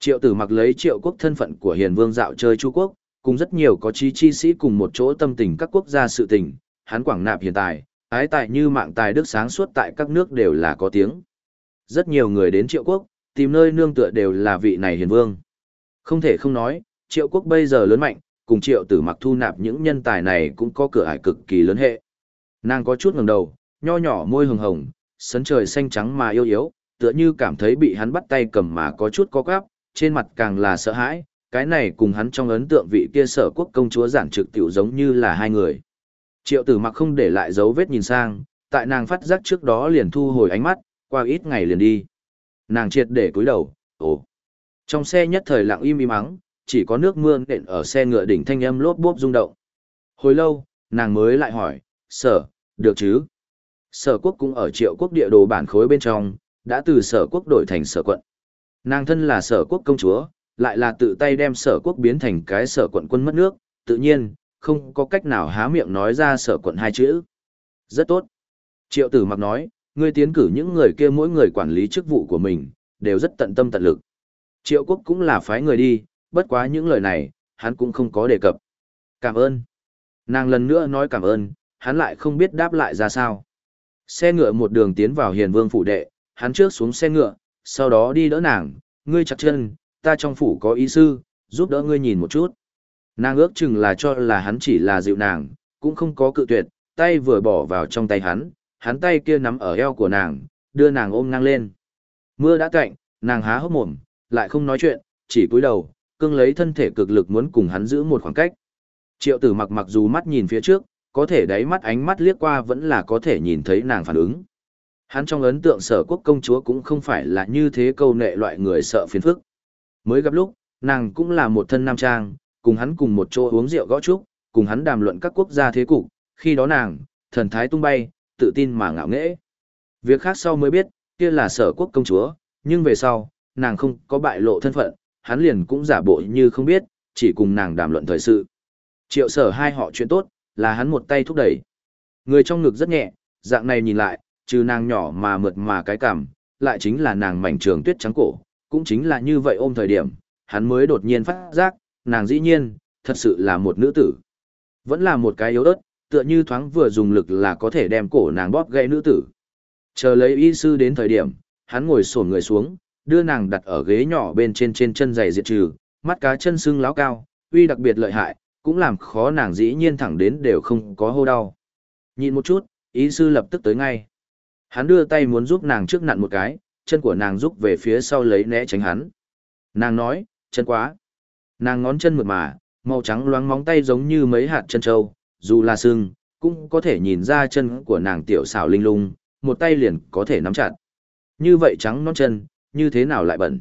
Triệu tử mặc lấy triệu quốc thân phận của hiền vương dạo chơi Chu quốc, cùng rất nhiều có trí chi sĩ cùng một chỗ tâm tình các quốc gia sự tình, hắn quảng nạp hiện tại, ái tài như mạng tài đức sáng suốt tại các nước đều là có tiếng. Rất nhiều người đến triệu quốc, tìm nơi nương tựa đều là vị này hiền vương. Không thể không nói, Triệu quốc bây giờ lớn mạnh, cùng triệu tử mặc thu nạp những nhân tài này cũng có cửa ải cực kỳ lớn hệ. Nàng có chút ngẩng đầu, nho nhỏ môi hồng hồng, sấn trời xanh trắng mà yêu yếu, tựa như cảm thấy bị hắn bắt tay cầm mà có chút có quáp, trên mặt càng là sợ hãi, cái này cùng hắn trong ấn tượng vị kia sở quốc công chúa giản trực tiểu giống như là hai người. Triệu tử mặc không để lại dấu vết nhìn sang, tại nàng phát giác trước đó liền thu hồi ánh mắt, qua ít ngày liền đi. Nàng triệt để cúi đầu, ồ. Trong xe nhất thời lặng im im mắng, chỉ có nước mưa nện ở xe ngựa đỉnh thanh âm lốp bốp rung động. Hồi lâu, nàng mới lại hỏi, sở, được chứ? Sở quốc cũng ở triệu quốc địa đồ bản khối bên trong, đã từ sở quốc đổi thành sở quận. Nàng thân là sở quốc công chúa, lại là tự tay đem sở quốc biến thành cái sở quận quân mất nước, tự nhiên, không có cách nào há miệng nói ra sở quận hai chữ. Rất tốt. Triệu tử mặc nói, ngươi tiến cử những người kia mỗi người quản lý chức vụ của mình, đều rất tận tâm tận lực. Triệu quốc cũng là phái người đi, bất quá những lời này, hắn cũng không có đề cập. Cảm ơn. Nàng lần nữa nói cảm ơn, hắn lại không biết đáp lại ra sao. Xe ngựa một đường tiến vào hiền vương phủ đệ, hắn trước xuống xe ngựa, sau đó đi đỡ nàng, ngươi chặt chân, ta trong phủ có ý sư, giúp đỡ ngươi nhìn một chút. Nàng ước chừng là cho là hắn chỉ là dịu nàng, cũng không có cự tuyệt, tay vừa bỏ vào trong tay hắn, hắn tay kia nắm ở eo của nàng, đưa nàng ôm ngang lên. Mưa đã cạnh, nàng há hốc mồm, lại không nói chuyện, chỉ cúi đầu, cưng lấy thân thể cực lực muốn cùng hắn giữ một khoảng cách. Triệu tử mặc mặc dù mắt nhìn phía trước, có thể đáy mắt ánh mắt liếc qua vẫn là có thể nhìn thấy nàng phản ứng. Hắn trong ấn tượng sở quốc công chúa cũng không phải là như thế câu nệ loại người sợ phiền phức. Mới gặp lúc, nàng cũng là một thân nam trang, cùng hắn cùng một chỗ uống rượu gõ trúc, cùng hắn đàm luận các quốc gia thế cục, khi đó nàng, thần thái tung bay, tự tin mà ngạo nghễ. Việc khác sau mới biết, kia là sở quốc công chúa, nhưng về sau, nàng không có bại lộ thân phận, hắn liền cũng giả bộ như không biết, chỉ cùng nàng đàm luận thời sự. Triệu sở hai họ chuyện tốt, là hắn một tay thúc đẩy. Người trong ngực rất nhẹ, dạng này nhìn lại, trừ nàng nhỏ mà mượt mà cái cảm, lại chính là nàng mảnh trường tuyết trắng cổ, cũng chính là như vậy ôm thời điểm, hắn mới đột nhiên phát giác, nàng dĩ nhiên, thật sự là một nữ tử. Vẫn là một cái yếu ớt, tựa như thoáng vừa dùng lực là có thể đem cổ nàng bóp gãy nữ tử. Chờ lấy y sư đến thời điểm, hắn ngồi xổm người xuống, đưa nàng đặt ở ghế nhỏ bên trên trên chân giày diệt trừ, mắt cá chân sưng láo cao, uy đặc biệt lợi hại, cũng làm khó nàng dĩ nhiên thẳng đến đều không có hô đau. Nhìn một chút, ý sư lập tức tới ngay. Hắn đưa tay muốn giúp nàng trước nặn một cái, chân của nàng rút về phía sau lấy né tránh hắn. Nàng nói, chân quá. Nàng ngón chân mượt mà, màu trắng loáng móng tay giống như mấy hạt chân trâu, dù là sưng, cũng có thể nhìn ra chân của nàng tiểu xảo linh lung, một tay liền có thể nắm chặt. Như vậy trắng non chân, như thế nào lại bẩn.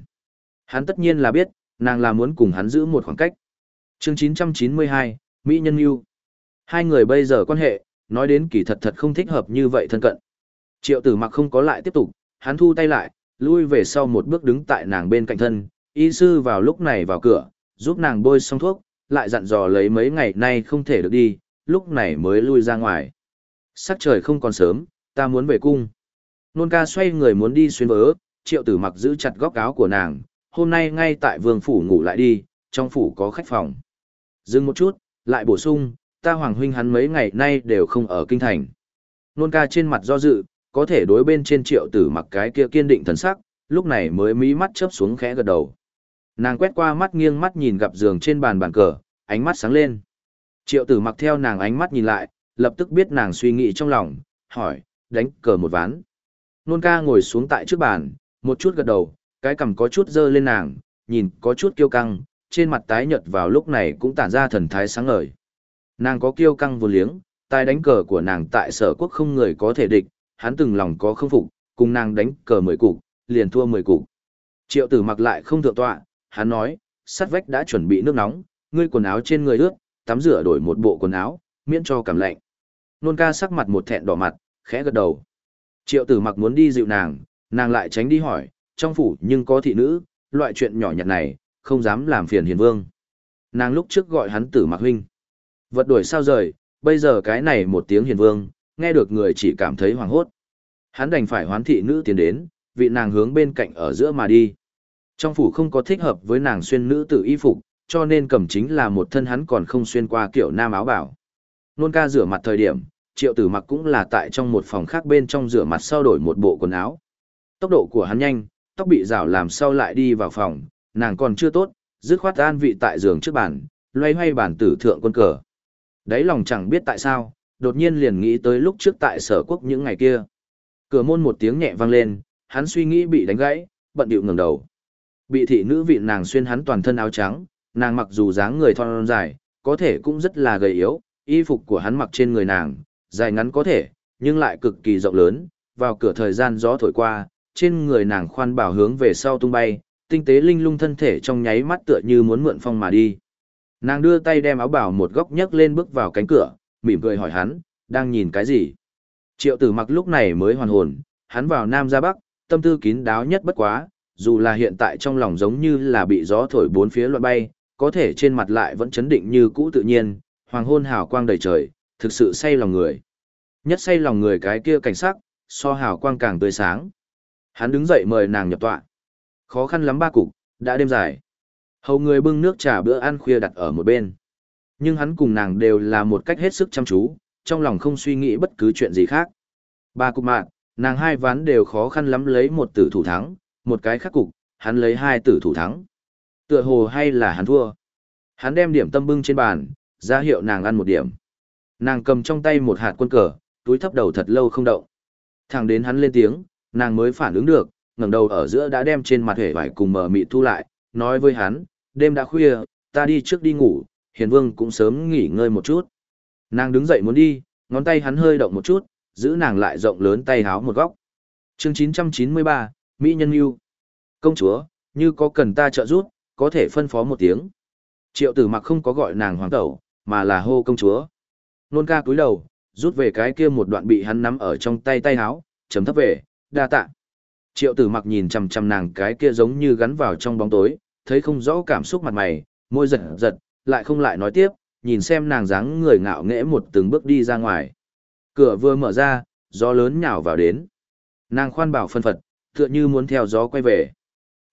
Hắn tất nhiên là biết, nàng là muốn cùng hắn giữ một khoảng cách. Chương 992, Mỹ Nhân Yêu. Hai người bây giờ quan hệ, nói đến kỳ thật thật không thích hợp như vậy thân cận. Triệu tử mặc không có lại tiếp tục, hắn thu tay lại, lui về sau một bước đứng tại nàng bên cạnh thân, y sư vào lúc này vào cửa, giúp nàng bôi xong thuốc, lại dặn dò lấy mấy ngày nay không thể được đi, lúc này mới lui ra ngoài. Sắc trời không còn sớm, ta muốn về cung. Nôn ca xoay người muốn đi xuyên vỡ, triệu tử mặc giữ chặt góc áo của nàng, hôm nay ngay tại vương phủ ngủ lại đi, trong phủ có khách phòng. Dừng một chút, lại bổ sung, ta hoàng huynh hắn mấy ngày nay đều không ở kinh thành. Nôn ca trên mặt do dự, có thể đối bên trên triệu tử mặc cái kia kiên định thần sắc, lúc này mới mí mắt chớp xuống khẽ gật đầu. Nàng quét qua mắt nghiêng mắt nhìn gặp giường trên bàn bàn cờ, ánh mắt sáng lên. Triệu tử mặc theo nàng ánh mắt nhìn lại, lập tức biết nàng suy nghĩ trong lòng, hỏi, đánh cờ một ván. Nôn ca ngồi xuống tại trước bàn, một chút gật đầu, cái cằm có chút dơ lên nàng, nhìn có chút kiêu căng, trên mặt tái nhợt vào lúc này cũng tản ra thần thái sáng ngời. Nàng có kiêu căng vô liếng, tài đánh cờ của nàng tại sở quốc không người có thể địch, hắn từng lòng có không phục, cùng nàng đánh cờ mười cục, liền thua mười cục. Triệu tử mặc lại không thượng tọa, hắn nói, sắt vách đã chuẩn bị nước nóng, ngươi quần áo trên người ướt, tắm rửa đổi một bộ quần áo, miễn cho cảm lạnh. Nôn ca sắc mặt một thẹn đỏ mặt, khẽ gật đầu. Triệu tử mặc muốn đi dịu nàng, nàng lại tránh đi hỏi, trong phủ nhưng có thị nữ, loại chuyện nhỏ nhặt này, không dám làm phiền hiền vương. Nàng lúc trước gọi hắn tử mặc huynh. Vật đuổi sao rời, bây giờ cái này một tiếng hiền vương, nghe được người chỉ cảm thấy hoảng hốt. Hắn đành phải hoán thị nữ tiến đến, vị nàng hướng bên cạnh ở giữa mà đi. Trong phủ không có thích hợp với nàng xuyên nữ tử y phục, cho nên cầm chính là một thân hắn còn không xuyên qua kiểu nam áo bảo. Nôn ca rửa mặt thời điểm, triệu tử mặc cũng là tại trong một phòng khác bên trong rửa mặt sau đổi một bộ quần áo. Tốc độ của hắn nhanh, tóc bị rào làm sau lại đi vào phòng, nàng còn chưa tốt, dứt khoát an vị tại giường trước bàn, loay hoay bản tử thượng quân cờ. Đấy lòng chẳng biết tại sao, đột nhiên liền nghĩ tới lúc trước tại sở quốc những ngày kia. Cửa môn một tiếng nhẹ vang lên, hắn suy nghĩ bị đánh gãy, bận điệu ngẩng đầu. Bị thị nữ vị nàng xuyên hắn toàn thân áo trắng, nàng mặc dù dáng người thon dài, có thể cũng rất là gầy yếu, y phục của hắn mặc trên người nàng, dài ngắn có thể, nhưng lại cực kỳ rộng lớn, vào cửa thời gian gió thổi qua, trên người nàng khoan bảo hướng về sau tung bay, tinh tế linh lung thân thể trong nháy mắt tựa như muốn mượn phong mà đi. Nàng đưa tay đem áo bảo một góc nhấc lên bước vào cánh cửa, mỉm cười hỏi hắn, đang nhìn cái gì? Triệu tử mặc lúc này mới hoàn hồn, hắn vào Nam ra Bắc, tâm tư kín đáo nhất bất quá, dù là hiện tại trong lòng giống như là bị gió thổi bốn phía loạn bay, có thể trên mặt lại vẫn chấn định như cũ tự nhiên, hoàng hôn hào quang đầy trời, thực sự say lòng người. Nhất say lòng người cái kia cảnh sắc, so hào quang càng tươi sáng. Hắn đứng dậy mời nàng nhập tọa. Khó khăn lắm ba cục, đã đêm dài. Hầu người bưng nước trà bữa ăn khuya đặt ở một bên. Nhưng hắn cùng nàng đều là một cách hết sức chăm chú, trong lòng không suy nghĩ bất cứ chuyện gì khác. Ba cục mạng, nàng hai ván đều khó khăn lắm lấy một tử thủ thắng, một cái khác cục, hắn lấy hai tử thủ thắng. Tựa hồ hay là hắn thua. Hắn đem điểm tâm bưng trên bàn, ra hiệu nàng ăn một điểm. Nàng cầm trong tay một hạt quân cờ, túi thấp đầu thật lâu không động. Thẳng đến hắn lên tiếng, nàng mới phản ứng được, ngẩng đầu ở giữa đã đem trên mặt hề vải cùng mở mị thu lại, nói với hắn, đêm đã khuya, ta đi trước đi ngủ, hiền vương cũng sớm nghỉ ngơi một chút. Nàng đứng dậy muốn đi, ngón tay hắn hơi động một chút, giữ nàng lại rộng lớn tay háo một góc. chương 993, Mỹ Nhân Yêu. Công chúa, như có cần ta trợ giúp, có thể phân phó một tiếng. Triệu tử mặc không có gọi nàng hoàng tẩu, mà là hô công chúa. Nôn ca cúi đầu, rút về cái kia một đoạn bị hắn nắm ở trong tay tay háo, chấm thấp về, đa tạ. Triệu tử mặc nhìn chằm chằm nàng cái kia giống như gắn vào trong bóng tối, thấy không rõ cảm xúc mặt mày, môi giật giật, lại không lại nói tiếp, nhìn xem nàng dáng người ngạo nghễ một từng bước đi ra ngoài. Cửa vừa mở ra, gió lớn nhào vào đến. Nàng khoan bảo phân phật, tựa như muốn theo gió quay về.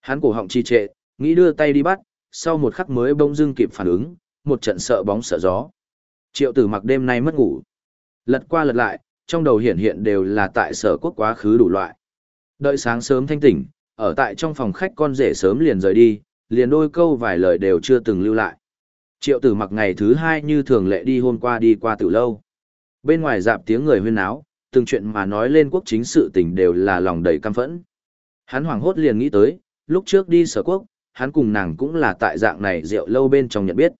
Hắn cổ họng trì trệ, nghĩ đưa tay đi bắt, sau một khắc mới bỗng dưng kịp phản ứng, một trận sợ bóng sợ gió. Triệu tử mặc đêm nay mất ngủ. Lật qua lật lại, trong đầu hiện hiện đều là tại sở quốc quá khứ đủ loại. Đợi sáng sớm thanh tỉnh, ở tại trong phòng khách con rể sớm liền rời đi, liền đôi câu vài lời đều chưa từng lưu lại. Triệu tử mặc ngày thứ hai như thường lệ đi hôm qua đi qua từ lâu. Bên ngoài dạp tiếng người huyên náo, từng chuyện mà nói lên quốc chính sự tình đều là lòng đầy căm phẫn. Hắn hoảng hốt liền nghĩ tới, lúc trước đi sở quốc, hắn cùng nàng cũng là tại dạng này rượu lâu bên trong nhận biết.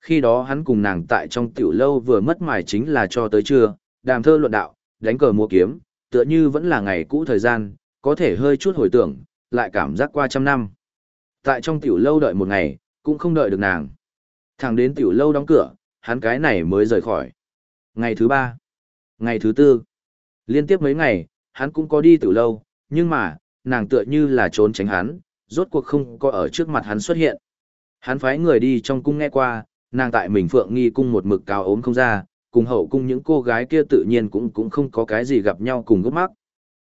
Khi đó hắn cùng nàng tại trong tiểu lâu vừa mất mài chính là cho tới trưa, đàm thơ luận đạo, đánh cờ mua kiếm, tựa như vẫn là ngày cũ thời gian, có thể hơi chút hồi tưởng, lại cảm giác qua trăm năm. Tại trong tiểu lâu đợi một ngày, cũng không đợi được nàng. Thẳng đến tiểu lâu đóng cửa, hắn cái này mới rời khỏi. Ngày thứ ba, ngày thứ tư, liên tiếp mấy ngày, hắn cũng có đi tiểu lâu, nhưng mà, nàng tựa như là trốn tránh hắn, rốt cuộc không có ở trước mặt hắn xuất hiện. Hắn phái người đi trong cung nghe qua, nàng tại mình phượng nghi cung một mực cao ốm không ra, cùng hậu cung những cô gái kia tự nhiên cũng cũng không có cái gì gặp nhau cùng gốc mắc.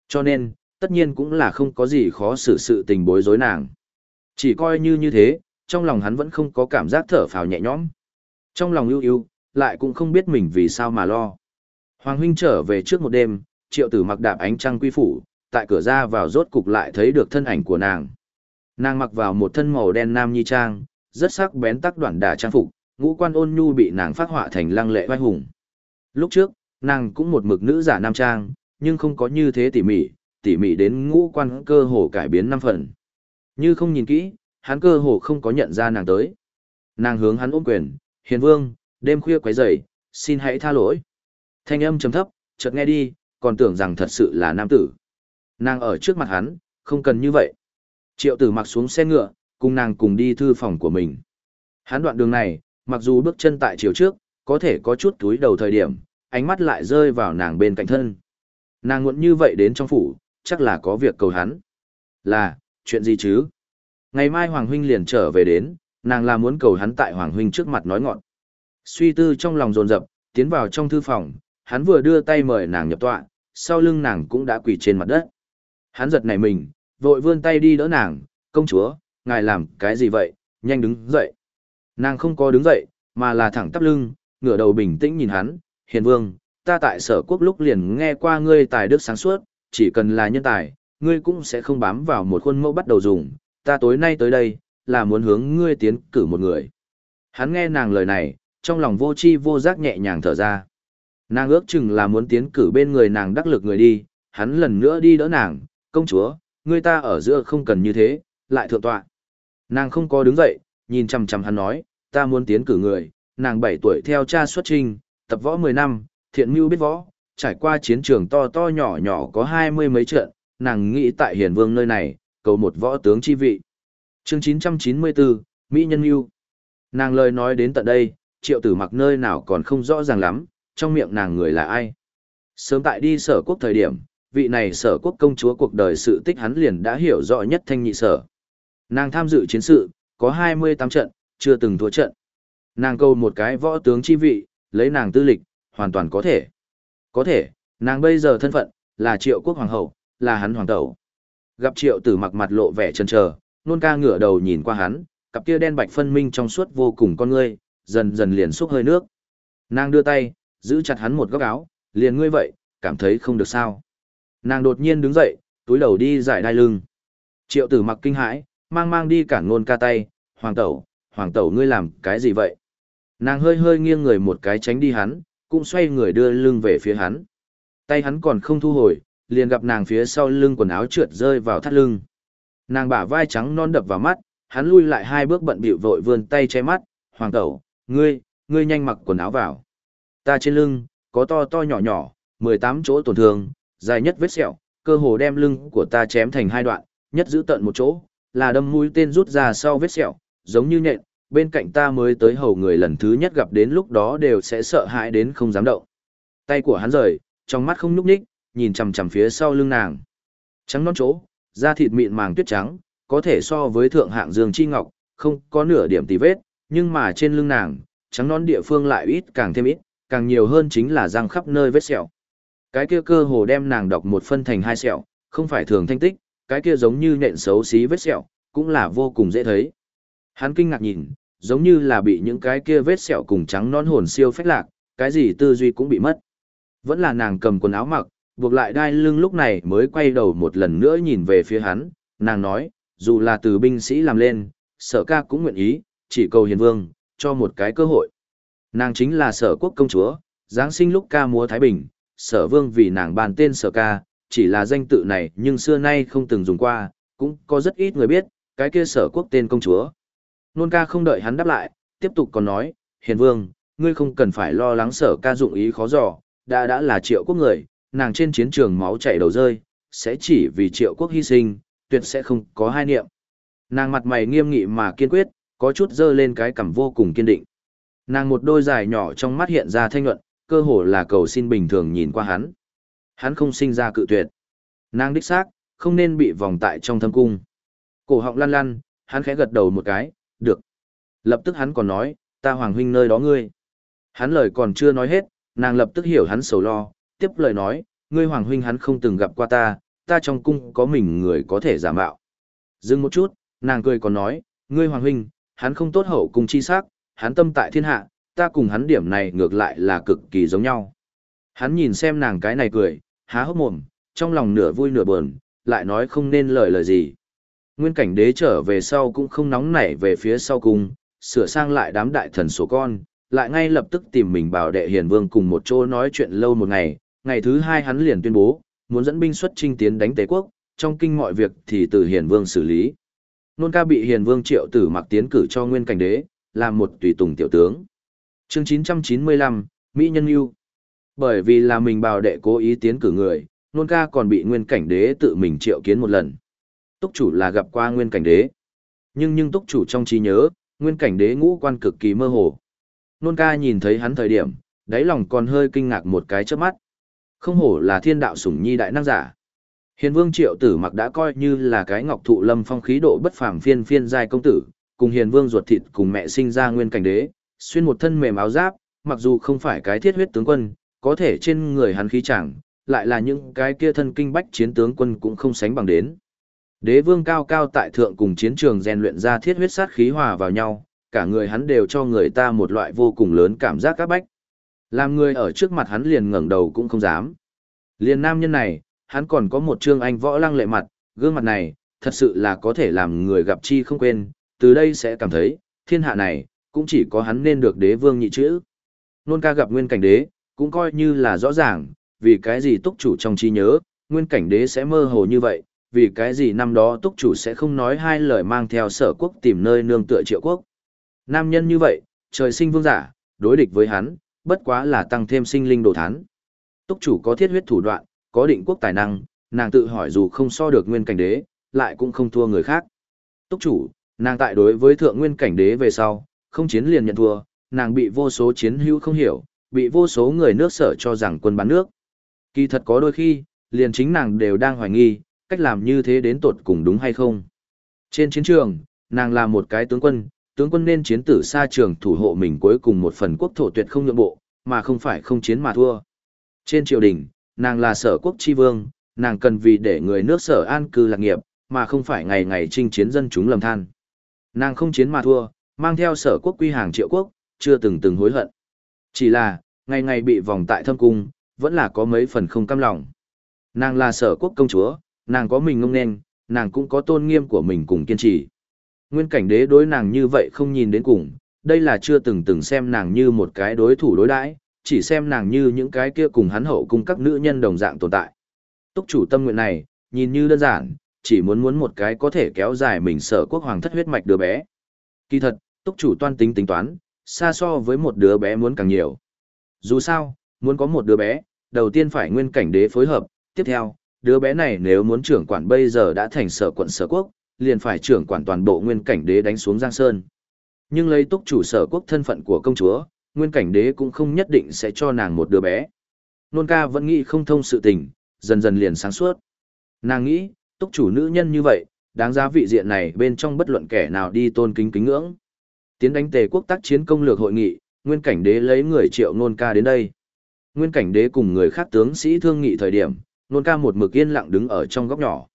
Cho nên, tất nhiên cũng là không có gì khó xử sự tình bối rối nàng. Chỉ coi như như thế, trong lòng hắn vẫn không có cảm giác thở phào nhẹ nhõm. Trong lòng ưu ưu, lại cũng không biết mình vì sao mà lo. Hoàng huynh trở về trước một đêm, triệu tử mặc đạp ánh trăng quy phủ, tại cửa ra vào rốt cục lại thấy được thân ảnh của nàng. Nàng mặc vào một thân màu đen nam nhi trang, rất sắc bén tắc đoạn đà trang phục, ngũ quan ôn nhu bị nàng phát họa thành lăng lệ vai hùng. Lúc trước, nàng cũng một mực nữ giả nam trang, nhưng không có như thế tỉ mỉ, tỉ mỉ đến ngũ quan cơ hồ cải biến năm phần. Như không nhìn kỹ, hắn cơ hồ không có nhận ra nàng tới. Nàng hướng hắn ôm quyền, hiền vương, đêm khuya quấy rầy, xin hãy tha lỗi. Thanh âm trầm thấp, chợt nghe đi, còn tưởng rằng thật sự là nam tử. Nàng ở trước mặt hắn, không cần như vậy. Triệu tử mặc xuống xe ngựa, cùng nàng cùng đi thư phòng của mình. Hắn đoạn đường này, mặc dù bước chân tại chiều trước, có thể có chút túi đầu thời điểm, ánh mắt lại rơi vào nàng bên cạnh thân. Nàng nguộn như vậy đến trong phủ, chắc là có việc cầu hắn. Là, chuyện gì chứ? Ngày mai Hoàng Huynh liền trở về đến, nàng là muốn cầu hắn tại Hoàng Huynh trước mặt nói ngọn. Suy tư trong lòng dồn dập, tiến vào trong thư phòng, hắn vừa đưa tay mời nàng nhập tọa, sau lưng nàng cũng đã quỳ trên mặt đất. Hắn giật nảy mình, vội vươn tay đi đỡ nàng, công chúa, ngài làm cái gì vậy, nhanh đứng dậy. Nàng không có đứng dậy, mà là thẳng tắp lưng, ngửa đầu bình tĩnh nhìn hắn, hiền vương, ta tại sở quốc lúc liền nghe qua ngươi tài đức sáng suốt, chỉ cần là nhân tài, ngươi cũng sẽ không bám vào một khuôn mẫu bắt đầu dùng, ta tối nay tới đây, là muốn hướng ngươi tiến cử một người. Hắn nghe nàng lời này, trong lòng vô chi vô giác nhẹ nhàng thở ra. Nàng ước chừng là muốn tiến cử bên người nàng đắc lực người đi, hắn lần nữa đi đỡ nàng, công chúa, người ta ở giữa không cần như thế, lại thượng tọa. Nàng không có đứng dậy, nhìn chằm chằm hắn nói, ta muốn tiến cử người, nàng 7 tuổi theo cha xuất trình, tập võ 10 năm, thiện mưu biết võ, trải qua chiến trường to to nhỏ nhỏ có hai mươi mấy trận, nàng nghĩ tại hiền vương nơi này, cầu một võ tướng chi vị. Chương 994, Mỹ Nhân Yêu. Nàng lời nói đến tận đây, triệu tử mặc nơi nào còn không rõ ràng lắm, trong miệng nàng người là ai. Sớm tại đi sở quốc thời điểm, vị này sở quốc công chúa cuộc đời sự tích hắn liền đã hiểu rõ nhất thanh nhị sở. Nàng tham dự chiến sự, có 28 trận, chưa từng thua trận. Nàng câu một cái võ tướng chi vị, lấy nàng tư lịch, hoàn toàn có thể. Có thể, nàng bây giờ thân phận, là triệu quốc hoàng hậu, là hắn hoàng tẩu. Gặp triệu tử mặc mặt lộ vẻ chân chờ, nôn ca ngửa đầu nhìn qua hắn, cặp kia đen bạch phân minh trong suốt vô cùng con ngươi, dần dần liền xúc hơi nước. Nàng đưa tay, giữ chặt hắn một góc áo, liền ngươi vậy, cảm thấy không được sao. Nàng đột nhiên đứng dậy, túi đầu đi giải đai lưng. Triệu tử mặc kinh hãi, mang mang đi cản nôn ca tay, hoàng tẩu, hoàng tẩu ngươi làm cái gì vậy? Nàng hơi hơi nghiêng người một cái tránh đi hắn, cũng xoay người đưa lưng về phía hắn. Tay hắn còn không thu hồi, liền gặp nàng phía sau lưng quần áo trượt rơi vào thắt lưng. Nàng bả vai trắng non đập vào mắt, hắn lui lại hai bước bận bịu vội vươn tay che mắt, "Hoàng tẩu, ngươi, ngươi nhanh mặc quần áo vào." Ta trên lưng có to to nhỏ nhỏ, 18 chỗ tổn thương, dài nhất vết sẹo, cơ hồ đem lưng của ta chém thành hai đoạn, nhất giữ tận một chỗ, là đâm mũi tên rút ra sau vết sẹo, giống như nhện, bên cạnh ta mới tới hầu người lần thứ nhất gặp đến lúc đó đều sẽ sợ hãi đến không dám động. Tay của hắn rời, trong mắt không nhúc nhích, nhìn chằm chằm phía sau lưng nàng. Trắng non chỗ, da thịt mịn màng tuyết trắng, có thể so với thượng hạng dương chi ngọc, không có nửa điểm tì vết, nhưng mà trên lưng nàng, trắng non địa phương lại ít càng thêm ít, càng nhiều hơn chính là răng khắp nơi vết sẹo. Cái kia cơ hồ đem nàng đọc một phân thành hai sẹo, không phải thường thanh tích, cái kia giống như nện xấu xí vết sẹo, cũng là vô cùng dễ thấy. Hắn kinh ngạc nhìn, giống như là bị những cái kia vết sẹo cùng trắng non hồn siêu phách lạc, cái gì tư duy cũng bị mất. Vẫn là nàng cầm quần áo mặc, buộc lại đai lưng lúc này mới quay đầu một lần nữa nhìn về phía hắn, nàng nói, dù là từ binh sĩ làm lên, sở ca cũng nguyện ý, chỉ cầu hiền vương, cho một cái cơ hội. Nàng chính là sở quốc công chúa, Giáng sinh lúc ca múa Thái Bình, sở vương vì nàng bàn tên sở ca, chỉ là danh tự này nhưng xưa nay không từng dùng qua, cũng có rất ít người biết, cái kia sở quốc tên công chúa. Nôn ca không đợi hắn đáp lại, tiếp tục còn nói, hiền vương, ngươi không cần phải lo lắng sở ca dụng ý khó dò, đã đã là triệu quốc người, nàng trên chiến trường máu chảy đầu rơi, sẽ chỉ vì triệu quốc hy sinh, tuyệt sẽ không có hai niệm. Nàng mặt mày nghiêm nghị mà kiên quyết, có chút dơ lên cái cằm vô cùng kiên định. Nàng một đôi dài nhỏ trong mắt hiện ra thanh nhuận, cơ hồ là cầu xin bình thường nhìn qua hắn. Hắn không sinh ra cự tuyệt. Nàng đích xác, không nên bị vòng tại trong thâm cung. Cổ họng lăn lăn, hắn khẽ gật đầu một cái, được. Lập tức hắn còn nói, ta hoàng huynh nơi đó ngươi. Hắn lời còn chưa nói hết, nàng lập tức hiểu hắn sầu lo, tiếp lời nói, ngươi hoàng huynh hắn không từng gặp qua ta, ta trong cung có mình người có thể giả mạo. Dừng một chút, nàng cười còn nói, ngươi hoàng huynh, hắn không tốt hậu cung chi sắc, hắn tâm tại thiên hạ, ta cùng hắn điểm này ngược lại là cực kỳ giống nhau. Hắn nhìn xem nàng cái này cười, há hốc mồm, trong lòng nửa vui nửa buồn, lại nói không nên lời lời gì. Nguyên cảnh đế trở về sau cũng không nóng nảy về phía sau cùng, sửa sang lại đám đại thần số con, lại ngay lập tức tìm mình bảo đệ hiền vương cùng một chỗ nói chuyện lâu một ngày, ngày thứ hai hắn liền tuyên bố, muốn dẫn binh xuất chinh tiến đánh Tế quốc, trong kinh mọi việc thì từ hiền vương xử lý. Nôn ca bị hiền vương triệu tử mặc tiến cử cho nguyên cảnh đế, làm một tùy tùng tiểu tướng. Chương 995, Mỹ Nhân Yêu. Bởi vì là mình bào đệ cố ý tiến cử người, nôn ca còn bị nguyên cảnh đế tự mình triệu kiến một lần. Túc chủ là gặp qua nguyên cảnh đế. Nhưng nhưng túc chủ trong trí nhớ, nguyên cảnh đế ngũ quan cực kỳ mơ hồ. Nôn ca nhìn thấy hắn thời điểm, đáy lòng còn hơi kinh ngạc một cái chớp mắt. Không hổ là thiên đạo sủng nhi đại năng giả. Hiền vương triệu tử mặc đã coi như là cái ngọc thụ lâm phong khí độ bất phàm phiên phiên giai công tử, cùng hiền vương ruột thịt cùng mẹ sinh ra nguyên cảnh đế, xuyên một thân mềm áo giáp, mặc dù không phải cái thiết huyết tướng quân, có thể trên người hắn khí chẳng, lại là những cái kia thân kinh bách chiến tướng quân cũng không sánh bằng đến. Đế vương cao cao tại thượng cùng chiến trường rèn luyện ra thiết huyết sát khí hòa vào nhau, cả người hắn đều cho người ta một loại vô cùng lớn cảm giác các bách. Làm người ở trước mặt hắn liền ngẩng đầu cũng không dám. Liền nam nhân này, hắn còn có một trương anh võ lăng lệ mặt, gương mặt này, thật sự là có thể làm người gặp chi không quên, từ đây sẽ cảm thấy, thiên hạ này, cũng chỉ có hắn nên được đế vương nhị chữ. Nôn ca gặp nguyên cảnh đế, cũng coi như là rõ ràng, vì cái gì túc chủ trong trí nhớ, nguyên cảnh đế sẽ mơ hồ như vậy, vì cái gì năm đó túc chủ sẽ không nói hai lời mang theo sở quốc tìm nơi nương tựa triệu quốc. Nam nhân như vậy, trời sinh vương giả, đối địch với hắn, bất quá là tăng thêm sinh linh đồ thán. Túc chủ có thiết huyết thủ đoạn, có định quốc tài năng, nàng tự hỏi dù không so được nguyên cảnh đế, lại cũng không thua người khác. Túc chủ, nàng tại đối với thượng nguyên cảnh đế về sau, không chiến liền nhận thua, nàng bị vô số chiến hữu không hiểu, bị vô số người nước sở cho rằng quân bán nước. Kỳ thật có đôi khi, liền chính nàng đều đang hoài nghi, cách làm như thế đến tột cùng đúng hay không. Trên chiến trường, nàng là một cái tướng quân, tướng quân nên chiến tử xa trường thủ hộ mình cuối cùng một phần quốc thổ tuyệt không nhượng bộ, mà không phải không chiến mà thua. Trên triều đình, nàng là sở quốc chi vương, nàng cần vì để người nước sở an cư lạc nghiệp, mà không phải ngày ngày chinh chiến dân chúng lầm than. Nàng không chiến mà thua, mang theo sở quốc quy hàng triệu quốc, chưa từng từng hối hận. Chỉ là, ngày ngày bị vòng tại thâm cung, vẫn là có mấy phần không cam lòng. Nàng là sở quốc công chúa, nàng có mình ngông nên, nàng cũng có tôn nghiêm của mình cùng kiên trì. Nguyên cảnh đế đối nàng như vậy không nhìn đến cùng, đây là chưa từng từng xem nàng như một cái đối thủ đối đãi, chỉ xem nàng như những cái kia cùng hắn hậu cung các nữ nhân đồng dạng tồn tại. Túc chủ tâm nguyện này, nhìn như đơn giản, chỉ muốn muốn một cái có thể kéo dài mình sở quốc hoàng thất huyết mạch đứa bé. Kỳ thật, túc chủ toan tính tính toán, xa so với một đứa bé muốn càng nhiều. Dù sao, muốn có một đứa bé, đầu tiên phải nguyên cảnh đế phối hợp, tiếp theo, đứa bé này nếu muốn trưởng quản bây giờ đã thành sở quận sở quốc, liền phải trưởng quản toàn bộ nguyên cảnh đế đánh xuống Giang Sơn. Nhưng lấy túc chủ sở quốc thân phận của công chúa, nguyên cảnh đế cũng không nhất định sẽ cho nàng một đứa bé. Nôn ca vẫn nghĩ không thông sự tình, dần dần liền sáng suốt. Nàng nghĩ, túc chủ nữ nhân như vậy, đáng giá vị diện này bên trong bất luận kẻ nào đi tôn kính kính ngưỡng. Tiến đánh tề quốc tác chiến công lược hội nghị, nguyên cảnh đế lấy người triệu nôn ca đến đây. Nguyên cảnh đế cùng người khác tướng sĩ thương nghị thời điểm, nôn ca một mực yên lặng đứng ở trong góc nhỏ.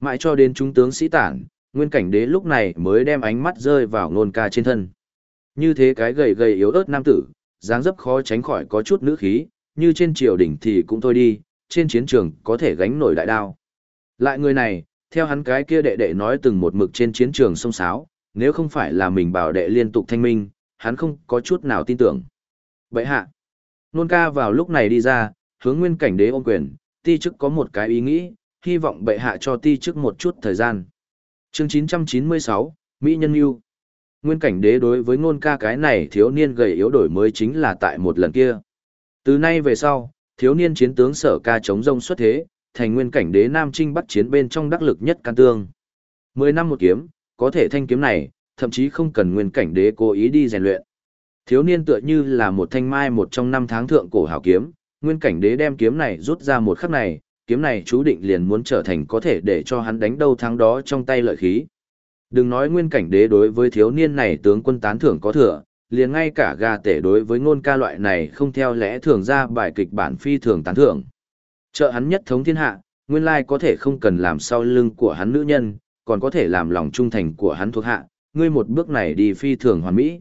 Mãi cho đến trung tướng sĩ tản, nguyên cảnh đế lúc này mới đem ánh mắt rơi vào nôn ca trên thân. Như thế cái gầy gầy yếu ớt nam tử, dáng dấp khó tránh khỏi có chút nữ khí, như trên triều đỉnh thì cũng thôi đi, trên chiến trường có thể gánh nổi đại đao. Lại người này, theo hắn cái kia đệ đệ nói từng một mực trên chiến trường sông sáo, nếu không phải là mình bảo đệ liên tục thanh minh, hắn không có chút nào tin tưởng. Vậy hạ, nôn ca vào lúc này đi ra, hướng nguyên cảnh đế ôm quyền, ti chức có một cái ý nghĩ, hy vọng bệ hạ cho ti chức một chút thời gian. Chương 996, Mỹ Nhân Yêu Nguyên cảnh đế đối với ngôn ca cái này thiếu niên gầy yếu đổi mới chính là tại một lần kia. Từ nay về sau, thiếu niên chiến tướng sở ca chống rông xuất thế, thành nguyên cảnh đế Nam Trinh bắt chiến bên trong đắc lực nhất can tương. Mười năm một kiếm, có thể thanh kiếm này, thậm chí không cần nguyên cảnh đế cố ý đi rèn luyện. Thiếu niên tựa như là một thanh mai một trong năm tháng thượng cổ hảo kiếm, nguyên cảnh đế đem kiếm này rút ra một khắc này, kiếm này chú định liền muốn trở thành có thể để cho hắn đánh đâu thắng đó trong tay lợi khí. Đừng nói nguyên cảnh đế đối với thiếu niên này tướng quân tán thưởng có thừa, liền ngay cả gà tể đối với ngôn ca loại này không theo lẽ thường ra bài kịch bản phi thường tán thưởng. Trợ hắn nhất thống thiên hạ, nguyên lai có thể không cần làm sau lưng của hắn nữ nhân, còn có thể làm lòng trung thành của hắn thuộc hạ, ngươi một bước này đi phi thường hoàn mỹ.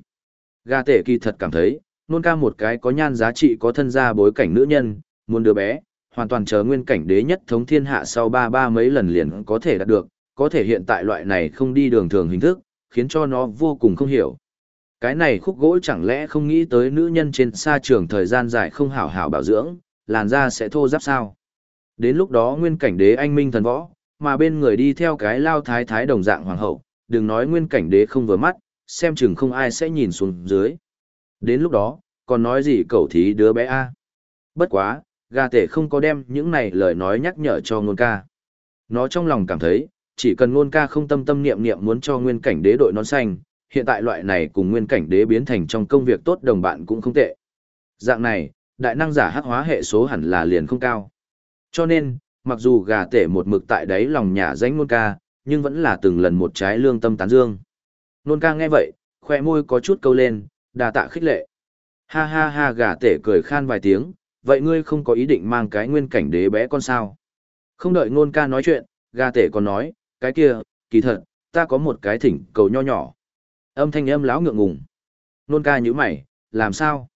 Gà tể kỳ thật cảm thấy, nôn ca một cái có nhan giá trị có thân gia bối cảnh nữ nhân, muốn đứa bé, hoàn toàn chờ nguyên cảnh đế nhất thống thiên hạ sau ba ba mấy lần liền có thể đạt được, có thể hiện tại loại này không đi đường thường hình thức, khiến cho nó vô cùng không hiểu. Cái này khúc gỗ chẳng lẽ không nghĩ tới nữ nhân trên xa trường thời gian dài không hảo hảo bảo dưỡng, làn da sẽ thô ráp sao. Đến lúc đó nguyên cảnh đế anh minh thần võ, mà bên người đi theo cái lao thái thái đồng dạng hoàng hậu, đừng nói nguyên cảnh đế không vừa mắt, xem chừng không ai sẽ nhìn xuống dưới. Đến lúc đó, còn nói gì cậu thí đứa bé a Bất quá, gà tể không có đem những này lời nói nhắc nhở cho ngôn ca. Nó trong lòng cảm thấy, chỉ cần ngôn ca không tâm tâm niệm niệm muốn cho nguyên cảnh đế đội nón xanh, hiện tại loại này cùng nguyên cảnh đế biến thành trong công việc tốt đồng bạn cũng không tệ. Dạng này, đại năng giả hắc hóa hệ số hẳn là liền không cao. Cho nên, mặc dù gà tể một mực tại đáy lòng nhà danh nôn ca, nhưng vẫn là từng lần một trái lương tâm tán dương. Nôn ca nghe vậy, khoe môi có chút câu lên, đà tạ khích lệ. Ha ha ha gà tể cười khan vài tiếng, vậy ngươi không có ý định mang cái nguyên cảnh đế bé con sao? Không đợi nôn ca nói chuyện, gà tể còn nói, cái kia, kỳ thật, ta có một cái thỉnh cầu nho nhỏ. Âm thanh âm lão ngượng ngùng. Nôn ca như mày, làm sao?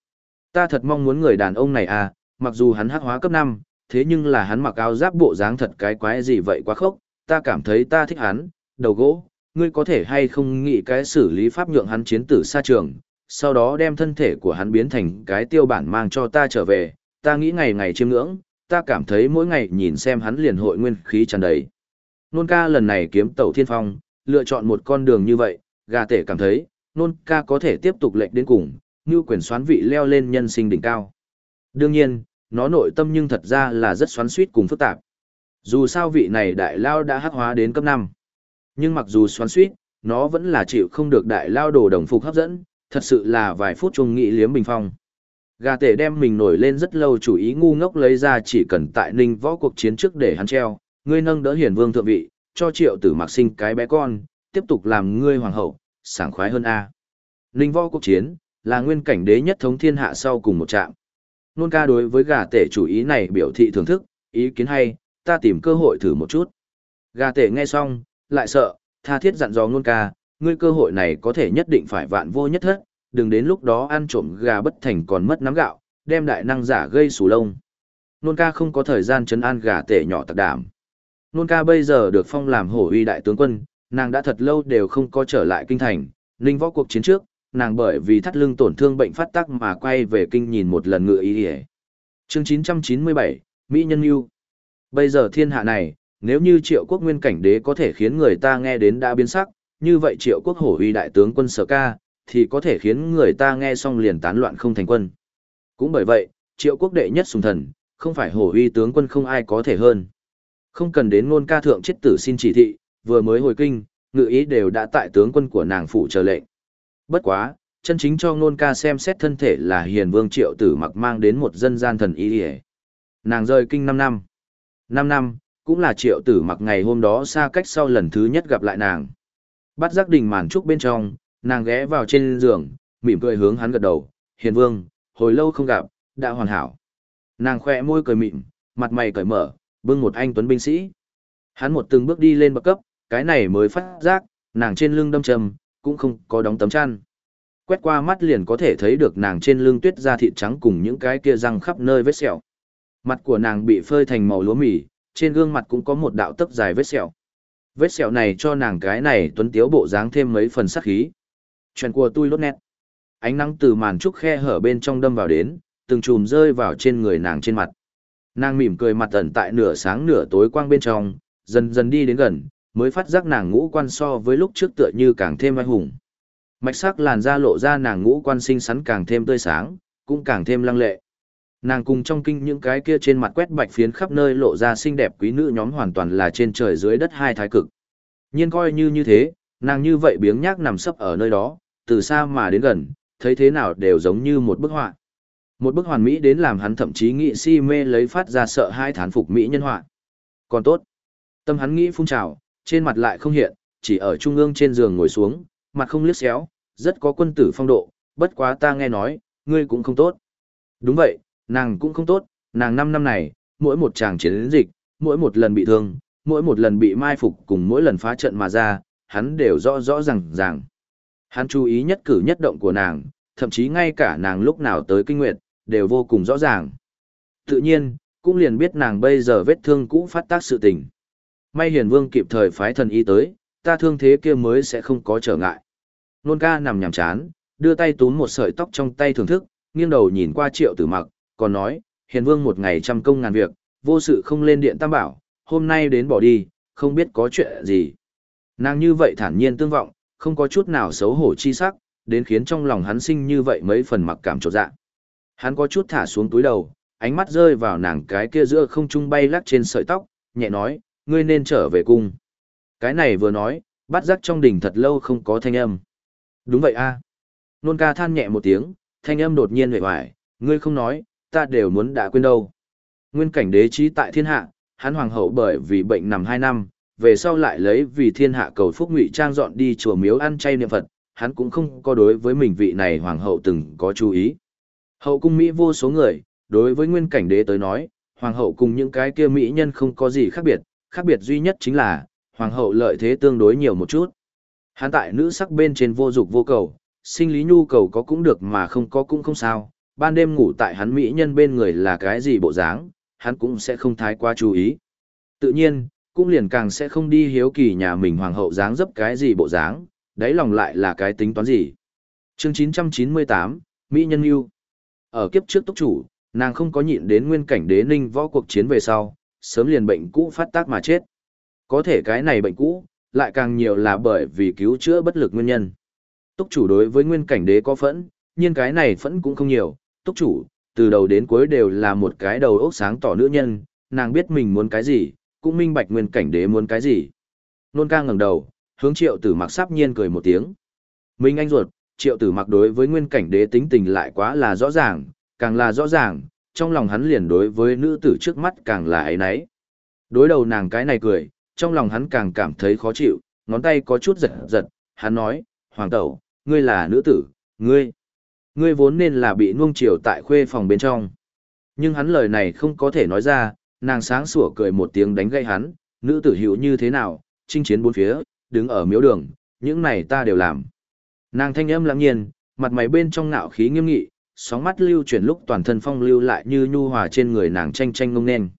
Ta thật mong muốn người đàn ông này à, mặc dù hắn hắc hóa cấp 5, thế nhưng là hắn mặc áo giáp bộ dáng thật cái quái gì vậy quá khốc, ta cảm thấy ta thích hắn, đầu gỗ, ngươi có thể hay không nghĩ cái xử lý pháp nhượng hắn chiến tử xa trường, sau đó đem thân thể của hắn biến thành cái tiêu bản mang cho ta trở về, ta nghĩ ngày ngày chiêm ngưỡng, ta cảm thấy mỗi ngày nhìn xem hắn liền hội nguyên khí tràn đầy. Nôn ca lần này kiếm tẩu thiên phong, lựa chọn một con đường như vậy, gà tể cảm thấy, nôn ca có thể tiếp tục lệnh đến cùng, như quyền xoán vị leo lên nhân sinh đỉnh cao. Đương nhiên, nó nội tâm nhưng thật ra là rất xoắn suýt cùng phức tạp. Dù sao vị này đại lao đã hắc hóa đến cấp 5. Nhưng mặc dù xoắn suýt, nó vẫn là chịu không được đại lao đồ đồng phục hấp dẫn, thật sự là vài phút chung nghị liếm bình phong. Gà tể đem mình nổi lên rất lâu chủ ý ngu ngốc lấy ra chỉ cần tại ninh võ cuộc chiến trước để hắn treo, ngươi nâng đỡ hiển vương thượng vị, cho triệu tử mặc sinh cái bé con, tiếp tục làm ngươi hoàng hậu, sảng khoái hơn A. Ninh võ cuộc chiến, là nguyên cảnh đế nhất thống thiên hạ sau cùng một trạm. Nôn ca đối với gà tể chủ ý này biểu thị thưởng thức, ý kiến hay, ta tìm cơ hội thử một chút. Gà tể nghe xong, lại sợ, tha thiết dặn dò nôn ca, ngươi cơ hội này có thể nhất định phải vạn vô nhất thất, đừng đến lúc đó ăn trộm gà bất thành còn mất nắm gạo, đem đại năng giả gây sù lông. Nôn ca không có thời gian chấn an gà tể nhỏ tặc đảm. Nôn ca bây giờ được phong làm hổ uy đại tướng quân, nàng đã thật lâu đều không có trở lại kinh thành, ninh võ cuộc chiến trước, nàng bởi vì thắt lưng tổn thương bệnh phát tắc mà quay về kinh nhìn một lần ngựa ý ỉa Chương 997, Mỹ Nhân Yêu Bây giờ thiên hạ này, nếu như triệu quốc nguyên cảnh đế có thể khiến người ta nghe đến đã biến sắc, như vậy triệu quốc hổ uy đại tướng quân sở ca, thì có thể khiến người ta nghe xong liền tán loạn không thành quân. Cũng bởi vậy, triệu quốc đệ nhất sùng thần, không phải hổ uy tướng quân không ai có thể hơn. Không cần đến ngôn ca thượng chết tử xin chỉ thị, vừa mới hồi kinh, ngự ý đều đã tại tướng quân của nàng phụ chờ lệnh. Bất quá, chân chính cho ngôn ca xem xét thân thể là hiền vương triệu tử mặc mang đến một dân gian thần y. hề. Nàng rời kinh 5 năm. 5 năm, cũng là triệu tử mặc ngày hôm đó xa cách sau lần thứ nhất gặp lại nàng. Bắt giác đình màn trúc bên trong, nàng ghé vào trên giường, mỉm cười hướng hắn gật đầu, hiền vương, hồi lâu không gặp, đã hoàn hảo. Nàng khoe môi cười mịn, mặt mày cởi mở, bưng một anh tuấn binh sĩ. Hắn một từng bước đi lên bậc cấp, cái này mới phát giác, nàng trên lưng đâm trầm, cũng không có đóng tấm chăn. Quét qua mắt liền có thể thấy được nàng trên lưng tuyết da thịt trắng cùng những cái kia răng khắp nơi vết sẹo. Mặt của nàng bị phơi thành màu lúa mì, trên gương mặt cũng có một đạo tấc dài vết sẹo. Vết sẹo này cho nàng cái này tuấn tiếu bộ dáng thêm mấy phần sắc khí. Chuyện của tôi lốt nét. Ánh nắng từ màn trúc khe hở bên trong đâm vào đến, từng chùm rơi vào trên người nàng trên mặt. Nàng mỉm cười mặt ẩn tại nửa sáng nửa tối quang bên trong, dần dần đi đến gần, mới phát giác nàng ngũ quan so với lúc trước tựa như càng thêm oai hùng. Mạch sắc làn da lộ ra nàng ngũ quan xinh xắn càng thêm tươi sáng, cũng càng thêm lăng lệ. Nàng cùng trong kinh những cái kia trên mặt quét bạch phiến khắp nơi lộ ra xinh đẹp quý nữ nhóm hoàn toàn là trên trời dưới đất hai thái cực. Nhiên coi như như thế, nàng như vậy biếng nhác nằm sấp ở nơi đó, từ xa mà đến gần, thấy thế nào đều giống như một bức họa. Một bức hoàn mỹ đến làm hắn thậm chí nghĩ si mê lấy phát ra sợ hai thán phục mỹ nhân họa. Còn tốt. Tâm hắn nghĩ phun trào, trên mặt lại không hiện, chỉ ở trung ương trên giường ngồi xuống, mặt không liếc xéo, rất có quân tử phong độ, bất quá ta nghe nói, ngươi cũng không tốt. Đúng vậy, nàng cũng không tốt, nàng năm năm này, mỗi một chàng chiến dịch, mỗi một lần bị thương, mỗi một lần bị mai phục cùng mỗi lần phá trận mà ra, hắn đều rõ rõ ràng ràng. Hắn chú ý nhất cử nhất động của nàng, thậm chí ngay cả nàng lúc nào tới kinh nguyệt, đều vô cùng rõ ràng. Tự nhiên, cũng liền biết nàng bây giờ vết thương cũ phát tác sự tình. May hiền vương kịp thời phái thần y tới, ta thương thế kia mới sẽ không có trở ngại. Nôn ca nằm nhằm chán, đưa tay túm một sợi tóc trong tay thưởng thức, nghiêng đầu nhìn qua triệu tử mặc, còn nói, hiền vương một ngày trăm công ngàn việc, vô sự không lên điện tam bảo, hôm nay đến bỏ đi, không biết có chuyện gì. Nàng như vậy thản nhiên tương vọng, không có chút nào xấu hổ chi sắc, đến khiến trong lòng hắn sinh như vậy mấy phần mặc cảm trột dạ. Hắn có chút thả xuống túi đầu, ánh mắt rơi vào nàng cái kia giữa không trung bay lắc trên sợi tóc, nhẹ nói, ngươi nên trở về cung. Cái này vừa nói, bắt giác trong đỉnh thật lâu không có thanh âm. Đúng vậy a. Nôn ca than nhẹ một tiếng, thanh âm đột nhiên hề hoài, ngươi không nói, ta đều muốn đã quên đâu. Nguyên cảnh đế trí tại thiên hạ, hắn hoàng hậu bởi vì bệnh nằm hai năm, về sau lại lấy vì thiên hạ cầu phúc ngụy trang dọn đi chùa miếu ăn chay niệm Phật, hắn cũng không có đối với mình vị này hoàng hậu từng có chú ý. Hậu cung Mỹ vô số người, đối với nguyên cảnh đế tới nói, hoàng hậu cùng những cái kia Mỹ nhân không có gì khác biệt, khác biệt duy nhất chính là, hoàng hậu lợi thế tương đối nhiều một chút. Hắn tại nữ sắc bên trên vô dục vô cầu, sinh lý nhu cầu có cũng được mà không có cũng không sao, ban đêm ngủ tại hắn Mỹ nhân bên người là cái gì bộ dáng, hắn cũng sẽ không thái quá chú ý. Tự nhiên, cũng liền càng sẽ không đi hiếu kỳ nhà mình hoàng hậu dáng dấp cái gì bộ dáng, đáy lòng lại là cái tính toán gì. Chương 998, Mỹ Nhân Yêu Ở kiếp trước túc chủ, nàng không có nhịn đến nguyên cảnh đế ninh võ cuộc chiến về sau, sớm liền bệnh cũ phát tác mà chết. Có thể cái này bệnh cũ, lại càng nhiều là bởi vì cứu chữa bất lực nguyên nhân. Túc chủ đối với nguyên cảnh đế có phẫn, nhưng cái này phẫn cũng không nhiều, túc chủ, từ đầu đến cuối đều là một cái đầu óc sáng tỏ nữ nhân, nàng biết mình muốn cái gì, cũng minh bạch nguyên cảnh đế muốn cái gì. Nôn ca ngẩng đầu, hướng triệu tử mặc sắp nhiên cười một tiếng. Minh anh ruột, triệu tử mặc đối với nguyên cảnh đế tính tình lại quá là rõ ràng, càng là rõ ràng, trong lòng hắn liền đối với nữ tử trước mắt càng là ấy náy Đối đầu nàng cái này cười, trong lòng hắn càng cảm thấy khó chịu, ngón tay có chút giật giật, hắn nói, Hoàng tẩu, ngươi là nữ tử, ngươi, ngươi vốn nên là bị nuông chiều tại khuê phòng bên trong. Nhưng hắn lời này không có thể nói ra, nàng sáng sủa cười một tiếng đánh gây hắn, nữ tử hữu như thế nào, chinh chiến bốn phía, đứng ở miếu đường, những này ta đều làm. Nàng thanh âm lặng nhiên, mặt mày bên trong ngạo khí nghiêm nghị, sóng mắt lưu chuyển lúc toàn thân phong lưu lại như nhu hòa trên người nàng tranh tranh ngông nên.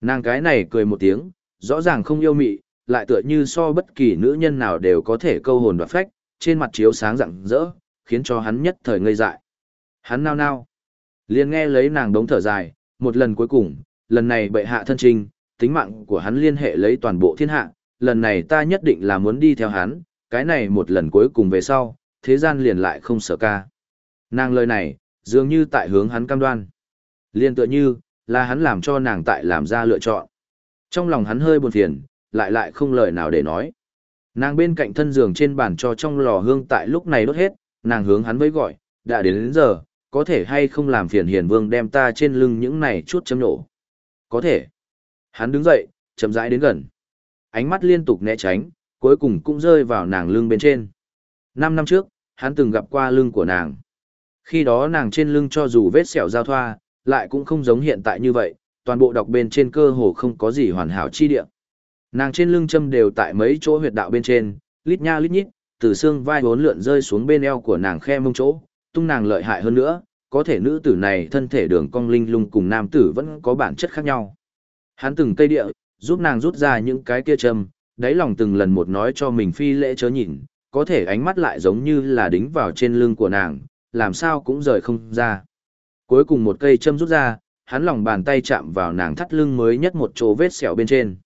Nàng cái này cười một tiếng, rõ ràng không yêu mị, lại tựa như so bất kỳ nữ nhân nào đều có thể câu hồn đoạt phách, trên mặt chiếu sáng rạng rỡ, khiến cho hắn nhất thời ngây dại. Hắn nao nao, liền nghe lấy nàng đống thở dài, một lần cuối cùng, lần này bệ hạ thân trinh, tính mạng của hắn liên hệ lấy toàn bộ thiên hạ, lần này ta nhất định là muốn đi theo hắn, cái này một lần cuối cùng về sau, thế gian liền lại không sợ ca. Nàng lời này, dường như tại hướng hắn cam đoan. Liên tựa như, là hắn làm cho nàng tại làm ra lựa chọn. Trong lòng hắn hơi buồn phiền, lại lại không lời nào để nói. Nàng bên cạnh thân giường trên bàn cho trong lò hương tại lúc này đốt hết, nàng hướng hắn với gọi, đã đến đến giờ, có thể hay không làm phiền hiền vương đem ta trên lưng những này chút chấm nổ. Có thể. Hắn đứng dậy, chậm rãi đến gần. Ánh mắt liên tục né tránh, cuối cùng cũng rơi vào nàng lưng bên trên. Năm năm trước, hắn từng gặp qua lưng của nàng. Khi đó nàng trên lưng cho dù vết sẹo giao thoa, lại cũng không giống hiện tại như vậy, toàn bộ đọc bên trên cơ hồ không có gì hoàn hảo chi địa. Nàng trên lưng châm đều tại mấy chỗ huyệt đạo bên trên, lít nha lít nhít, từ xương vai bốn lượn rơi xuống bên eo của nàng khe mông chỗ, tung nàng lợi hại hơn nữa, có thể nữ tử này thân thể đường cong linh lung cùng nam tử vẫn có bản chất khác nhau. Hắn từng cây địa, giúp nàng rút ra những cái kia châm, đáy lòng từng lần một nói cho mình phi lễ chớ nhìn, có thể ánh mắt lại giống như là đính vào trên lưng của nàng, làm sao cũng rời không ra. Cuối cùng một cây châm rút ra, hắn lòng bàn tay chạm vào nàng thắt lưng mới nhất một chỗ vết sẹo bên trên.